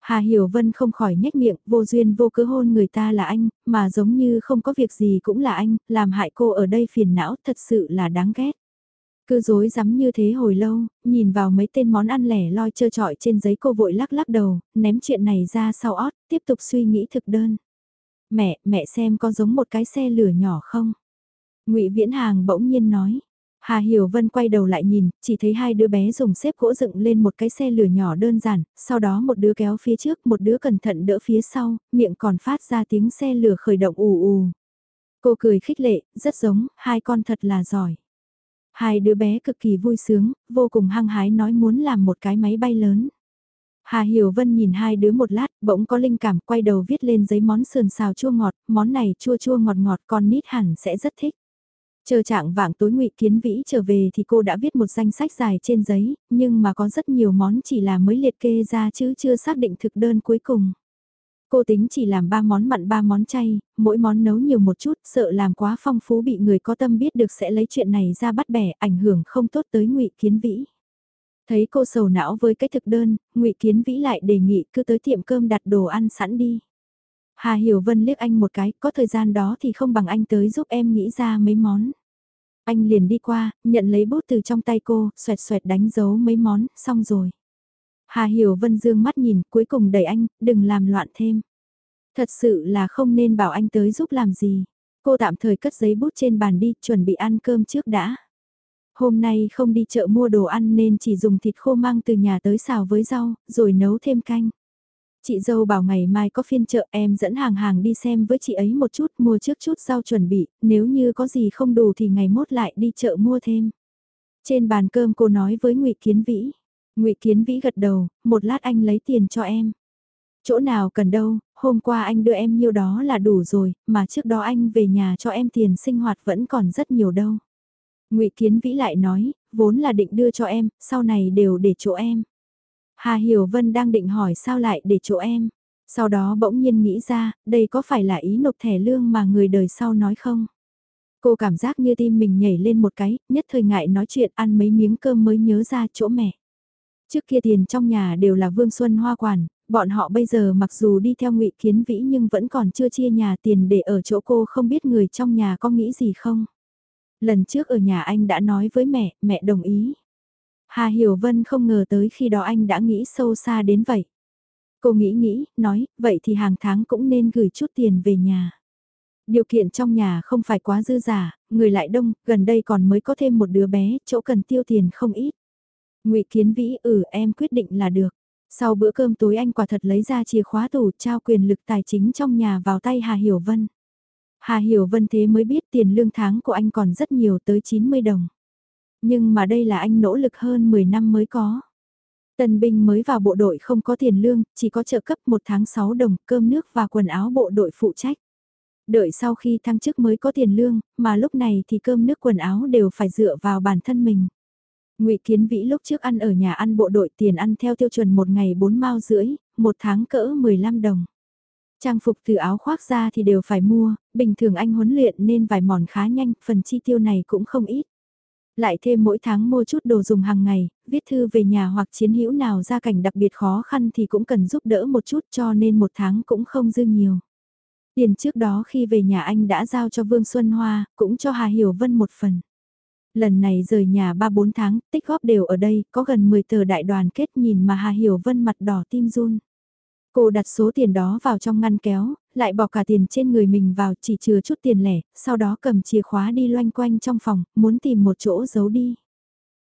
A: Hà Hiểu Vân không khỏi nhếch miệng, vô duyên vô cớ hôn người ta là anh, mà giống như không có việc gì cũng là anh, làm hại cô ở đây phiền não, thật sự là đáng ghét. Cứ dối rắm như thế hồi lâu, nhìn vào mấy tên món ăn lẻ loi trơ trọi trên giấy cô vội lắc lắc đầu, ném chuyện này ra sau ót, tiếp tục suy nghĩ thực đơn. Mẹ, mẹ xem có giống một cái xe lửa nhỏ không? ngụy Viễn Hàng bỗng nhiên nói. Hà Hiểu Vân quay đầu lại nhìn, chỉ thấy hai đứa bé dùng xếp gỗ dựng lên một cái xe lửa nhỏ đơn giản, sau đó một đứa kéo phía trước, một đứa cẩn thận đỡ phía sau, miệng còn phát ra tiếng xe lửa khởi động ù ù. Cô cười khích lệ, rất giống, hai con thật là giỏi. Hai đứa bé cực kỳ vui sướng, vô cùng hăng hái nói muốn làm một cái máy bay lớn. Hà Hiểu Vân nhìn hai đứa một lát, bỗng có linh cảm quay đầu viết lên giấy món sườn xào chua ngọt, món này chua chua ngọt ngọt con nít hẳn sẽ rất thích. Chờ trạng vạng tối ngụy Kiến Vĩ trở về thì cô đã viết một danh sách dài trên giấy, nhưng mà có rất nhiều món chỉ là mới liệt kê ra chứ chưa xác định thực đơn cuối cùng. Cô tính chỉ làm ba món mặn ba món chay, mỗi món nấu nhiều một chút, sợ làm quá phong phú bị người có tâm biết được sẽ lấy chuyện này ra bắt bẻ, ảnh hưởng không tốt tới ngụy Kiến Vĩ. Thấy cô sầu não với cái thực đơn, ngụy Kiến Vĩ lại đề nghị cứ tới tiệm cơm đặt đồ ăn sẵn đi. Hà Hiểu Vân liếc anh một cái, có thời gian đó thì không bằng anh tới giúp em nghĩ ra mấy món. Anh liền đi qua, nhận lấy bút từ trong tay cô, xoẹt xoẹt đánh dấu mấy món, xong rồi. Hà Hiểu Vân dương mắt nhìn, cuối cùng đẩy anh, đừng làm loạn thêm. Thật sự là không nên bảo anh tới giúp làm gì. Cô tạm thời cất giấy bút trên bàn đi, chuẩn bị ăn cơm trước đã. Hôm nay không đi chợ mua đồ ăn nên chỉ dùng thịt khô mang từ nhà tới xào với rau, rồi nấu thêm canh. Chị dâu bảo ngày mai có phiên chợ em dẫn hàng hàng đi xem với chị ấy một chút mua trước chút rau chuẩn bị, nếu như có gì không đủ thì ngày mốt lại đi chợ mua thêm. Trên bàn cơm cô nói với ngụy Kiến Vĩ. ngụy Kiến Vĩ gật đầu, một lát anh lấy tiền cho em. Chỗ nào cần đâu, hôm qua anh đưa em nhiêu đó là đủ rồi, mà trước đó anh về nhà cho em tiền sinh hoạt vẫn còn rất nhiều đâu. ngụy Kiến Vĩ lại nói, vốn là định đưa cho em, sau này đều để chỗ em. Hà Hiểu Vân đang định hỏi sao lại để chỗ em. Sau đó bỗng nhiên nghĩ ra, đây có phải là ý nộp thẻ lương mà người đời sau nói không? Cô cảm giác như tim mình nhảy lên một cái, nhất thời ngại nói chuyện ăn mấy miếng cơm mới nhớ ra chỗ mẹ. Trước kia tiền trong nhà đều là Vương Xuân Hoa quản, bọn họ bây giờ mặc dù đi theo ngụy Kiến Vĩ nhưng vẫn còn chưa chia nhà tiền để ở chỗ cô không biết người trong nhà có nghĩ gì không. Lần trước ở nhà anh đã nói với mẹ, mẹ đồng ý. Hà Hiểu Vân không ngờ tới khi đó anh đã nghĩ sâu xa đến vậy. Cô nghĩ nghĩ, nói, vậy thì hàng tháng cũng nên gửi chút tiền về nhà. Điều kiện trong nhà không phải quá dư giả, người lại đông, gần đây còn mới có thêm một đứa bé, chỗ cần tiêu tiền không ít. ngụy Kiến Vĩ, ừ em quyết định là được. Sau bữa cơm tối anh quả thật lấy ra chìa khóa tủ trao quyền lực tài chính trong nhà vào tay Hà Hiểu Vân. Hà Hiểu Vân thế mới biết tiền lương tháng của anh còn rất nhiều tới 90 đồng. Nhưng mà đây là anh nỗ lực hơn 10 năm mới có. Tân binh mới vào bộ đội không có tiền lương, chỉ có trợ cấp một tháng 6 đồng, cơm nước và quần áo bộ đội phụ trách. Đợi sau khi thăng chức mới có tiền lương, mà lúc này thì cơm nước quần áo đều phải dựa vào bản thân mình. Ngụy Kiến Vĩ lúc trước ăn ở nhà ăn bộ đội tiền ăn theo tiêu chuẩn một ngày 4 mao rưỡi, một tháng cỡ 15 đồng. Trang phục từ áo khoác ra thì đều phải mua, bình thường anh huấn luyện nên vài mòn khá nhanh, phần chi tiêu này cũng không ít. Lại thêm mỗi tháng mua chút đồ dùng hàng ngày, viết thư về nhà hoặc chiến hữu nào ra cảnh đặc biệt khó khăn thì cũng cần giúp đỡ một chút cho nên một tháng cũng không dư nhiều. Tiền trước đó khi về nhà anh đã giao cho Vương Xuân Hoa, cũng cho Hà Hiểu Vân một phần. Lần này rời nhà 3-4 tháng, tích góp đều ở đây, có gần 10 tờ đại đoàn kết nhìn mà Hà Hiểu Vân mặt đỏ tim run. Cô đặt số tiền đó vào trong ngăn kéo, lại bỏ cả tiền trên người mình vào chỉ chừa chút tiền lẻ, sau đó cầm chìa khóa đi loanh quanh trong phòng, muốn tìm một chỗ giấu đi.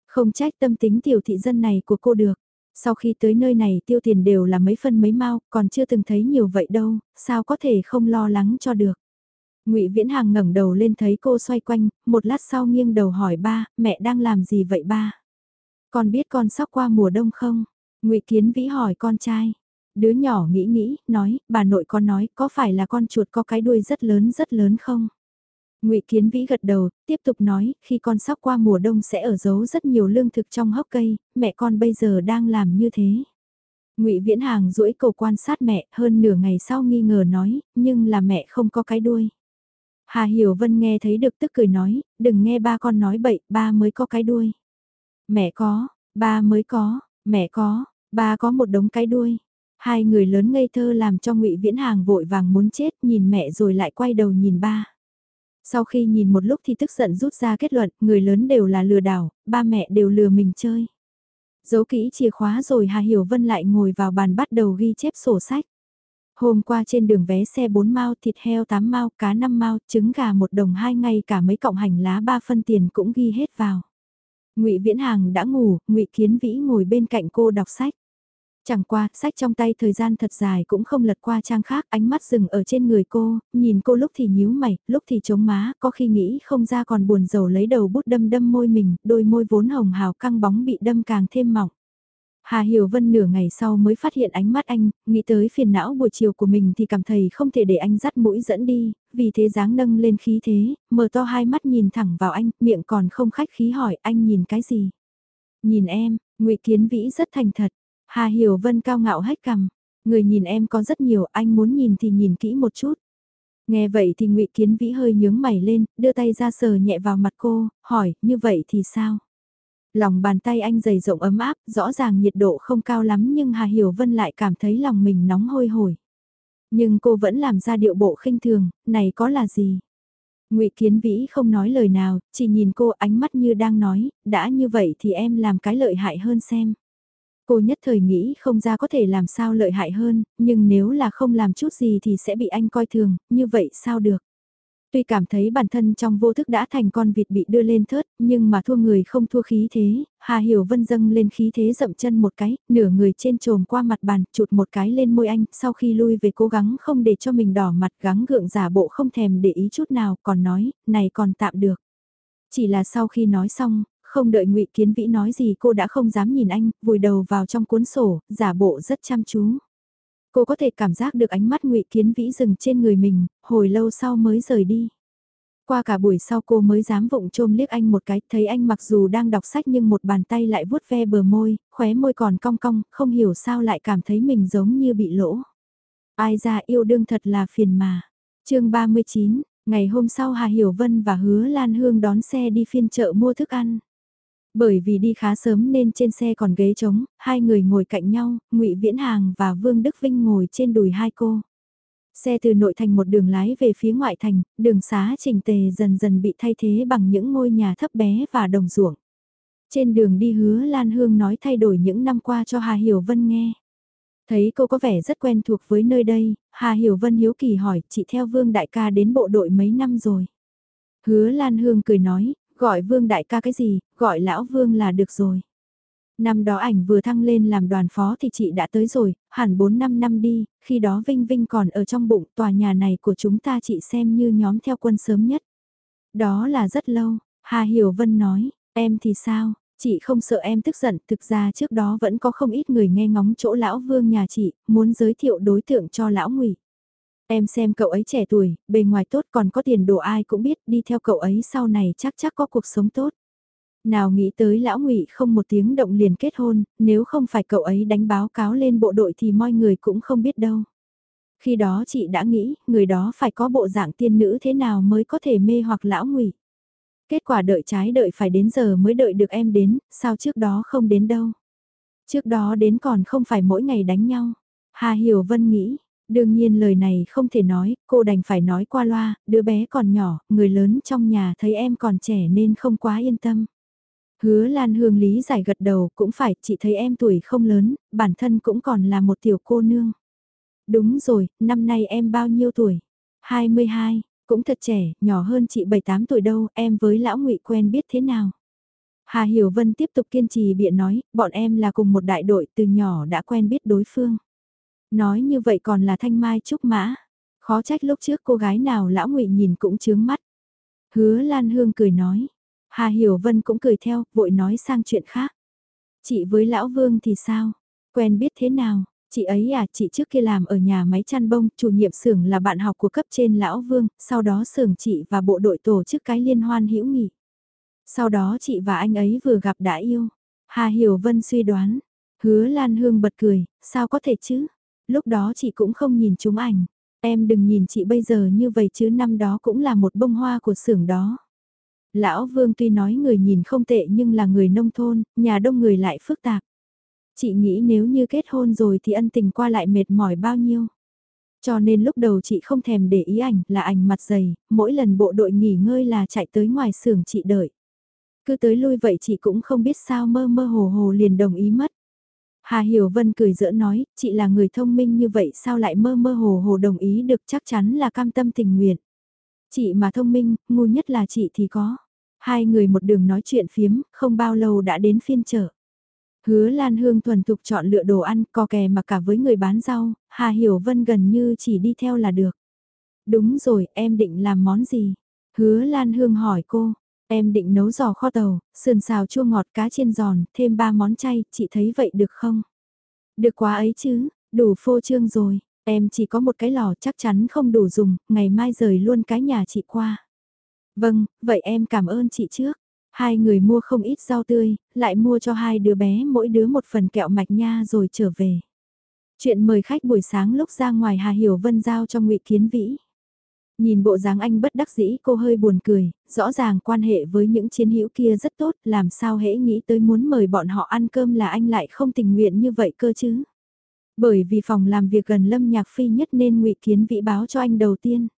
A: Không trách tâm tính tiểu thị dân này của cô được. Sau khi tới nơi này tiêu tiền đều là mấy phân mấy mau, còn chưa từng thấy nhiều vậy đâu, sao có thể không lo lắng cho được. ngụy Viễn Hàng ngẩng đầu lên thấy cô xoay quanh, một lát sau nghiêng đầu hỏi ba, mẹ đang làm gì vậy ba? Con biết con sắp qua mùa đông không? ngụy Kiến Vĩ hỏi con trai. Đứa nhỏ nghĩ nghĩ, nói, bà nội con nói, có phải là con chuột có cái đuôi rất lớn rất lớn không? ngụy Kiến Vĩ gật đầu, tiếp tục nói, khi con sắp qua mùa đông sẽ ở giấu rất nhiều lương thực trong hốc cây, mẹ con bây giờ đang làm như thế. ngụy Viễn Hàng duỗi cầu quan sát mẹ, hơn nửa ngày sau nghi ngờ nói, nhưng là mẹ không có cái đuôi. Hà Hiểu Vân nghe thấy được tức cười nói, đừng nghe ba con nói bậy, ba mới có cái đuôi. Mẹ có, ba mới có, mẹ có, ba có một đống cái đuôi. Hai người lớn ngây thơ làm cho ngụy Viễn Hàng vội vàng muốn chết nhìn mẹ rồi lại quay đầu nhìn ba. Sau khi nhìn một lúc thì tức giận rút ra kết luận, người lớn đều là lừa đảo, ba mẹ đều lừa mình chơi. Giấu kỹ chìa khóa rồi Hà Hiểu Vân lại ngồi vào bàn bắt đầu ghi chép sổ sách. Hôm qua trên đường vé xe 4 mao, thịt heo 8 mao, cá 5 mao, trứng gà một đồng hai ngày cả mấy cọng hành lá ba phân tiền cũng ghi hết vào. Ngụy Viễn Hàng đã ngủ, Ngụy Kiến Vĩ ngồi bên cạnh cô đọc sách. Chẳng qua, sách trong tay thời gian thật dài cũng không lật qua trang khác, ánh mắt dừng ở trên người cô, nhìn cô lúc thì nhíu mày, lúc thì chống má, có khi nghĩ không ra còn buồn rầu lấy đầu bút đâm đâm môi mình, đôi môi vốn hồng hào căng bóng bị đâm càng thêm mỏng. Hà Hiểu Vân nửa ngày sau mới phát hiện ánh mắt anh, nghĩ tới phiền não buổi chiều của mình thì cảm thấy không thể để anh dắt mũi dẫn đi, vì thế dáng nâng lên khí thế, mở to hai mắt nhìn thẳng vào anh, miệng còn không khách khí hỏi anh nhìn cái gì. Nhìn em, ngụy Kiến Vĩ rất thành thật, Hà Hiểu Vân cao ngạo hách cằm, người nhìn em có rất nhiều, anh muốn nhìn thì nhìn kỹ một chút. Nghe vậy thì ngụy Kiến Vĩ hơi nhướng mày lên, đưa tay ra sờ nhẹ vào mặt cô, hỏi, như vậy thì sao? Lòng bàn tay anh dày rộng ấm áp, rõ ràng nhiệt độ không cao lắm nhưng Hà Hiểu Vân lại cảm thấy lòng mình nóng hôi hổi. Nhưng cô vẫn làm ra điệu bộ khinh thường, này có là gì? ngụy Kiến Vĩ không nói lời nào, chỉ nhìn cô ánh mắt như đang nói, đã như vậy thì em làm cái lợi hại hơn xem. Cô nhất thời nghĩ không ra có thể làm sao lợi hại hơn, nhưng nếu là không làm chút gì thì sẽ bị anh coi thường, như vậy sao được. Tuy cảm thấy bản thân trong vô thức đã thành con vịt bị đưa lên thớt, nhưng mà thua người không thua khí thế, Hà Hiểu Vân dâng lên khí thế dậm chân một cái, nửa người trên trồm qua mặt bàn, chụt một cái lên môi anh, sau khi lui về cố gắng không để cho mình đỏ mặt gắng gượng giả bộ không thèm để ý chút nào, còn nói, này còn tạm được. Chỉ là sau khi nói xong, không đợi ngụy Kiến Vĩ nói gì cô đã không dám nhìn anh, vùi đầu vào trong cuốn sổ, giả bộ rất chăm chú. Cô có thể cảm giác được ánh mắt ngụy Kiến Vĩ dừng trên người mình, hồi lâu sau mới rời đi. Qua cả buổi sau cô mới dám vụng trôm liếc anh một cái, thấy anh mặc dù đang đọc sách nhưng một bàn tay lại vuốt ve bờ môi, khóe môi còn cong cong, không hiểu sao lại cảm thấy mình giống như bị lỗ. Ai ra yêu đương thật là phiền mà. chương 39, ngày hôm sau Hà Hiểu Vân và Hứa Lan Hương đón xe đi phiên chợ mua thức ăn. Bởi vì đi khá sớm nên trên xe còn ghế trống, hai người ngồi cạnh nhau, ngụy Viễn Hàng và Vương Đức Vinh ngồi trên đùi hai cô. Xe từ nội thành một đường lái về phía ngoại thành, đường xá trình tề dần dần bị thay thế bằng những ngôi nhà thấp bé và đồng ruộng. Trên đường đi hứa Lan Hương nói thay đổi những năm qua cho Hà Hiểu Vân nghe. Thấy cô có vẻ rất quen thuộc với nơi đây, Hà Hiểu Vân hiếu kỳ hỏi chị theo Vương Đại ca đến bộ đội mấy năm rồi. Hứa Lan Hương cười nói, gọi Vương Đại ca cái gì, gọi Lão Vương là được rồi. Năm đó ảnh vừa thăng lên làm đoàn phó thì chị đã tới rồi, hẳn 4-5 năm đi, khi đó Vinh Vinh còn ở trong bụng tòa nhà này của chúng ta chị xem như nhóm theo quân sớm nhất. Đó là rất lâu, Hà Hiểu Vân nói, em thì sao, chị không sợ em tức giận, thực ra trước đó vẫn có không ít người nghe ngóng chỗ lão vương nhà chị, muốn giới thiệu đối tượng cho lão ngụy. Em xem cậu ấy trẻ tuổi, bề ngoài tốt còn có tiền đồ ai cũng biết đi theo cậu ấy sau này chắc chắc có cuộc sống tốt. Nào nghĩ tới lão ngụy không một tiếng động liền kết hôn, nếu không phải cậu ấy đánh báo cáo lên bộ đội thì mọi người cũng không biết đâu. Khi đó chị đã nghĩ, người đó phải có bộ dạng tiên nữ thế nào mới có thể mê hoặc lão ngụy. Kết quả đợi trái đợi phải đến giờ mới đợi được em đến, sao trước đó không đến đâu. Trước đó đến còn không phải mỗi ngày đánh nhau. Hà Hiểu Vân nghĩ, đương nhiên lời này không thể nói, cô đành phải nói qua loa, đứa bé còn nhỏ, người lớn trong nhà thấy em còn trẻ nên không quá yên tâm. Hứa Lan Hương lý giải gật đầu cũng phải, chị thấy em tuổi không lớn, bản thân cũng còn là một tiểu cô nương. Đúng rồi, năm nay em bao nhiêu tuổi? 22, cũng thật trẻ, nhỏ hơn chị 7-8 tuổi đâu, em với lão ngụy quen biết thế nào? Hà Hiểu Vân tiếp tục kiên trì biện nói, bọn em là cùng một đại đội từ nhỏ đã quen biết đối phương. Nói như vậy còn là thanh mai trúc mã. Khó trách lúc trước cô gái nào lão ngụy nhìn cũng chướng mắt. Hứa Lan Hương cười nói, Hà Hiểu Vân cũng cười theo, vội nói sang chuyện khác. Chị với Lão Vương thì sao? Quen biết thế nào? Chị ấy à, chị trước kia làm ở nhà máy chăn bông, chủ nhiệm xưởng là bạn học của cấp trên Lão Vương, sau đó xưởng chị và bộ đội tổ chức cái liên hoan hữu nghị. Sau đó chị và anh ấy vừa gặp đã yêu. Hà Hiểu Vân suy đoán. Hứa Lan Hương bật cười, sao có thể chứ? Lúc đó chị cũng không nhìn chúng ảnh. Em đừng nhìn chị bây giờ như vậy chứ năm đó cũng là một bông hoa của xưởng đó. Lão Vương tuy nói người nhìn không tệ nhưng là người nông thôn, nhà đông người lại phức tạp. Chị nghĩ nếu như kết hôn rồi thì ân tình qua lại mệt mỏi bao nhiêu. Cho nên lúc đầu chị không thèm để ý ảnh là ảnh mặt dày, mỗi lần bộ đội nghỉ ngơi là chạy tới ngoài xưởng chị đợi. Cứ tới lui vậy chị cũng không biết sao mơ mơ hồ hồ liền đồng ý mất. Hà Hiểu Vân cười dỡ nói, chị là người thông minh như vậy sao lại mơ mơ hồ hồ đồng ý được chắc chắn là cam tâm tình nguyện. Chị mà thông minh, ngu nhất là chị thì có. Hai người một đường nói chuyện phiếm, không bao lâu đã đến phiên chợ. Hứa Lan Hương thuần thục chọn lựa đồ ăn, co kè mà cả với người bán rau, Hà Hiểu Vân gần như chỉ đi theo là được. Đúng rồi, em định làm món gì? Hứa Lan Hương hỏi cô, em định nấu giò kho tàu, sườn xào chua ngọt cá chiên giòn, thêm ba món chay, chị thấy vậy được không? Được quá ấy chứ, đủ phô trương rồi, em chỉ có một cái lò chắc chắn không đủ dùng, ngày mai rời luôn cái nhà chị qua. Vâng, vậy em cảm ơn chị trước. Hai người mua không ít rau tươi, lại mua cho hai đứa bé mỗi đứa một phần kẹo mạch nha rồi trở về. Chuyện mời khách buổi sáng lúc ra ngoài Hà Hiểu Vân giao cho ngụy Kiến Vĩ. Nhìn bộ dáng anh bất đắc dĩ cô hơi buồn cười, rõ ràng quan hệ với những chiến hữu kia rất tốt, làm sao hễ nghĩ tới muốn mời bọn họ ăn cơm là anh lại không tình nguyện như vậy cơ chứ. Bởi vì phòng làm việc gần Lâm Nhạc Phi nhất nên ngụy Kiến Vĩ báo cho anh đầu tiên.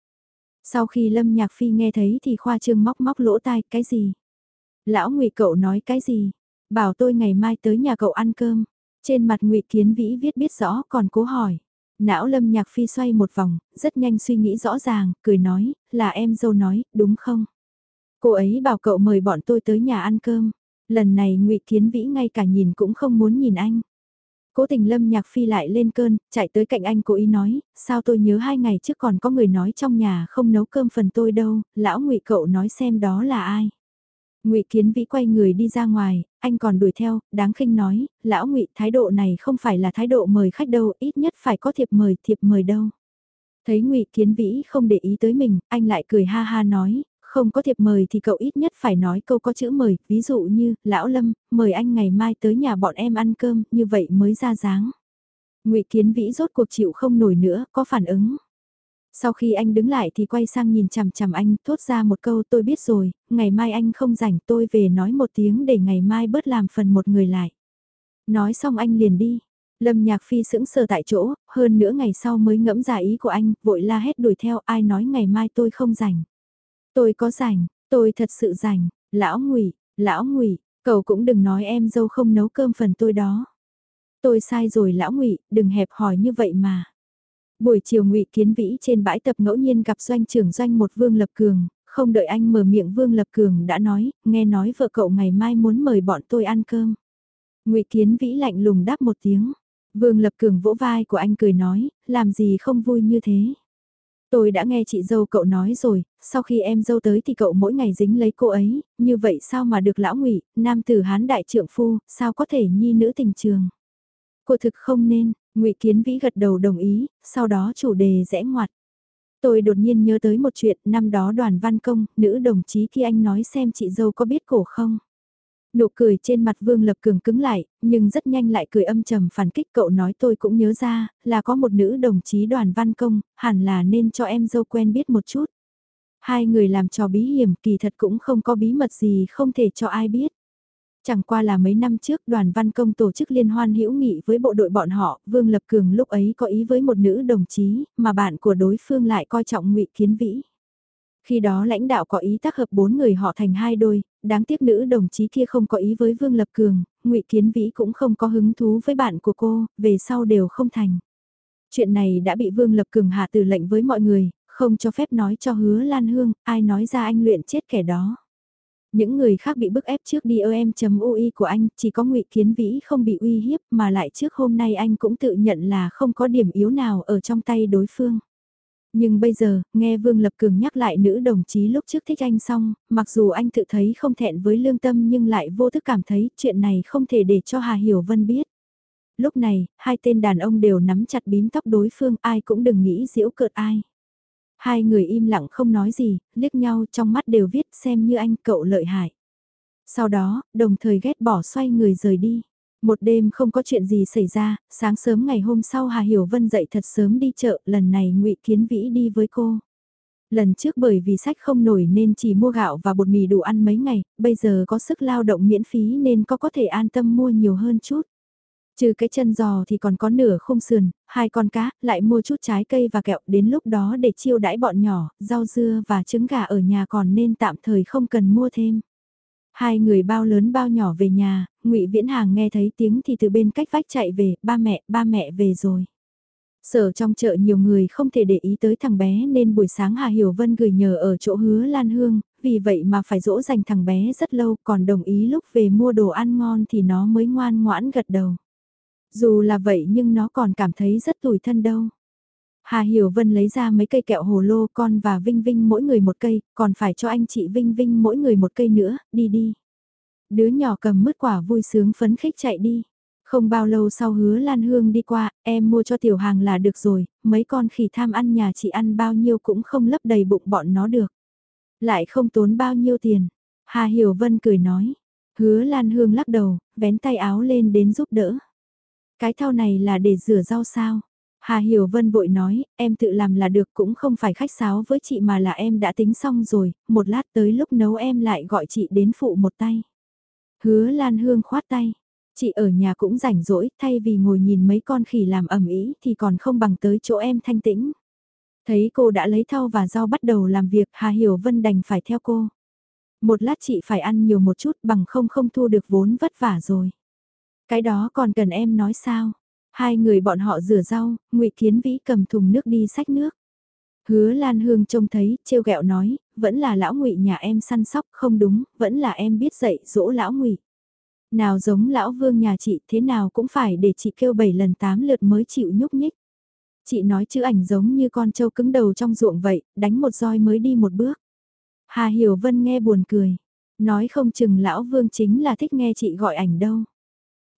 A: Sau khi Lâm Nhạc Phi nghe thấy thì khoa trương móc móc lỗ tai, cái gì? Lão ngụy cậu nói cái gì? Bảo tôi ngày mai tới nhà cậu ăn cơm. Trên mặt ngụy Kiến Vĩ viết biết rõ còn cố hỏi. Não Lâm Nhạc Phi xoay một vòng, rất nhanh suy nghĩ rõ ràng, cười nói, là em dâu nói, đúng không? Cô ấy bảo cậu mời bọn tôi tới nhà ăn cơm. Lần này ngụy Kiến Vĩ ngay cả nhìn cũng không muốn nhìn anh. Cố tình lâm nhạc phi lại lên cơn, chạy tới cạnh anh cố ý nói, sao tôi nhớ hai ngày trước còn có người nói trong nhà không nấu cơm phần tôi đâu, lão ngụy cậu nói xem đó là ai. Ngụy Kiến Vĩ quay người đi ra ngoài, anh còn đuổi theo, đáng khinh nói, lão Ngụy, thái độ này không phải là thái độ mời khách đâu, ít nhất phải có thiệp mời, thiệp mời đâu. Thấy Ngụy Kiến Vĩ không để ý tới mình, anh lại cười ha ha nói, không có thiệp mời thì cậu ít nhất phải nói câu có chữ mời, ví dụ như, Lão Lâm, mời anh ngày mai tới nhà bọn em ăn cơm, như vậy mới ra dáng. ngụy Kiến Vĩ rốt cuộc chịu không nổi nữa, có phản ứng. Sau khi anh đứng lại thì quay sang nhìn chằm chằm anh, thốt ra một câu tôi biết rồi, ngày mai anh không rảnh tôi về nói một tiếng để ngày mai bớt làm phần một người lại. Nói xong anh liền đi. Lâm Nhạc Phi sững sờ tại chỗ, hơn nữa ngày sau mới ngẫm ra ý của anh, vội la hét đuổi theo ai nói ngày mai tôi không rảnh. Tôi có rảnh, tôi thật sự rảnh, lão ngụy, lão ngụy, cậu cũng đừng nói em dâu không nấu cơm phần tôi đó. Tôi sai rồi lão ngụy, đừng hẹp hỏi như vậy mà. Buổi chiều ngụy Kiến Vĩ trên bãi tập ngẫu nhiên gặp doanh trưởng doanh một Vương Lập Cường, không đợi anh mở miệng Vương Lập Cường đã nói, nghe nói vợ cậu ngày mai muốn mời bọn tôi ăn cơm. ngụy Kiến Vĩ lạnh lùng đáp một tiếng. Vương Lập Cường vỗ vai của anh cười nói, làm gì không vui như thế. Tôi đã nghe chị dâu cậu nói rồi, sau khi em dâu tới thì cậu mỗi ngày dính lấy cô ấy, như vậy sao mà được lão ngụy nam tử hán đại trượng phu, sao có thể nhi nữ tình trường. Cô thực không nên, ngụy Kiến Vĩ gật đầu đồng ý, sau đó chủ đề rẽ ngoặt. Tôi đột nhiên nhớ tới một chuyện, năm đó đoàn văn công, nữ đồng chí khi anh nói xem chị dâu có biết cổ không. Nụ cười trên mặt Vương Lập Cường cứng lại, nhưng rất nhanh lại cười âm trầm phản kích cậu nói tôi cũng nhớ ra, là có một nữ đồng chí đoàn văn công, hẳn là nên cho em dâu quen biết một chút. Hai người làm trò bí hiểm kỳ thật cũng không có bí mật gì không thể cho ai biết. Chẳng qua là mấy năm trước đoàn văn công tổ chức liên hoan hữu nghị với bộ đội bọn họ, Vương Lập Cường lúc ấy có ý với một nữ đồng chí, mà bạn của đối phương lại coi trọng ngụy Kiến Vĩ. Khi đó lãnh đạo có ý tác hợp bốn người họ thành hai đôi, đáng tiếc nữ đồng chí kia không có ý với Vương Lập Cường, ngụy Kiến Vĩ cũng không có hứng thú với bạn của cô, về sau đều không thành. Chuyện này đã bị Vương Lập Cường hạ từ lệnh với mọi người, không cho phép nói cho hứa Lan Hương, ai nói ra anh luyện chết kẻ đó. Những người khác bị bức ép trước DOM.UI của anh, chỉ có ngụy Kiến Vĩ không bị uy hiếp mà lại trước hôm nay anh cũng tự nhận là không có điểm yếu nào ở trong tay đối phương. Nhưng bây giờ, nghe Vương Lập Cường nhắc lại nữ đồng chí lúc trước thích anh xong, mặc dù anh tự thấy không thẹn với lương tâm nhưng lại vô thức cảm thấy chuyện này không thể để cho Hà Hiểu Vân biết. Lúc này, hai tên đàn ông đều nắm chặt bím tóc đối phương ai cũng đừng nghĩ giễu cợt ai. Hai người im lặng không nói gì, liếc nhau trong mắt đều viết xem như anh cậu lợi hại. Sau đó, đồng thời ghét bỏ xoay người rời đi. Một đêm không có chuyện gì xảy ra, sáng sớm ngày hôm sau Hà Hiểu Vân dậy thật sớm đi chợ, lần này ngụy Kiến Vĩ đi với cô. Lần trước bởi vì sách không nổi nên chỉ mua gạo và bột mì đủ ăn mấy ngày, bây giờ có sức lao động miễn phí nên có có thể an tâm mua nhiều hơn chút. Trừ cái chân giò thì còn có nửa khung sườn, hai con cá, lại mua chút trái cây và kẹo đến lúc đó để chiêu đãi bọn nhỏ, rau dưa và trứng gà ở nhà còn nên tạm thời không cần mua thêm. Hai người bao lớn bao nhỏ về nhà, ngụy Viễn Hàng nghe thấy tiếng thì từ bên cách vách chạy về, ba mẹ, ba mẹ về rồi. Sở trong chợ nhiều người không thể để ý tới thằng bé nên buổi sáng Hà Hiểu Vân gửi nhờ ở chỗ hứa Lan Hương, vì vậy mà phải dỗ dành thằng bé rất lâu còn đồng ý lúc về mua đồ ăn ngon thì nó mới ngoan ngoãn gật đầu. Dù là vậy nhưng nó còn cảm thấy rất tủi thân đâu. Hà Hiểu Vân lấy ra mấy cây kẹo hồ lô con và Vinh Vinh mỗi người một cây, còn phải cho anh chị Vinh Vinh mỗi người một cây nữa, đi đi. Đứa nhỏ cầm mứt quả vui sướng phấn khích chạy đi. Không bao lâu sau hứa Lan Hương đi qua, em mua cho tiểu hàng là được rồi, mấy con khỉ tham ăn nhà chị ăn bao nhiêu cũng không lấp đầy bụng bọn nó được. Lại không tốn bao nhiêu tiền. Hà Hiểu Vân cười nói. Hứa Lan Hương lắc đầu, vén tay áo lên đến giúp đỡ. Cái thao này là để rửa rau sao? Hà Hiểu Vân vội nói, em tự làm là được cũng không phải khách sáo với chị mà là em đã tính xong rồi, một lát tới lúc nấu em lại gọi chị đến phụ một tay. Hứa Lan Hương khoát tay, chị ở nhà cũng rảnh rỗi, thay vì ngồi nhìn mấy con khỉ làm ẩm ý thì còn không bằng tới chỗ em thanh tĩnh. Thấy cô đã lấy thau và rau bắt đầu làm việc, Hà Hiểu Vân đành phải theo cô. Một lát chị phải ăn nhiều một chút bằng không không thu được vốn vất vả rồi. Cái đó còn cần em nói sao? Hai người bọn họ rửa rau, ngụy Kiến Vĩ cầm thùng nước đi sách nước. Hứa Lan Hương trông thấy, trêu ghẹo nói, vẫn là lão ngụy nhà em săn sóc, không đúng, vẫn là em biết dạy dỗ lão ngụy. Nào giống lão vương nhà chị, thế nào cũng phải để chị kêu bảy lần tám lượt mới chịu nhúc nhích. Chị nói chữ ảnh giống như con trâu cứng đầu trong ruộng vậy, đánh một roi mới đi một bước. Hà Hiểu Vân nghe buồn cười, nói không chừng lão vương chính là thích nghe chị gọi ảnh đâu.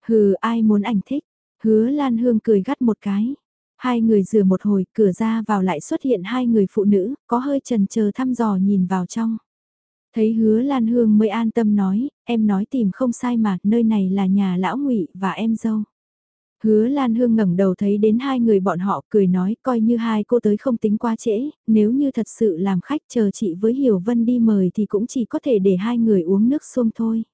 A: Hừ ai muốn ảnh thích, hứa Lan Hương cười gắt một cái. Hai người rửa một hồi, cửa ra vào lại xuất hiện hai người phụ nữ, có hơi trần chờ thăm dò nhìn vào trong. Thấy hứa Lan Hương mới an tâm nói, em nói tìm không sai mà, nơi này là nhà lão ngụy và em dâu. Hứa Lan Hương ngẩng đầu thấy đến hai người bọn họ cười nói coi như hai cô tới không tính quá trễ, nếu như thật sự làm khách chờ chị với Hiểu Vân đi mời thì cũng chỉ có thể để hai người uống nước xuông thôi.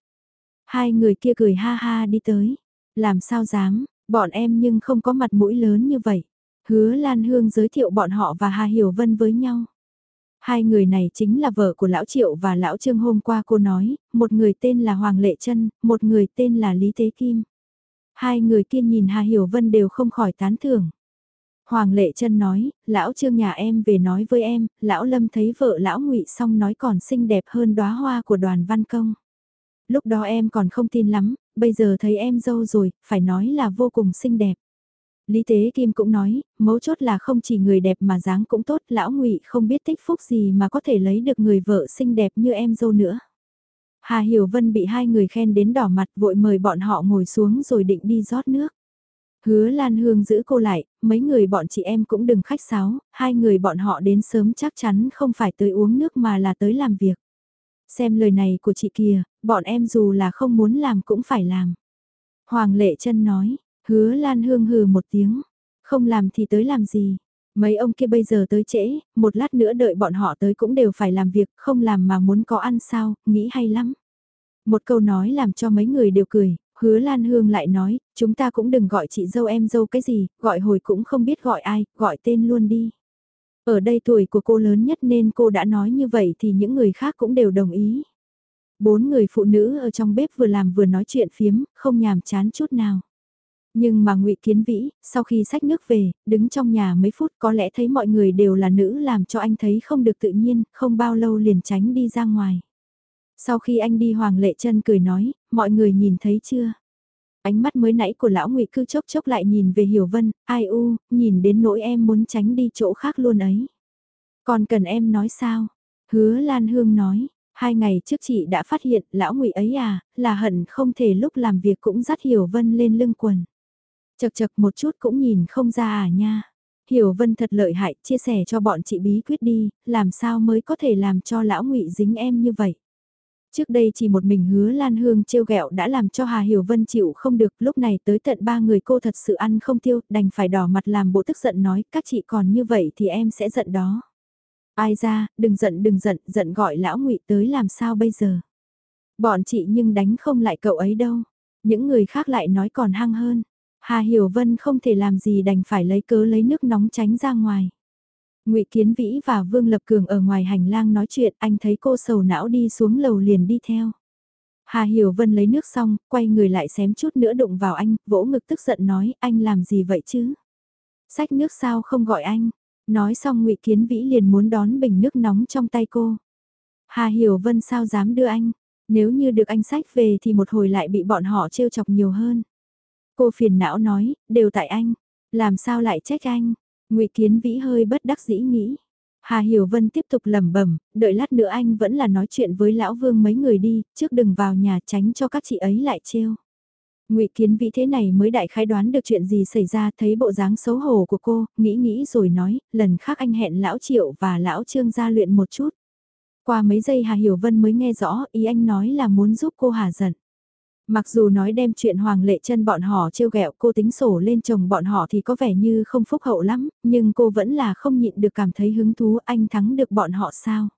A: Hai người kia cười ha ha đi tới, làm sao dám, bọn em nhưng không có mặt mũi lớn như vậy. Hứa Lan Hương giới thiệu bọn họ và Hà Hiểu Vân với nhau. Hai người này chính là vợ của Lão Triệu và Lão Trương hôm qua cô nói, một người tên là Hoàng Lệ Trân, một người tên là Lý Thế Kim. Hai người kia nhìn Hà Hiểu Vân đều không khỏi tán thưởng. Hoàng Lệ Trân nói, Lão Trương nhà em về nói với em, Lão Lâm thấy vợ Lão ngụy xong nói còn xinh đẹp hơn đóa hoa của đoàn văn công. Lúc đó em còn không tin lắm, bây giờ thấy em dâu rồi, phải nói là vô cùng xinh đẹp. Lý Tế Kim cũng nói, mấu chốt là không chỉ người đẹp mà dáng cũng tốt, lão ngụy không biết tích phúc gì mà có thể lấy được người vợ xinh đẹp như em dâu nữa. Hà Hiểu Vân bị hai người khen đến đỏ mặt vội mời bọn họ ngồi xuống rồi định đi rót nước. Hứa Lan Hương giữ cô lại, mấy người bọn chị em cũng đừng khách sáo, hai người bọn họ đến sớm chắc chắn không phải tới uống nước mà là tới làm việc. Xem lời này của chị kia bọn em dù là không muốn làm cũng phải làm. Hoàng Lệ chân nói, Hứa Lan Hương hừ một tiếng, không làm thì tới làm gì. Mấy ông kia bây giờ tới trễ, một lát nữa đợi bọn họ tới cũng đều phải làm việc, không làm mà muốn có ăn sao, nghĩ hay lắm. Một câu nói làm cho mấy người đều cười, hứa Lan Hương lại nói, chúng ta cũng đừng gọi chị dâu em dâu cái gì, gọi hồi cũng không biết gọi ai, gọi tên luôn đi. Ở đây tuổi của cô lớn nhất nên cô đã nói như vậy thì những người khác cũng đều đồng ý. Bốn người phụ nữ ở trong bếp vừa làm vừa nói chuyện phiếm, không nhàm chán chút nào. Nhưng mà ngụy Kiến Vĩ, sau khi sách nước về, đứng trong nhà mấy phút có lẽ thấy mọi người đều là nữ làm cho anh thấy không được tự nhiên, không bao lâu liền tránh đi ra ngoài. Sau khi anh đi Hoàng Lệ chân cười nói, mọi người nhìn thấy chưa? Ánh mắt mới nãy của lão ngụy cứ chốc chốc lại nhìn về Hiểu Vân, ai u, nhìn đến nỗi em muốn tránh đi chỗ khác luôn ấy. Còn cần em nói sao? Hứa Lan Hương nói, hai ngày trước chị đã phát hiện lão ngụy ấy à, là hận không thể lúc làm việc cũng dắt Hiểu Vân lên lưng quần. Chật chật một chút cũng nhìn không ra à nha. Hiểu Vân thật lợi hại, chia sẻ cho bọn chị bí quyết đi, làm sao mới có thể làm cho lão ngụy dính em như vậy. Trước đây chỉ một mình hứa Lan Hương trêu ghẹo đã làm cho Hà Hiểu Vân chịu không được, lúc này tới tận ba người cô thật sự ăn không tiêu, đành phải đỏ mặt làm bộ tức giận nói, các chị còn như vậy thì em sẽ giận đó. Ai ra, đừng giận đừng giận, giận gọi lão ngụy tới làm sao bây giờ. Bọn chị nhưng đánh không lại cậu ấy đâu. Những người khác lại nói còn hăng hơn. Hà Hiểu Vân không thể làm gì đành phải lấy cớ lấy nước nóng tránh ra ngoài. Ngụy Kiến Vĩ và Vương Lập Cường ở ngoài hành lang nói chuyện, anh thấy cô sầu não đi xuống lầu liền đi theo. Hà Hiểu Vân lấy nước xong, quay người lại xém chút nữa đụng vào anh, vỗ ngực tức giận nói, anh làm gì vậy chứ? Sách nước sao không gọi anh? Nói xong Ngụy Kiến Vĩ liền muốn đón bình nước nóng trong tay cô. Hà Hiểu Vân sao dám đưa anh? Nếu như được anh sách về thì một hồi lại bị bọn họ trêu chọc nhiều hơn. Cô phiền não nói, đều tại anh, làm sao lại trách anh? Ngụy Kiến Vĩ hơi bất đắc dĩ nghĩ. Hà Hiểu Vân tiếp tục lẩm bẩm, đợi lát nữa anh vẫn là nói chuyện với lão Vương mấy người đi, trước đừng vào nhà tránh cho các chị ấy lại trêu. Ngụy Kiến Vĩ thế này mới đại khái đoán được chuyện gì xảy ra, thấy bộ dáng xấu hổ của cô, nghĩ nghĩ rồi nói, lần khác anh hẹn lão Triệu và lão Trương ra luyện một chút. Qua mấy giây Hà Hiểu Vân mới nghe rõ, ý anh nói là muốn giúp cô hà giận. Mặc dù nói đem chuyện Hoàng Lệ chân bọn họ trêu ghẹo cô tính sổ lên chồng bọn họ thì có vẻ như không phúc hậu lắm, nhưng cô vẫn là không nhịn được cảm thấy hứng thú anh thắng được bọn họ sao.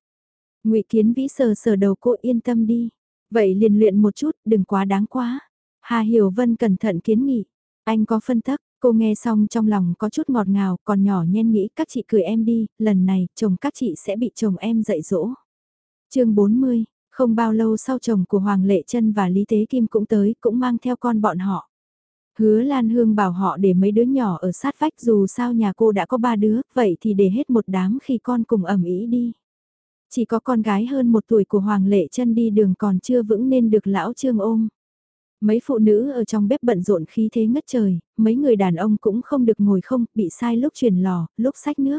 A: ngụy Kiến Vĩ sờ sờ đầu cô yên tâm đi. Vậy liền luyện một chút, đừng quá đáng quá. Hà Hiểu Vân cẩn thận kiến nghị. Anh có phân tắc, cô nghe xong trong lòng có chút ngọt ngào, còn nhỏ nhen nghĩ các chị cười em đi, lần này chồng các chị sẽ bị chồng em dạy dỗ. chương 40, không bao lâu sau chồng của Hoàng Lệ Trân và Lý Tế Kim cũng tới, cũng mang theo con bọn họ. Hứa Lan Hương bảo họ để mấy đứa nhỏ ở sát vách dù sao nhà cô đã có ba đứa, vậy thì để hết một đám khi con cùng ẩm ý đi. Chỉ có con gái hơn một tuổi của Hoàng Lệ Trân đi đường còn chưa vững nên được lão trương ôm. Mấy phụ nữ ở trong bếp bận rộn khí thế ngất trời, mấy người đàn ông cũng không được ngồi không, bị sai lúc chuyển lò, lúc sách nước.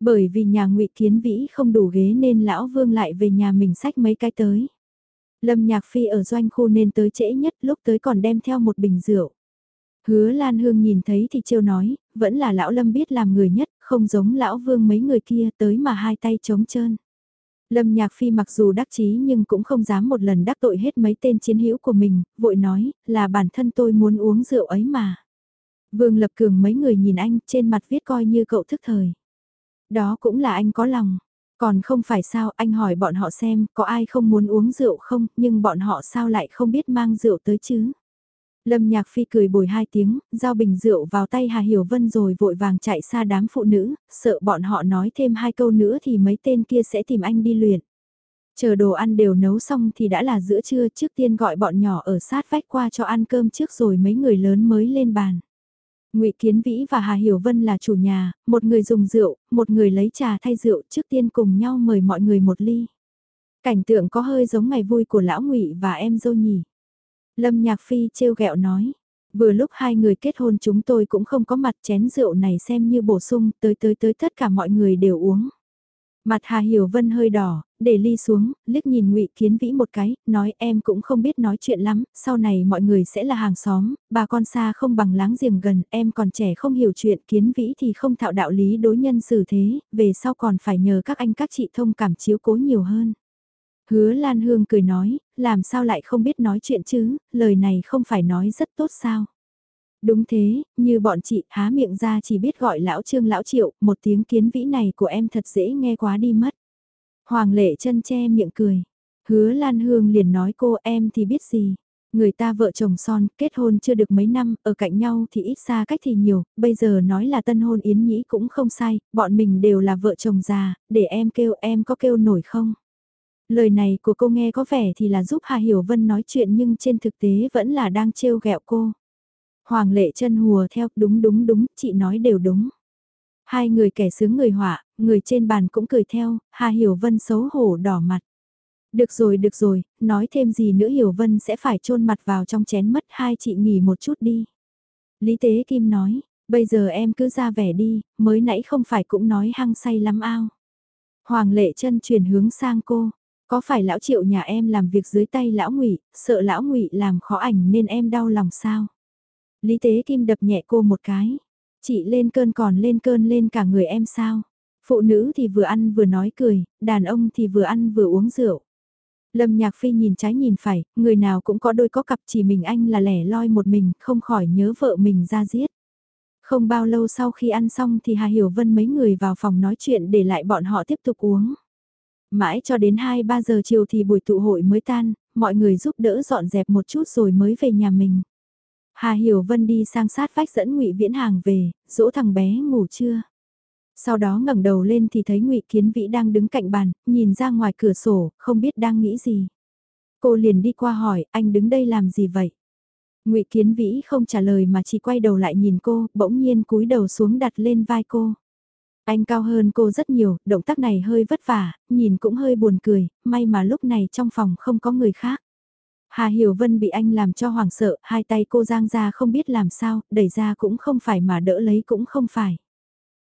A: Bởi vì nhà ngụy Kiến Vĩ không đủ ghế nên lão vương lại về nhà mình sách mấy cái tới. Lâm Nhạc Phi ở doanh khu nên tới trễ nhất lúc tới còn đem theo một bình rượu. Hứa Lan Hương nhìn thấy thì trêu nói, vẫn là lão Lâm biết làm người nhất, không giống lão vương mấy người kia tới mà hai tay trống trơn. Lâm Nhạc Phi mặc dù đắc chí nhưng cũng không dám một lần đắc tội hết mấy tên chiến hữu của mình, vội nói, là bản thân tôi muốn uống rượu ấy mà. Vương Lập Cường mấy người nhìn anh, trên mặt viết coi như cậu thức thời. Đó cũng là anh có lòng. Còn không phải sao, anh hỏi bọn họ xem, có ai không muốn uống rượu không, nhưng bọn họ sao lại không biết mang rượu tới chứ. Lâm Nhạc Phi cười bồi hai tiếng, giao bình rượu vào tay Hà Hiểu Vân rồi vội vàng chạy xa đám phụ nữ, sợ bọn họ nói thêm hai câu nữa thì mấy tên kia sẽ tìm anh đi luyện. Chờ đồ ăn đều nấu xong thì đã là giữa trưa trước tiên gọi bọn nhỏ ở sát vách qua cho ăn cơm trước rồi mấy người lớn mới lên bàn. Ngụy Kiến Vĩ và Hà Hiểu Vân là chủ nhà, một người dùng rượu, một người lấy trà thay rượu trước tiên cùng nhau mời mọi người một ly. Cảnh tượng có hơi giống ngày vui của lão Ngụy và em dâu nhỉ. Lâm Nhạc Phi trêu ghẹo nói, vừa lúc hai người kết hôn chúng tôi cũng không có mặt chén rượu này xem như bổ sung, tới tới tới tất cả mọi người đều uống. Mặt Hà Hiểu Vân hơi đỏ, để ly xuống, liếc nhìn ngụy Kiến Vĩ một cái, nói em cũng không biết nói chuyện lắm, sau này mọi người sẽ là hàng xóm, bà con xa không bằng láng giềng gần, em còn trẻ không hiểu chuyện Kiến Vĩ thì không thạo đạo lý đối nhân xử thế, về sau còn phải nhờ các anh các chị thông cảm chiếu cố nhiều hơn. Hứa Lan Hương cười nói, làm sao lại không biết nói chuyện chứ, lời này không phải nói rất tốt sao. Đúng thế, như bọn chị há miệng ra chỉ biết gọi lão trương lão triệu, một tiếng kiến vĩ này của em thật dễ nghe quá đi mất. Hoàng lệ chân che miệng cười. Hứa Lan Hương liền nói cô em thì biết gì. Người ta vợ chồng son, kết hôn chưa được mấy năm, ở cạnh nhau thì ít xa cách thì nhiều, bây giờ nói là tân hôn yến nhĩ cũng không sai, bọn mình đều là vợ chồng già, để em kêu em có kêu nổi không? Lời này của cô nghe có vẻ thì là giúp Hà Hiểu Vân nói chuyện nhưng trên thực tế vẫn là đang trêu ghẹo cô. Hoàng lệ chân hùa theo, đúng đúng đúng, chị nói đều đúng. Hai người kẻ sướng người họa, người trên bàn cũng cười theo, Hà Hiểu Vân xấu hổ đỏ mặt. Được rồi được rồi, nói thêm gì nữa Hiểu Vân sẽ phải chôn mặt vào trong chén mất hai chị nghỉ một chút đi. Lý Tế Kim nói, bây giờ em cứ ra vẻ đi, mới nãy không phải cũng nói hăng say lắm ao. Hoàng lệ chân chuyển hướng sang cô, có phải lão triệu nhà em làm việc dưới tay lão ngụy, sợ lão ngụy làm khó ảnh nên em đau lòng sao? Lý Tế Kim đập nhẹ cô một cái. Chị lên cơn còn lên cơn lên cả người em sao? Phụ nữ thì vừa ăn vừa nói cười, đàn ông thì vừa ăn vừa uống rượu. Lâm Nhạc Phi nhìn trái nhìn phải, người nào cũng có đôi có cặp chỉ mình anh là lẻ loi một mình, không khỏi nhớ vợ mình ra giết. Không bao lâu sau khi ăn xong thì Hà Hiểu Vân mấy người vào phòng nói chuyện để lại bọn họ tiếp tục uống. Mãi cho đến 2-3 giờ chiều thì buổi tụ hội mới tan, mọi người giúp đỡ dọn dẹp một chút rồi mới về nhà mình. Hà Hiểu Vân đi sang sát vách dẫn Ngụy Viễn Hàng về, dỗ thằng bé ngủ chưa. Sau đó ngẩng đầu lên thì thấy Ngụy Kiến Vĩ đang đứng cạnh bàn, nhìn ra ngoài cửa sổ, không biết đang nghĩ gì. Cô liền đi qua hỏi, anh đứng đây làm gì vậy? Ngụy Kiến Vĩ không trả lời mà chỉ quay đầu lại nhìn cô, bỗng nhiên cúi đầu xuống đặt lên vai cô. Anh cao hơn cô rất nhiều, động tác này hơi vất vả, nhìn cũng hơi buồn cười, may mà lúc này trong phòng không có người khác. Hà Hiểu Vân bị anh làm cho hoảng sợ, hai tay cô giang ra không biết làm sao, đẩy ra cũng không phải mà đỡ lấy cũng không phải.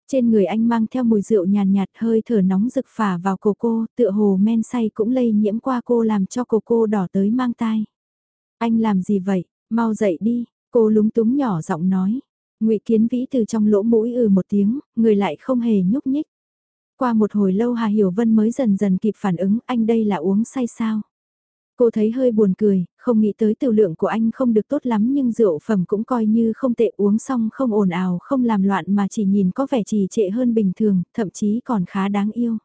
A: Trên người anh mang theo mùi rượu nhàn nhạt, hơi thở nóng rực phả vào cổ cô, tựa hồ men say cũng lây nhiễm qua cô làm cho cổ cô đỏ tới mang tai. Anh làm gì vậy, mau dậy đi, cô lúng túng nhỏ giọng nói ngụy Kiến Vĩ từ trong lỗ mũi ừ một tiếng, người lại không hề nhúc nhích. Qua một hồi lâu Hà Hiểu Vân mới dần dần kịp phản ứng anh đây là uống say sao. Cô thấy hơi buồn cười, không nghĩ tới tiểu lượng của anh không được tốt lắm nhưng rượu phẩm cũng coi như không tệ uống xong không ồn ào không làm loạn mà chỉ nhìn có vẻ trì trệ hơn bình thường, thậm chí còn khá đáng yêu.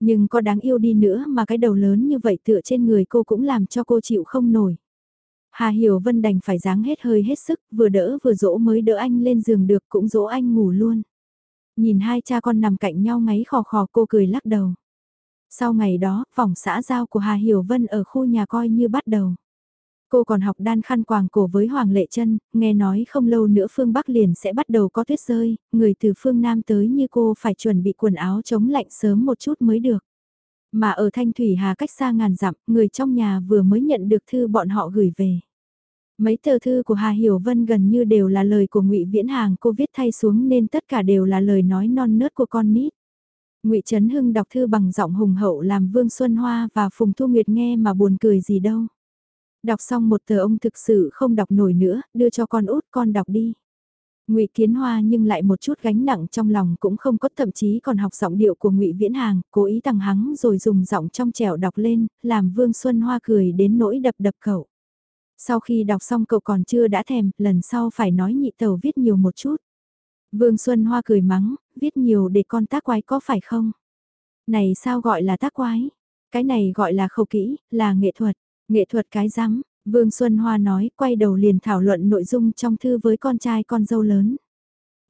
A: Nhưng có đáng yêu đi nữa mà cái đầu lớn như vậy tựa trên người cô cũng làm cho cô chịu không nổi. Hà Hiểu Vân đành phải dáng hết hơi hết sức, vừa đỡ vừa dỗ mới đỡ anh lên giường được cũng dỗ anh ngủ luôn. Nhìn hai cha con nằm cạnh nhau ngáy khò khò cô cười lắc đầu. Sau ngày đó, vòng xã giao của Hà Hiểu Vân ở khu nhà coi như bắt đầu. Cô còn học đan khăn quàng cổ với Hoàng Lệ Trân, nghe nói không lâu nữa phương Bắc liền sẽ bắt đầu có tuyết rơi, người từ phương Nam tới như cô phải chuẩn bị quần áo chống lạnh sớm một chút mới được. Mà ở Thanh Thủy Hà cách xa ngàn dặm, người trong nhà vừa mới nhận được thư bọn họ gửi về. Mấy tờ thư của Hà Hiểu Vân gần như đều là lời của ngụy Viễn Hàng cô viết thay xuống nên tất cả đều là lời nói non nớt của con nít. Ngụy Trấn Hưng đọc thư bằng giọng hùng hậu làm Vương Xuân Hoa và Phùng Thu Nguyệt nghe mà buồn cười gì đâu. Đọc xong một tờ ông thực sự không đọc nổi nữa, đưa cho con út con đọc đi. Ngụy Kiến Hoa nhưng lại một chút gánh nặng trong lòng cũng không có thậm chí còn học giọng điệu của Ngụy Viễn Hàng, cố ý tăng hắng rồi dùng giọng trong trẻo đọc lên, làm Vương Xuân Hoa cười đến nỗi đập đập cậu. Sau khi đọc xong cậu còn chưa đã thèm, lần sau phải nói nhị tàu viết nhiều một chút. Vương Xuân Hoa cười mắng, viết nhiều để con tác quái có phải không? Này sao gọi là tác quái? Cái này gọi là khâu kỹ, là nghệ thuật. Nghệ thuật cái rắm Vương Xuân Hoa nói, quay đầu liền thảo luận nội dung trong thư với con trai con dâu lớn.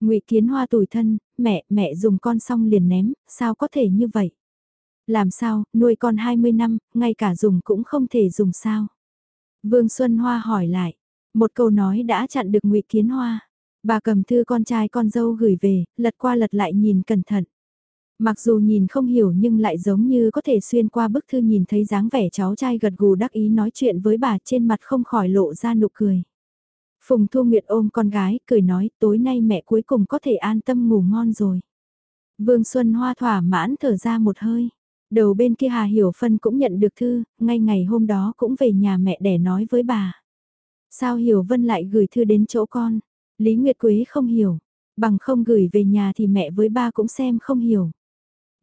A: Ngụy Kiến Hoa tủi thân, mẹ, mẹ dùng con xong liền ném, sao có thể như vậy? Làm sao, nuôi con 20 năm, ngay cả dùng cũng không thể dùng sao? Vương Xuân Hoa hỏi lại, một câu nói đã chặn được Ngụy Kiến Hoa. Bà cầm thư con trai con dâu gửi về, lật qua lật lại nhìn cẩn thận. Mặc dù nhìn không hiểu nhưng lại giống như có thể xuyên qua bức thư nhìn thấy dáng vẻ cháu trai gật gù đắc ý nói chuyện với bà trên mặt không khỏi lộ ra nụ cười. Phùng Thu Nguyệt ôm con gái, cười nói tối nay mẹ cuối cùng có thể an tâm ngủ ngon rồi. Vương Xuân Hoa thỏa mãn thở ra một hơi. Đầu bên kia Hà Hiểu Phân cũng nhận được thư, ngay ngày hôm đó cũng về nhà mẹ để nói với bà. Sao Hiểu Vân lại gửi thư đến chỗ con? Lý Nguyệt Quế không hiểu. Bằng không gửi về nhà thì mẹ với ba cũng xem không hiểu.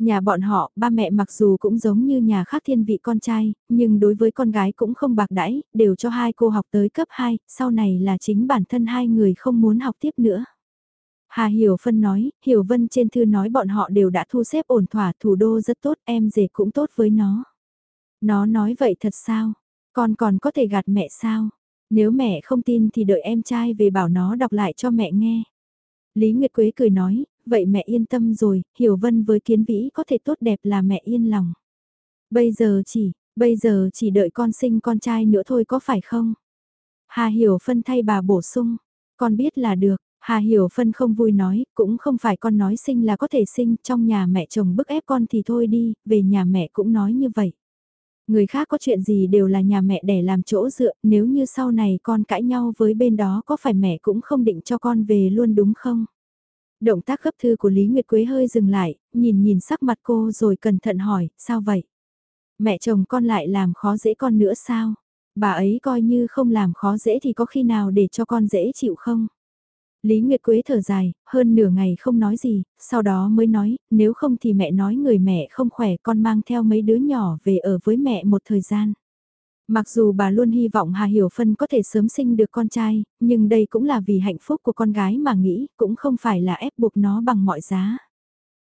A: Nhà bọn họ, ba mẹ mặc dù cũng giống như nhà khác thiên vị con trai, nhưng đối với con gái cũng không bạc đãi, đều cho hai cô học tới cấp 2, sau này là chính bản thân hai người không muốn học tiếp nữa. Hà Hiểu Phân nói, Hiểu Vân trên thư nói bọn họ đều đã thu xếp ổn thỏa thủ đô rất tốt, em rể cũng tốt với nó. Nó nói vậy thật sao? Con còn có thể gạt mẹ sao? Nếu mẹ không tin thì đợi em trai về bảo nó đọc lại cho mẹ nghe. Lý Nguyệt Quế cười nói, vậy mẹ yên tâm rồi, Hiểu Vân với Kiến Vĩ có thể tốt đẹp là mẹ yên lòng. Bây giờ chỉ, bây giờ chỉ đợi con sinh con trai nữa thôi có phải không? Hà Hiểu Phân thay bà bổ sung, con biết là được, Hà Hiểu Phân không vui nói, cũng không phải con nói sinh là có thể sinh, trong nhà mẹ chồng bức ép con thì thôi đi, về nhà mẹ cũng nói như vậy. Người khác có chuyện gì đều là nhà mẹ để làm chỗ dựa, nếu như sau này con cãi nhau với bên đó có phải mẹ cũng không định cho con về luôn đúng không? Động tác gấp thư của Lý Nguyệt Quế hơi dừng lại, nhìn nhìn sắc mặt cô rồi cẩn thận hỏi, sao vậy? Mẹ chồng con lại làm khó dễ con nữa sao? Bà ấy coi như không làm khó dễ thì có khi nào để cho con dễ chịu không? Lý Nguyệt Quế thở dài, hơn nửa ngày không nói gì, sau đó mới nói, nếu không thì mẹ nói người mẹ không khỏe con mang theo mấy đứa nhỏ về ở với mẹ một thời gian. Mặc dù bà luôn hy vọng Hà Hiểu Phân có thể sớm sinh được con trai, nhưng đây cũng là vì hạnh phúc của con gái mà nghĩ, cũng không phải là ép buộc nó bằng mọi giá.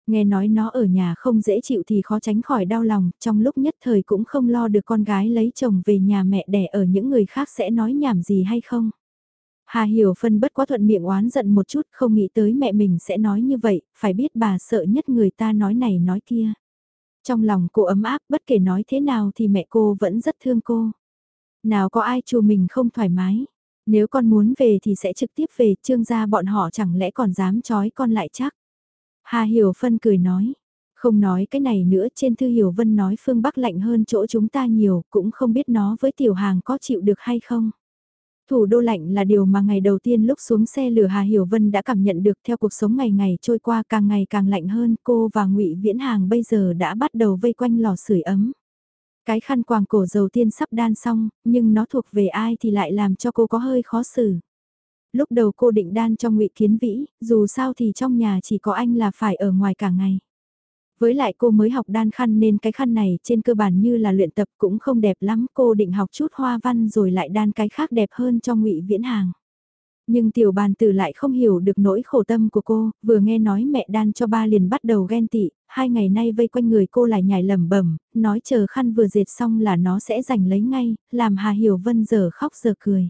A: Nghe nói nó ở nhà không dễ chịu thì khó tránh khỏi đau lòng, trong lúc nhất thời cũng không lo được con gái lấy chồng về nhà mẹ đẻ ở những người khác sẽ nói nhảm gì hay không. Hà Hiểu Phân bất quá thuận miệng oán giận một chút không nghĩ tới mẹ mình sẽ nói như vậy, phải biết bà sợ nhất người ta nói này nói kia. Trong lòng cô ấm áp, bất kể nói thế nào thì mẹ cô vẫn rất thương cô. Nào có ai chù mình không thoải mái. Nếu con muốn về thì sẽ trực tiếp về, trương gia bọn họ chẳng lẽ còn dám trói con lại chắc. Hà Hiểu Phân cười nói. Không nói cái này nữa, trên thư Hiểu Vân nói phương Bắc lạnh hơn chỗ chúng ta nhiều, cũng không biết nó với tiểu hàng có chịu được hay không. Thủ đô lạnh là điều mà ngày đầu tiên lúc xuống xe lửa Hà Hiểu Vân đã cảm nhận được theo cuộc sống ngày ngày trôi qua càng ngày càng lạnh hơn cô và ngụy Viễn Hàng bây giờ đã bắt đầu vây quanh lò sưởi ấm. Cái khăn quàng cổ dầu tiên sắp đan xong, nhưng nó thuộc về ai thì lại làm cho cô có hơi khó xử. Lúc đầu cô định đan cho ngụy Kiến Vĩ, dù sao thì trong nhà chỉ có anh là phải ở ngoài cả ngày. Với lại cô mới học đan khăn nên cái khăn này trên cơ bản như là luyện tập cũng không đẹp lắm. Cô định học chút hoa văn rồi lại đan cái khác đẹp hơn cho ngụy Viễn Hàng. Nhưng tiểu bàn tử lại không hiểu được nỗi khổ tâm của cô, vừa nghe nói mẹ đan cho ba liền bắt đầu ghen tị, hai ngày nay vây quanh người cô lại nhảy lầm bẩm nói chờ khăn vừa dệt xong là nó sẽ giành lấy ngay, làm Hà Hiểu Vân giờ khóc giờ cười.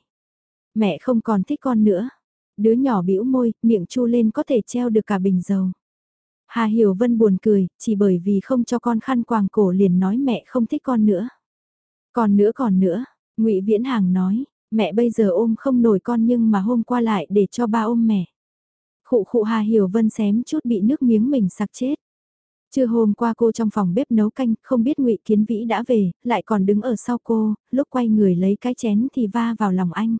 A: Mẹ không còn thích con nữa. Đứa nhỏ bĩu môi, miệng chu lên có thể treo được cả bình dầu. Hà Hiểu Vân buồn cười, chỉ bởi vì không cho con khăn quàng cổ liền nói mẹ không thích con nữa. Còn nữa còn nữa, ngụy Viễn Hàng nói, mẹ bây giờ ôm không nổi con nhưng mà hôm qua lại để cho ba ôm mẹ. Khụ khụ Hà Hiểu Vân xém chút bị nước miếng mình sặc chết. Trưa hôm qua cô trong phòng bếp nấu canh, không biết ngụy Kiến Vĩ đã về, lại còn đứng ở sau cô, lúc quay người lấy cái chén thì va vào lòng anh.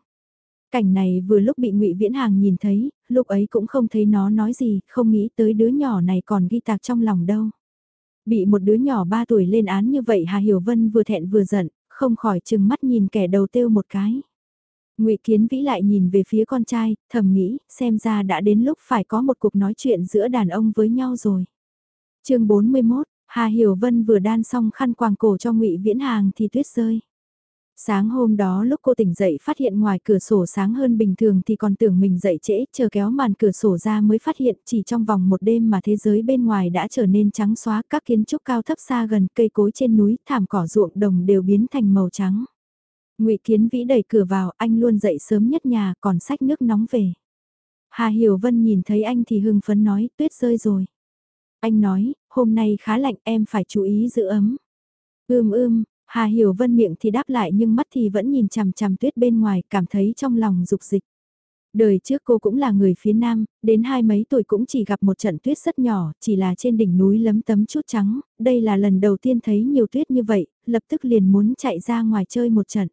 A: Cảnh này vừa lúc bị ngụy Viễn Hàng nhìn thấy, lúc ấy cũng không thấy nó nói gì, không nghĩ tới đứa nhỏ này còn ghi tạc trong lòng đâu. Bị một đứa nhỏ 3 tuổi lên án như vậy Hà Hiểu Vân vừa thẹn vừa giận, không khỏi chừng mắt nhìn kẻ đầu tiêu một cái. Ngụy Kiến Vĩ lại nhìn về phía con trai, thầm nghĩ, xem ra đã đến lúc phải có một cuộc nói chuyện giữa đàn ông với nhau rồi. Chương 41, Hà Hiểu Vân vừa đan xong khăn quàng cổ cho Ngụy Viễn Hàng thì tuyết rơi. Sáng hôm đó lúc cô tỉnh dậy phát hiện ngoài cửa sổ sáng hơn bình thường thì còn tưởng mình dậy trễ, chờ kéo màn cửa sổ ra mới phát hiện chỉ trong vòng một đêm mà thế giới bên ngoài đã trở nên trắng xóa, các kiến trúc cao thấp xa gần cây cối trên núi, thảm cỏ ruộng đồng đều biến thành màu trắng. ngụy Kiến Vĩ đẩy cửa vào, anh luôn dậy sớm nhất nhà, còn sách nước nóng về. Hà Hiểu Vân nhìn thấy anh thì hưng phấn nói, tuyết rơi rồi. Anh nói, hôm nay khá lạnh em phải chú ý giữ ấm. Ưm ưm, Hà Hiểu Vân miệng thì đáp lại nhưng mắt thì vẫn nhìn chằm chằm tuyết bên ngoài, cảm thấy trong lòng dục dịch. Đời trước cô cũng là người phía Nam, đến hai mấy tuổi cũng chỉ gặp một trận tuyết rất nhỏ, chỉ là trên đỉnh núi lấm tấm chút trắng, đây là lần đầu tiên thấy nhiều tuyết như vậy, lập tức liền muốn chạy ra ngoài chơi một trận.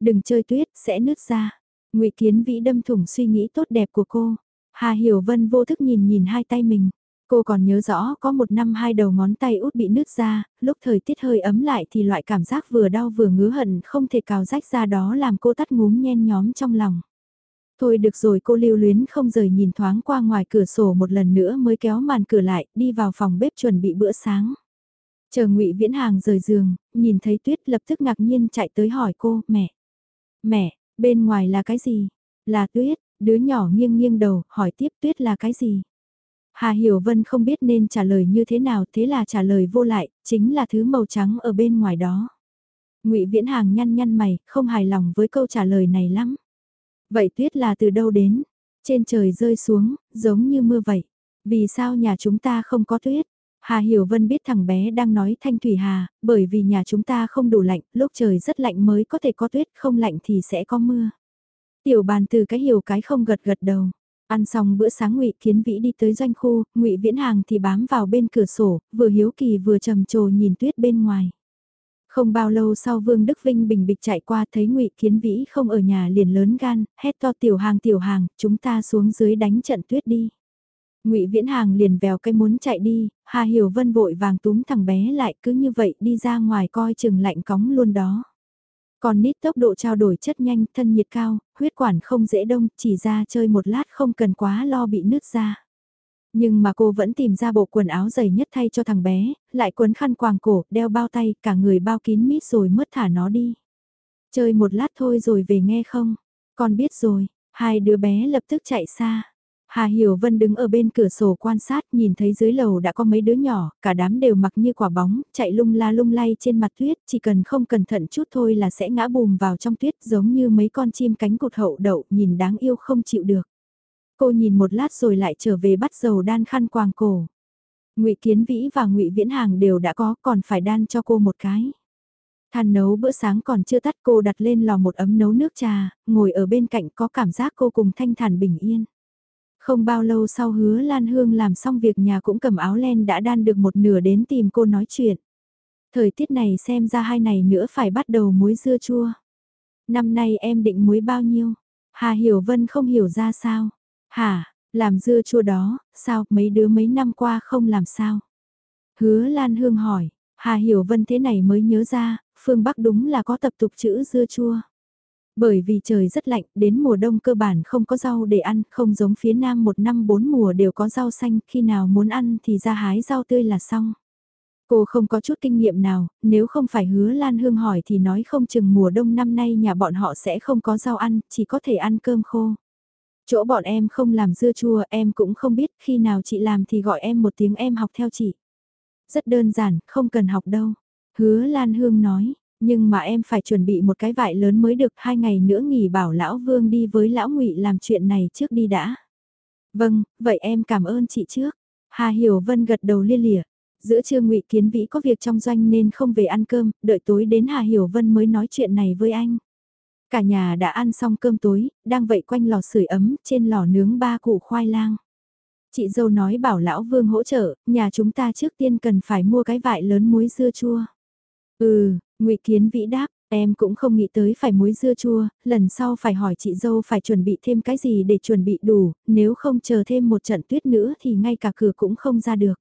A: Đừng chơi tuyết, sẽ nứt ra. ngụy Kiến Vĩ đâm thủng suy nghĩ tốt đẹp của cô. Hà Hiểu Vân vô thức nhìn nhìn hai tay mình. Cô còn nhớ rõ có một năm hai đầu ngón tay út bị nứt ra, lúc thời tiết hơi ấm lại thì loại cảm giác vừa đau vừa ngứa hận không thể cào rách ra đó làm cô tắt ngúm nhen nhóm trong lòng. Thôi được rồi cô lưu luyến không rời nhìn thoáng qua ngoài cửa sổ một lần nữa mới kéo màn cửa lại, đi vào phòng bếp chuẩn bị bữa sáng. Chờ ngụy Viễn Hàng rời giường, nhìn thấy Tuyết lập tức ngạc nhiên chạy tới hỏi cô, mẹ. Mẹ, bên ngoài là cái gì? Là Tuyết, đứa nhỏ nghiêng nghiêng đầu, hỏi tiếp Tuyết là cái gì? Hà Hiểu Vân không biết nên trả lời như thế nào thế là trả lời vô lại, chính là thứ màu trắng ở bên ngoài đó. ngụy Viễn Hàng nhăn nhăn mày, không hài lòng với câu trả lời này lắm. Vậy tuyết là từ đâu đến? Trên trời rơi xuống, giống như mưa vậy. Vì sao nhà chúng ta không có tuyết? Hà Hiểu Vân biết thằng bé đang nói Thanh Thủy Hà, bởi vì nhà chúng ta không đủ lạnh, lúc trời rất lạnh mới có thể có tuyết, không lạnh thì sẽ có mưa. Tiểu bàn từ cái hiểu cái không gật gật đầu. Ăn xong bữa sáng Ngụy Kiến Vĩ đi tới doanh khu, Ngụy Viễn Hàng thì bám vào bên cửa sổ, vừa hiếu kỳ vừa trầm trồ nhìn tuyết bên ngoài. Không bao lâu sau Vương Đức Vinh bình bịch chạy qua thấy Ngụy Kiến Vĩ không ở nhà liền lớn gan, hét to tiểu hàng tiểu hàng, chúng ta xuống dưới đánh trận tuyết đi. Ngụy Viễn Hàng liền vèo cái muốn chạy đi, Hà Hiểu Vân vội vàng túm thằng bé lại cứ như vậy đi ra ngoài coi chừng lạnh cóng luôn đó. Còn nít tốc độ trao đổi chất nhanh, thân nhiệt cao, huyết quản không dễ đông, chỉ ra chơi một lát không cần quá lo bị nứt ra. Nhưng mà cô vẫn tìm ra bộ quần áo dày nhất thay cho thằng bé, lại quấn khăn quàng cổ, đeo bao tay, cả người bao kín mít rồi mất thả nó đi. Chơi một lát thôi rồi về nghe không? Con biết rồi, hai đứa bé lập tức chạy xa. Hà Hiểu Vân đứng ở bên cửa sổ quan sát nhìn thấy dưới lầu đã có mấy đứa nhỏ, cả đám đều mặc như quả bóng, chạy lung la lung lay trên mặt tuyết, chỉ cần không cẩn thận chút thôi là sẽ ngã bùm vào trong tuyết giống như mấy con chim cánh cụt hậu đậu nhìn đáng yêu không chịu được. Cô nhìn một lát rồi lại trở về bắt dầu đan khăn quàng cổ. Ngụy Kiến Vĩ và Ngụy Viễn Hàng đều đã có còn phải đan cho cô một cái. Than nấu bữa sáng còn chưa tắt cô đặt lên lò một ấm nấu nước trà, ngồi ở bên cạnh có cảm giác cô cùng thanh thản bình yên. Không bao lâu sau hứa Lan Hương làm xong việc nhà cũng cầm áo len đã đan được một nửa đến tìm cô nói chuyện. Thời tiết này xem ra hai này nữa phải bắt đầu muối dưa chua. Năm nay em định muối bao nhiêu? Hà Hiểu Vân không hiểu ra sao. Hả, làm dưa chua đó, sao mấy đứa mấy năm qua không làm sao? Hứa Lan Hương hỏi, Hà Hiểu Vân thế này mới nhớ ra, phương Bắc đúng là có tập tục chữ dưa chua. Bởi vì trời rất lạnh, đến mùa đông cơ bản không có rau để ăn, không giống phía Nam một năm bốn mùa đều có rau xanh, khi nào muốn ăn thì ra hái rau tươi là xong. Cô không có chút kinh nghiệm nào, nếu không phải hứa Lan Hương hỏi thì nói không chừng mùa đông năm nay nhà bọn họ sẽ không có rau ăn, chỉ có thể ăn cơm khô. Chỗ bọn em không làm dưa chua em cũng không biết khi nào chị làm thì gọi em một tiếng em học theo chị. Rất đơn giản, không cần học đâu. Hứa Lan Hương nói, nhưng mà em phải chuẩn bị một cái vải lớn mới được hai ngày nữa nghỉ bảo lão Vương đi với lão ngụy làm chuyện này trước đi đã. Vâng, vậy em cảm ơn chị trước. Hà Hiểu Vân gật đầu lia lịa. Giữa trưa ngụy Kiến Vĩ có việc trong doanh nên không về ăn cơm, đợi tối đến Hà Hiểu Vân mới nói chuyện này với anh. Cả nhà đã ăn xong cơm tối, đang vậy quanh lò sưởi ấm, trên lò nướng ba củ khoai lang. Chị dâu nói bảo lão Vương hỗ trợ, nhà chúng ta trước tiên cần phải mua cái vải lớn muối dưa chua. Ừ, ngụy Kiến Vĩ đáp, em cũng không nghĩ tới phải muối dưa chua, lần sau phải hỏi chị dâu phải chuẩn bị thêm cái gì để chuẩn bị đủ, nếu không chờ thêm một trận tuyết nữa thì ngay cả cửa cũng không ra được.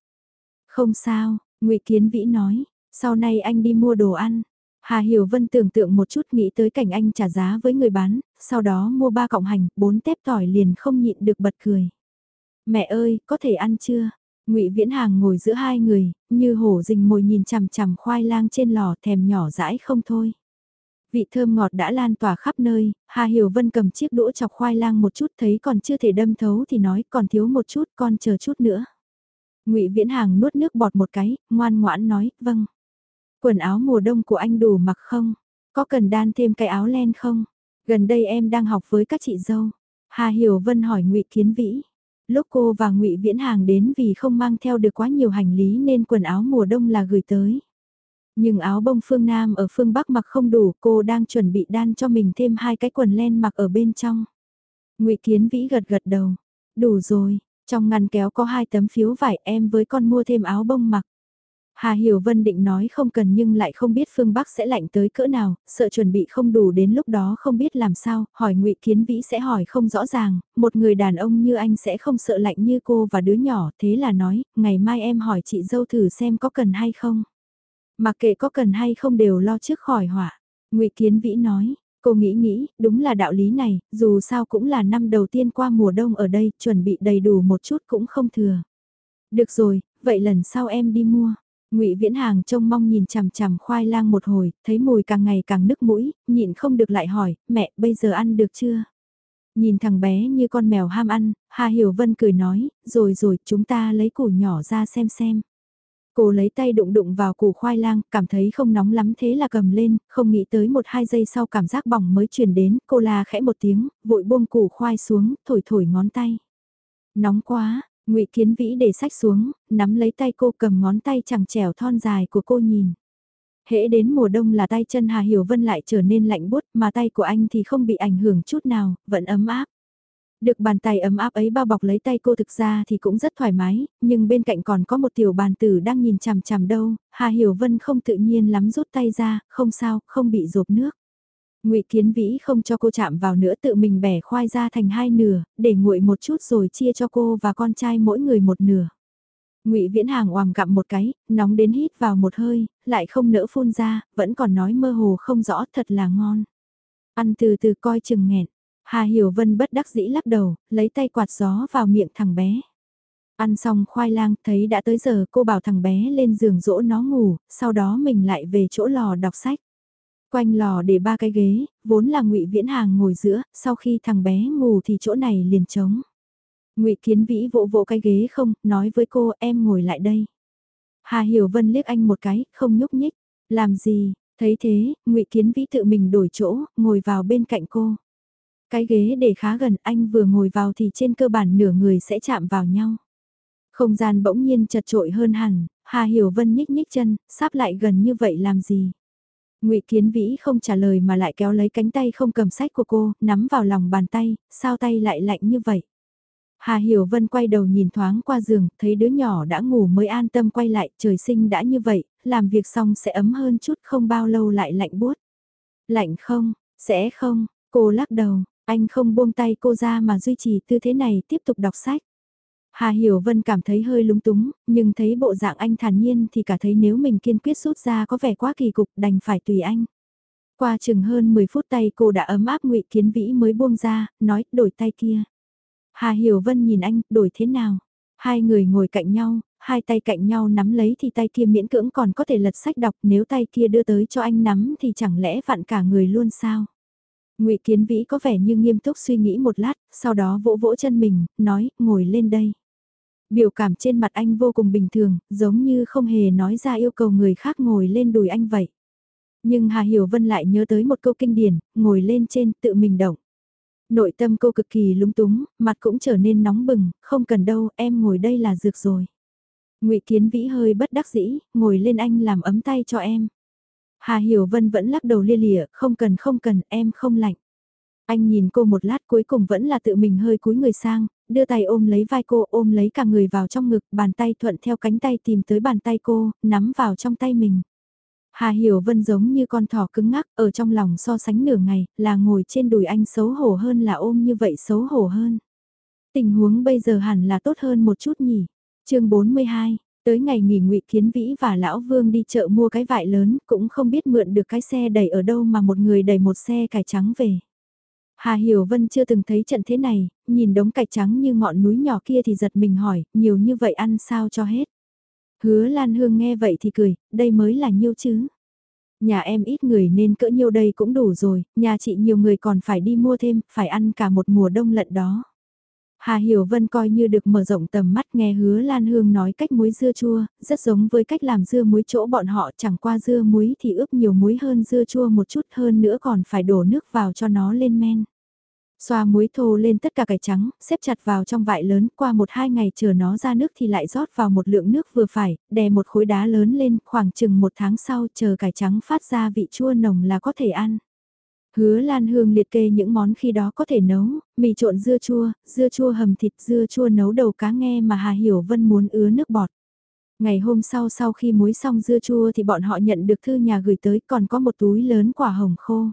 A: Không sao, ngụy Kiến Vĩ nói, sau này anh đi mua đồ ăn. Hà Hiểu Vân tưởng tượng một chút nghĩ tới cảnh anh trả giá với người bán, sau đó mua ba cọng hành, bốn tép tỏi liền không nhịn được bật cười. Mẹ ơi, có thể ăn chưa? Ngụy Viễn Hàng ngồi giữa hai người, như hổ rình mồi nhìn chằm chằm khoai lang trên lò thèm nhỏ dãi không thôi. Vị thơm ngọt đã lan tỏa khắp nơi, Hà Hiểu Vân cầm chiếc đũa chọc khoai lang một chút thấy còn chưa thể đâm thấu thì nói còn thiếu một chút con chờ chút nữa. Ngụy Viễn Hàng nuốt nước bọt một cái, ngoan ngoãn nói, vâng. Quần áo mùa đông của anh đủ mặc không? Có cần đan thêm cái áo len không? Gần đây em đang học với các chị dâu. Hà Hiểu Vân hỏi Ngụy Kiến Vĩ. Lúc cô và Ngụy Viễn Hàng đến vì không mang theo được quá nhiều hành lý nên quần áo mùa đông là gửi tới. Nhưng áo bông phương Nam ở phương Bắc mặc không đủ, cô đang chuẩn bị đan cho mình thêm hai cái quần len mặc ở bên trong. Ngụy Kiến Vĩ gật gật đầu. Đủ rồi, trong ngăn kéo có hai tấm phiếu vải em với con mua thêm áo bông mặc. Hà Hiểu Vân định nói không cần nhưng lại không biết phương Bắc sẽ lạnh tới cỡ nào, sợ chuẩn bị không đủ đến lúc đó không biết làm sao, hỏi Ngụy Kiến Vĩ sẽ hỏi không rõ ràng, một người đàn ông như anh sẽ không sợ lạnh như cô và đứa nhỏ, thế là nói, ngày mai em hỏi chị dâu thử xem có cần hay không. Mà kệ có cần hay không đều lo trước khỏi họa. Ngụy Kiến Vĩ nói, cô nghĩ nghĩ, đúng là đạo lý này, dù sao cũng là năm đầu tiên qua mùa đông ở đây, chuẩn bị đầy đủ một chút cũng không thừa. Được rồi, vậy lần sau em đi mua. Ngụy Viễn Hàng trông mong nhìn chằm chằm khoai lang một hồi, thấy mùi càng ngày càng nức mũi, nhịn không được lại hỏi, mẹ, bây giờ ăn được chưa? Nhìn thằng bé như con mèo ham ăn, Hà Hiểu Vân cười nói, rồi rồi, chúng ta lấy củ nhỏ ra xem xem. Cô lấy tay đụng đụng vào củ khoai lang, cảm thấy không nóng lắm thế là cầm lên, không nghĩ tới một hai giây sau cảm giác bỏng mới truyền đến, cô la khẽ một tiếng, vội buông củ khoai xuống, thổi thổi ngón tay. Nóng quá, ngụy Kiến Vĩ để sách xuống, nắm lấy tay cô cầm ngón tay chẳng trẻo thon dài của cô nhìn. Hễ đến mùa đông là tay chân Hà Hiểu Vân lại trở nên lạnh bút mà tay của anh thì không bị ảnh hưởng chút nào, vẫn ấm áp. Được bàn tay ấm áp ấy bao bọc lấy tay cô thực ra thì cũng rất thoải mái, nhưng bên cạnh còn có một tiểu bàn tử đang nhìn chằm chằm đâu, Hà Hiểu Vân không tự nhiên lắm rút tay ra, không sao, không bị rộp nước. Ngụy Kiến Vĩ không cho cô chạm vào nữa tự mình bẻ khoai ra thành hai nửa, để nguội một chút rồi chia cho cô và con trai mỗi người một nửa. Ngụy Viễn Hàng oàm gặm một cái, nóng đến hít vào một hơi, lại không nỡ phun ra, vẫn còn nói mơ hồ không rõ thật là ngon. Ăn từ từ coi chừng nghẹn. Hà Hiểu Vân bất đắc dĩ lắc đầu, lấy tay quạt gió vào miệng thằng bé. Ăn xong khoai lang, thấy đã tới giờ cô bảo thằng bé lên giường dỗ nó ngủ, sau đó mình lại về chỗ lò đọc sách. Quanh lò để ba cái ghế, vốn là ngụy Viễn Hàng ngồi giữa, sau khi thằng bé ngủ thì chỗ này liền trống. ngụy Kiến Vĩ vỗ vỗ cái ghế không, nói với cô em ngồi lại đây. Hà Hiểu Vân liếc anh một cái, không nhúc nhích. Làm gì, thấy thế, ngụy Kiến Vĩ tự mình đổi chỗ, ngồi vào bên cạnh cô. Cái ghế để khá gần anh vừa ngồi vào thì trên cơ bản nửa người sẽ chạm vào nhau. Không gian bỗng nhiên chật trội hơn hẳn, Hà Hiểu Vân nhích nhích chân, sắp lại gần như vậy làm gì? Ngụy Kiến Vĩ không trả lời mà lại kéo lấy cánh tay không cầm sách của cô, nắm vào lòng bàn tay, sao tay lại lạnh như vậy? Hà Hiểu Vân quay đầu nhìn thoáng qua giường, thấy đứa nhỏ đã ngủ mới an tâm quay lại, trời sinh đã như vậy, làm việc xong sẽ ấm hơn chút không bao lâu lại lạnh buốt. Lạnh không, sẽ không, cô lắc đầu, anh không buông tay cô ra mà duy trì tư thế này tiếp tục đọc sách. Hà Hiểu Vân cảm thấy hơi lúng túng, nhưng thấy bộ dạng anh thản nhiên thì cả thấy nếu mình kiên quyết rút ra có vẻ quá kỳ cục đành phải tùy anh. Qua chừng hơn 10 phút tay cô đã ấm áp ngụy Kiến Vĩ mới buông ra, nói đổi tay kia. Hà Hiểu Vân nhìn anh, đổi thế nào? Hai người ngồi cạnh nhau, hai tay cạnh nhau nắm lấy thì tay kia miễn cưỡng còn có thể lật sách đọc nếu tay kia đưa tới cho anh nắm thì chẳng lẽ vặn cả người luôn sao? Ngụy Kiến Vĩ có vẻ như nghiêm túc suy nghĩ một lát, sau đó vỗ vỗ chân mình, nói, ngồi lên đây. Biểu cảm trên mặt anh vô cùng bình thường, giống như không hề nói ra yêu cầu người khác ngồi lên đùi anh vậy. Nhưng Hà Hiểu Vân lại nhớ tới một câu kinh điển, ngồi lên trên tự mình động. Nội tâm cô cực kỳ lúng túng, mặt cũng trở nên nóng bừng, không cần đâu, em ngồi đây là dược rồi. Ngụy Kiến Vĩ hơi bất đắc dĩ, ngồi lên anh làm ấm tay cho em. Hà Hiểu Vân vẫn lắc đầu lia lịa, không cần không cần, em không lạnh. Anh nhìn cô một lát cuối cùng vẫn là tự mình hơi cúi người sang, đưa tay ôm lấy vai cô ôm lấy cả người vào trong ngực, bàn tay thuận theo cánh tay tìm tới bàn tay cô, nắm vào trong tay mình. Hà Hiểu Vân giống như con thỏ cứng ngắc, ở trong lòng so sánh nửa ngày, là ngồi trên đùi anh xấu hổ hơn là ôm như vậy xấu hổ hơn. Tình huống bây giờ hẳn là tốt hơn một chút nhỉ. chương 42, Tới ngày nghỉ ngụy Kiến Vĩ và Lão Vương đi chợ mua cái vải lớn, cũng không biết mượn được cái xe đẩy ở đâu mà một người đẩy một xe cải trắng về. Hà Hiểu Vân chưa từng thấy trận thế này, nhìn đống cải trắng như ngọn núi nhỏ kia thì giật mình hỏi, nhiều như vậy ăn sao cho hết. Hứa Lan Hương nghe vậy thì cười, đây mới là nhiêu chứ. Nhà em ít người nên cỡ nhiêu đây cũng đủ rồi, nhà chị nhiều người còn phải đi mua thêm, phải ăn cả một mùa đông lận đó. Hà Hiểu Vân coi như được mở rộng tầm mắt nghe hứa Lan Hương nói cách muối dưa chua, rất giống với cách làm dưa muối chỗ bọn họ chẳng qua dưa muối thì ướp nhiều muối hơn dưa chua một chút hơn nữa còn phải đổ nước vào cho nó lên men. Xoa muối thô lên tất cả cải trắng, xếp chặt vào trong vại lớn, qua một hai ngày chờ nó ra nước thì lại rót vào một lượng nước vừa phải, đè một khối đá lớn lên, khoảng chừng một tháng sau chờ cải trắng phát ra vị chua nồng là có thể ăn. Hứa Lan Hương liệt kê những món khi đó có thể nấu, mì trộn dưa chua, dưa chua hầm thịt dưa chua nấu đầu cá nghe mà Hà Hiểu Vân muốn ứa nước bọt. Ngày hôm sau sau khi muối xong dưa chua thì bọn họ nhận được thư nhà gửi tới còn có một túi lớn quả hồng khô.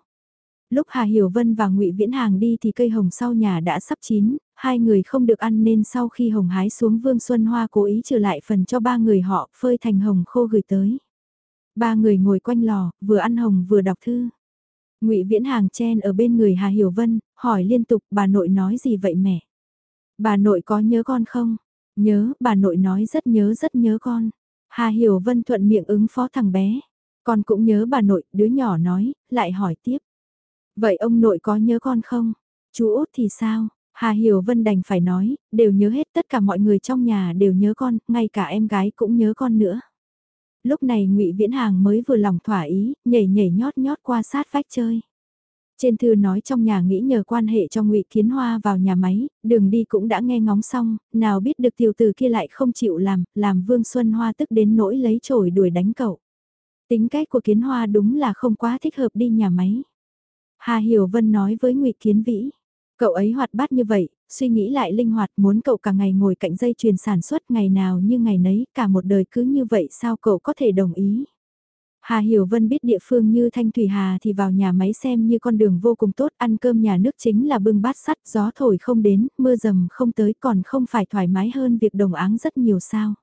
A: Lúc Hà Hiểu Vân và Ngụy Viễn Hàng đi thì cây hồng sau nhà đã sắp chín, hai người không được ăn nên sau khi hồng hái xuống Vương Xuân Hoa cố ý trừ lại phần cho ba người họ phơi thành hồng khô gửi tới. Ba người ngồi quanh lò, vừa ăn hồng vừa đọc thư. Ngụy Viễn Hàng chen ở bên người Hà Hiểu Vân, hỏi liên tục bà nội nói gì vậy mẹ? Bà nội có nhớ con không? Nhớ, bà nội nói rất nhớ rất nhớ con. Hà Hiểu Vân thuận miệng ứng phó thằng bé. Con cũng nhớ bà nội, đứa nhỏ nói, lại hỏi tiếp. Vậy ông nội có nhớ con không? Chú Út thì sao? Hà Hiểu Vân đành phải nói, đều nhớ hết tất cả mọi người trong nhà đều nhớ con, ngay cả em gái cũng nhớ con nữa. Lúc này ngụy Viễn Hàng mới vừa lòng thỏa ý, nhảy nhảy nhót nhót qua sát vách chơi. Trên thư nói trong nhà nghĩ nhờ quan hệ cho ngụy Kiến Hoa vào nhà máy, đường đi cũng đã nghe ngóng xong, nào biết được tiểu tử kia lại không chịu làm, làm Vương Xuân Hoa tức đến nỗi lấy chổi đuổi đánh cậu. Tính cách của Kiến Hoa đúng là không quá thích hợp đi nhà máy. Hà Hiểu Vân nói với ngụy Kiến Vĩ, cậu ấy hoạt bát như vậy, suy nghĩ lại linh hoạt muốn cậu cả ngày ngồi cạnh dây chuyền sản xuất ngày nào như ngày nấy, cả một đời cứ như vậy sao cậu có thể đồng ý. Hà Hiểu Vân biết địa phương như Thanh Thủy Hà thì vào nhà máy xem như con đường vô cùng tốt, ăn cơm nhà nước chính là bưng bát sắt, gió thổi không đến, mưa dầm không tới còn không phải thoải mái hơn việc đồng áng rất nhiều sao.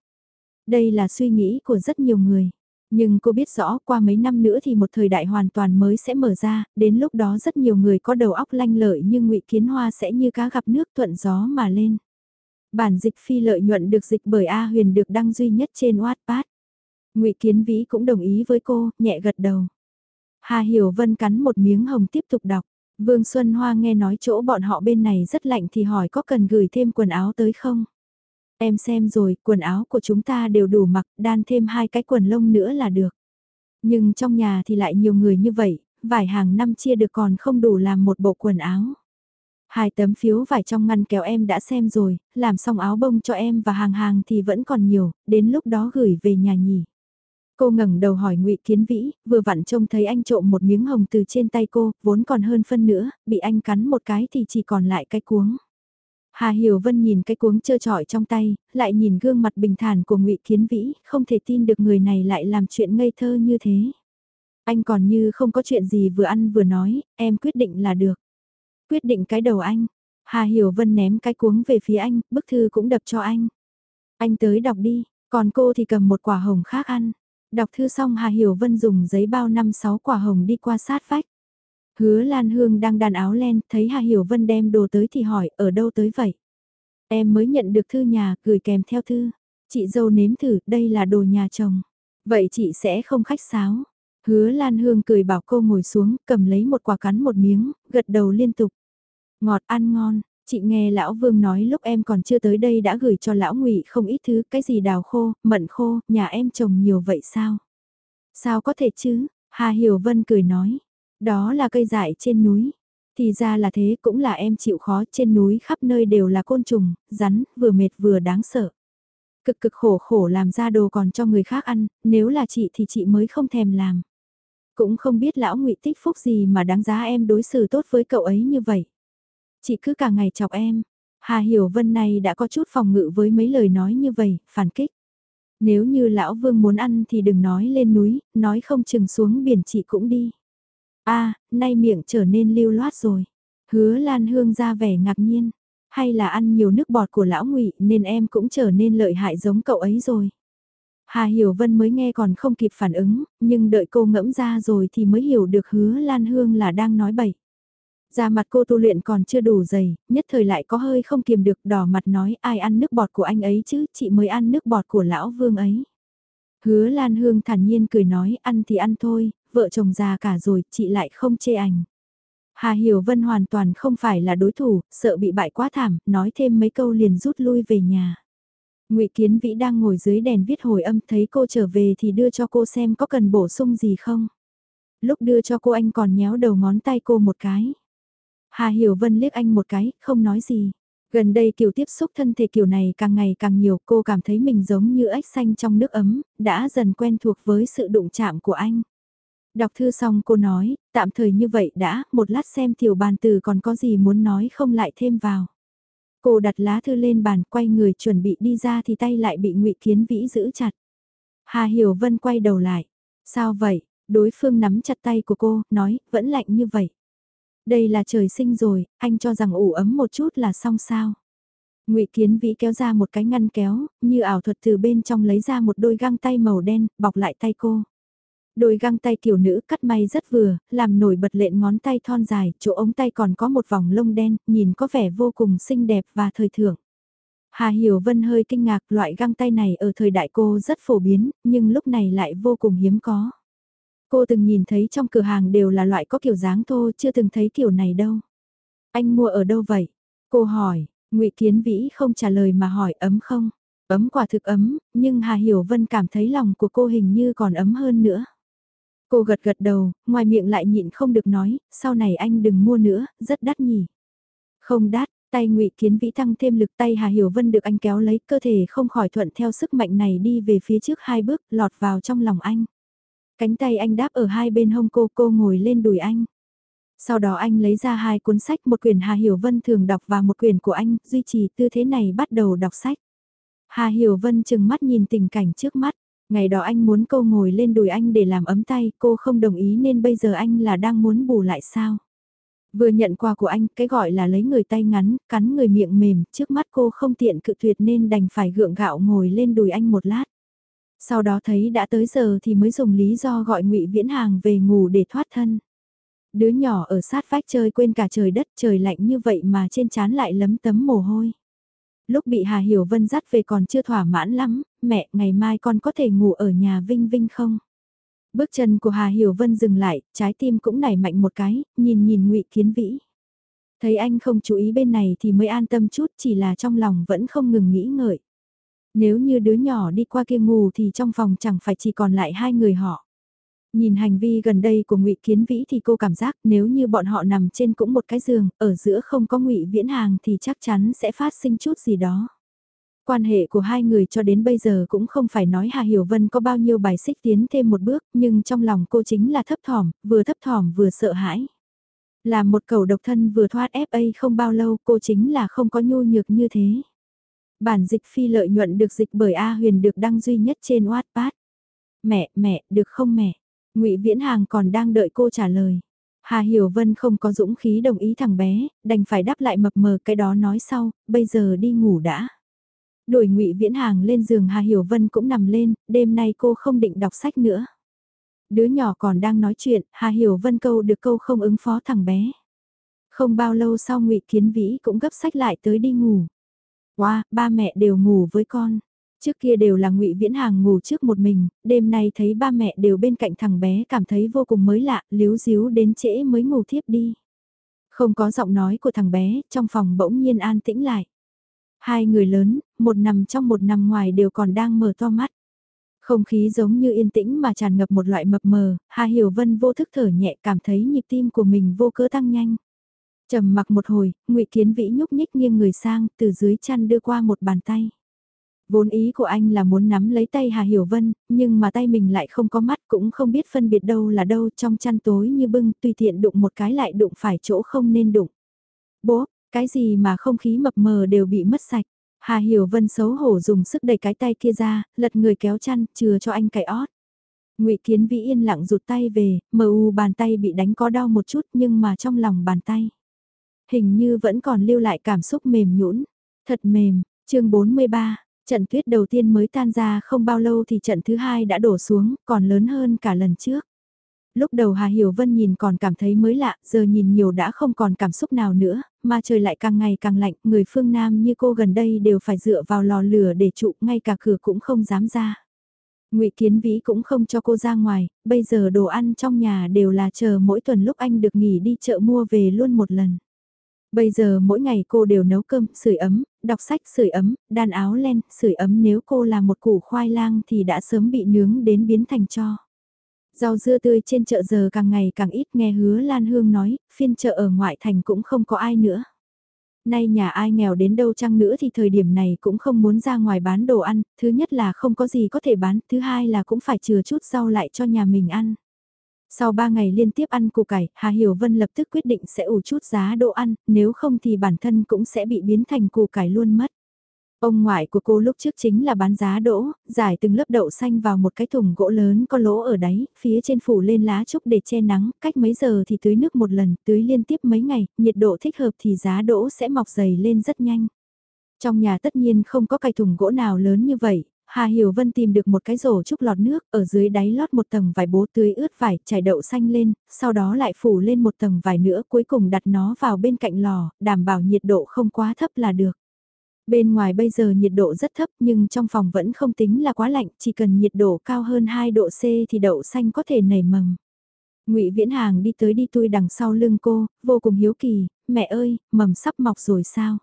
A: Đây là suy nghĩ của rất nhiều người. Nhưng cô biết rõ qua mấy năm nữa thì một thời đại hoàn toàn mới sẽ mở ra, đến lúc đó rất nhiều người có đầu óc lanh lợi nhưng ngụy Kiến Hoa sẽ như cá gặp nước thuận gió mà lên. Bản dịch phi lợi nhuận được dịch bởi A Huyền được đăng duy nhất trên Wattpad. ngụy Kiến Vĩ cũng đồng ý với cô, nhẹ gật đầu. Hà Hiểu Vân cắn một miếng hồng tiếp tục đọc. Vương Xuân Hoa nghe nói chỗ bọn họ bên này rất lạnh thì hỏi có cần gửi thêm quần áo tới không? Em xem rồi, quần áo của chúng ta đều đủ mặc, đan thêm hai cái quần lông nữa là được. Nhưng trong nhà thì lại nhiều người như vậy, vải hàng năm chia được còn không đủ làm một bộ quần áo. Hai tấm phiếu vải trong ngăn kéo em đã xem rồi, làm xong áo bông cho em và hàng hàng thì vẫn còn nhiều, đến lúc đó gửi về nhà nhỉ. Cô ngẩng đầu hỏi Ngụy Kiến Vĩ, vừa vặn trông thấy anh trộm một miếng hồng từ trên tay cô, vốn còn hơn phân nữa, bị anh cắn một cái thì chỉ còn lại cái cuống. Hà Hiểu Vân nhìn cái cuống trơ trọi trong tay, lại nhìn gương mặt bình thản của Ngụy Kiến Vĩ, không thể tin được người này lại làm chuyện ngây thơ như thế. Anh còn như không có chuyện gì vừa ăn vừa nói, em quyết định là được. Quyết định cái đầu anh. Hà Hiểu Vân ném cái cuống về phía anh, bức thư cũng đập cho anh. Anh tới đọc đi, còn cô thì cầm một quả hồng khác ăn. Đọc thư xong Hà Hiểu Vân dùng giấy bao năm sáu quả hồng đi qua sát vách. Hứa Lan Hương đang đàn áo len, thấy Hà Hiểu Vân đem đồ tới thì hỏi, ở đâu tới vậy? Em mới nhận được thư nhà, gửi kèm theo thư. Chị dâu nếm thử, đây là đồ nhà chồng. Vậy chị sẽ không khách sáo. Hứa Lan Hương cười bảo cô ngồi xuống, cầm lấy một quả cắn một miếng, gật đầu liên tục. Ngọt ăn ngon, chị nghe lão Vương nói lúc em còn chưa tới đây đã gửi cho lão Ngụy không ít thứ, cái gì đào khô, mận khô, nhà em trồng nhiều vậy sao? Sao có thể chứ? Hà Hiểu Vân cười nói. Đó là cây dại trên núi. Thì ra là thế cũng là em chịu khó trên núi khắp nơi đều là côn trùng, rắn, vừa mệt vừa đáng sợ. Cực cực khổ khổ làm ra đồ còn cho người khác ăn, nếu là chị thì chị mới không thèm làm. Cũng không biết lão ngụy tích phúc gì mà đáng giá em đối xử tốt với cậu ấy như vậy. Chị cứ cả ngày chọc em. Hà Hiểu Vân này đã có chút phòng ngự với mấy lời nói như vậy, phản kích. Nếu như lão vương muốn ăn thì đừng nói lên núi, nói không chừng xuống biển chị cũng đi a nay miệng trở nên lưu loát rồi. Hứa Lan Hương ra vẻ ngạc nhiên. Hay là ăn nhiều nước bọt của lão ngụy nên em cũng trở nên lợi hại giống cậu ấy rồi. Hà Hiểu Vân mới nghe còn không kịp phản ứng, nhưng đợi cô ngẫm ra rồi thì mới hiểu được hứa Lan Hương là đang nói bậy. Da mặt cô tu luyện còn chưa đủ dày, nhất thời lại có hơi không kiềm được đỏ mặt nói ai ăn nước bọt của anh ấy chứ, chị mới ăn nước bọt của lão vương ấy. Hứa Lan Hương thản nhiên cười nói ăn thì ăn thôi, vợ chồng già cả rồi, chị lại không chê ảnh. Hà Hiểu Vân hoàn toàn không phải là đối thủ, sợ bị bại quá thảm, nói thêm mấy câu liền rút lui về nhà. Ngụy Kiến Vĩ đang ngồi dưới đèn viết hồi âm thấy cô trở về thì đưa cho cô xem có cần bổ sung gì không. Lúc đưa cho cô anh còn nhéo đầu ngón tay cô một cái. Hà Hiểu Vân liếc anh một cái, không nói gì. Gần đây kiểu tiếp xúc thân thể kiểu này càng ngày càng nhiều cô cảm thấy mình giống như ếch xanh trong nước ấm, đã dần quen thuộc với sự đụng chạm của anh. Đọc thư xong cô nói, tạm thời như vậy đã, một lát xem tiểu bàn từ còn có gì muốn nói không lại thêm vào. Cô đặt lá thư lên bàn quay người chuẩn bị đi ra thì tay lại bị ngụy Kiến Vĩ giữ chặt. Hà Hiểu Vân quay đầu lại. Sao vậy? Đối phương nắm chặt tay của cô, nói, vẫn lạnh như vậy. Đây là trời sinh rồi, anh cho rằng ủ ấm một chút là xong sao. ngụy Kiến Vĩ kéo ra một cái ngăn kéo, như ảo thuật từ bên trong lấy ra một đôi găng tay màu đen, bọc lại tay cô. Đôi găng tay kiểu nữ cắt may rất vừa, làm nổi bật lện ngón tay thon dài, chỗ ống tay còn có một vòng lông đen, nhìn có vẻ vô cùng xinh đẹp và thời thượng. Hà Hiểu Vân hơi kinh ngạc loại găng tay này ở thời đại cô rất phổ biến, nhưng lúc này lại vô cùng hiếm có. Cô từng nhìn thấy trong cửa hàng đều là loại có kiểu dáng thô, chưa từng thấy kiểu này đâu. Anh mua ở đâu vậy? Cô hỏi, ngụy Kiến Vĩ không trả lời mà hỏi ấm không? Ấm quả thực ấm, nhưng Hà Hiểu Vân cảm thấy lòng của cô hình như còn ấm hơn nữa. Cô gật gật đầu, ngoài miệng lại nhịn không được nói, sau này anh đừng mua nữa, rất đắt nhỉ. Không đắt, tay ngụy Kiến Vĩ tăng thêm lực tay Hà Hiểu Vân được anh kéo lấy cơ thể không khỏi thuận theo sức mạnh này đi về phía trước hai bước, lọt vào trong lòng anh. Cánh tay anh đáp ở hai bên hông cô, cô ngồi lên đùi anh. Sau đó anh lấy ra hai cuốn sách, một quyển Hà Hiểu Vân thường đọc và một quyển của anh, duy trì tư thế này bắt đầu đọc sách. Hà Hiểu Vân chừng mắt nhìn tình cảnh trước mắt, ngày đó anh muốn cô ngồi lên đùi anh để làm ấm tay, cô không đồng ý nên bây giờ anh là đang muốn bù lại sao. Vừa nhận quà của anh, cái gọi là lấy người tay ngắn, cắn người miệng mềm, trước mắt cô không tiện cự tuyệt nên đành phải gượng gạo ngồi lên đùi anh một lát. Sau đó thấy đã tới giờ thì mới dùng lý do gọi ngụy Viễn Hàng về ngủ để thoát thân. Đứa nhỏ ở sát vách chơi quên cả trời đất trời lạnh như vậy mà trên trán lại lấm tấm mồ hôi. Lúc bị Hà Hiểu Vân dắt về còn chưa thỏa mãn lắm, mẹ ngày mai con có thể ngủ ở nhà Vinh Vinh không? Bước chân của Hà Hiểu Vân dừng lại, trái tim cũng nảy mạnh một cái, nhìn nhìn ngụy Kiến Vĩ. Thấy anh không chú ý bên này thì mới an tâm chút chỉ là trong lòng vẫn không ngừng nghĩ ngợi. Nếu như đứa nhỏ đi qua kia ngủ thì trong phòng chẳng phải chỉ còn lại hai người họ. Nhìn hành vi gần đây của ngụy Kiến Vĩ thì cô cảm giác nếu như bọn họ nằm trên cũng một cái giường, ở giữa không có ngụy Viễn Hàng thì chắc chắn sẽ phát sinh chút gì đó. Quan hệ của hai người cho đến bây giờ cũng không phải nói Hà Hiểu Vân có bao nhiêu bài xích tiến thêm một bước, nhưng trong lòng cô chính là thấp thỏm, vừa thấp thỏm vừa sợ hãi. Là một cầu độc thân vừa thoát FA không bao lâu cô chính là không có nhu nhược như thế. Bản dịch phi lợi nhuận được dịch bởi A Huyền được đăng duy nhất trên Wattpad. Mẹ, mẹ, được không mẹ? Ngụy Viễn Hàng còn đang đợi cô trả lời. Hà Hiểu Vân không có dũng khí đồng ý thằng bé, đành phải đáp lại mập mờ cái đó nói sau, bây giờ đi ngủ đã. Đuổi ngụy Viễn Hàng lên giường Hà Hiểu Vân cũng nằm lên, đêm nay cô không định đọc sách nữa. Đứa nhỏ còn đang nói chuyện, Hà Hiểu Vân câu được câu không ứng phó thằng bé. Không bao lâu sau ngụy Kiến Vĩ cũng gấp sách lại tới đi ngủ. Wow, ba mẹ đều ngủ với con. Trước kia đều là ngụy Viễn Hàng ngủ trước một mình, đêm nay thấy ba mẹ đều bên cạnh thằng bé cảm thấy vô cùng mới lạ, liếu díu đến trễ mới ngủ thiếp đi. Không có giọng nói của thằng bé, trong phòng bỗng nhiên an tĩnh lại. Hai người lớn, một nằm trong một nằm ngoài đều còn đang mở to mắt. Không khí giống như yên tĩnh mà tràn ngập một loại mập mờ, Hà Hiểu Vân vô thức thở nhẹ cảm thấy nhịp tim của mình vô cớ tăng nhanh. Trầm mặc một hồi, ngụy Kiến Vĩ nhúc nhích nghiêng người sang, từ dưới chăn đưa qua một bàn tay. Vốn ý của anh là muốn nắm lấy tay Hà Hiểu Vân, nhưng mà tay mình lại không có mắt cũng không biết phân biệt đâu là đâu trong chăn tối như bưng tùy tiện đụng một cái lại đụng phải chỗ không nên đụng. Bố, cái gì mà không khí mập mờ đều bị mất sạch. Hà Hiểu Vân xấu hổ dùng sức đẩy cái tay kia ra, lật người kéo chăn, chừa cho anh cậy ót. Ngụy Kiến Vĩ yên lặng rụt tay về, mờ u bàn tay bị đánh có đau một chút nhưng mà trong lòng bàn tay. Hình như vẫn còn lưu lại cảm xúc mềm nhũn, thật mềm, chương 43, Trận tuyết đầu tiên mới tan ra không bao lâu thì trận thứ hai đã đổ xuống, còn lớn hơn cả lần trước. Lúc đầu Hà Hiểu Vân nhìn còn cảm thấy mới lạ, giờ nhìn nhiều đã không còn cảm xúc nào nữa, mà trời lại càng ngày càng lạnh, người phương Nam như cô gần đây đều phải dựa vào lò lửa để trụ, ngay cả cửa cũng không dám ra. Ngụy Kiến Vĩ cũng không cho cô ra ngoài, bây giờ đồ ăn trong nhà đều là chờ mỗi tuần lúc anh được nghỉ đi chợ mua về luôn một lần. Bây giờ mỗi ngày cô đều nấu cơm, sưởi ấm, đọc sách sưởi ấm, đan áo len, sưởi ấm nếu cô là một củ khoai lang thì đã sớm bị nướng đến biến thành cho. Rau dưa tươi trên chợ giờ càng ngày càng ít nghe hứa Lan Hương nói, phiên chợ ở ngoại thành cũng không có ai nữa. Nay nhà ai nghèo đến đâu chăng nữa thì thời điểm này cũng không muốn ra ngoài bán đồ ăn, thứ nhất là không có gì có thể bán, thứ hai là cũng phải chừa chút rau lại cho nhà mình ăn. Sau 3 ngày liên tiếp ăn củ cải, Hà Hiểu Vân lập tức quyết định sẽ ủ chút giá đồ ăn, nếu không thì bản thân cũng sẽ bị biến thành củ cải luôn mất. Ông ngoại của cô lúc trước chính là bán giá đỗ, giải từng lớp đậu xanh vào một cái thùng gỗ lớn có lỗ ở đáy, phía trên phủ lên lá trúc để che nắng, cách mấy giờ thì tưới nước một lần, tưới liên tiếp mấy ngày, nhiệt độ thích hợp thì giá đỗ sẽ mọc dày lên rất nhanh. Trong nhà tất nhiên không có cái thùng gỗ nào lớn như vậy, Hà Hiểu Vân tìm được một cái rổ trúc lọt nước, ở dưới đáy lót một tầng vải bố tưới ướt vải, trải đậu xanh lên, sau đó lại phủ lên một tầng vải nữa, cuối cùng đặt nó vào bên cạnh lò, đảm bảo nhiệt độ không quá thấp là được. Bên ngoài bây giờ nhiệt độ rất thấp nhưng trong phòng vẫn không tính là quá lạnh, chỉ cần nhiệt độ cao hơn 2 độ C thì đậu xanh có thể nảy mầm. Ngụy Viễn Hàng đi tới đi tui đằng sau lưng cô, vô cùng hiếu kỳ, mẹ ơi, mầm sắp mọc rồi sao?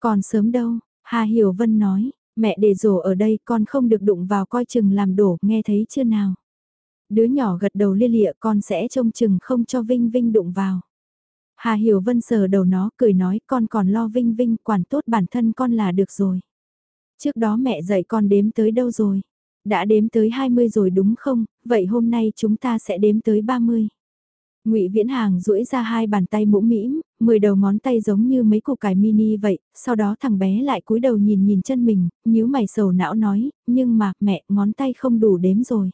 A: Còn sớm đâu, Hà Hiểu Vân nói, mẹ để rổ ở đây con không được đụng vào coi chừng làm đổ, nghe thấy chưa nào? Đứa nhỏ gật đầu lia lịa con sẽ trông chừng không cho Vinh Vinh đụng vào. Hà Hiểu Vân sờ đầu nó cười nói con còn lo Vinh Vinh quản tốt bản thân con là được rồi. Trước đó mẹ dạy con đếm tới đâu rồi? Đã đếm tới 20 rồi đúng không? Vậy hôm nay chúng ta sẽ đếm tới 30. Ngụy Viễn Hàng duỗi ra hai bàn tay mũ mĩm, mười đầu ngón tay giống như mấy củ cải mini vậy, sau đó thằng bé lại cúi đầu nhìn nhìn chân mình, nhíu mày sầu não nói, nhưng mà mẹ ngón tay không đủ đếm rồi.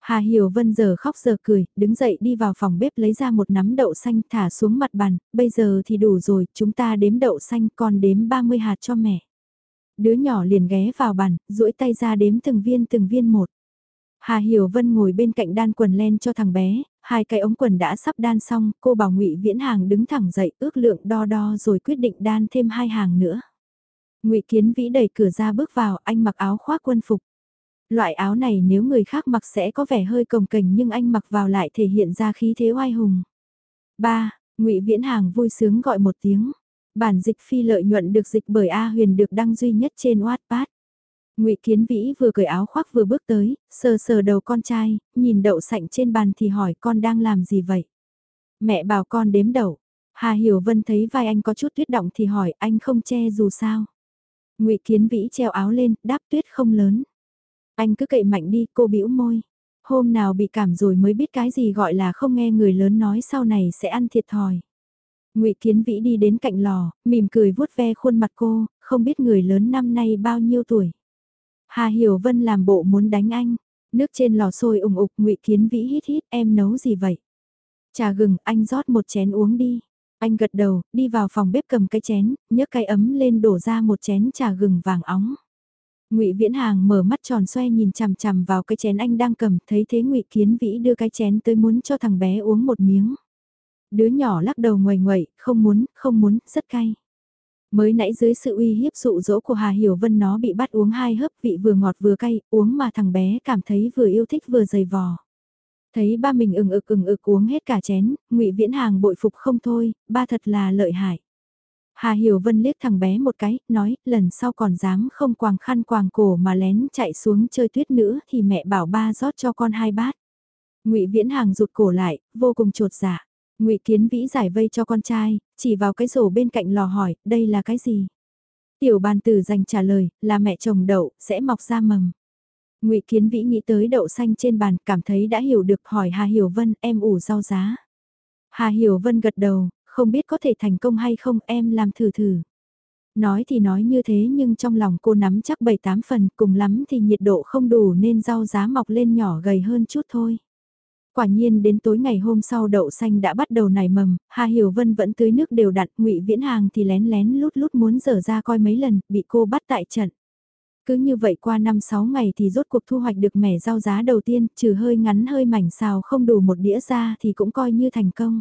A: Hà Hiểu Vân giờ khóc giờ cười, đứng dậy đi vào phòng bếp lấy ra một nắm đậu xanh thả xuống mặt bàn, bây giờ thì đủ rồi, chúng ta đếm đậu xanh còn đếm 30 hạt cho mẹ. Đứa nhỏ liền ghé vào bàn, duỗi tay ra đếm từng viên từng viên một. Hà Hiểu Vân ngồi bên cạnh đan quần len cho thằng bé, hai cái ống quần đã sắp đan xong, cô bảo Ngụy Viễn Hàng đứng thẳng dậy ước lượng đo đo rồi quyết định đan thêm hai hàng nữa. Ngụy Kiến Vĩ đẩy cửa ra bước vào, anh mặc áo khoác quân phục. Loại áo này nếu người khác mặc sẽ có vẻ hơi cồng kềnh nhưng anh mặc vào lại thể hiện ra khí thế oai hùng. ba, Ngụy Viễn Hàng vui sướng gọi một tiếng. Bản dịch phi lợi nhuận được dịch bởi A Huyền được đăng duy nhất trên Wattpad. Ngụy Kiến Vĩ vừa cởi áo khoác vừa bước tới, sờ sờ đầu con trai, nhìn đậu sạnh trên bàn thì hỏi con đang làm gì vậy? Mẹ bảo con đếm đậu. Hà Hiểu Vân thấy vai anh có chút tuyết động thì hỏi anh không che dù sao. Ngụy Kiến Vĩ treo áo lên, đáp tuyết không lớn. Anh cứ cậy mạnh đi, cô bĩu môi. Hôm nào bị cảm rồi mới biết cái gì gọi là không nghe người lớn nói sau này sẽ ăn thiệt thòi. Ngụy Kiến Vĩ đi đến cạnh lò, mỉm cười vuốt ve khuôn mặt cô, không biết người lớn năm nay bao nhiêu tuổi. Hà Hiểu Vân làm bộ muốn đánh anh, nước trên lò sôi ủng ục Ngụy Kiến Vĩ hít hít, em nấu gì vậy? Trà gừng, anh rót một chén uống đi. Anh gật đầu, đi vào phòng bếp cầm cái chén, nhấc cái ấm lên đổ ra một chén trà gừng vàng óng. Ngụy Viễn Hàng mở mắt tròn xoe nhìn chằm chằm vào cái chén anh đang cầm, thấy thế Ngụy Kiến Vĩ đưa cái chén tới muốn cho thằng bé uống một miếng. Đứa nhỏ lắc đầu ngoài ngoậy, không muốn, không muốn, rất cay. Mới nãy dưới sự uy hiếp dụ dỗ của Hà Hiểu Vân nó bị bắt uống hai hớp vị vừa ngọt vừa cay, uống mà thằng bé cảm thấy vừa yêu thích vừa dày vò. Thấy ba mình ừng ực ừng ực uống hết cả chén, Ngụy Viễn Hàng bội phục không thôi, ba thật là lợi hại. Hà Hiểu Vân liếc thằng bé một cái, nói, lần sau còn dám không quàng khăn quàng cổ mà lén chạy xuống chơi tuyết nữa thì mẹ bảo ba rót cho con hai bát. Ngụy Viễn Hàng rụt cổ lại, vô cùng trột dạ. Ngụy Kiến Vĩ giải vây cho con trai, chỉ vào cái rổ bên cạnh lò hỏi, đây là cái gì? Tiểu bàn tử dành trả lời, là mẹ chồng đậu, sẽ mọc ra mầm. Ngụy Kiến Vĩ nghĩ tới đậu xanh trên bàn, cảm thấy đã hiểu được hỏi Hà Hiểu Vân, em ủ rau giá. Hà Hiểu Vân gật đầu, không biết có thể thành công hay không em làm thử thử. Nói thì nói như thế nhưng trong lòng cô nắm chắc 7-8 phần cùng lắm thì nhiệt độ không đủ nên rau giá mọc lên nhỏ gầy hơn chút thôi. Quả nhiên đến tối ngày hôm sau đậu xanh đã bắt đầu nảy mầm, Hà Hiểu Vân vẫn tưới nước đều đặn, ngụy Viễn Hàng thì lén lén lút lút muốn dở ra coi mấy lần, bị cô bắt tại trận. Cứ như vậy qua 5-6 ngày thì rốt cuộc thu hoạch được mẻ rau giá đầu tiên, trừ hơi ngắn hơi mảnh xào không đủ một đĩa ra thì cũng coi như thành công.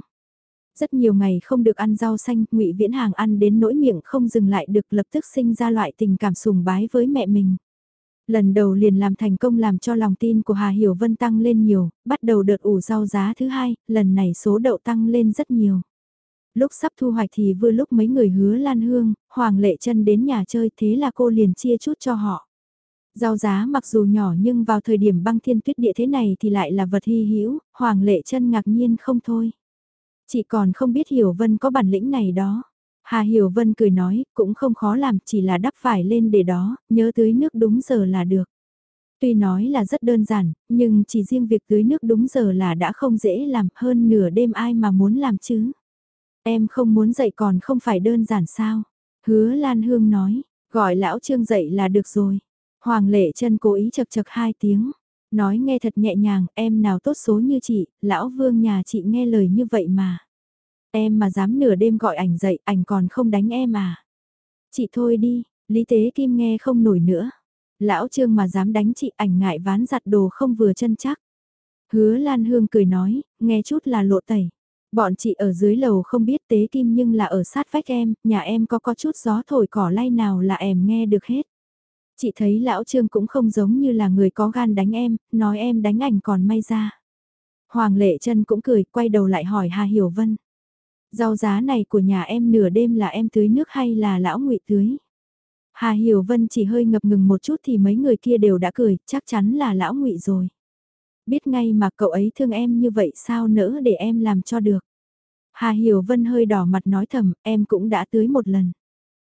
A: Rất nhiều ngày không được ăn rau xanh, ngụy Viễn Hàng ăn đến nỗi miệng không dừng lại được lập tức sinh ra loại tình cảm sùng bái với mẹ mình. Lần đầu liền làm thành công làm cho lòng tin của Hà Hiểu Vân tăng lên nhiều, bắt đầu đợt ủ rau giá thứ hai, lần này số đậu tăng lên rất nhiều. Lúc sắp thu hoạch thì vừa lúc mấy người hứa Lan Hương, Hoàng Lệ chân đến nhà chơi thế là cô liền chia chút cho họ. Rau giá mặc dù nhỏ nhưng vào thời điểm băng thiên tuyết địa thế này thì lại là vật hy hữu, Hoàng Lệ chân ngạc nhiên không thôi. Chị còn không biết Hiểu Vân có bản lĩnh này đó. Hà Hiểu Vân cười nói, cũng không khó làm, chỉ là đắp phải lên để đó, nhớ tưới nước đúng giờ là được. Tuy nói là rất đơn giản, nhưng chỉ riêng việc tưới nước đúng giờ là đã không dễ làm hơn nửa đêm ai mà muốn làm chứ. Em không muốn dậy còn không phải đơn giản sao. Hứa Lan Hương nói, gọi lão Trương dậy là được rồi. Hoàng lệ chân cố ý chật chật hai tiếng. Nói nghe thật nhẹ nhàng, em nào tốt số như chị, lão vương nhà chị nghe lời như vậy mà. Em mà dám nửa đêm gọi ảnh dậy, ảnh còn không đánh em à. Chị thôi đi, Lý Tế Kim nghe không nổi nữa. Lão Trương mà dám đánh chị ảnh ngại ván giặt đồ không vừa chân chắc. Hứa Lan Hương cười nói, nghe chút là lộ tẩy. Bọn chị ở dưới lầu không biết tế kim nhưng là ở sát vách em, nhà em có có chút gió thổi cỏ lay nào là em nghe được hết. Chị thấy lão Trương cũng không giống như là người có gan đánh em, nói em đánh ảnh còn may ra. Hoàng Lệ chân cũng cười, quay đầu lại hỏi Hà Hiểu Vân. Rau giá này của nhà em nửa đêm là em tưới nước hay là lão ngụy tưới? Hà Hiểu Vân chỉ hơi ngập ngừng một chút thì mấy người kia đều đã cười, chắc chắn là lão ngụy rồi. Biết ngay mà cậu ấy thương em như vậy sao nỡ để em làm cho được. Hà Hiểu Vân hơi đỏ mặt nói thầm, em cũng đã tưới một lần.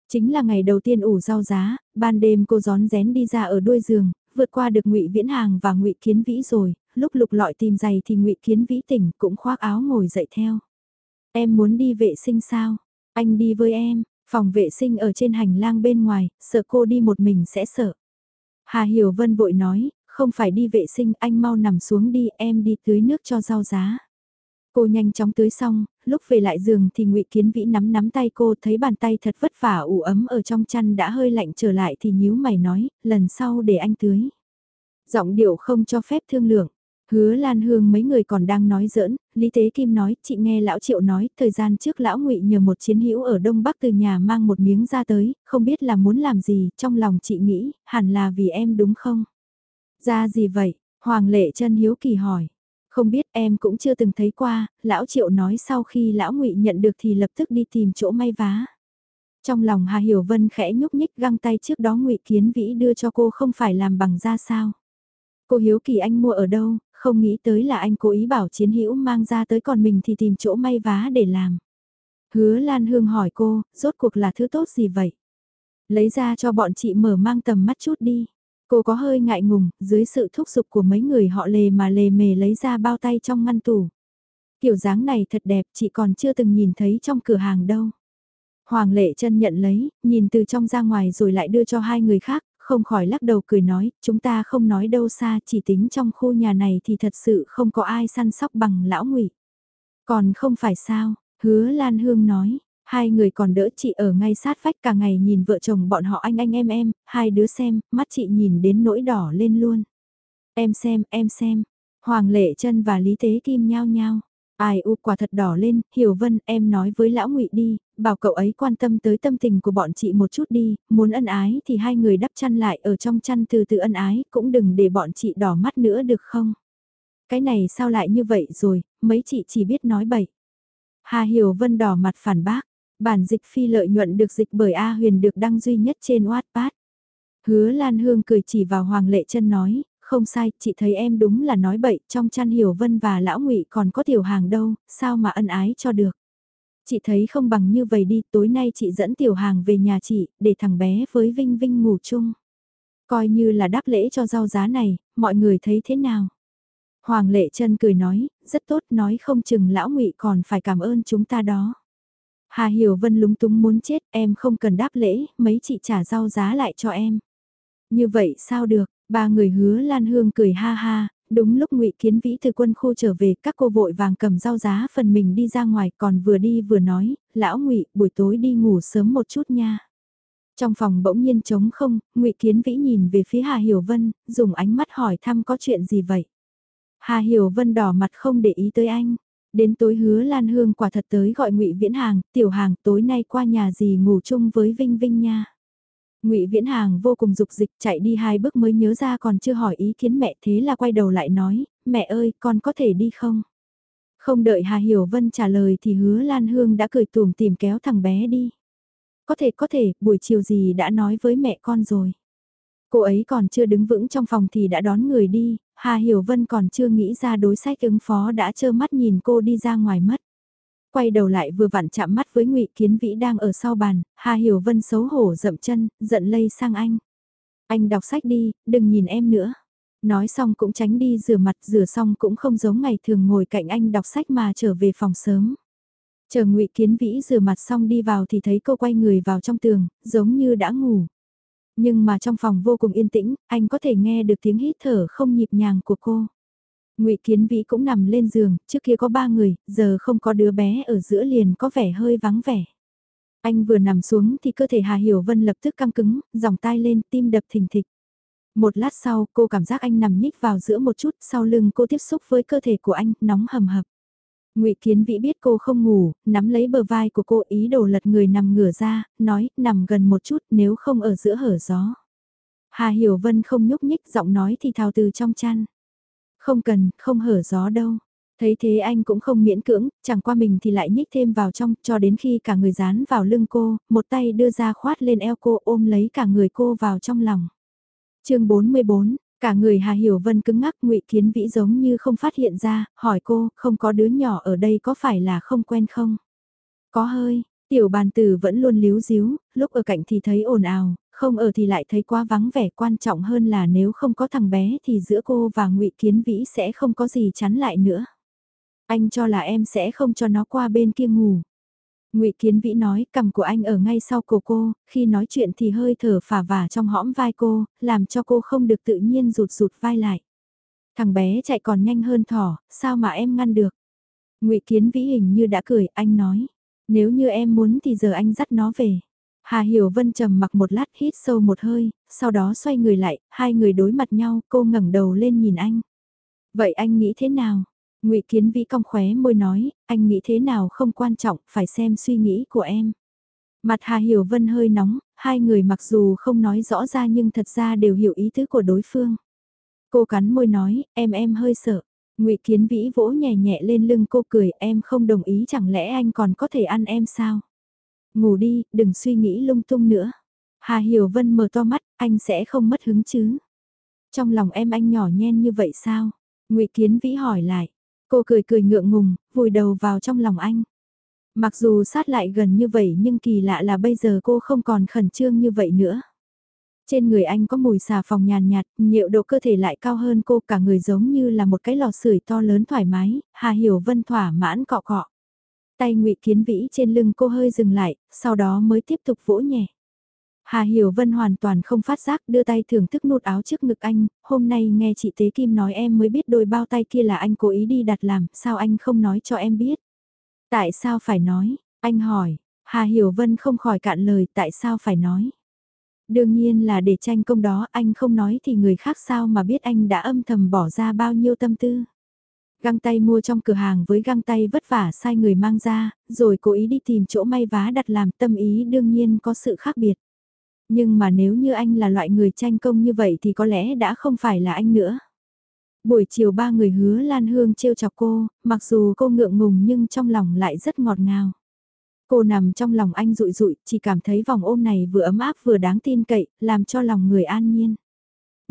A: Chính là ngày đầu tiên ủ rau giá, ban đêm cô gión rén đi ra ở đuôi giường, vượt qua được ngụy Viễn Hàng và ngụy Kiến Vĩ rồi, lúc lục lọi tìm giày thì ngụy Kiến Vĩ tỉnh cũng khoác áo ngồi dậy theo. Em muốn đi vệ sinh sao? Anh đi với em, phòng vệ sinh ở trên hành lang bên ngoài, sợ cô đi một mình sẽ sợ. Hà Hiểu Vân vội nói, không phải đi vệ sinh, anh mau nằm xuống đi, em đi tưới nước cho rau giá. Cô nhanh chóng tưới xong, lúc về lại giường thì ngụy Kiến Vĩ nắm nắm tay cô thấy bàn tay thật vất vả ủ ấm ở trong chăn đã hơi lạnh trở lại thì nhíu mày nói, lần sau để anh tưới. Giọng điệu không cho phép thương lượng. Hứa Lan Hương mấy người còn đang nói giỡn, Lý Tế Kim nói, chị nghe lão Triệu nói, thời gian trước lão Ngụy nhờ một chiến hữu ở Đông Bắc từ nhà mang một miếng ra tới, không biết là muốn làm gì, trong lòng chị nghĩ, hẳn là vì em đúng không? Ra gì vậy? Hoàng Lệ chân hiếu kỳ hỏi. Không biết em cũng chưa từng thấy qua, lão Triệu nói sau khi lão Ngụy nhận được thì lập tức đi tìm chỗ may vá. Trong lòng Hà Hiểu Vân khẽ nhúc nhích găng tay trước đó Ngụy Kiến Vĩ đưa cho cô không phải làm bằng da sao. Cô hiếu kỳ anh mua ở đâu, không nghĩ tới là anh cố ý bảo chiến hữu mang ra tới còn mình thì tìm chỗ may vá để làm. Hứa Lan Hương hỏi cô, rốt cuộc là thứ tốt gì vậy? Lấy ra cho bọn chị mở mang tầm mắt chút đi. Cô có hơi ngại ngùng, dưới sự thúc giục của mấy người họ lề mà lề mề lấy ra bao tay trong ngăn tủ. Kiểu dáng này thật đẹp, chị còn chưa từng nhìn thấy trong cửa hàng đâu. Hoàng lệ chân nhận lấy, nhìn từ trong ra ngoài rồi lại đưa cho hai người khác, không khỏi lắc đầu cười nói, chúng ta không nói đâu xa, chỉ tính trong khu nhà này thì thật sự không có ai săn sóc bằng lão ngụy. Còn không phải sao, hứa Lan Hương nói, hai người còn đỡ chị ở ngay sát vách cả ngày nhìn vợ chồng bọn họ anh anh em em, hai đứa xem, mắt chị nhìn đến nỗi đỏ lên luôn. Em xem, em xem, Hoàng Lệ chân và Lý Tế Kim nhao nhao. Ai u quả thật đỏ lên, Hiểu Vân, em nói với lão ngụy đi, bảo cậu ấy quan tâm tới tâm tình của bọn chị một chút đi, muốn ân ái thì hai người đắp chăn lại ở trong chăn từ từ ân ái, cũng đừng để bọn chị đỏ mắt nữa được không? Cái này sao lại như vậy rồi, mấy chị chỉ biết nói bậy. Hà Hiểu Vân đỏ mặt phản bác, bản dịch phi lợi nhuận được dịch bởi A Huyền được đăng duy nhất trên Wattpad. Hứa Lan Hương cười chỉ vào Hoàng Lệ chân nói, không sai, chị thấy em đúng là nói bậy, trong chăn Hiểu Vân và Lão Ngụy còn có tiểu hàng đâu, sao mà ân ái cho được. Chị thấy không bằng như vậy đi, tối nay chị dẫn tiểu hàng về nhà chị, để thằng bé với Vinh Vinh ngủ chung. Coi như là đáp lễ cho rau giá này, mọi người thấy thế nào? Hoàng Lệ Trân cười nói, rất tốt nói không chừng lão ngụy còn phải cảm ơn chúng ta đó. Hà Hiểu Vân lúng túng muốn chết, em không cần đáp lễ, mấy chị trả rau giá lại cho em. Như vậy sao được, ba người hứa Lan Hương cười ha ha, đúng lúc ngụy Kiến Vĩ từ quân khu trở về, các cô vội vàng cầm rau giá phần mình đi ra ngoài, còn vừa đi vừa nói, lão ngụy buổi tối đi ngủ sớm một chút nha. Trong phòng bỗng nhiên trống không, ngụy Kiến Vĩ nhìn về phía Hà Hiểu Vân, dùng ánh mắt hỏi thăm có chuyện gì vậy. Hà Hiểu Vân đỏ mặt không để ý tới anh. Đến tối hứa Lan Hương quả thật tới gọi ngụy Viễn Hàng, tiểu hàng tối nay qua nhà gì ngủ chung với Vinh Vinh nha ngụy Viễn Hàng vô cùng dục dịch chạy đi hai bước mới nhớ ra còn chưa hỏi ý kiến mẹ thế là quay đầu lại nói, mẹ ơi con có thể đi không? Không đợi Hà Hiểu Vân trả lời thì hứa Lan Hương đã cười tùm tìm kéo thằng bé đi. Có thể có thể, buổi chiều gì đã nói với mẹ con rồi. Cô ấy còn chưa đứng vững trong phòng thì đã đón người đi, Hà Hiểu Vân còn chưa nghĩ ra đối sách ứng phó đã trơ mắt nhìn cô đi ra ngoài mất. Quay đầu lại vừa vặn chạm mắt với ngụy Kiến Vĩ đang ở sau bàn, Hà Hiểu Vân xấu hổ dậm chân, giận lây sang anh. Anh đọc sách đi, đừng nhìn em nữa. Nói xong cũng tránh đi rửa mặt rửa xong cũng không giống ngày thường ngồi cạnh anh đọc sách mà trở về phòng sớm. Chờ ngụy Kiến Vĩ rửa mặt xong đi vào thì thấy cô quay người vào trong tường, giống như đã ngủ. Nhưng mà trong phòng vô cùng yên tĩnh, anh có thể nghe được tiếng hít thở không nhịp nhàng của cô. Ngụy Kiến Vĩ cũng nằm lên giường, trước kia có ba người, giờ không có đứa bé ở giữa liền có vẻ hơi vắng vẻ. Anh vừa nằm xuống thì cơ thể Hà Hiểu Vân lập tức căng cứng, dòng tai lên tim đập thình thịch. Một lát sau cô cảm giác anh nằm nhích vào giữa một chút, sau lưng cô tiếp xúc với cơ thể của anh, nóng hầm hập. Ngụy Kiến Vĩ biết cô không ngủ, nắm lấy bờ vai của cô ý đồ lật người nằm ngửa ra, nói, nằm gần một chút nếu không ở giữa hở gió. Hà Hiểu Vân không nhúc nhích giọng nói thì thào từ trong chăn. Không cần, không hở gió đâu. Thấy thế anh cũng không miễn cưỡng, chẳng qua mình thì lại nhích thêm vào trong, cho đến khi cả người dán vào lưng cô, một tay đưa ra khoát lên eo cô ôm lấy cả người cô vào trong lòng. chương 44, Cả người Hà Hiểu Vân cứng ngắc ngụy Kiến Vĩ giống như không phát hiện ra, hỏi cô, không có đứa nhỏ ở đây có phải là không quen không? Có hơi, tiểu bàn tử vẫn luôn líu díu, lúc ở cạnh thì thấy ồn ào, không ở thì lại thấy quá vắng vẻ quan trọng hơn là nếu không có thằng bé thì giữa cô và ngụy Kiến Vĩ sẽ không có gì chắn lại nữa. Anh cho là em sẽ không cho nó qua bên kia ngủ. Ngụy Kiến Vĩ nói, cầm của anh ở ngay sau cổ cô, khi nói chuyện thì hơi thở phả vả trong hõm vai cô, làm cho cô không được tự nhiên rụt rụt vai lại. Thằng bé chạy còn nhanh hơn thỏ, sao mà em ngăn được? Ngụy Kiến Vĩ hình như đã cười, anh nói, nếu như em muốn thì giờ anh dắt nó về. Hà Hiểu Vân trầm mặc một lát hít sâu một hơi, sau đó xoay người lại, hai người đối mặt nhau, cô ngẩng đầu lên nhìn anh. Vậy anh nghĩ thế nào? ngụy Kiến Vĩ cong khóe môi nói, anh nghĩ thế nào không quan trọng, phải xem suy nghĩ của em. Mặt Hà Hiểu Vân hơi nóng, hai người mặc dù không nói rõ ra nhưng thật ra đều hiểu ý tứ của đối phương. Cô cắn môi nói, em em hơi sợ. ngụy Kiến Vĩ vỗ nhẹ nhẹ lên lưng cô cười, em không đồng ý chẳng lẽ anh còn có thể ăn em sao? Ngủ đi, đừng suy nghĩ lung tung nữa. Hà Hiểu Vân mở to mắt, anh sẽ không mất hứng chứ? Trong lòng em anh nhỏ nhen như vậy sao? ngụy Kiến Vĩ hỏi lại. Cô cười cười ngượng ngùng, vùi đầu vào trong lòng anh. Mặc dù sát lại gần như vậy nhưng kỳ lạ là bây giờ cô không còn khẩn trương như vậy nữa. Trên người anh có mùi xà phòng nhàn nhạt, nhiệu độ cơ thể lại cao hơn cô cả người giống như là một cái lò sưởi to lớn thoải mái, Hà Hiểu Vân thỏa mãn cọ cọ. Tay ngụy Kiến Vĩ trên lưng cô hơi dừng lại, sau đó mới tiếp tục vỗ nhẹ. Hà Hiểu Vân hoàn toàn không phát giác đưa tay thưởng thức nút áo trước ngực anh, hôm nay nghe chị Tế Kim nói em mới biết đôi bao tay kia là anh cố ý đi đặt làm, sao anh không nói cho em biết? Tại sao phải nói? Anh hỏi, Hà Hiểu Vân không khỏi cạn lời tại sao phải nói? Đương nhiên là để tranh công đó anh không nói thì người khác sao mà biết anh đã âm thầm bỏ ra bao nhiêu tâm tư. Găng tay mua trong cửa hàng với găng tay vất vả sai người mang ra, rồi cố ý đi tìm chỗ may vá đặt làm tâm ý đương nhiên có sự khác biệt. Nhưng mà nếu như anh là loại người tranh công như vậy thì có lẽ đã không phải là anh nữa. Buổi chiều ba người hứa Lan Hương trêu chọc cô, mặc dù cô ngượng ngùng nhưng trong lòng lại rất ngọt ngào. Cô nằm trong lòng anh rụi rụi, chỉ cảm thấy vòng ôm này vừa ấm áp vừa đáng tin cậy, làm cho lòng người an nhiên.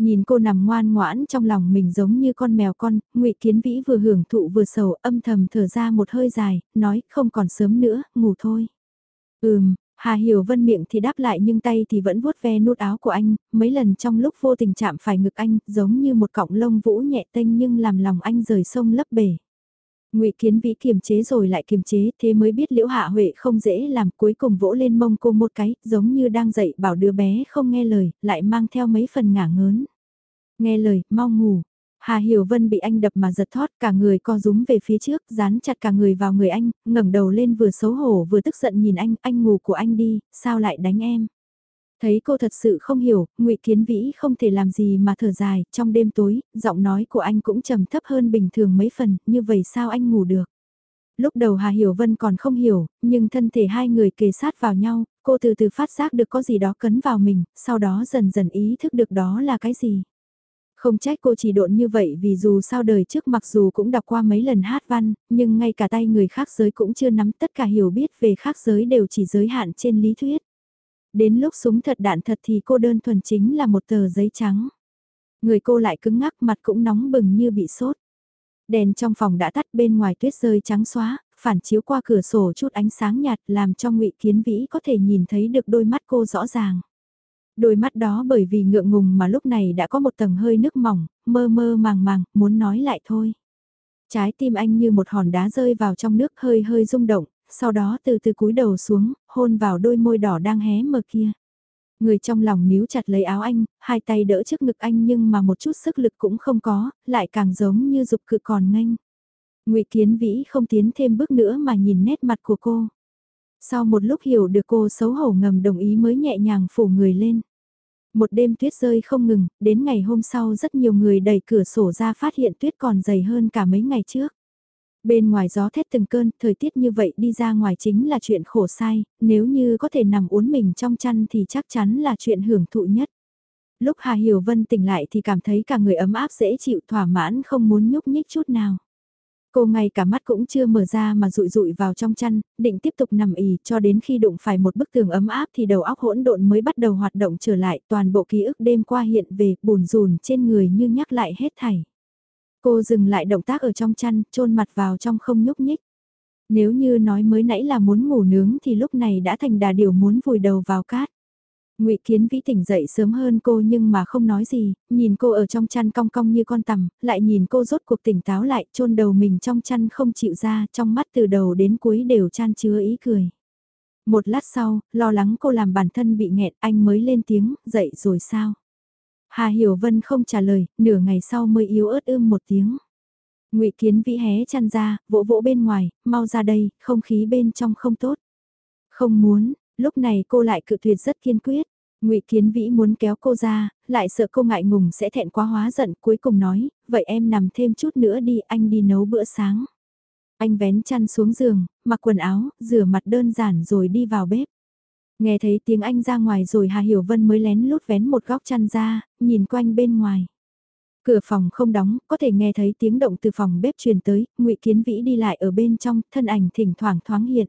A: Nhìn cô nằm ngoan ngoãn trong lòng mình giống như con mèo con, ngụy Kiến Vĩ vừa hưởng thụ vừa sầu âm thầm thở ra một hơi dài, nói không còn sớm nữa, ngủ thôi. Ừm, Hà Hiểu Vân miệng thì đáp lại nhưng tay thì vẫn vuốt ve nút áo của anh, mấy lần trong lúc vô tình chạm phải ngực anh, giống như một cọng lông vũ nhẹ tênh nhưng làm lòng anh rời sông lấp bể. Ngụy Kiến Vĩ kiềm chế rồi lại kiềm chế, thế mới biết Liễu Hạ Huệ không dễ làm, cuối cùng vỗ lên mông cô một cái, giống như đang dậy bảo đứa bé không nghe lời, lại mang theo mấy phần ngả ngớn. Nghe lời, mau ngủ, Hà Hiểu Vân bị anh đập mà giật thót cả người co rúm về phía trước, dán chặt cả người vào người anh, ngẩng đầu lên vừa xấu hổ vừa tức giận nhìn anh, anh ngủ của anh đi, sao lại đánh em? Thấy cô thật sự không hiểu, ngụy Kiến Vĩ không thể làm gì mà thở dài, trong đêm tối, giọng nói của anh cũng trầm thấp hơn bình thường mấy phần, như vậy sao anh ngủ được? Lúc đầu Hà Hiểu Vân còn không hiểu, nhưng thân thể hai người kề sát vào nhau, cô từ từ phát giác được có gì đó cấn vào mình, sau đó dần dần ý thức được đó là cái gì. Không trách cô chỉ độn như vậy vì dù sao đời trước mặc dù cũng đọc qua mấy lần hát văn, nhưng ngay cả tay người khác giới cũng chưa nắm tất cả hiểu biết về khác giới đều chỉ giới hạn trên lý thuyết. Đến lúc súng thật đạn thật thì cô đơn thuần chính là một tờ giấy trắng. Người cô lại cứng ngắc mặt cũng nóng bừng như bị sốt. Đèn trong phòng đã tắt bên ngoài tuyết rơi trắng xóa, phản chiếu qua cửa sổ chút ánh sáng nhạt làm cho ngụy Kiến Vĩ có thể nhìn thấy được đôi mắt cô rõ ràng. Đôi mắt đó bởi vì ngượng ngùng mà lúc này đã có một tầng hơi nước mỏng, mơ mơ màng màng, muốn nói lại thôi. Trái tim anh như một hòn đá rơi vào trong nước hơi hơi rung động, sau đó từ từ cúi đầu xuống, hôn vào đôi môi đỏ đang hé mở kia. Người trong lòng níu chặt lấy áo anh, hai tay đỡ trước ngực anh nhưng mà một chút sức lực cũng không có, lại càng giống như dục cự còn nganh ngụy Kiến Vĩ không tiến thêm bước nữa mà nhìn nét mặt của cô. Sau một lúc hiểu được cô xấu hổ ngầm đồng ý mới nhẹ nhàng phủ người lên. Một đêm tuyết rơi không ngừng, đến ngày hôm sau rất nhiều người đẩy cửa sổ ra phát hiện tuyết còn dày hơn cả mấy ngày trước. Bên ngoài gió thét từng cơn, thời tiết như vậy đi ra ngoài chính là chuyện khổ sai, nếu như có thể nằm uốn mình trong chăn thì chắc chắn là chuyện hưởng thụ nhất. Lúc Hà Hiểu Vân tỉnh lại thì cảm thấy cả người ấm áp dễ chịu thỏa mãn không muốn nhúc nhích chút nào. Cô ngay cả mắt cũng chưa mở ra mà rụi rụi vào trong chăn, định tiếp tục nằm ì cho đến khi đụng phải một bức tường ấm áp thì đầu óc hỗn độn mới bắt đầu hoạt động trở lại toàn bộ ký ức đêm qua hiện về bùn rùn trên người như nhắc lại hết thảy. Cô dừng lại động tác ở trong chăn, chôn mặt vào trong không nhúc nhích. Nếu như nói mới nãy là muốn ngủ nướng thì lúc này đã thành đà điều muốn vùi đầu vào cát. Ngụy Kiến Vĩ tỉnh dậy sớm hơn cô nhưng mà không nói gì, nhìn cô ở trong chăn cong cong như con tằm, lại nhìn cô rốt cuộc tỉnh táo lại, chôn đầu mình trong chăn không chịu ra, trong mắt từ đầu đến cuối đều chan chứa ý cười. Một lát sau, lo lắng cô làm bản thân bị nghẹt, anh mới lên tiếng, dậy rồi sao? Hà Hiểu Vân không trả lời, nửa ngày sau mới yếu ớt ưm một tiếng. Ngụy Kiến Vĩ hé chăn ra, vỗ vỗ bên ngoài, mau ra đây, không khí bên trong không tốt. Không muốn, lúc này cô lại cự tuyệt rất kiên quyết. Ngụy Kiến Vĩ muốn kéo cô ra, lại sợ cô ngại ngùng sẽ thẹn quá hóa giận, cuối cùng nói, vậy em nằm thêm chút nữa đi, anh đi nấu bữa sáng. Anh vén chăn xuống giường, mặc quần áo, rửa mặt đơn giản rồi đi vào bếp. Nghe thấy tiếng anh ra ngoài rồi Hà Hiểu Vân mới lén lút vén một góc chăn ra, nhìn quanh bên ngoài. Cửa phòng không đóng, có thể nghe thấy tiếng động từ phòng bếp truyền tới, Ngụy Kiến Vĩ đi lại ở bên trong, thân ảnh thỉnh thoảng thoáng hiện.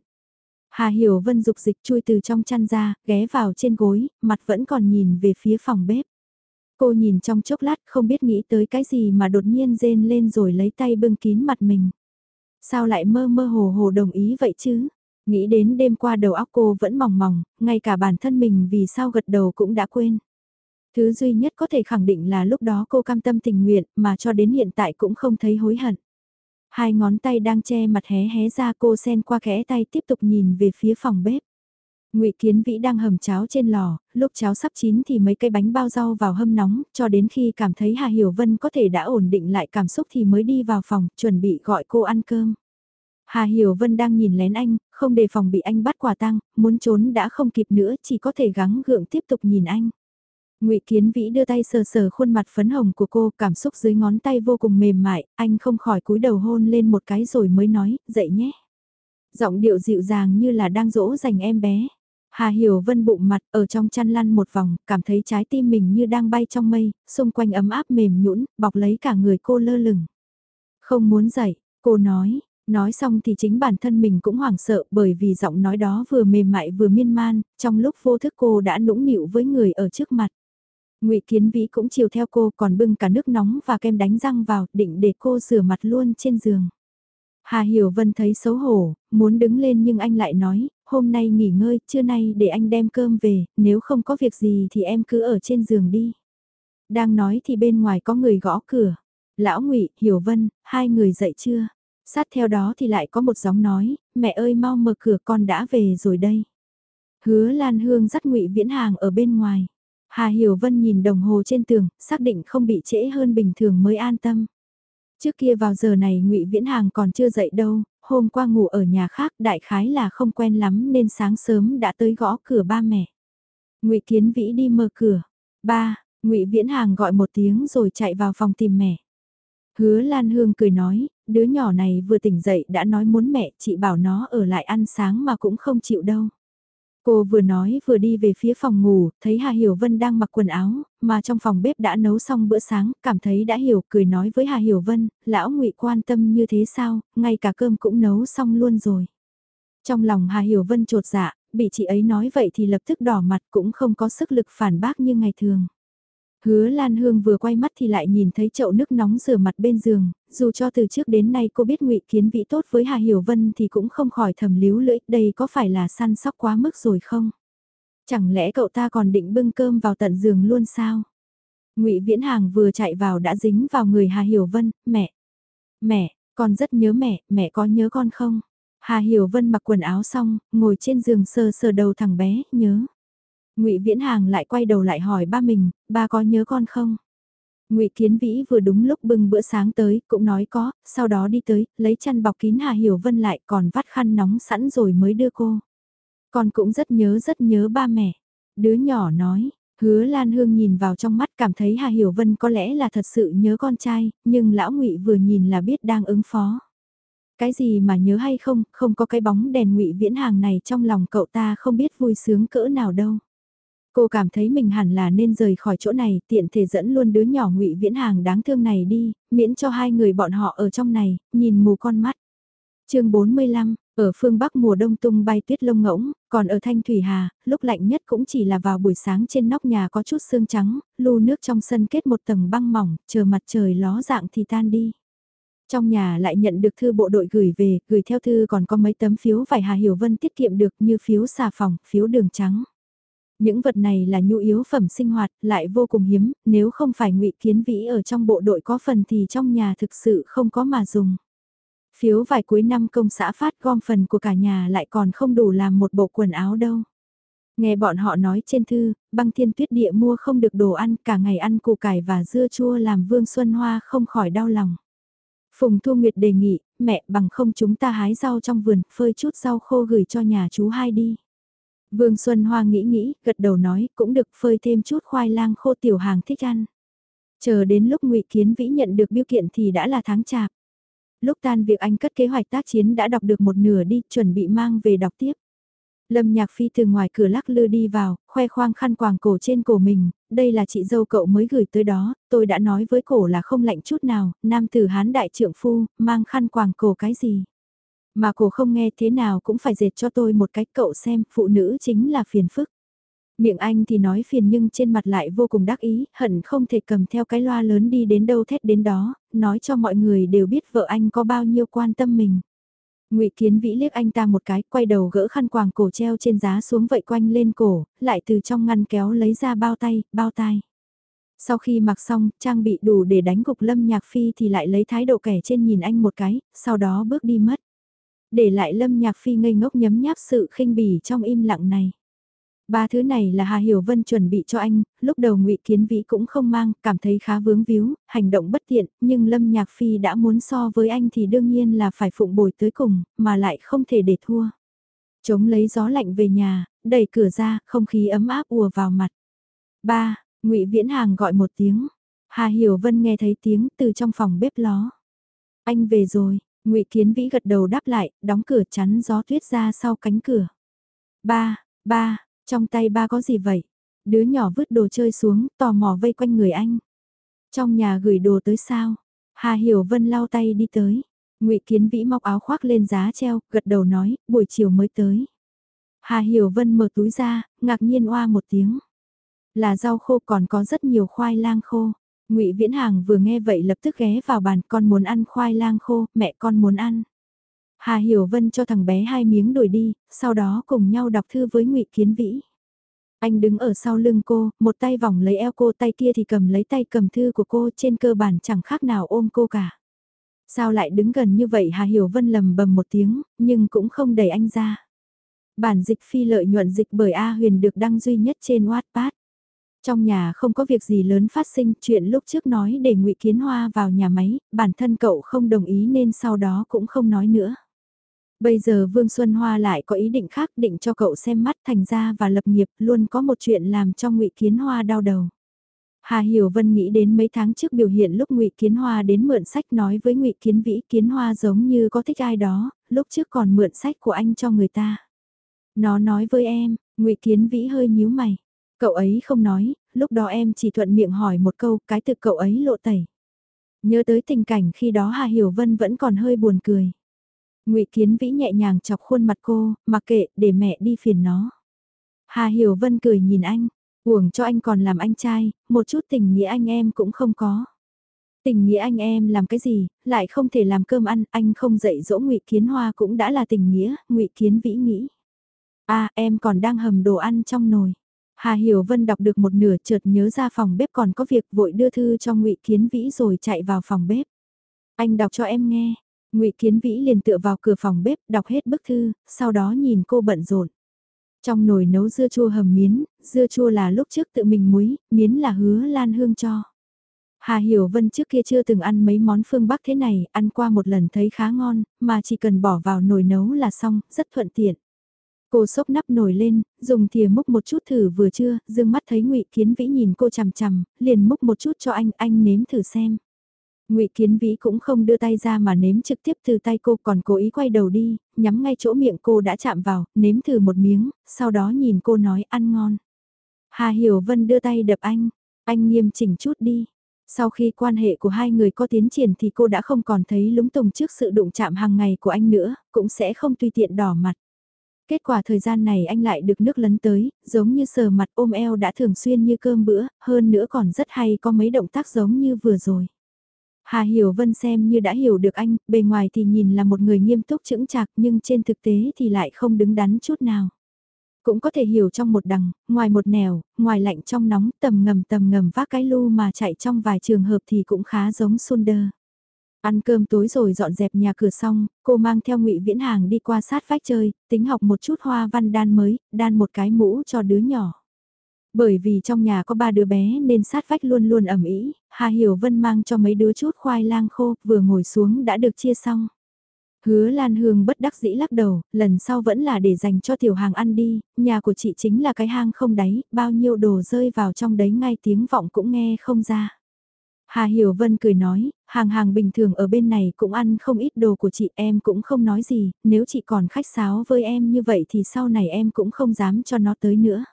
A: Hà Hiểu Vân dục dịch chui từ trong chăn ra, ghé vào trên gối, mặt vẫn còn nhìn về phía phòng bếp. Cô nhìn trong chốc lát không biết nghĩ tới cái gì mà đột nhiên rên lên rồi lấy tay bưng kín mặt mình. Sao lại mơ mơ hồ hồ đồng ý vậy chứ? Nghĩ đến đêm qua đầu óc cô vẫn mỏng mỏng, ngay cả bản thân mình vì sao gật đầu cũng đã quên. Thứ duy nhất có thể khẳng định là lúc đó cô cam tâm tình nguyện mà cho đến hiện tại cũng không thấy hối hận. Hai ngón tay đang che mặt hé hé ra cô sen qua kẽ tay tiếp tục nhìn về phía phòng bếp. Ngụy Kiến Vĩ đang hầm cháo trên lò, lúc cháo sắp chín thì mấy cây bánh bao rau vào hâm nóng, cho đến khi cảm thấy Hà Hiểu Vân có thể đã ổn định lại cảm xúc thì mới đi vào phòng, chuẩn bị gọi cô ăn cơm. Hà Hiểu Vân đang nhìn lén anh, không đề phòng bị anh bắt quả tang, muốn trốn đã không kịp nữa, chỉ có thể gắng gượng tiếp tục nhìn anh. Ngụy Kiến Vĩ đưa tay sờ sờ khuôn mặt phấn hồng của cô, cảm xúc dưới ngón tay vô cùng mềm mại, anh không khỏi cúi đầu hôn lên một cái rồi mới nói, dậy nhé. Giọng điệu dịu dàng như là đang dỗ dành em bé. Hà Hiểu Vân bụng mặt ở trong chăn lăn một vòng, cảm thấy trái tim mình như đang bay trong mây, xung quanh ấm áp mềm nhũn, bọc lấy cả người cô lơ lửng. Không muốn dậy, cô nói, Nói xong thì chính bản thân mình cũng hoảng sợ bởi vì giọng nói đó vừa mềm mại vừa miên man, trong lúc vô thức cô đã nũng nịu với người ở trước mặt. ngụy Kiến Vĩ cũng chiều theo cô còn bưng cả nước nóng và kem đánh răng vào định để cô rửa mặt luôn trên giường. Hà Hiểu Vân thấy xấu hổ, muốn đứng lên nhưng anh lại nói, hôm nay nghỉ ngơi, trưa nay để anh đem cơm về, nếu không có việc gì thì em cứ ở trên giường đi. Đang nói thì bên ngoài có người gõ cửa. Lão ngụy Hiểu Vân, hai người dậy chưa? Sát theo đó thì lại có một gióng nói, mẹ ơi mau mở cửa con đã về rồi đây. Hứa Lan Hương dắt ngụy Viễn Hàng ở bên ngoài. Hà Hiểu Vân nhìn đồng hồ trên tường, xác định không bị trễ hơn bình thường mới an tâm. Trước kia vào giờ này ngụy Viễn Hàng còn chưa dậy đâu, hôm qua ngủ ở nhà khác đại khái là không quen lắm nên sáng sớm đã tới gõ cửa ba mẹ. Ngụy Kiến Vĩ đi mở cửa. Ba, Ngụy Viễn Hàng gọi một tiếng rồi chạy vào phòng tìm mẹ. Hứa Lan Hương cười nói, đứa nhỏ này vừa tỉnh dậy đã nói muốn mẹ, chị bảo nó ở lại ăn sáng mà cũng không chịu đâu. Cô vừa nói vừa đi về phía phòng ngủ, thấy Hà Hiểu Vân đang mặc quần áo, mà trong phòng bếp đã nấu xong bữa sáng, cảm thấy đã hiểu, cười nói với Hà Hiểu Vân, lão ngụy quan tâm như thế sao, ngay cả cơm cũng nấu xong luôn rồi. Trong lòng Hà Hiểu Vân trột dạ, bị chị ấy nói vậy thì lập tức đỏ mặt cũng không có sức lực phản bác như ngày thường. Hứa Lan Hương vừa quay mắt thì lại nhìn thấy chậu nước nóng rửa mặt bên giường, dù cho từ trước đến nay cô biết ngụy Kiến Vĩ tốt với Hà Hiểu Vân thì cũng không khỏi thầm líu lưỡi, đây có phải là săn sóc quá mức rồi không? Chẳng lẽ cậu ta còn định bưng cơm vào tận giường luôn sao? Ngụy Viễn Hàng vừa chạy vào đã dính vào người Hà Hiểu Vân, mẹ. Mẹ, con rất nhớ mẹ, mẹ có nhớ con không? Hà Hiểu Vân mặc quần áo xong, ngồi trên giường sờ sờ đầu thằng bé, nhớ. Ngụy Viễn Hàng lại quay đầu lại hỏi ba mình, ba có nhớ con không? Ngụy Kiến Vĩ vừa đúng lúc bưng bữa sáng tới, cũng nói có, sau đó đi tới, lấy chăn bọc kín Hà Hiểu Vân lại còn vắt khăn nóng sẵn rồi mới đưa cô. Con cũng rất nhớ rất nhớ ba mẹ. Đứa nhỏ nói, hứa Lan Hương nhìn vào trong mắt cảm thấy Hà Hiểu Vân có lẽ là thật sự nhớ con trai, nhưng lão Ngụy vừa nhìn là biết đang ứng phó. Cái gì mà nhớ hay không, không có cái bóng đèn Ngụy Viễn Hàng này trong lòng cậu ta không biết vui sướng cỡ nào đâu. Cô cảm thấy mình hẳn là nên rời khỏi chỗ này, tiện thể dẫn luôn đứa nhỏ ngụy viễn hàng đáng thương này đi, miễn cho hai người bọn họ ở trong này, nhìn mù con mắt. chương 45, ở phương Bắc mùa đông tung bay tuyết lông ngỗng, còn ở Thanh Thủy Hà, lúc lạnh nhất cũng chỉ là vào buổi sáng trên nóc nhà có chút sương trắng, lu nước trong sân kết một tầng băng mỏng, chờ mặt trời ló dạng thì tan đi. Trong nhà lại nhận được thư bộ đội gửi về, gửi theo thư còn có mấy tấm phiếu vải Hà Hiểu Vân tiết kiệm được như phiếu xà phòng, phiếu đường trắng. Những vật này là nhu yếu phẩm sinh hoạt, lại vô cùng hiếm, nếu không phải ngụy Kiến Vĩ ở trong bộ đội có phần thì trong nhà thực sự không có mà dùng. Phiếu vài cuối năm công xã phát gom phần của cả nhà lại còn không đủ làm một bộ quần áo đâu. Nghe bọn họ nói trên thư, băng thiên tuyết địa mua không được đồ ăn, cả ngày ăn củ cải và dưa chua làm Vương Xuân Hoa không khỏi đau lòng. Phùng Thu Nguyệt đề nghị, mẹ bằng không chúng ta hái rau trong vườn, phơi chút rau khô gửi cho nhà chú hai đi. Vương Xuân Hoa nghĩ nghĩ, gật đầu nói, cũng được phơi thêm chút khoai lang khô tiểu hàng thích ăn. Chờ đến lúc ngụy Kiến Vĩ nhận được biêu kiện thì đã là tháng chạp. Lúc tan việc anh cất kế hoạch tác chiến đã đọc được một nửa đi, chuẩn bị mang về đọc tiếp. Lâm Nhạc Phi từ ngoài cửa lắc lư đi vào, khoe khoang khăn quàng cổ trên cổ mình, đây là chị dâu cậu mới gửi tới đó, tôi đã nói với cổ là không lạnh chút nào, nam tử hán đại trượng phu, mang khăn quàng cổ cái gì. Mà cô không nghe thế nào cũng phải dệt cho tôi một cách cậu xem, phụ nữ chính là phiền phức. Miệng anh thì nói phiền nhưng trên mặt lại vô cùng đắc ý, hận không thể cầm theo cái loa lớn đi đến đâu thét đến đó, nói cho mọi người đều biết vợ anh có bao nhiêu quan tâm mình. Ngụy Kiến Vĩ liếc anh ta một cái, quay đầu gỡ khăn quàng cổ treo trên giá xuống vậy quanh lên cổ, lại từ trong ngăn kéo lấy ra bao tay, bao tai. Sau khi mặc xong, trang bị đủ để đánh gục Lâm Nhạc Phi thì lại lấy thái độ kẻ trên nhìn anh một cái, sau đó bước đi mất để lại Lâm Nhạc Phi ngây ngốc nhấm nháp sự khinh bỉ trong im lặng này. Ba thứ này là Hà Hiểu Vân chuẩn bị cho anh, lúc đầu ngụy Kiến Vĩ cũng không mang, cảm thấy khá vướng víu, hành động bất tiện, nhưng Lâm Nhạc Phi đã muốn so với anh thì đương nhiên là phải phụng bồi tới cùng, mà lại không thể để thua. Chống lấy gió lạnh về nhà, đẩy cửa ra, không khí ấm áp ùa vào mặt. Ba, ngụy Viễn Hàng gọi một tiếng. Hà Hiểu Vân nghe thấy tiếng từ trong phòng bếp ló. Anh về rồi, ngụy Kiến Vĩ gật đầu đáp lại, đóng cửa chắn gió tuyết ra sau cánh cửa. Ba, ba, trong tay ba có gì vậy? Đứa nhỏ vứt đồ chơi xuống, tò mò vây quanh người anh. Trong nhà gửi đồ tới sao? Hà Hiểu Vân lau tay đi tới. ngụy Kiến Vĩ móc áo khoác lên giá treo, gật đầu nói, buổi chiều mới tới. Hà Hiểu Vân mở túi ra, ngạc nhiên oa một tiếng. Là rau khô còn có rất nhiều khoai lang khô. Ngụy Viễn Hàng vừa nghe vậy lập tức ghé vào bàn con muốn ăn khoai lang khô, mẹ con muốn ăn. Hà Hiểu Vân cho thằng bé hai miếng đổi đi, sau đó cùng nhau đọc thư với Ngụy Kiến Vĩ. Anh đứng ở sau lưng cô, một tay vòng lấy eo cô tay kia thì cầm lấy tay cầm thư của cô trên cơ bản chẳng khác nào ôm cô cả. Sao lại đứng gần như vậy Hà Hiểu Vân lầm bầm một tiếng, nhưng cũng không đẩy anh ra. Bản dịch phi lợi nhuận dịch bởi A Huyền được đăng duy nhất trên Wattpad. Trong nhà không có việc gì lớn phát sinh, chuyện lúc trước nói để ngụy Kiến Hoa vào nhà máy, bản thân cậu không đồng ý nên sau đó cũng không nói nữa. Bây giờ Vương Xuân Hoa lại có ý định khác định cho cậu xem mắt thành ra và lập nghiệp luôn có một chuyện làm cho ngụy Kiến Hoa đau đầu. Hà Hiểu Vân nghĩ đến mấy tháng trước biểu hiện lúc Ngụy Kiến Hoa đến mượn sách nói với Ngụy Kiến Vĩ Kiến Hoa giống như có thích ai đó, lúc trước còn mượn sách của anh cho người ta. Nó nói với em, Ngụy Kiến Vĩ hơi nhíu mày. Cậu ấy không nói, lúc đó em chỉ thuận miệng hỏi một câu, cái từ cậu ấy lộ tẩy. Nhớ tới tình cảnh khi đó Hà Hiểu Vân vẫn còn hơi buồn cười. Ngụy Kiến Vĩ nhẹ nhàng chọc khuôn mặt cô, mặc kệ, để mẹ đi phiền nó. Hà Hiểu Vân cười nhìn anh, uổng cho anh còn làm anh trai, một chút tình nghĩa anh em cũng không có. Tình nghĩa anh em làm cái gì, lại không thể làm cơm ăn, anh không dạy dỗ Ngụy Kiến Hoa cũng đã là tình nghĩa, Ngụy Kiến Vĩ nghĩ. A, à, em còn đang hầm đồ ăn trong nồi. Hà Hiểu Vân đọc được một nửa chợt nhớ ra phòng bếp còn có việc vội đưa thư cho Ngụy Kiến Vĩ rồi chạy vào phòng bếp. Anh đọc cho em nghe. Ngụy Kiến Vĩ liền tựa vào cửa phòng bếp, đọc hết bức thư, sau đó nhìn cô bận rộn. Trong nồi nấu dưa chua hầm miến, dưa chua là lúc trước tự mình muối, miến là hứa Lan Hương cho. Hà Hiểu Vân trước kia chưa từng ăn mấy món phương Bắc thế này, ăn qua một lần thấy khá ngon, mà chỉ cần bỏ vào nồi nấu là xong, rất thuận tiện. Cô sốc nắp nồi lên, dùng thìa múc một chút thử vừa chưa, dương mắt thấy ngụy Kiến Vĩ nhìn cô chằm chằm, liền múc một chút cho anh, anh nếm thử xem. ngụy Kiến Vĩ cũng không đưa tay ra mà nếm trực tiếp từ tay cô còn cố ý quay đầu đi, nhắm ngay chỗ miệng cô đã chạm vào, nếm thử một miếng, sau đó nhìn cô nói ăn ngon. Hà Hiểu Vân đưa tay đập anh, anh nghiêm chỉnh chút đi. Sau khi quan hệ của hai người có tiến triển thì cô đã không còn thấy lúng tùng trước sự đụng chạm hàng ngày của anh nữa, cũng sẽ không tùy tiện đỏ mặt. Kết quả thời gian này anh lại được nước lấn tới, giống như sờ mặt ôm eo đã thường xuyên như cơm bữa, hơn nữa còn rất hay có mấy động tác giống như vừa rồi. Hà Hiểu Vân xem như đã hiểu được anh, bề ngoài thì nhìn là một người nghiêm túc chững chạc nhưng trên thực tế thì lại không đứng đắn chút nào. Cũng có thể hiểu trong một đằng, ngoài một nẻo, ngoài lạnh trong nóng tầm ngầm tầm ngầm vác cái lu mà chạy trong vài trường hợp thì cũng khá giống Sunder. Ăn cơm tối rồi dọn dẹp nhà cửa xong, cô mang theo ngụy Viễn Hàng đi qua sát vách chơi, tính học một chút hoa văn đan mới, đan một cái mũ cho đứa nhỏ. Bởi vì trong nhà có ba đứa bé nên sát vách luôn luôn ẩm ý, Hà Hiểu Vân mang cho mấy đứa chút khoai lang khô, vừa ngồi xuống đã được chia xong. Hứa Lan Hương bất đắc dĩ lắc đầu, lần sau vẫn là để dành cho tiểu hàng ăn đi, nhà của chị chính là cái hang không đáy, bao nhiêu đồ rơi vào trong đấy ngay tiếng vọng cũng nghe không ra. Hà Hiểu Vân cười nói, hàng hàng bình thường ở bên này cũng ăn không ít đồ của chị em cũng không nói gì, nếu chị còn khách sáo với em như vậy thì sau này em cũng không dám cho nó tới nữa.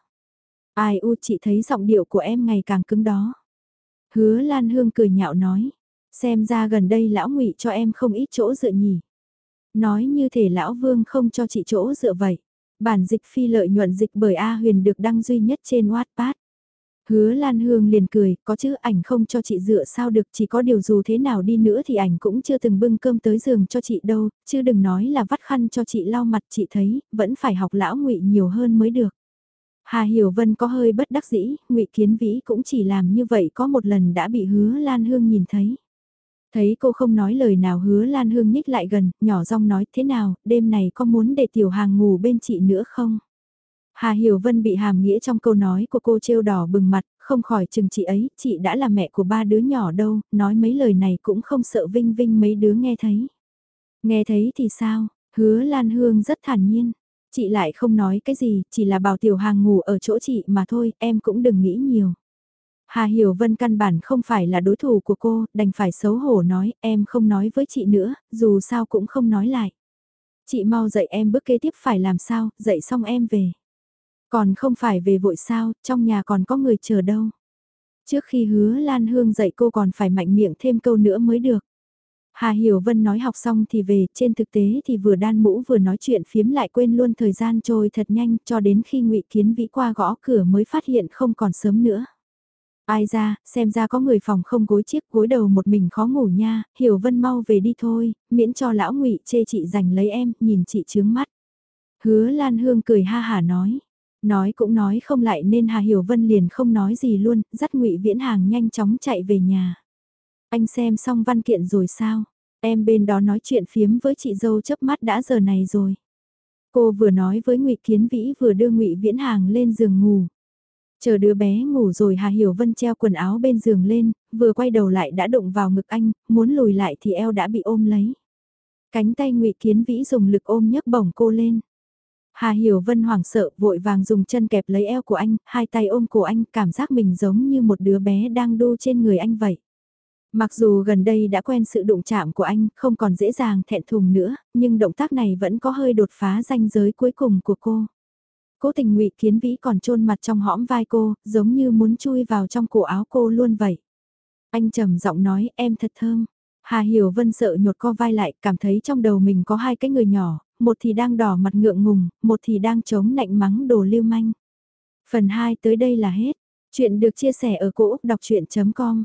A: Ai u chị thấy giọng điệu của em ngày càng cứng đó. Hứa Lan Hương cười nhạo nói, xem ra gần đây lão ngụy cho em không ít chỗ dựa nhỉ. Nói như thể lão vương không cho chị chỗ dựa vậy. Bản dịch phi lợi nhuận dịch bởi A Huyền được đăng duy nhất trên Wattpad. Hứa Lan Hương liền cười, có chứ ảnh không cho chị dựa sao được, chỉ có điều dù thế nào đi nữa thì ảnh cũng chưa từng bưng cơm tới giường cho chị đâu, chứ đừng nói là vắt khăn cho chị lau mặt chị thấy, vẫn phải học lão ngụy nhiều hơn mới được. Hà Hiểu Vân có hơi bất đắc dĩ, ngụy Kiến Vĩ cũng chỉ làm như vậy có một lần đã bị hứa Lan Hương nhìn thấy. Thấy cô không nói lời nào hứa Lan Hương nhích lại gần, nhỏ giọng nói thế nào, đêm này có muốn để tiểu hàng ngủ bên chị nữa không? Hà Hiểu Vân bị hàm nghĩa trong câu nói của cô trêu đỏ bừng mặt, không khỏi chừng chị ấy, chị đã là mẹ của ba đứa nhỏ đâu, nói mấy lời này cũng không sợ Vinh Vinh mấy đứa nghe thấy. Nghe thấy thì sao, hứa Lan Hương rất thản nhiên, chị lại không nói cái gì, chỉ là bảo tiểu hàng ngủ ở chỗ chị mà thôi, em cũng đừng nghĩ nhiều. Hà Hiểu Vân căn bản không phải là đối thủ của cô, đành phải xấu hổ nói, em không nói với chị nữa, dù sao cũng không nói lại. Chị mau dạy em bước kế tiếp phải làm sao, dạy xong em về. Còn không phải về vội sao, trong nhà còn có người chờ đâu. Trước khi hứa Lan Hương dạy cô còn phải mạnh miệng thêm câu nữa mới được. Hà Hiểu Vân nói học xong thì về, trên thực tế thì vừa đan mũ vừa nói chuyện phiếm lại quên luôn thời gian trôi thật nhanh cho đến khi ngụy Kiến Vĩ qua gõ cửa mới phát hiện không còn sớm nữa. Ai ra, xem ra có người phòng không gối chiếc gối đầu một mình khó ngủ nha, Hiểu Vân mau về đi thôi, miễn cho lão ngụy chê chị giành lấy em, nhìn chị chướng mắt. Hứa Lan Hương cười ha hả nói, nói cũng nói không lại nên Hà Hiểu Vân liền không nói gì luôn, dắt ngụy Viễn Hàng nhanh chóng chạy về nhà. Anh xem xong văn kiện rồi sao? Em bên đó nói chuyện phiếm với chị dâu chớp mắt đã giờ này rồi. Cô vừa nói với ngụy Kiến Vĩ vừa đưa ngụy Viễn Hàng lên giường ngủ. Chờ đứa bé ngủ rồi Hà Hiểu Vân treo quần áo bên giường lên, vừa quay đầu lại đã đụng vào ngực anh, muốn lùi lại thì eo đã bị ôm lấy. Cánh tay ngụy Kiến Vĩ dùng lực ôm nhấc bổng cô lên. Hà Hiểu Vân hoảng sợ vội vàng dùng chân kẹp lấy eo của anh, hai tay ôm cổ anh cảm giác mình giống như một đứa bé đang đu trên người anh vậy. Mặc dù gần đây đã quen sự đụng chạm của anh, không còn dễ dàng thẹn thùng nữa, nhưng động tác này vẫn có hơi đột phá ranh giới cuối cùng của cô. Cố tình ngụy Kiến Vĩ còn chôn mặt trong hõm vai cô, giống như muốn chui vào trong cổ áo cô luôn vậy. Anh trầm giọng nói em thật thơm. Hà Hiểu Vân sợ nhột co vai lại, cảm thấy trong đầu mình có hai cái người nhỏ, một thì đang đỏ mặt ngượng ngùng, một thì đang chống nạnh mắng đồ lưu manh. Phần 2 tới đây là hết. Chuyện được chia sẻ ở cỗ đọc chuyện.com